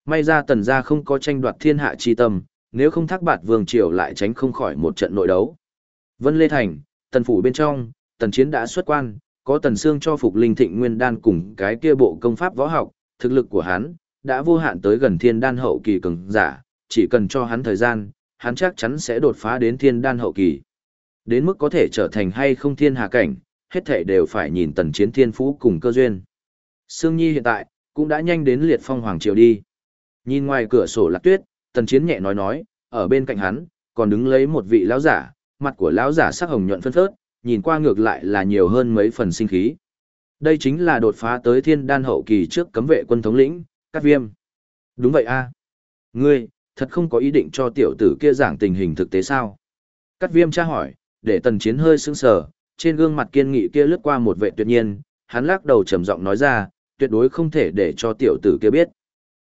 May ra tần gia không có tranh đoạt thiên hạ chi tâm, nếu không thác bạt vương triều lại tránh không khỏi một trận nội đấu. Vân Lê Thành, tần phủ bên trong, tần chiến đã xuất quan, có tần xương cho phục linh thịnh nguyên đan cùng cái kia bộ công pháp võ học, thực lực của hắn, đã vô hạn tới gần thiên đan hậu kỳ cường giả, chỉ cần cho hắn thời gian, hắn chắc chắn sẽ đột phá đến thiên đan hậu kỳ. Đến mức có thể trở thành hay không thiên hạ cảnh, hết thảy đều phải nhìn tần chiến thiên phú cùng cơ duyên. Sương Nhi hiện tại, cũng đã nhanh đến liệt phong hoàng triều đi. Nhìn ngoài cửa sổ lạc tuyết, tần chiến nhẹ nói nói, ở bên cạnh hắn, còn đứng lấy một vị lão giả, mặt của lão giả sắc hồng nhuận phân phớt, nhìn qua ngược lại là nhiều hơn mấy phần sinh khí. Đây chính là đột phá tới thiên đan hậu kỳ trước cấm vệ quân thống lĩnh, Cát Viêm. Đúng vậy a. Ngươi, thật không có ý định cho tiểu tử kia giảng tình hình thực tế sao? Cát Viêm tra hỏi, để tần chiến hơi sững sờ, trên gương mặt kiên nghị kia lướt qua một vệ tuyệt nhiên, hắn lắc đầu trầm giọng nói ra, tuyệt đối không thể để cho tiểu tử kia biết.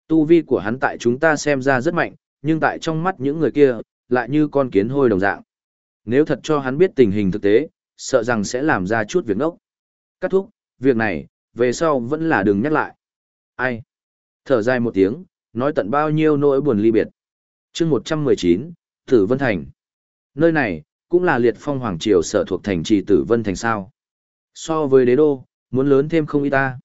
Tu vi của hắn tại chúng ta xem ra rất mạnh, nhưng tại trong mắt những người kia, lại như con kiến hôi đồng dạng. Nếu thật cho hắn biết tình hình thực tế, sợ rằng sẽ làm ra chút việc ngốc. Cắt thúc, việc này, về sau vẫn là đừng nhắc lại. Ai? Thở dài một tiếng, nói tận bao nhiêu nỗi buồn ly biệt. chương 119, Tử Vân Thành. Nơi này, cũng là liệt phong hoàng triều sở thuộc thành trì Tử Vân Thành sao. So với đế đô, muốn lớn thêm không ít ta.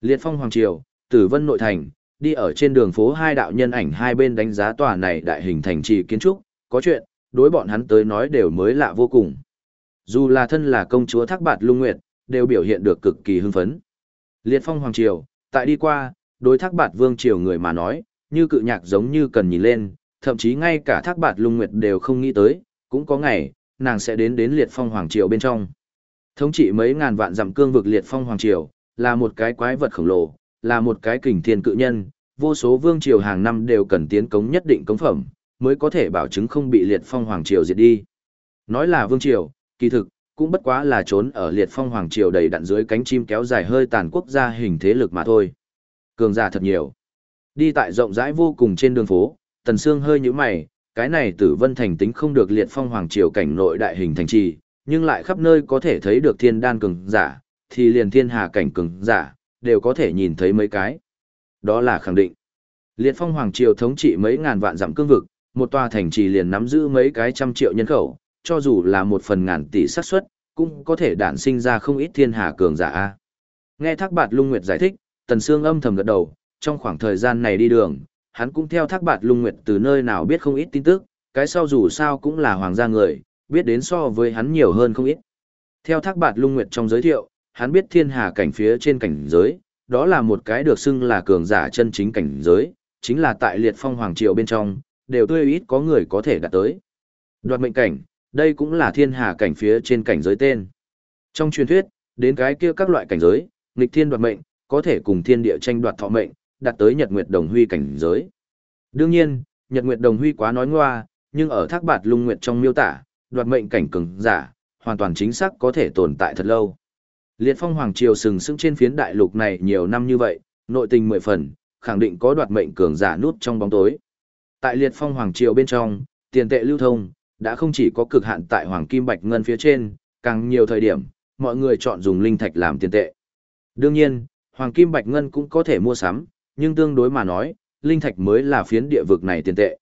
Liệt phong hoàng triều, Tử Vân nội thành, đi ở trên đường phố hai đạo nhân ảnh hai bên đánh giá tòa này đại hình thành trì kiến trúc, có chuyện, đối bọn hắn tới nói đều mới lạ vô cùng. Dù là thân là công chúa Thác Bạt Lung Nguyệt, đều biểu hiện được cực kỳ hưng phấn. Liệt phong hoàng triều, tại đi qua, đối Thác Bạt Vương triều người mà nói, như cự nhạc giống như cần nhìn lên, thậm chí ngay cả Thác Bạt Lung Nguyệt đều không nghĩ tới, cũng có ngày, nàng sẽ đến đến Liệt phong hoàng triều bên trong. Thống trị mấy ngàn vạn dặm cương vực Liệt phong hoàng triều, là một cái quái vật khổng lồ, là một cái kình thiên cự nhân, vô số vương triều hàng năm đều cần tiến cống nhất định cống phẩm, mới có thể bảo chứng không bị liệt phong hoàng triều diệt đi. Nói là vương triều, kỳ thực, cũng bất quá là trốn ở liệt phong hoàng triều đầy đặn dưới cánh chim kéo dài hơi tàn quốc gia hình thế lực mà thôi. Cường giả thật nhiều. Đi tại rộng rãi vô cùng trên đường phố, tần xương hơi nhíu mày, cái này tử vân thành tính không được liệt phong hoàng triều cảnh nội đại hình thành trì, nhưng lại khắp nơi có thể thấy được thiên đan cường giả, thì liền thiên hà cảnh cường giả, đều có thể nhìn thấy mấy cái. Đó là khẳng định. Liệt phong hoàng triều thống trị mấy ngàn vạn dặm cương vực, một tòa thành trì liền nắm giữ mấy cái trăm triệu nhân khẩu, cho dù là một phần ngàn tỷ xác suất, cũng có thể đản sinh ra không ít thiên hà cường giả. Nghe Thác Bạt Lung Nguyệt giải thích, Tần Sương âm thầm gật đầu, trong khoảng thời gian này đi đường, hắn cũng theo Thác Bạt Lung Nguyệt từ nơi nào biết không ít tin tức, cái sau dù sao cũng là hoàng gia người, biết đến so với hắn nhiều hơn không ít. Theo Thác Bạt Lung Nguyệt trong giới thiệu, hắn biết thiên hà cảnh phía trên cảnh giới, đó là một cái được xưng là cường giả chân chính cảnh giới, chính là tại liệt phong hoàng triều bên trong, đều tươi ít có người có thể đạt tới. Đoạt mệnh cảnh, đây cũng là thiên hà cảnh phía trên cảnh giới tên. Trong truyền thuyết, đến cái kia các loại cảnh giới, nghịch thiên đoạt mệnh, có thể cùng thiên địa tranh đoạt thọ mệnh, đạt tới Nhật Nguyệt Đồng Huy cảnh giới. Đương nhiên, Nhật Nguyệt Đồng Huy quá nói ngoa, nhưng ở thác bạt lung nguyệt trong miêu tả, đoạt mệnh cảnh cường giả, hoàn toàn chính xác có thể tồn tại thật lâu. Liệt phong hoàng triều sừng sững trên phiến đại lục này nhiều năm như vậy, nội tình mười phần, khẳng định có đoạt mệnh cường giả nút trong bóng tối. Tại liệt phong hoàng triều bên trong, tiền tệ lưu thông, đã không chỉ có cực hạn tại hoàng kim bạch ngân phía trên, càng nhiều thời điểm, mọi người chọn dùng linh thạch làm tiền tệ. Đương nhiên, hoàng kim bạch ngân cũng có thể mua sắm, nhưng tương đối mà nói, linh thạch mới là phiến địa vực này tiền tệ.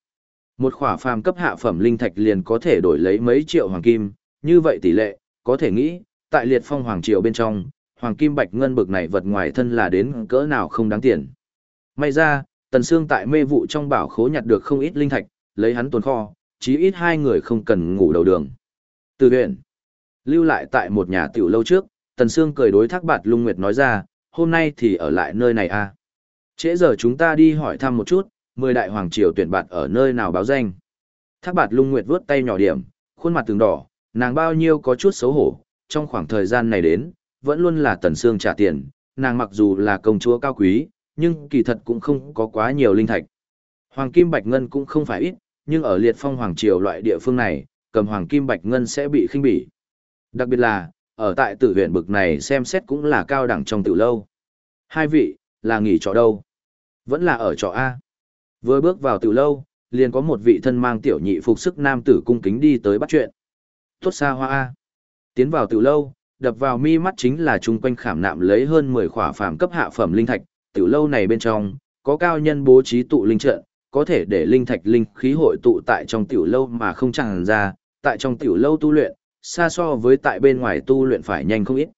Một khỏa phàm cấp hạ phẩm linh thạch liền có thể đổi lấy mấy triệu hoàng kim, như vậy tỷ lệ, có thể nghĩ, tại liệt phong hoàng triều bên trong, hoàng kim bạch ngân bực này vật ngoài thân là đến cỡ nào không đáng tiền. May ra, Tần Sương tại mê vụ trong bảo khố nhặt được không ít linh thạch, lấy hắn tồn kho, chí ít hai người không cần ngủ đầu đường. Từ huyện, lưu lại tại một nhà tiểu lâu trước, Tần Sương cười đối thác bạt lung nguyệt nói ra, hôm nay thì ở lại nơi này à. Trễ giờ chúng ta đi hỏi thăm một chút, mười đại hoàng triều tuyển bạt ở nơi nào báo danh. Thác bạt lung nguyệt vướt tay nhỏ điểm, khuôn mặt từng đỏ, nàng bao nhiêu có chút xấu hổ, trong khoảng thời gian này đến, vẫn luôn là Tần Sương trả tiền, nàng mặc dù là công chúa cao quý, nhưng kỳ thật cũng không có quá nhiều linh thạch. Hoàng kim bạch ngân cũng không phải ít, nhưng ở liệt phong hoàng triều loại địa phương này, cầm hoàng kim bạch ngân sẽ bị khinh bỉ. Đặc biệt là, ở tại tử huyện bực này xem xét cũng là cao đẳng trong tiểu lâu. Hai vị, là nghỉ trọ đâu? Vẫn là ở trọ A. Vừa bước vào tiểu lâu, liền có một vị thân mang tiểu nhị phục sức nam tử cung kính đi tới bắt chuyện. Tốt xa hoa A. Tiến vào tiểu lâu, đập vào mi mắt chính là chung quanh khảm nạm lấy hơn 10 khỏa phàm cấp hạ phẩm linh thạch, tiểu lâu này bên trong, có cao nhân bố trí tụ linh trận, có thể để linh thạch linh khí hội tụ tại trong tiểu lâu mà không tràn ra, tại trong tiểu lâu tu luyện, xa so với tại bên ngoài tu luyện phải nhanh không ít.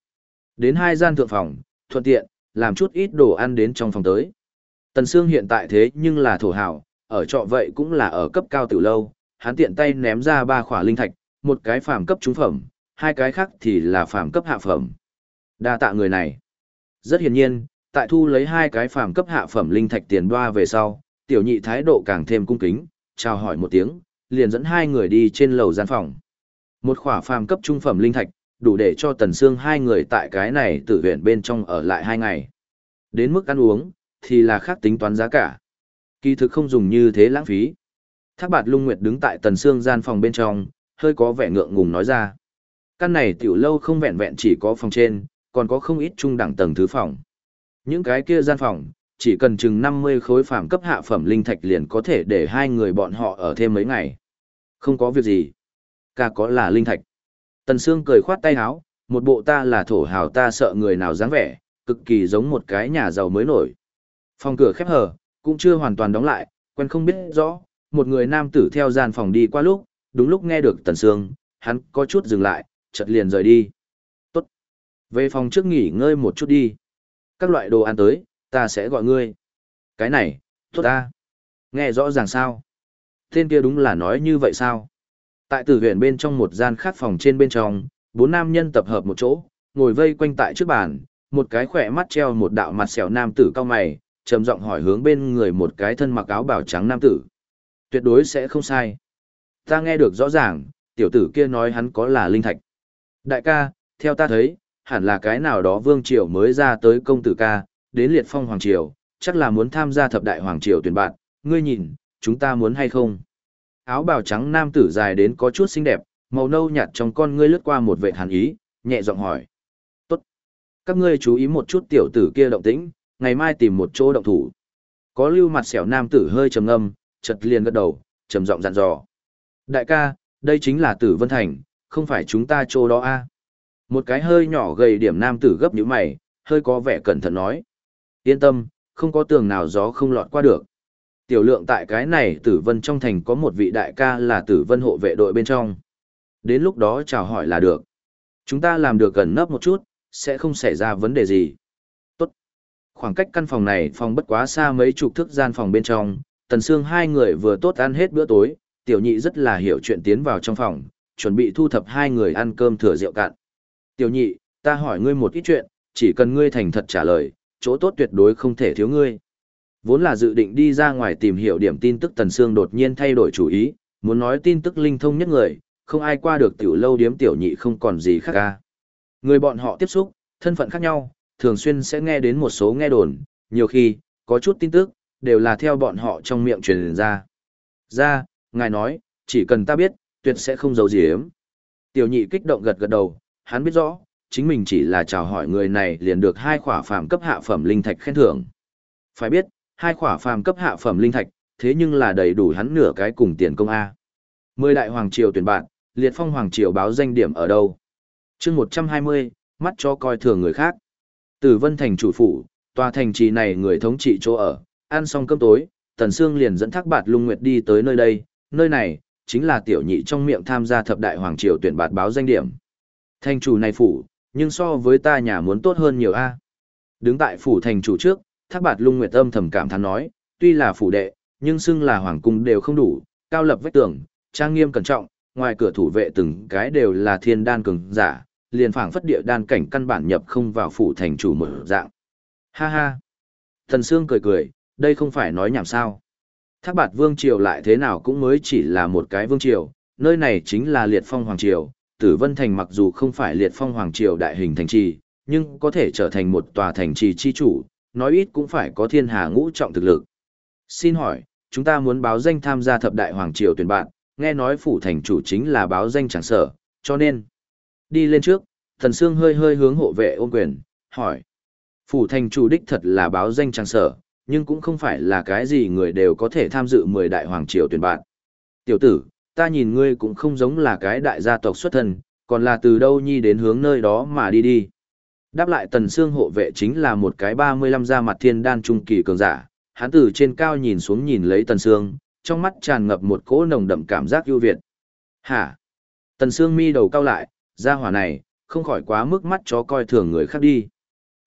Đến hai gian thượng phòng, thuận tiện, làm chút ít đồ ăn đến trong phòng tới. Tần Sương hiện tại thế nhưng là thổ hảo, ở trọ vậy cũng là ở cấp cao tiểu lâu, hắn tiện tay ném ra ba khỏa linh thạch, một cái phàm cấp trung phẩm, hai cái khác thì là phàm cấp hạ phẩm. Đa tạ người này. Rất hiển nhiên, tại thu lấy hai cái phàm cấp hạ phẩm linh thạch tiền đoa về sau, tiểu nhị thái độ càng thêm cung kính, chào hỏi một tiếng, liền dẫn hai người đi trên lầu gian phòng. Một khỏa phàm cấp trung phẩm linh thạch, đủ để cho Tần Sương hai người tại cái này tử viện bên trong ở lại hai ngày. Đến mức ăn uống, thì là khác tính toán giá cả. Kỳ thực không dùng như thế lãng phí. Thác bạt lung nguyệt đứng tại Tần Sương gian phòng bên trong, hơi có vẻ ngượng ngùng nói ra. Căn này tiểu lâu không vẹn vẹn chỉ có phòng trên, còn có không ít trung đẳng tầng thứ phòng. Những cái kia gian phòng, chỉ cần chừng 50 khối phàm cấp hạ phẩm linh thạch liền có thể để hai người bọn họ ở thêm mấy ngày. Không có việc gì. Ca có là linh thạch. Tần Sương cười khoát tay áo, một bộ ta là thổ hào ta sợ người nào dáng vẻ, cực kỳ giống một cái nhà giàu mới nổi. Phòng cửa khép hờ, cũng chưa hoàn toàn đóng lại, quen không biết rõ, một người nam tử theo gian phòng đi qua lúc, đúng lúc nghe được Tần Sương, hắn có chút dừng lại, chợt liền rời đi. Tốt. Về phòng trước nghỉ ngơi một chút đi. Các loại đồ ăn tới, ta sẽ gọi ngươi. Cái này, tốt ta. Nghe rõ ràng sao? Tên kia đúng là nói như vậy sao? Tại tử huyện bên trong một gian khác phòng trên bên trong, bốn nam nhân tập hợp một chỗ, ngồi vây quanh tại trước bàn, một cái khỏe mắt treo một đạo mặt xẻo nam tử cao mày, trầm giọng hỏi hướng bên người một cái thân mặc áo bào trắng nam tử. Tuyệt đối sẽ không sai. Ta nghe được rõ ràng, tiểu tử kia nói hắn có là linh thạch. Đại ca, theo ta thấy, hẳn là cái nào đó vương triều mới ra tới công tử ca, đến liệt phong hoàng triều, chắc là muốn tham gia thập đại hoàng triều tuyển bạn, ngươi nhìn, chúng ta muốn hay không? Áo bào trắng nam tử dài đến có chút xinh đẹp, màu nâu nhạt trong con ngươi lướt qua một vệ hàn ý, nhẹ giọng hỏi. Tốt. Các ngươi chú ý một chút tiểu tử kia động tĩnh, ngày mai tìm một chỗ động thủ. Có lưu mặt xẻo nam tử hơi trầm ngâm, chật liền gật đầu, trầm giọng dặn dò. Đại ca, đây chính là tử Vân Thành, không phải chúng ta chỗ đó a Một cái hơi nhỏ gầy điểm nam tử gấp như mày, hơi có vẻ cẩn thận nói. Yên tâm, không có tường nào gió không lọt qua được. Tiểu lượng tại cái này tử vân trong thành có một vị đại ca là tử vân hộ vệ đội bên trong. Đến lúc đó chào hỏi là được. Chúng ta làm được gần nấp một chút, sẽ không xảy ra vấn đề gì. Tốt. Khoảng cách căn phòng này phòng bất quá xa mấy chục thước gian phòng bên trong, tần xương hai người vừa tốt ăn hết bữa tối, tiểu nhị rất là hiểu chuyện tiến vào trong phòng, chuẩn bị thu thập hai người ăn cơm thừa rượu cạn. Tiểu nhị, ta hỏi ngươi một ít chuyện, chỉ cần ngươi thành thật trả lời, chỗ tốt tuyệt đối không thể thiếu ngươi. Vốn là dự định đi ra ngoài tìm hiểu điểm tin tức Tần Sương đột nhiên thay đổi chủ ý, muốn nói tin tức linh thông nhất người, không ai qua được tiểu lâu điếm tiểu nhị không còn gì khác ca. Người bọn họ tiếp xúc, thân phận khác nhau, thường xuyên sẽ nghe đến một số nghe đồn, nhiều khi, có chút tin tức, đều là theo bọn họ trong miệng truyền ra. Ra, ngài nói, chỉ cần ta biết, tuyệt sẽ không giấu gì ếm. Tiểu nhị kích động gật gật đầu, hắn biết rõ, chính mình chỉ là chào hỏi người này liền được hai khỏa phàm cấp hạ phẩm linh thạch khen thưởng. Phải biết, hai khỏa phàm cấp hạ phẩm linh thạch, thế nhưng là đầy đủ hắn nửa cái cùng tiền công A. Mười đại hoàng triều tuyển bạn, liệt phong hoàng triều báo danh điểm ở đâu? chương một trăm hai mươi, mắt cho coi thường người khác. Từ Vân Thành chủ phủ, tòa thành trì này người thống trị chỗ ở, ăn xong cơm tối, Tần Sương liền dẫn Thác Bạt Lung Nguyệt đi tới nơi đây, nơi này chính là tiểu nhị trong miệng tham gia thập đại hoàng triều tuyển bạt báo danh điểm. Thành chủ này phủ, nhưng so với ta nhà muốn tốt hơn nhiều a. Đứng tại phủ thành chủ trước, Thác Bạt Lung Nguyệt âm thầm cảm thán nói, tuy là phủ đệ, nhưng xưng là hoàng cung đều không đủ, cao lập vách tường, trang nghiêm cẩn trọng, ngoài cửa thủ vệ từng cái đều là thiên đan cường giả, liền phảng phất địa đan cảnh căn bản nhập không vào phủ thành chủ mở dạng. Ha ha. Thần Sương cười cười, đây không phải nói nhảm sao. Thác bạt vương triều lại thế nào cũng mới chỉ là một cái vương triều, nơi này chính là liệt phong hoàng triều. Tử Vân Thành mặc dù không phải liệt phong hoàng triều đại hình thành trì, nhưng có thể trở thành một tòa thành trì chi chủ, nói ít cũng phải có thiên hà ngũ trọng thực lực. Xin hỏi, chúng ta muốn báo danh tham gia thập đại hoàng triều tuyển bạn, nghe nói phủ thành chủ chính là báo danh chẳng sở, cho nên đi lên trước, thần sương hơi hơi hướng hộ vệ ôm quyền, hỏi. Phủ thành chủ đích thật là báo danh chẳng sở, nhưng cũng không phải là cái gì người đều có thể tham dự mười đại hoàng triều tuyển bạn. Tiểu tử, ta nhìn ngươi cũng không giống là cái đại gia tộc xuất thân, còn là từ đâu nhi đến hướng nơi đó mà đi đi. Đáp lại tần xương hộ vệ chính là một cái 35 gia mặt thiên đan trung kỳ cường giả, hắn từ trên cao nhìn xuống nhìn lấy tần xương, trong mắt tràn ngập một cỗ nồng đậm cảm giác ưu việt. Hả? Tần xương mi đầu cao lại, gia hỏa này, không khỏi quá mức mắt chó coi thường người khác đi.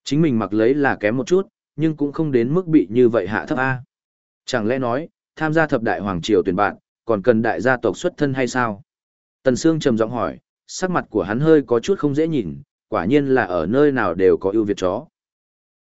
Chính mình mặc lấy là kém một chút, nhưng cũng không đến mức bị như vậy hạ thấp A. Chẳng lẽ nói, tham gia thập đại hoàng triều tuyển bạn, còn cần đại gia tộc xuất thân hay sao? Tần Sương trầm giọng hỏi, sắc mặt của hắn hơi có chút không dễ nhìn, quả nhiên là ở nơi nào đều có ưu việt chó.